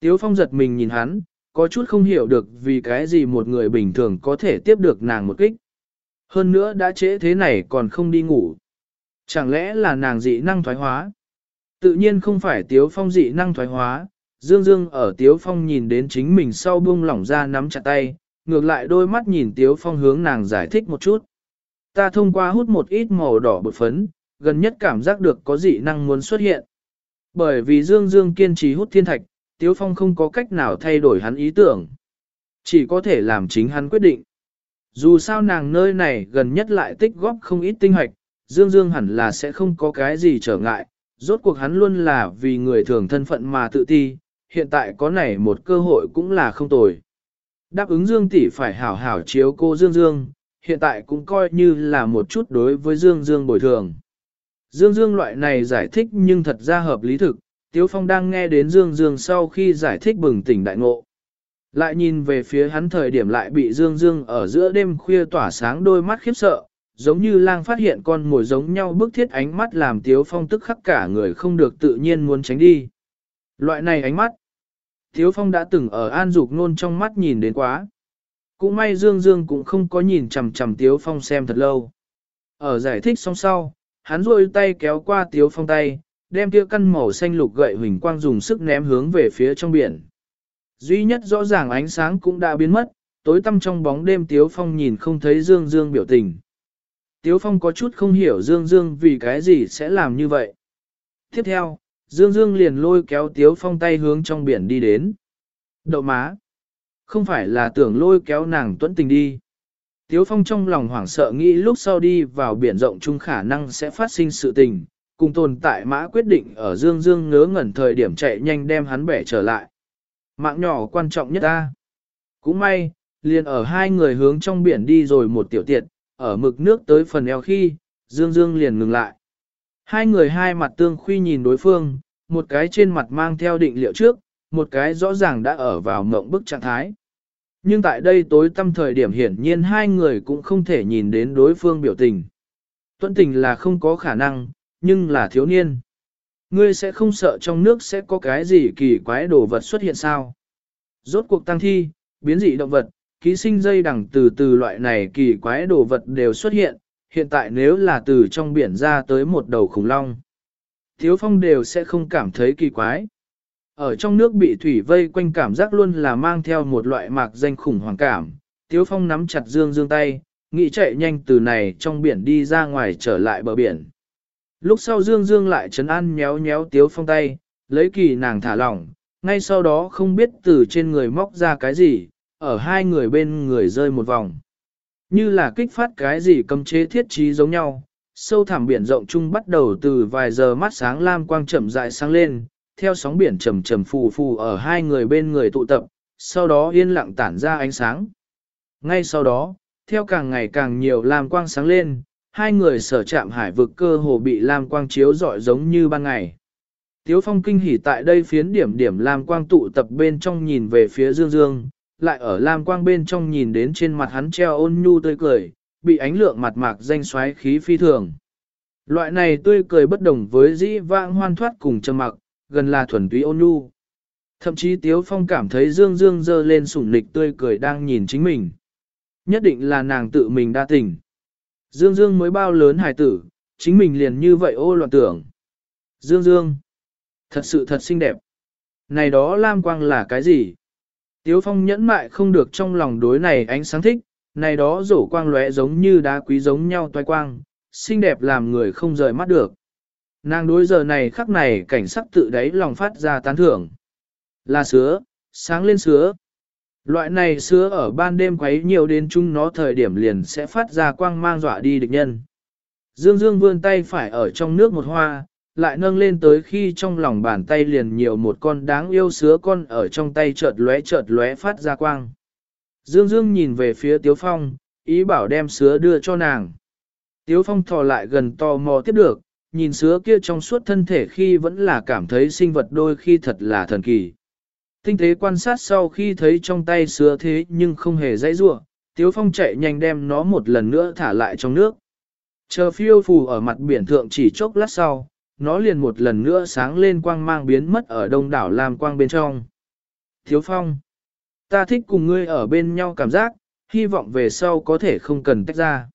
Tiếu Phong giật mình nhìn hắn, có chút không hiểu được vì cái gì một người bình thường có thể tiếp được nàng một kích. Hơn nữa đã trễ thế này còn không đi ngủ. Chẳng lẽ là nàng dị năng thoái hóa? Tự nhiên không phải Tiếu Phong dị năng thoái hóa, Dương Dương ở Tiếu Phong nhìn đến chính mình sau buông lỏng ra nắm chặt tay, ngược lại đôi mắt nhìn Tiếu Phong hướng nàng giải thích một chút. Ta thông qua hút một ít màu đỏ bột phấn, gần nhất cảm giác được có dị năng muốn xuất hiện. Bởi vì Dương Dương kiên trì hút thiên thạch, Tiếu Phong không có cách nào thay đổi hắn ý tưởng. Chỉ có thể làm chính hắn quyết định. Dù sao nàng nơi này gần nhất lại tích góp không ít tinh hoạch, Dương Dương hẳn là sẽ không có cái gì trở ngại, rốt cuộc hắn luôn là vì người thường thân phận mà tự ti, hiện tại có này một cơ hội cũng là không tồi. Đáp ứng Dương tỷ phải hảo hảo chiếu cô Dương Dương, hiện tại cũng coi như là một chút đối với Dương Dương bồi thường. Dương Dương loại này giải thích nhưng thật ra hợp lý thực, Tiếu Phong đang nghe đến Dương Dương sau khi giải thích bừng tỉnh đại ngộ. Lại nhìn về phía hắn thời điểm lại bị Dương Dương ở giữa đêm khuya tỏa sáng đôi mắt khiếp sợ, giống như lang phát hiện con mồi giống nhau bức thiết ánh mắt làm Tiếu Phong tức khắc cả người không được tự nhiên muốn tránh đi. Loại này ánh mắt, Tiếu Phong đã từng ở an dục nôn trong mắt nhìn đến quá. Cũng may Dương Dương cũng không có nhìn chằm chằm Tiếu Phong xem thật lâu. Ở giải thích xong sau, hắn rôi tay kéo qua Tiếu Phong tay, đem kia căn màu xanh lục gậy huỳnh quang dùng sức ném hướng về phía trong biển. Duy nhất rõ ràng ánh sáng cũng đã biến mất, tối tăm trong bóng đêm Tiếu Phong nhìn không thấy Dương Dương biểu tình. Tiếu Phong có chút không hiểu Dương Dương vì cái gì sẽ làm như vậy. Tiếp theo, Dương Dương liền lôi kéo Tiếu Phong tay hướng trong biển đi đến. Đậu má! Không phải là tưởng lôi kéo nàng tuẫn tình đi. Tiếu Phong trong lòng hoảng sợ nghĩ lúc sau đi vào biển rộng chung khả năng sẽ phát sinh sự tình, cùng tồn tại mã quyết định ở Dương Dương ngớ ngẩn thời điểm chạy nhanh đem hắn bẻ trở lại. Mạng nhỏ quan trọng nhất ta. Cũng may, liền ở hai người hướng trong biển đi rồi một tiểu tiệt, ở mực nước tới phần eo khi, Dương Dương liền ngừng lại. Hai người hai mặt tương khuy nhìn đối phương, một cái trên mặt mang theo định liệu trước, một cái rõ ràng đã ở vào mộng bức trạng thái. Nhưng tại đây tối tâm thời điểm hiển nhiên hai người cũng không thể nhìn đến đối phương biểu tình. tuấn tình là không có khả năng, nhưng là thiếu niên. Ngươi sẽ không sợ trong nước sẽ có cái gì kỳ quái đồ vật xuất hiện sao? Rốt cuộc tăng thi, biến dị động vật, ký sinh dây đằng từ từ loại này kỳ quái đồ vật đều xuất hiện, hiện tại nếu là từ trong biển ra tới một đầu khủng long. Thiếu phong đều sẽ không cảm thấy kỳ quái. Ở trong nước bị thủy vây quanh cảm giác luôn là mang theo một loại mạc danh khủng hoảng cảm. Tiếu phong nắm chặt dương dương tay, nghĩ chạy nhanh từ này trong biển đi ra ngoài trở lại bờ biển. Lúc sau dương dương lại chấn an nhéo nhéo tiếu phong tay, lấy kỳ nàng thả lỏng, ngay sau đó không biết từ trên người móc ra cái gì, ở hai người bên người rơi một vòng. Như là kích phát cái gì cấm chế thiết trí giống nhau, sâu thẳm biển rộng chung bắt đầu từ vài giờ mắt sáng lam quang chậm dại sáng lên, theo sóng biển trầm trầm phù phù ở hai người bên người tụ tập, sau đó yên lặng tản ra ánh sáng. Ngay sau đó, theo càng ngày càng nhiều lam quang sáng lên, hai người sở chạm hải vực cơ hồ bị lam quang chiếu rọi giống như ban ngày. Tiếu phong kinh hỉ tại đây phiến điểm điểm lam quang tụ tập bên trong nhìn về phía dương dương, lại ở lam quang bên trong nhìn đến trên mặt hắn treo ôn nhu tươi cười, bị ánh lượng mặt mạc danh xoáy khí phi thường. Loại này tươi cười bất đồng với dĩ vãng hoan thoát cùng trầm mặc, gần là thuần túy ôn nhu. Thậm chí Tiếu Phong cảm thấy Dương Dương dơ lên sủng nịch tươi cười đang nhìn chính mình. Nhất định là nàng tự mình đa tình. Dương Dương mới bao lớn hài tử, chính mình liền như vậy ô loạn tưởng. Dương Dương, thật sự thật xinh đẹp. Này đó Lam Quang là cái gì? Tiếu Phong nhẫn mại không được trong lòng đối này ánh sáng thích, này đó rổ quang lóe giống như đá quý giống nhau toai quang, xinh đẹp làm người không rời mắt được. Nàng đối giờ này khắc này cảnh sắc tự đáy lòng phát ra tán thưởng. Là sứa, sáng lên sứa. Loại này sứa ở ban đêm quấy nhiều đến chúng nó thời điểm liền sẽ phát ra quang mang dọa đi địch nhân. Dương Dương vươn tay phải ở trong nước một hoa, lại nâng lên tới khi trong lòng bàn tay liền nhiều một con đáng yêu sứa con ở trong tay chợt lóe chợt lóe phát ra quang. Dương Dương nhìn về phía Tiếu Phong, ý bảo đem sứa đưa cho nàng. Tiếu Phong thò lại gần tò mò tiếp được, nhìn sứa kia trong suốt thân thể khi vẫn là cảm thấy sinh vật đôi khi thật là thần kỳ. Tinh tế quan sát sau khi thấy trong tay sứa thế nhưng không hề dãy rua, Tiếu Phong chạy nhanh đem nó một lần nữa thả lại trong nước. Chờ phiêu phù ở mặt biển thượng chỉ chốc lát sau, nó liền một lần nữa sáng lên quang mang biến mất ở đông đảo Lam Quang bên trong. Thiếu Phong, ta thích cùng ngươi ở bên nhau cảm giác, hy vọng về sau có thể không cần tách ra.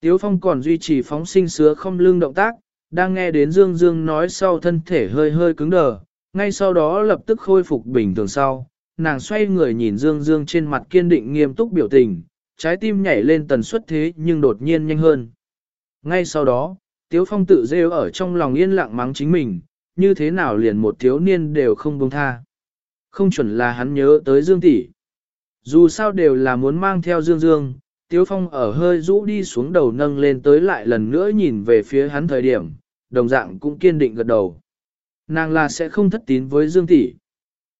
Tiếu Phong còn duy trì phóng sinh sứa không lưng động tác, đang nghe đến Dương Dương nói sau thân thể hơi hơi cứng đờ, ngay sau đó lập tức khôi phục bình thường sau, nàng xoay người nhìn Dương Dương trên mặt kiên định nghiêm túc biểu tình, trái tim nhảy lên tần suất thế nhưng đột nhiên nhanh hơn. Ngay sau đó, Tiếu Phong tự rêu ở trong lòng yên lặng mắng chính mình, như thế nào liền một thiếu niên đều không buông tha. Không chuẩn là hắn nhớ tới Dương tỷ. Dù sao đều là muốn mang theo Dương Dương, Tiếu Phong ở hơi rũ đi xuống đầu nâng lên tới lại lần nữa nhìn về phía hắn thời điểm, đồng dạng cũng kiên định gật đầu. Nàng là sẽ không thất tín với Dương tỷ.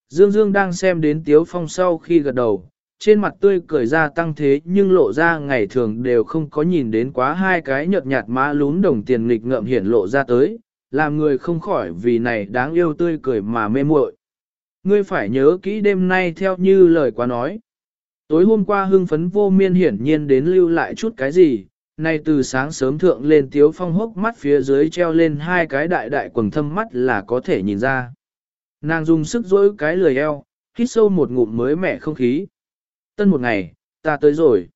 Dương Dương đang xem đến Tiếu Phong sau khi gật đầu, trên mặt tươi cười ra tăng thế nhưng lộ ra ngày thường đều không có nhìn đến quá hai cái nhợt nhạt má lún đồng tiền nghịch ngợm hiển lộ ra tới, làm người không khỏi vì này đáng yêu tươi cười mà mê muội. Ngươi phải nhớ kỹ đêm nay theo như lời quá nói. Tối hôm qua hưng phấn vô miên hiển nhiên đến lưu lại chút cái gì, nay từ sáng sớm thượng lên tiếu phong hốc mắt phía dưới treo lên hai cái đại đại quần thâm mắt là có thể nhìn ra. Nàng dùng sức dỗi cái lười eo, hít sâu một ngụm mới mẻ không khí. Tân một ngày, ta tới rồi.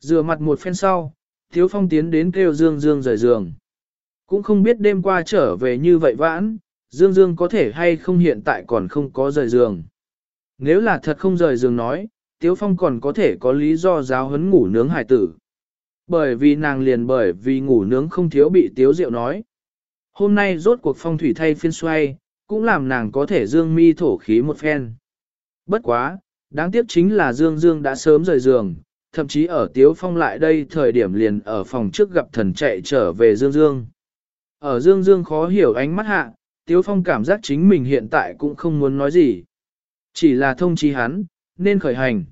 Rửa mặt một phen sau, Tiếu Phong tiến đến kêu Dương Dương rời giường. Cũng không biết đêm qua trở về như vậy vãn, Dương Dương có thể hay không hiện tại còn không có rời giường. Nếu là thật không rời giường nói, Tiếu Phong còn có thể có lý do giáo huấn ngủ nướng hải tử. Bởi vì nàng liền bởi vì ngủ nướng không thiếu bị tiếu rượu nói. Hôm nay rốt cuộc phong thủy thay phiên xoay, cũng làm nàng có thể dương mi thổ khí một phen. Bất quá, đáng tiếc chính là Dương Dương đã sớm rời giường, thậm chí ở Tiếu Phong lại đây thời điểm liền ở phòng trước gặp thần chạy trở về Dương Dương. Ở Dương Dương khó hiểu ánh mắt hạ, Tiếu Phong cảm giác chính mình hiện tại cũng không muốn nói gì. Chỉ là thông chí hắn, nên khởi hành.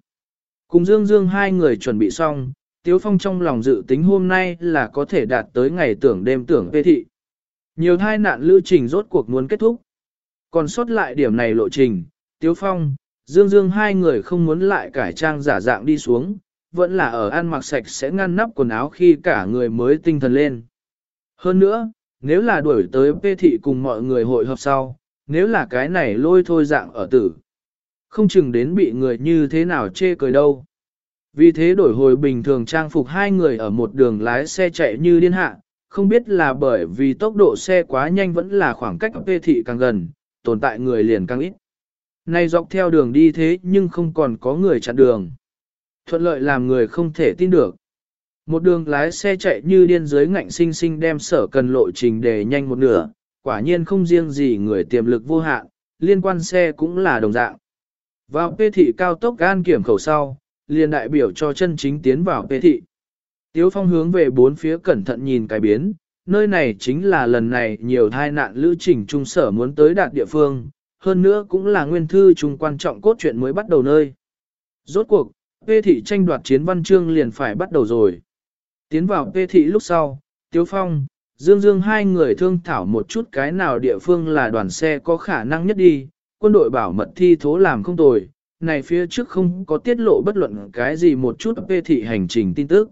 Cùng Dương Dương hai người chuẩn bị xong, Tiếu Phong trong lòng dự tính hôm nay là có thể đạt tới ngày tưởng đêm tưởng phê thị. Nhiều thai nạn lưu trình rốt cuộc muốn kết thúc. Còn sót lại điểm này lộ trình, Tiếu Phong, Dương Dương hai người không muốn lại cải trang giả dạng đi xuống, vẫn là ở ăn mặc sạch sẽ ngăn nắp quần áo khi cả người mới tinh thần lên. Hơn nữa, nếu là đuổi tới phê thị cùng mọi người hội họp sau, nếu là cái này lôi thôi dạng ở tử, không chừng đến bị người như thế nào chê cười đâu. Vì thế đổi hồi bình thường trang phục hai người ở một đường lái xe chạy như điên hạ, không biết là bởi vì tốc độ xe quá nhanh vẫn là khoảng cách phê thị càng gần, tồn tại người liền càng ít. Nay dọc theo đường đi thế nhưng không còn có người chặn đường. Thuận lợi làm người không thể tin được. Một đường lái xe chạy như điên dưới ngạnh sinh sinh đem sở cần lộ trình để nhanh một nửa, quả nhiên không riêng gì người tiềm lực vô hạn, liên quan xe cũng là đồng dạng. Vào phê thị cao tốc gan kiểm khẩu sau, liền đại biểu cho chân chính tiến vào phê thị. Tiếu phong hướng về bốn phía cẩn thận nhìn cái biến, nơi này chính là lần này nhiều thai nạn lữ trình trung sở muốn tới đạt địa phương, hơn nữa cũng là nguyên thư trung quan trọng cốt truyện mới bắt đầu nơi. Rốt cuộc, phê thị tranh đoạt chiến văn chương liền phải bắt đầu rồi. Tiến vào phê thị lúc sau, Tiếu Phong, Dương Dương hai người thương thảo một chút cái nào địa phương là đoàn xe có khả năng nhất đi, quân đội bảo mật thi thố làm không tồi, này phía trước không có tiết lộ bất luận cái gì một chút về thị hành trình tin tức.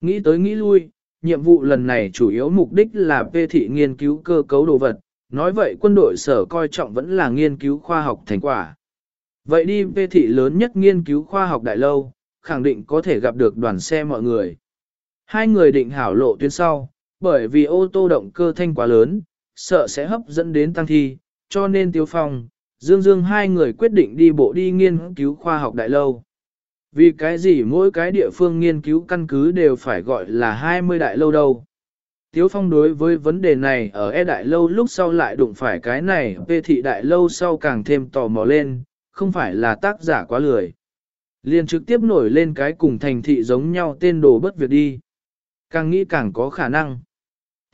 Nghĩ tới nghĩ lui, nhiệm vụ lần này chủ yếu mục đích là về thị nghiên cứu cơ cấu đồ vật, nói vậy quân đội sở coi trọng vẫn là nghiên cứu khoa học thành quả. Vậy đi về thị lớn nhất nghiên cứu khoa học đại lâu, khẳng định có thể gặp được đoàn xe mọi người. Hai người định hảo lộ tuyến sau, bởi vì ô tô động cơ thanh quá lớn, sợ sẽ hấp dẫn đến tăng thi, cho nên tiêu phong, Dương Dương hai người quyết định đi bộ đi nghiên cứu khoa học đại lâu. Vì cái gì mỗi cái địa phương nghiên cứu căn cứ đều phải gọi là 20 đại lâu đâu. Tiếu Phong đối với vấn đề này ở E đại lâu lúc sau lại đụng phải cái này, về thị đại lâu sau càng thêm tò mò lên, không phải là tác giả quá lười. Liền trực tiếp nổi lên cái cùng thành thị giống nhau tên đồ bất việc đi. Càng nghĩ càng có khả năng.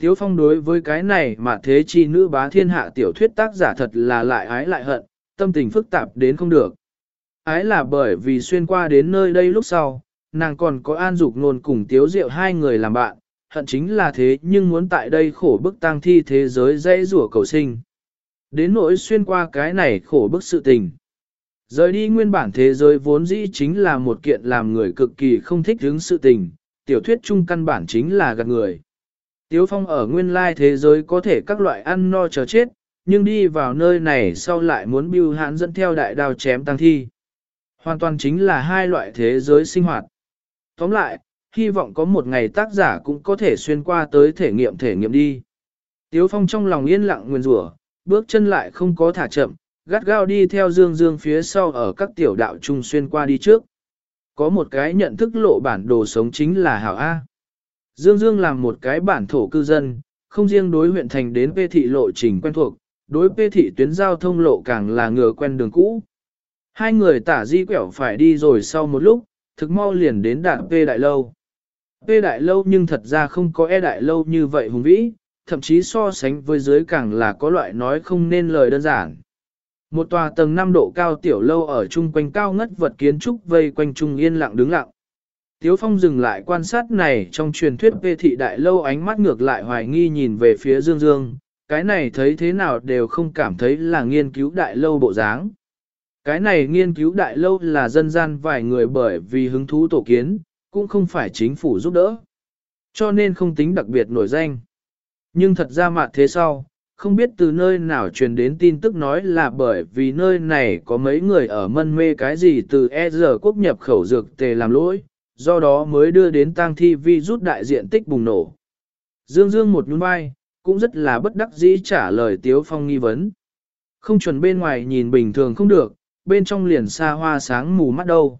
Tiếu Phong đối với cái này mà thế chi nữ bá thiên hạ tiểu thuyết tác giả thật là lại ái lại hận, tâm tình phức tạp đến không được. Ái là bởi vì xuyên qua đến nơi đây lúc sau, nàng còn có an dục nôn cùng tiếu diệu hai người làm bạn, hận chính là thế nhưng muốn tại đây khổ bức tang thi thế giới dễ rủa cầu sinh. Đến nỗi xuyên qua cái này khổ bức sự tình. Rời đi nguyên bản thế giới vốn dĩ chính là một kiện làm người cực kỳ không thích hứng sự tình, tiểu thuyết chung căn bản chính là gạt người. Tiếu phong ở nguyên lai thế giới có thể các loại ăn no chờ chết, nhưng đi vào nơi này sau lại muốn bưu hãn dẫn theo đại đao chém tăng thi. Hoàn toàn chính là hai loại thế giới sinh hoạt. Tóm lại, hy vọng có một ngày tác giả cũng có thể xuyên qua tới thể nghiệm thể nghiệm đi. Tiếu Phong trong lòng yên lặng nguyên rủa, bước chân lại không có thả chậm, gắt gao đi theo Dương Dương phía sau ở các tiểu đạo trung xuyên qua đi trước. Có một cái nhận thức lộ bản đồ sống chính là Hảo A. Dương Dương làm một cái bản thổ cư dân, không riêng đối huyện thành đến Pê thị lộ trình quen thuộc, đối Pê thị tuyến giao thông lộ càng là ngừa quen đường cũ. Hai người tả di quẹo phải đi rồi sau một lúc, thực mau liền đến đạn Pê đại lâu. Pê đại lâu nhưng thật ra không có e đại lâu như vậy hùng vĩ, thậm chí so sánh với dưới càng là có loại nói không nên lời đơn giản. Một tòa tầng 5 độ cao tiểu lâu ở chung quanh cao ngất vật kiến trúc vây quanh trung yên lặng đứng lặng. Tiếu Phong dừng lại quan sát này trong truyền thuyết về thị đại lâu ánh mắt ngược lại hoài nghi nhìn về phía Dương Dương, cái này thấy thế nào đều không cảm thấy là nghiên cứu đại lâu bộ dáng. Cái này nghiên cứu đại lâu là dân gian vài người bởi vì hứng thú tổ kiến, cũng không phải chính phủ giúp đỡ. Cho nên không tính đặc biệt nổi danh. Nhưng thật ra mặt thế sau, không biết từ nơi nào truyền đến tin tức nói là bởi vì nơi này có mấy người ở mân mê cái gì từ e giờ quốc nhập khẩu dược tề làm lỗi, do đó mới đưa đến tang thi vi rút đại diện tích bùng nổ. Dương Dương một nhún vai, cũng rất là bất đắc dĩ trả lời Tiếu Phong nghi vấn. Không chuẩn bên ngoài nhìn bình thường không được, bên trong liền xa hoa sáng mù mắt đâu.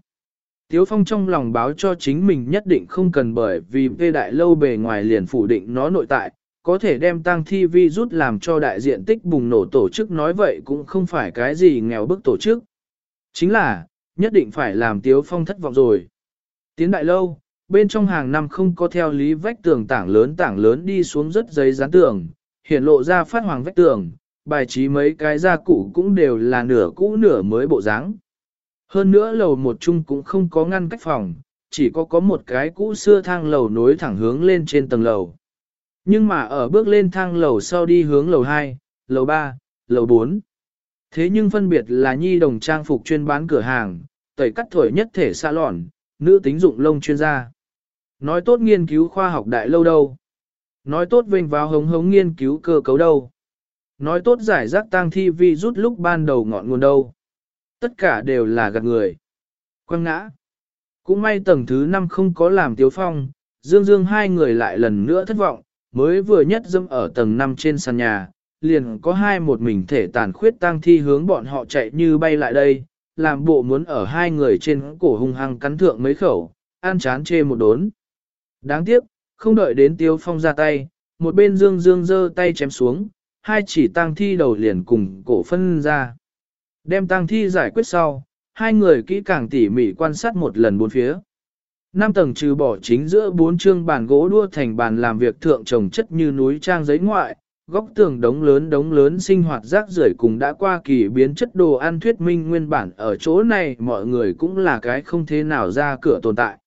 Tiếu Phong trong lòng báo cho chính mình nhất định không cần bởi vì vê đại lâu bề ngoài liền phủ định nó nội tại, có thể đem tăng thi vi rút làm cho đại diện tích bùng nổ tổ chức nói vậy cũng không phải cái gì nghèo bức tổ chức. Chính là, nhất định phải làm Tiếu Phong thất vọng rồi. Tiến đại lâu, bên trong hàng năm không có theo lý vách tường tảng lớn tảng lớn đi xuống rất giấy dán tường, hiện lộ ra phát hoàng vách tường, bài trí mấy cái gia cụ cũng đều là nửa cũ nửa mới bộ dáng. Hơn nữa lầu một chung cũng không có ngăn cách phòng, chỉ có có một cái cũ xưa thang lầu nối thẳng hướng lên trên tầng lầu. Nhưng mà ở bước lên thang lầu sau đi hướng lầu 2, lầu 3, lầu 4. Thế nhưng phân biệt là nhi đồng trang phục chuyên bán cửa hàng, tẩy cắt thổi nhất thể xa lòn, nữ tính dụng lông chuyên gia. Nói tốt nghiên cứu khoa học đại lâu đâu. Nói tốt vinh vào hống hống nghiên cứu cơ cấu đâu. Nói tốt giải rác tang thi vi rút lúc ban đầu ngọn nguồn đâu. Tất cả đều là gạt người. Quăng ngã. Cũng may tầng thứ 5 không có làm tiếu phong, dương dương hai người lại lần nữa thất vọng, mới vừa nhất dâm ở tầng 5 trên sàn nhà, liền có hai một mình thể tàn khuyết tang thi hướng bọn họ chạy như bay lại đây, làm bộ muốn ở hai người trên cổ hung hăng cắn thượng mấy khẩu, ăn chán chê một đốn. Đáng tiếc, không đợi đến tiêu phong ra tay, một bên dương dương giơ tay chém xuống, hai chỉ tang thi đầu liền cùng cổ phân ra. Đem tang thi giải quyết sau, hai người kỹ càng tỉ mỉ quan sát một lần bốn phía. Năm tầng trừ bỏ chính giữa bốn chương bàn gỗ đua thành bàn làm việc thượng trồng chất như núi trang giấy ngoại, góc tường đống lớn đống lớn sinh hoạt rác rưởi cùng đã qua kỳ biến chất đồ ăn thuyết minh nguyên bản ở chỗ này mọi người cũng là cái không thế nào ra cửa tồn tại.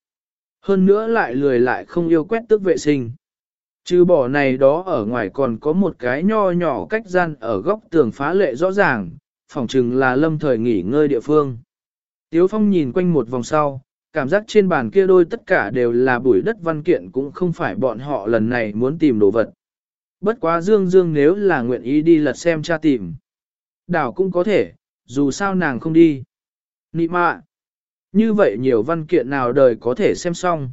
Hơn nữa lại lười lại không yêu quét tước vệ sinh. Trừ bỏ này đó ở ngoài còn có một cái nho nhỏ cách gian ở góc tường phá lệ rõ ràng, phỏng chừng là lâm thời nghỉ ngơi địa phương. Tiếu Phong nhìn quanh một vòng sau, cảm giác trên bàn kia đôi tất cả đều là bụi đất văn kiện cũng không phải bọn họ lần này muốn tìm đồ vật. Bất quá Dương Dương nếu là nguyện ý đi lật xem cha tìm. Đảo cũng có thể, dù sao nàng không đi. Nị mạ. Như vậy nhiều văn kiện nào đời có thể xem xong.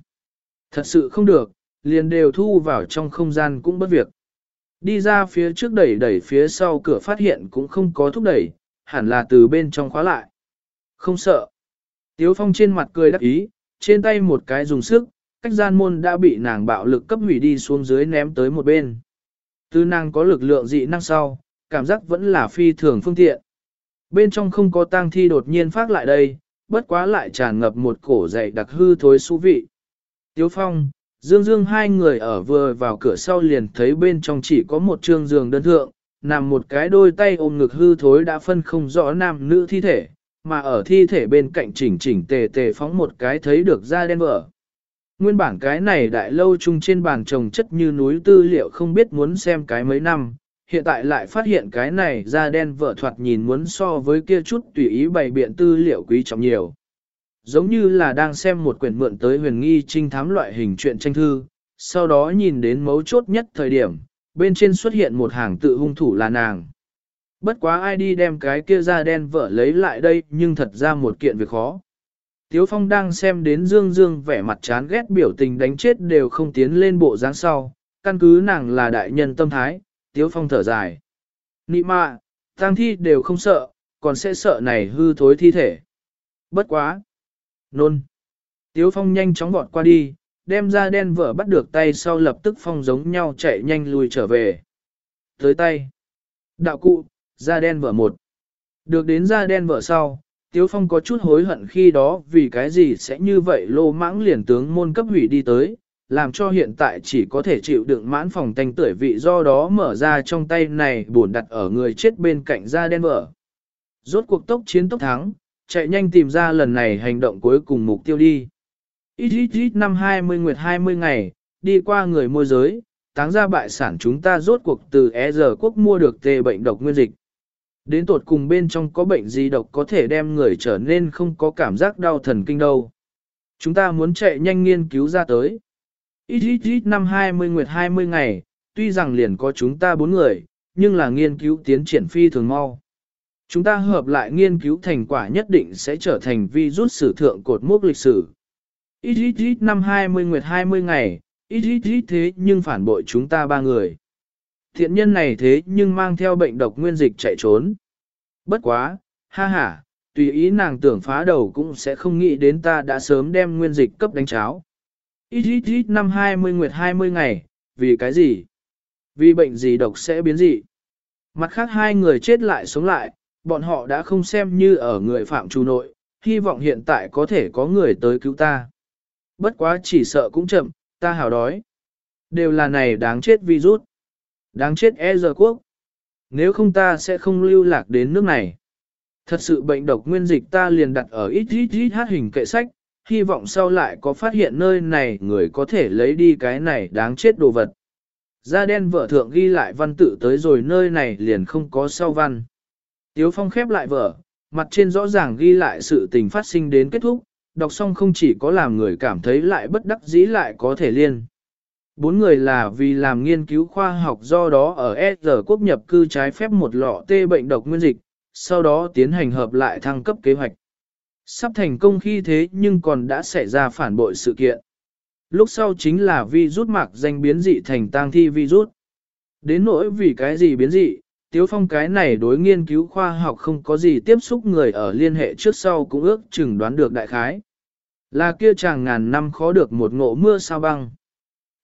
Thật sự không được, liền đều thu vào trong không gian cũng bất việc. Đi ra phía trước đẩy đẩy phía sau cửa phát hiện cũng không có thúc đẩy, hẳn là từ bên trong khóa lại. Không sợ. Tiếu phong trên mặt cười đắc ý, trên tay một cái dùng sức, cách gian môn đã bị nàng bạo lực cấp hủy đi xuống dưới ném tới một bên. Từ nàng có lực lượng dị năng sau, cảm giác vẫn là phi thường phương tiện. Bên trong không có tang thi đột nhiên phát lại đây, bất quá lại tràn ngập một cổ dày đặc hư thối xú vị. Tiếu phong, Dương Dương hai người ở vừa vào cửa sau liền thấy bên trong chỉ có một trương giường đơn thượng, nằm một cái đôi tay ôm ngực hư thối đã phân không rõ nam nữ thi thể, mà ở thi thể bên cạnh chỉnh chỉnh tề tề phóng một cái thấy được da đen vỡ. Nguyên bản cái này đại lâu chung trên bàn trồng chất như núi tư liệu không biết muốn xem cái mấy năm, hiện tại lại phát hiện cái này da đen vợ thoạt nhìn muốn so với kia chút tùy ý bày biện tư liệu quý trọng nhiều. Giống như là đang xem một quyển mượn tới huyền nghi trinh thám loại hình truyện tranh thư, sau đó nhìn đến mấu chốt nhất thời điểm, bên trên xuất hiện một hàng tự hung thủ là nàng. Bất quá ai đi đem cái kia da đen vợ lấy lại đây nhưng thật ra một kiện việc khó. Tiếu Phong đang xem đến Dương Dương vẻ mặt chán ghét biểu tình đánh chết đều không tiến lên bộ dáng sau, căn cứ nàng là đại nhân tâm thái, Tiếu Phong thở dài. Nị mạ, tang thi đều không sợ, còn sẽ sợ này hư thối thi thể. Bất quá. Nôn. Tiếu Phong nhanh chóng vọt qua đi, đem ra đen vợ bắt được tay sau lập tức Phong giống nhau chạy nhanh lùi trở về. Tới tay. Đạo cụ, da đen vợ một. Được đến da đen vợ sau, Tiếu Phong có chút hối hận khi đó vì cái gì sẽ như vậy lô mãng liền tướng môn cấp hủy đi tới, làm cho hiện tại chỉ có thể chịu đựng mãn phòng tanh tuổi vị do đó mở ra trong tay này buồn đặt ở người chết bên cạnh da đen vở. Rốt cuộc tốc chiến tốc thắng, chạy nhanh tìm ra lần này hành động cuối cùng mục tiêu đi. Ít ít ít năm 20 nguyệt 20 ngày, đi qua người môi giới, táng ra bại sản chúng ta rốt cuộc từ E giờ quốc mua được tê bệnh độc nguyên dịch. Đến tột cùng bên trong có bệnh gì độc có thể đem người trở nên không có cảm giác đau thần kinh đâu. Chúng ta muốn chạy nhanh nghiên cứu ra tới. Ít ít ít năm 20 nguyệt 20 ngày, tuy rằng liền có chúng ta bốn người, nhưng là nghiên cứu tiến triển phi thường mau. Chúng ta hợp lại nghiên cứu thành quả nhất định sẽ trở thành vi rút sử thượng cột mốc lịch sử. Ít ít ít năm 20 nguyệt 20 ngày, ít ít ít thế nhưng phản bội chúng ta ba người. Thiện nhân này thế nhưng mang theo bệnh độc nguyên dịch chạy trốn. Bất quá, ha ha, tùy ý nàng tưởng phá đầu cũng sẽ không nghĩ đến ta đã sớm đem nguyên dịch cấp đánh cháo. Ít ít ít năm 20 nguyệt 20 ngày, vì cái gì? Vì bệnh gì độc sẽ biến dị? Mặt khác hai người chết lại sống lại, bọn họ đã không xem như ở người phạm trù nội, hy vọng hiện tại có thể có người tới cứu ta. Bất quá chỉ sợ cũng chậm, ta hào đói. Đều là này đáng chết virus. Đáng chết e giờ quốc. Nếu không ta sẽ không lưu lạc đến nước này. Thật sự bệnh độc nguyên dịch ta liền đặt ở ít ít ít hát hình kệ sách, hy vọng sau lại có phát hiện nơi này người có thể lấy đi cái này đáng chết đồ vật. Da đen vợ thượng ghi lại văn tự tới rồi nơi này liền không có sau văn. Tiếu phong khép lại vở, mặt trên rõ ràng ghi lại sự tình phát sinh đến kết thúc, đọc xong không chỉ có làm người cảm thấy lại bất đắc dĩ lại có thể liên. Bốn người là vì làm nghiên cứu khoa học do đó ở S quốc nhập cư trái phép một lọ tê bệnh độc nguyên dịch, sau đó tiến hành hợp lại thăng cấp kế hoạch. Sắp thành công khi thế nhưng còn đã xảy ra phản bội sự kiện. Lúc sau chính là vi rút mạc danh biến dị thành tang thi vi rút. Đến nỗi vì cái gì biến dị, Tiếu Phong cái này đối nghiên cứu khoa học không có gì tiếp xúc người ở liên hệ trước sau cũng ước chừng đoán được đại khái. Là kia chàng ngàn năm khó được một ngộ mưa sao băng.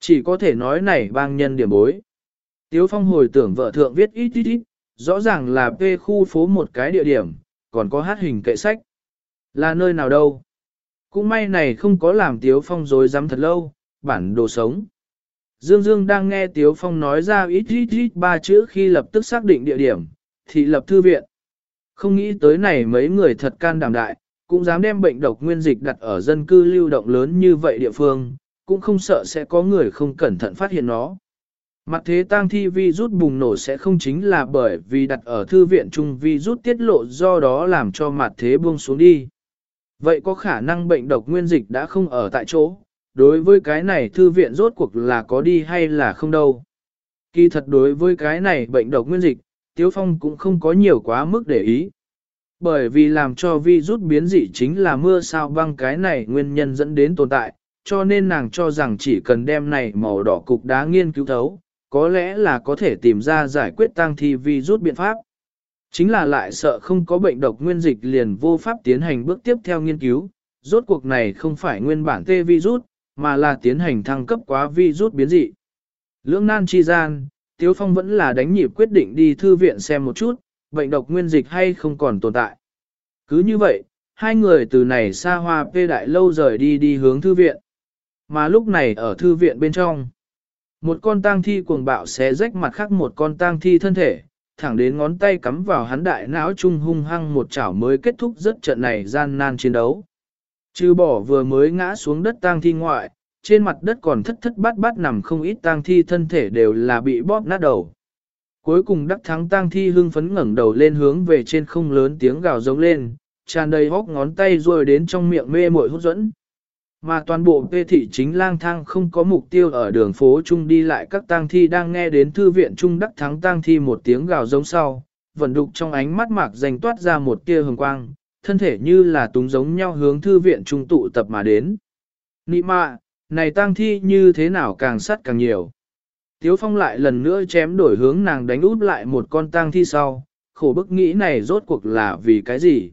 Chỉ có thể nói này bang nhân điểm bối. Tiếu Phong hồi tưởng vợ thượng viết ít ít ít, rõ ràng là p khu phố một cái địa điểm, còn có hát hình kệ sách. Là nơi nào đâu? Cũng may này không có làm Tiếu Phong dối dám thật lâu, bản đồ sống. Dương Dương đang nghe Tiếu Phong nói ra ít ít ít ba chữ khi lập tức xác định địa điểm, thị lập thư viện. Không nghĩ tới này mấy người thật can đảm đại, cũng dám đem bệnh độc nguyên dịch đặt ở dân cư lưu động lớn như vậy địa phương, cũng không sợ sẽ có người không cẩn thận phát hiện nó. Mặt thế tang thi vi rút bùng nổ sẽ không chính là bởi vì đặt ở thư viện chung vi rút tiết lộ do đó làm cho mặt thế buông xuống đi. Vậy có khả năng bệnh độc nguyên dịch đã không ở tại chỗ, đối với cái này thư viện rốt cuộc là có đi hay là không đâu. Kỳ thật đối với cái này bệnh độc nguyên dịch, Tiếu Phong cũng không có nhiều quá mức để ý. Bởi vì làm cho vi rút biến dị chính là mưa sao băng cái này nguyên nhân dẫn đến tồn tại, cho nên nàng cho rằng chỉ cần đem này màu đỏ cục đá nghiên cứu thấu, có lẽ là có thể tìm ra giải quyết tăng thi vi rút biện pháp. Chính là lại sợ không có bệnh độc nguyên dịch liền vô pháp tiến hành bước tiếp theo nghiên cứu, rốt cuộc này không phải nguyên bản tê virus, mà là tiến hành thăng cấp quá virus biến dị. Lưỡng nan chi gian, Tiếu Phong vẫn là đánh nhịp quyết định đi thư viện xem một chút, bệnh độc nguyên dịch hay không còn tồn tại. Cứ như vậy, hai người từ này xa hoa phê đại lâu rời đi đi hướng thư viện. Mà lúc này ở thư viện bên trong, một con tang thi cuồng bạo xé rách mặt khác một con tang thi thân thể, thẳng đến ngón tay cắm vào hắn đại não trung hung hăng một chảo mới kết thúc rất trận này gian nan chiến đấu. Trừ bỏ vừa mới ngã xuống đất tang thi ngoại, trên mặt đất còn thất thất bát bát nằm không ít tang thi thân thể đều là bị bóp nát đầu. Cuối cùng đắc thắng tang thi hưng phấn ngẩng đầu lên hướng về trên không lớn tiếng gào giống lên, tràn đầy hốc ngón tay rồi đến trong miệng mê muội hút dẫn. Mà toàn bộ vê thị chính lang thang không có mục tiêu ở đường phố chung đi lại các tang thi đang nghe đến thư viện trung đắc thắng tang thi một tiếng gào giống sau, vận đục trong ánh mắt mạc dành toát ra một tia hồng quang, thân thể như là túng giống nhau hướng thư viện trung tụ tập mà đến. Nị mạ, này tang thi như thế nào càng sắt càng nhiều. Tiếu phong lại lần nữa chém đổi hướng nàng đánh út lại một con tang thi sau, khổ bức nghĩ này rốt cuộc là vì cái gì.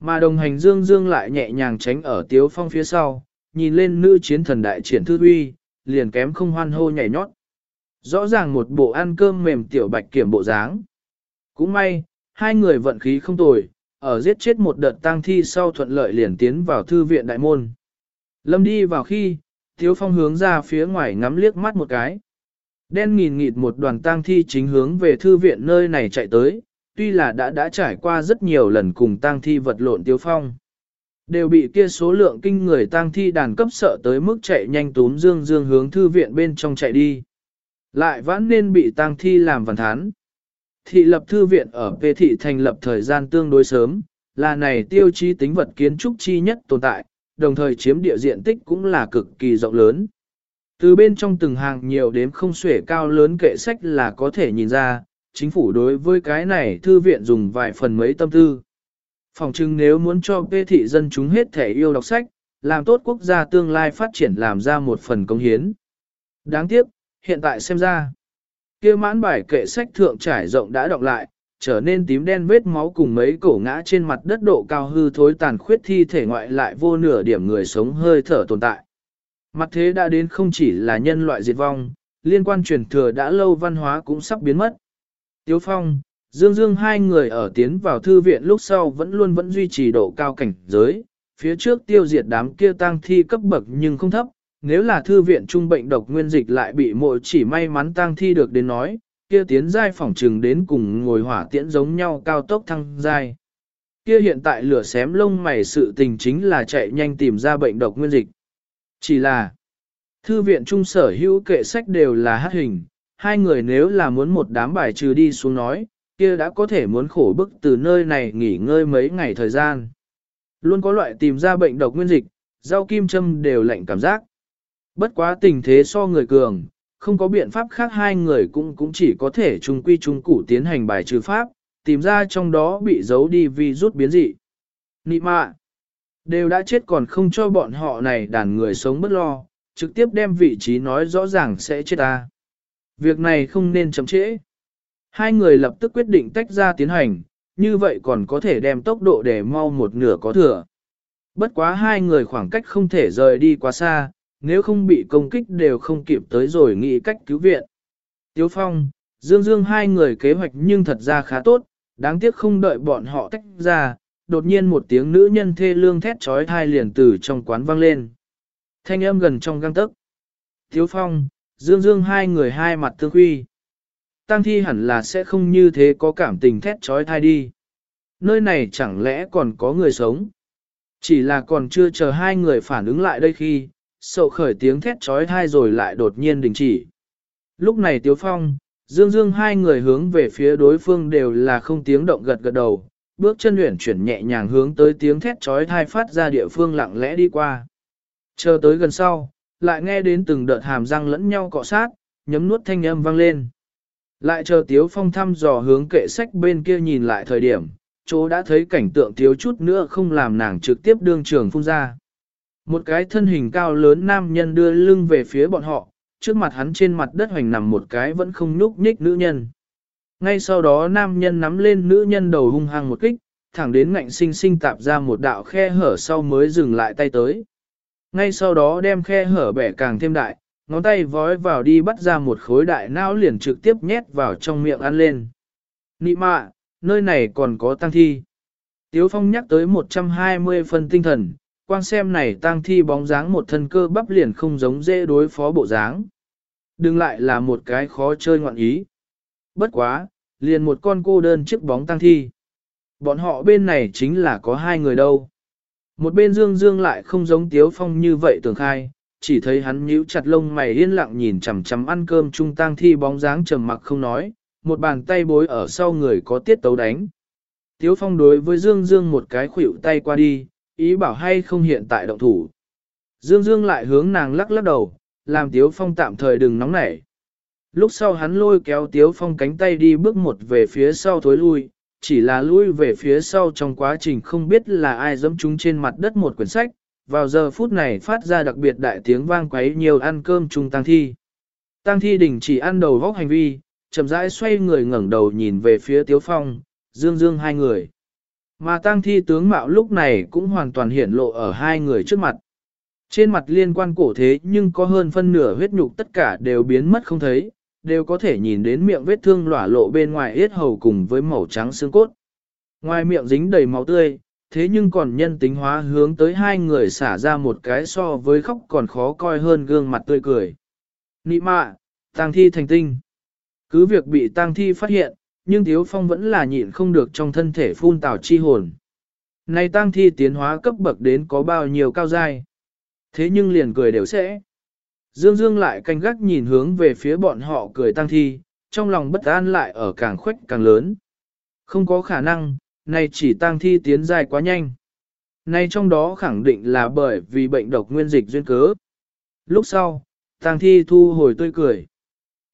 Mà đồng hành dương dương lại nhẹ nhàng tránh ở tiếu phong phía sau, nhìn lên nữ chiến thần đại triển thư uy, liền kém không hoan hô nhảy nhót. Rõ ràng một bộ ăn cơm mềm tiểu bạch kiểm bộ dáng. Cũng may, hai người vận khí không tồi, ở giết chết một đợt tang thi sau thuận lợi liền tiến vào thư viện đại môn. Lâm đi vào khi, Tiếu Phong hướng ra phía ngoài ngắm liếc mắt một cái. Đen nghìn nghịt một đoàn tang thi chính hướng về thư viện nơi này chạy tới, tuy là đã đã trải qua rất nhiều lần cùng tang thi vật lộn Tiếu Phong. Đều bị kia số lượng kinh người tang thi đàn cấp sợ tới mức chạy nhanh túm dương dương hướng thư viện bên trong chạy đi. Lại vẫn nên bị tang thi làm văn thán. Thị lập thư viện ở về thị thành lập thời gian tương đối sớm, là này tiêu chí tính vật kiến trúc chi nhất tồn tại, đồng thời chiếm địa diện tích cũng là cực kỳ rộng lớn. Từ bên trong từng hàng nhiều đếm không xuể cao lớn kệ sách là có thể nhìn ra, chính phủ đối với cái này thư viện dùng vài phần mấy tâm tư. Phòng trưng nếu muốn cho bê thị dân chúng hết thể yêu đọc sách, làm tốt quốc gia tương lai phát triển làm ra một phần công hiến. Đáng tiếc, hiện tại xem ra, kia mãn bài kệ sách thượng trải rộng đã đọc lại, trở nên tím đen vết máu cùng mấy cổ ngã trên mặt đất độ cao hư thối tàn khuyết thi thể ngoại lại vô nửa điểm người sống hơi thở tồn tại. Mặt thế đã đến không chỉ là nhân loại diệt vong, liên quan truyền thừa đã lâu văn hóa cũng sắp biến mất. Tiếu Phong, Dương Dương hai người ở tiến vào thư viện lúc sau vẫn luôn vẫn duy trì độ cao cảnh giới, phía trước tiêu diệt đám kia tang thi cấp bậc nhưng không thấp, nếu là thư viện trung bệnh độc nguyên dịch lại bị mộ chỉ may mắn tang thi được đến nói, kia tiến giai phỏng trừng đến cùng ngồi hỏa tiễn giống nhau cao tốc thăng giai. Kia hiện tại lửa xém lông mày sự tình chính là chạy nhanh tìm ra bệnh độc nguyên dịch. Chỉ là, thư viện trung sở hữu kệ sách đều là hát hình, hai người nếu là muốn một đám bài trừ đi xuống nói, kia đã có thể muốn khổ bức từ nơi này nghỉ ngơi mấy ngày thời gian. Luôn có loại tìm ra bệnh độc nguyên dịch, rau kim châm đều lạnh cảm giác. Bất quá tình thế so người cường, không có biện pháp khác hai người cũng cũng chỉ có thể chung quy chung củ tiến hành bài trừ pháp, tìm ra trong đó bị giấu đi vì rút biến dị. Nị mạ, đều đã chết còn không cho bọn họ này đàn người sống bất lo, trực tiếp đem vị trí nói rõ ràng sẽ chết ta. Việc này không nên chậm trễ. Hai người lập tức quyết định tách ra tiến hành, như vậy còn có thể đem tốc độ để mau một nửa có thừa. Bất quá hai người khoảng cách không thể rời đi quá xa, nếu không bị công kích đều không kịp tới rồi nghĩ cách cứu viện. Tiếu Phong, Dương Dương hai người kế hoạch nhưng thật ra khá tốt, đáng tiếc không đợi bọn họ tách ra, đột nhiên một tiếng nữ nhân thê lương thét trói thai liền từ trong quán vang lên. Thanh âm gần trong găng tức. Tiếu Phong, Dương Dương hai người hai mặt tương huy. Tang thi hẳn là sẽ không như thế có cảm tình thét trói thai đi. Nơi này chẳng lẽ còn có người sống? Chỉ là còn chưa chờ hai người phản ứng lại đây khi, sậu khởi tiếng thét trói thai rồi lại đột nhiên đình chỉ. Lúc này Tiếu Phong, Dương Dương hai người hướng về phía đối phương đều là không tiếng động gật gật đầu, bước chân luyện chuyển nhẹ nhàng hướng tới tiếng thét trói thai phát ra địa phương lặng lẽ đi qua. Chờ tới gần sau, lại nghe đến từng đợt hàm răng lẫn nhau cọ sát, nhấm nuốt thanh âm vang lên. Lại chờ Tiếu Phong thăm dò hướng kệ sách bên kia nhìn lại thời điểm, chỗ đã thấy cảnh tượng thiếu chút nữa không làm nàng trực tiếp đương trường phun ra. Một cái thân hình cao lớn nam nhân đưa lưng về phía bọn họ, trước mặt hắn trên mặt đất hoành nằm một cái vẫn không nhúc nhích nữ nhân. Ngay sau đó nam nhân nắm lên nữ nhân đầu hung hăng một kích, thẳng đến ngạnh sinh sinh tạp ra một đạo khe hở sau mới dừng lại tay tới. Ngay sau đó đem khe hở bẻ càng thêm đại, ngón tay vói vào đi bắt ra một khối đại não liền trực tiếp nhét vào trong miệng ăn lên. Nị mạ, nơi này còn có tăng thi. Tiếu Phong nhắc tới 120 phân tinh thần, quan xem này tăng thi bóng dáng một thân cơ bắp liền không giống dễ đối phó bộ dáng. Đừng lại là một cái khó chơi ngoạn ý. Bất quá, liền một con cô đơn chiếc bóng tăng thi. Bọn họ bên này chính là có hai người đâu. Một bên Dương Dương lại không giống Tiếu Phong như vậy tưởng khai, chỉ thấy hắn nhíu chặt lông mày yên lặng nhìn chằm chằm ăn cơm trung tang thi bóng dáng trầm mặc không nói, một bàn tay bối ở sau người có tiết tấu đánh. Tiếu Phong đối với Dương Dương một cái khuỷu tay qua đi, ý bảo hay không hiện tại động thủ. Dương Dương lại hướng nàng lắc lắc đầu, làm Tiếu Phong tạm thời đừng nóng nảy. Lúc sau hắn lôi kéo Tiếu Phong cánh tay đi bước một về phía sau thối lui, chỉ là lui về phía sau trong quá trình không biết là ai dẫm chúng trên mặt đất một quyển sách, vào giờ phút này phát ra đặc biệt đại tiếng vang quấy nhiều ăn cơm chung tăng thi. Tăng thi đình chỉ ăn đầu vóc hành vi, chậm rãi xoay người ngẩng đầu nhìn về phía Tiếu Phong, Dương Dương hai người. Mà tăng thi tướng mạo lúc này cũng hoàn toàn hiển lộ ở hai người trước mặt. Trên mặt liên quan cổ thế nhưng có hơn phân nửa huyết nhục tất cả đều biến mất không thấy, đều có thể nhìn đến miệng vết thương lỏa lộ bên ngoài yết hầu cùng với màu trắng xương cốt. Ngoài miệng dính đầy máu tươi, thế nhưng còn nhân tính hóa hướng tới hai người xả ra một cái so với khóc còn khó coi hơn gương mặt tươi cười. Nị mạ, tang thi thành tinh. Cứ việc bị tang thi phát hiện, nhưng Tiếu Phong vẫn là nhịn không được trong thân thể phun tào chi hồn. Này tang thi tiến hóa cấp bậc đến có bao nhiêu cao dai. Thế nhưng liền cười đều sẽ. Dương Dương lại canh gác nhìn hướng về phía bọn họ cười tang thi, trong lòng bất an lại ở càng khuếch càng lớn. Không có khả năng, này chỉ tang thi tiến dài quá nhanh. nay trong đó khẳng định là bởi vì bệnh độc nguyên dịch duyên cớ. Lúc sau, tang thi thu hồi tươi cười.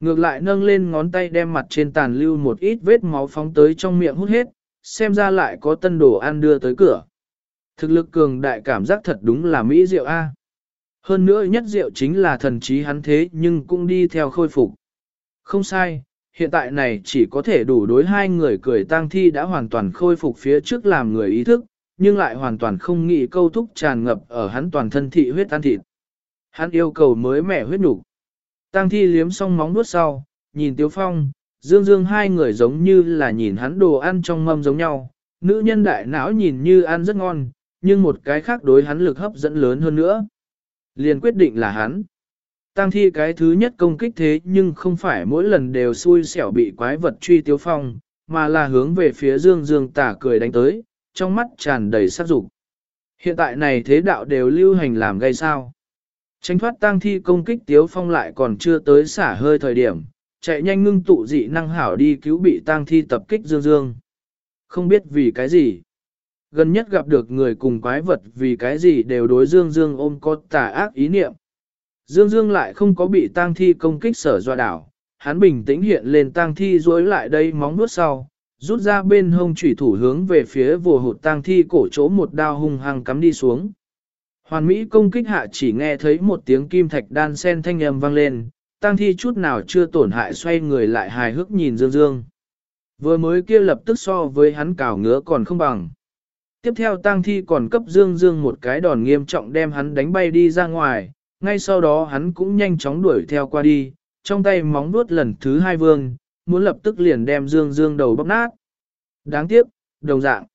Ngược lại nâng lên ngón tay đem mặt trên tàn lưu một ít vết máu phóng tới trong miệng hút hết, xem ra lại có tân đồ ăn đưa tới cửa. Thực lực cường đại cảm giác thật đúng là mỹ rượu A. Hơn nữa nhất rượu chính là thần trí hắn thế nhưng cũng đi theo khôi phục. Không sai, hiện tại này chỉ có thể đủ đối hai người cười tang thi đã hoàn toàn khôi phục phía trước làm người ý thức, nhưng lại hoàn toàn không nghĩ câu thúc tràn ngập ở hắn toàn thân thị huyết tan thịt. Hắn yêu cầu mới mẻ huyết nhục. Tang thi liếm xong móng nuốt sau, nhìn Tiếu Phong, Dương Dương hai người giống như là nhìn hắn đồ ăn trong mâm giống nhau, nữ nhân đại não nhìn như ăn rất ngon, nhưng một cái khác đối hắn lực hấp dẫn lớn hơn nữa. Liền quyết định là hắn. Tăng thi cái thứ nhất công kích thế nhưng không phải mỗi lần đều xui xẻo bị quái vật truy tiêu Phong, mà là hướng về phía Dương Dương tả cười đánh tới, trong mắt tràn đầy sát dục. Hiện tại này thế đạo đều lưu hành làm gây sao. Tránh thoát tang thi công kích Tiếu Phong lại còn chưa tới xả hơi thời điểm, chạy nhanh ngưng tụ dị năng hảo đi cứu bị tang thi tập kích Dương Dương. Không biết vì cái gì. Gần nhất gặp được người cùng quái vật vì cái gì đều đối Dương Dương ôm có tà ác ý niệm. Dương Dương lại không có bị tang thi công kích sở doa đảo. Hắn bình tĩnh hiện lên tang thi dối lại đây móng nuốt sau, rút ra bên hông chủy thủ hướng về phía vồ hụt tang thi cổ chỗ một đao hung hăng cắm đi xuống. Hoàn Mỹ công kích hạ chỉ nghe thấy một tiếng kim thạch đan sen thanh âm vang lên, tang thi chút nào chưa tổn hại xoay người lại hài hước nhìn Dương Dương. Vừa mới kia lập tức so với hắn cào ngứa còn không bằng. Tiếp theo tang thi còn cấp Dương Dương một cái đòn nghiêm trọng đem hắn đánh bay đi ra ngoài, ngay sau đó hắn cũng nhanh chóng đuổi theo qua đi, trong tay móng vuốt lần thứ hai vương, muốn lập tức liền đem Dương Dương đầu bóc nát. Đáng tiếc, đồng dạng.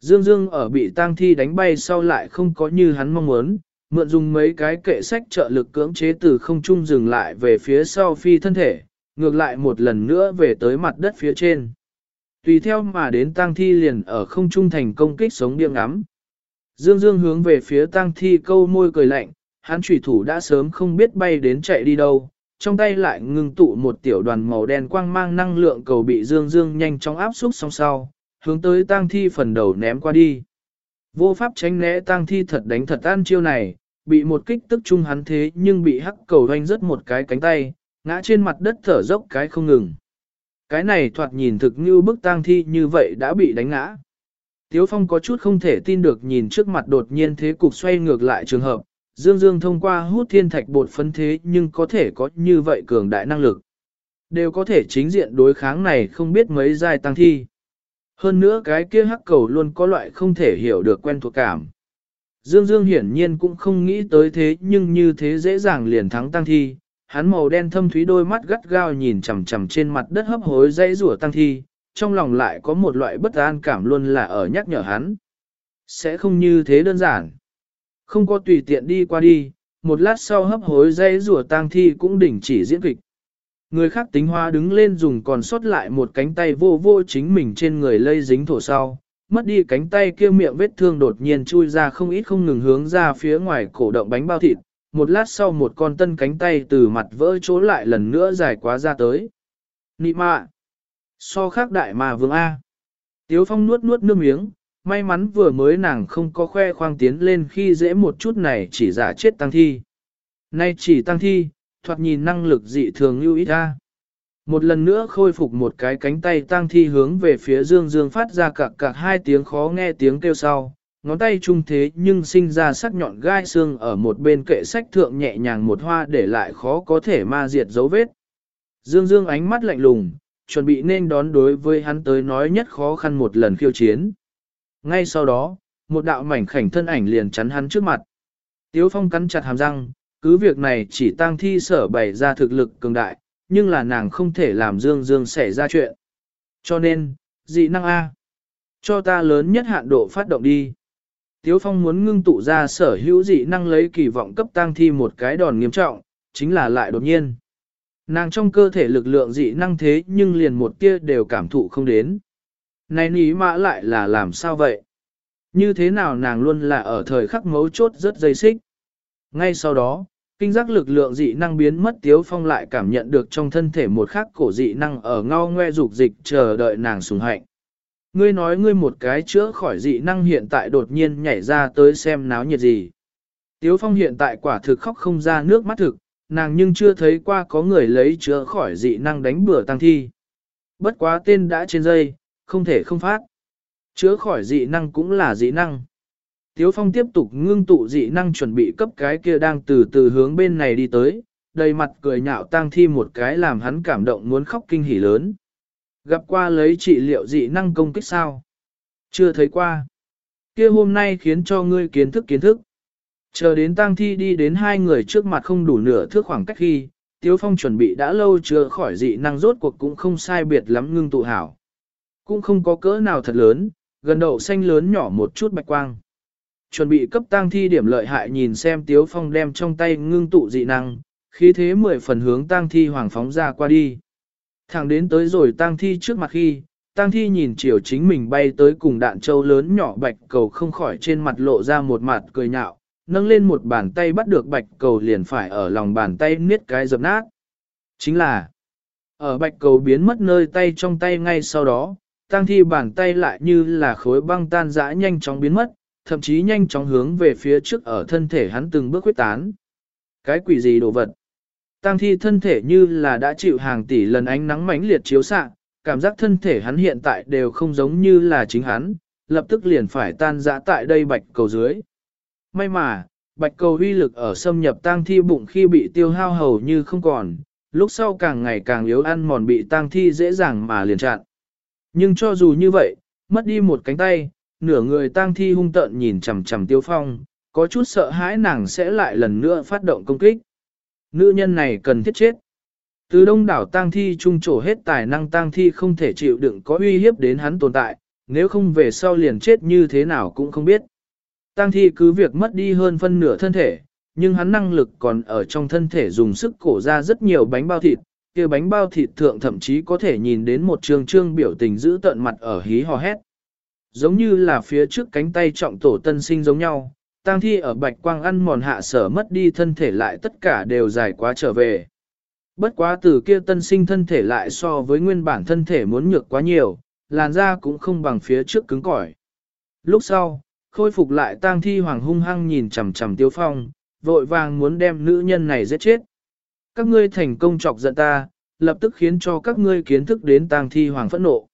Dương Dương ở bị tang thi đánh bay sau lại không có như hắn mong muốn, mượn dùng mấy cái kệ sách trợ lực cưỡng chế từ không trung dừng lại về phía sau phi thân thể, ngược lại một lần nữa về tới mặt đất phía trên. Tùy theo mà đến tang thi liền ở không trung thành công kích sống điên ngắm. Dương Dương hướng về phía tang thi câu môi cười lạnh, hắn trùy thủ đã sớm không biết bay đến chạy đi đâu, trong tay lại ngưng tụ một tiểu đoàn màu đen quang mang năng lượng cầu bị Dương Dương nhanh chóng áp xúc song sau, hướng tới tang thi phần đầu ném qua đi. Vô pháp tránh né tang thi thật đánh thật ăn chiêu này, bị một kích tức chung hắn thế nhưng bị hắc cầu hoanh rất một cái cánh tay, ngã trên mặt đất thở dốc cái không ngừng. Cái này thoạt nhìn thực như bức tang thi như vậy đã bị đánh ngã. Tiếu Phong có chút không thể tin được nhìn trước mặt đột nhiên thế cục xoay ngược lại trường hợp, Dương Dương thông qua hút thiên thạch bột phấn thế nhưng có thể có như vậy cường đại năng lực. Đều có thể chính diện đối kháng này không biết mấy giai tăng thi. Hơn nữa cái kia hắc cầu luôn có loại không thể hiểu được quen thuộc cảm. Dương Dương hiển nhiên cũng không nghĩ tới thế nhưng như thế dễ dàng liền thắng tăng thi. Hắn màu đen thâm thúy đôi mắt gắt gao nhìn chằm chằm trên mặt đất hấp hối dãy rủa tăng thi, trong lòng lại có một loại bất an cảm luôn là ở nhắc nhở hắn. Sẽ không như thế đơn giản. Không có tùy tiện đi qua đi, một lát sau hấp hối dây rùa tang thi cũng đình chỉ diễn kịch. Người khác tính hoa đứng lên dùng còn sót lại một cánh tay vô vô chính mình trên người lây dính thổ sau, mất đi cánh tay kia miệng vết thương đột nhiên chui ra không ít không ngừng hướng ra phía ngoài cổ động bánh bao thịt, một lát sau một con tân cánh tay từ mặt vỡ chỗ lại lần nữa dài quá ra tới. Nị mạ! So khác đại mà vương A. Tiếu phong nuốt nuốt nước miếng, may mắn vừa mới nàng không có khoe khoang tiến lên khi dễ một chút này chỉ giả chết tăng thi. Nay chỉ tăng thi, thoạt nhìn năng lực dị thường lưu ít ra. Một lần nữa khôi phục một cái cánh tay tăng thi hướng về phía dương dương phát ra cạc cạc hai tiếng khó nghe tiếng kêu sau, ngón tay trung thế nhưng sinh ra sắc nhọn gai xương ở một bên kệ sách thượng nhẹ nhàng một hoa để lại khó có thể ma diệt dấu vết. Dương dương ánh mắt lạnh lùng, chuẩn bị nên đón đối với hắn tới nói nhất khó khăn một lần khiêu chiến. Ngay sau đó, một đạo mảnh khảnh thân ảnh liền chắn hắn trước mặt. Tiếu Phong cắn chặt hàm răng, cứ việc này chỉ tang thi sở bày ra thực lực cường đại, nhưng là nàng không thể làm Dương Dương xảy ra chuyện. Cho nên, dị năng A. Cho ta lớn nhất hạn độ phát động đi. Tiếu Phong muốn ngưng tụ ra sở hữu dị năng lấy kỳ vọng cấp tang thi một cái đòn nghiêm trọng, chính là lại đột nhiên. Nàng trong cơ thể lực lượng dị năng thế nhưng liền một tia đều cảm thụ không đến. Này ní mã lại là làm sao vậy? Như thế nào nàng luôn là ở thời khắc mấu chốt rất dây xích. Ngay sau đó, kinh giác lực lượng dị năng biến mất tiếu phong lại cảm nhận được trong thân thể một khắc cổ dị năng ở ngao ngoe dục dịch chờ đợi nàng sùng hạnh. Ngươi nói ngươi một cái chữa khỏi dị năng hiện tại đột nhiên nhảy ra tới xem náo nhiệt gì. Tiếu phong hiện tại quả thực khóc không ra nước mắt thực, nàng nhưng chưa thấy qua có người lấy chữa khỏi dị năng đánh bừa tăng thi. Bất quá tên đã trên dây, không thể không phát. Chữa khỏi dị năng cũng là dị năng. Tiếu Phong tiếp tục ngưng tụ dị năng chuẩn bị cấp cái kia đang từ từ hướng bên này đi tới, đầy mặt cười nhạo tang thi một cái làm hắn cảm động muốn khóc kinh hỉ lớn. Gặp qua lấy trị liệu dị năng công kích sao? Chưa thấy qua. kia hôm nay khiến cho ngươi kiến thức kiến thức. Chờ đến tang thi đi đến hai người trước mặt không đủ nửa thước khoảng cách khi, Tiếu Phong chuẩn bị đã lâu chưa khỏi dị năng rốt cuộc cũng không sai biệt lắm ngưng tụ hảo. Cũng không có cỡ nào thật lớn, gần đậu xanh lớn nhỏ một chút bạch quang. Chuẩn bị cấp tang thi điểm lợi hại nhìn xem Tiếu Phong đem trong tay ngưng tụ dị năng, khí thế mười phần hướng tang thi hoàng phóng ra qua đi. Thẳng đến tới rồi tang thi trước mặt khi, tang thi nhìn chiều chính mình bay tới cùng đạn châu lớn nhỏ bạch cầu không khỏi trên mặt lộ ra một mặt cười nhạo, nâng lên một bàn tay bắt được bạch cầu liền phải ở lòng bàn tay niết cái dập nát. Chính là, ở bạch cầu biến mất nơi tay trong tay ngay sau đó, tang thi bàn tay lại như là khối băng tan dã nhanh chóng biến mất, thậm chí nhanh chóng hướng về phía trước ở thân thể hắn từng bước quyết tán. Cái quỷ gì đồ vật? Tang thi thân thể như là đã chịu hàng tỷ lần ánh nắng mãnh liệt chiếu xạ, cảm giác thân thể hắn hiện tại đều không giống như là chính hắn, lập tức liền phải tan dã tại đây bạch cầu dưới. May mà, bạch cầu uy lực ở xâm nhập tang thi bụng khi bị tiêu hao hầu như không còn, lúc sau càng ngày càng yếu ăn mòn bị tang thi dễ dàng mà liền chặn. Nhưng cho dù như vậy, mất đi một cánh tay, nửa người tang thi hung tợn nhìn chằm chằm tiêu phong, có chút sợ hãi nàng sẽ lại lần nữa phát động công kích. Nữ nhân này cần thiết chết. Từ đông đảo tang thi trung trổ hết tài năng tang thi không thể chịu đựng có uy hiếp đến hắn tồn tại, nếu không về sau liền chết như thế nào cũng không biết. Tang thi cứ việc mất đi hơn phân nửa thân thể, nhưng hắn năng lực còn ở trong thân thể dùng sức cổ ra rất nhiều bánh bao thịt, kia bánh bao thịt thượng thậm chí có thể nhìn đến một trường trương biểu tình giữ tận mặt ở hí hò hét. Giống như là phía trước cánh tay trọng tổ tân sinh giống nhau, tang thi ở bạch quang ăn mòn hạ sở mất đi thân thể lại tất cả đều dài quá trở về. Bất quá từ kia tân sinh thân thể lại so với nguyên bản thân thể muốn nhược quá nhiều, làn da cũng không bằng phía trước cứng cỏi. Lúc sau, khôi phục lại tang thi hoàng hung hăng nhìn chằm chằm tiêu phong, vội vàng muốn đem nữ nhân này giết chết. Các ngươi thành công chọc giận ta, lập tức khiến cho các ngươi kiến thức đến tang thi hoàng phẫn nộ.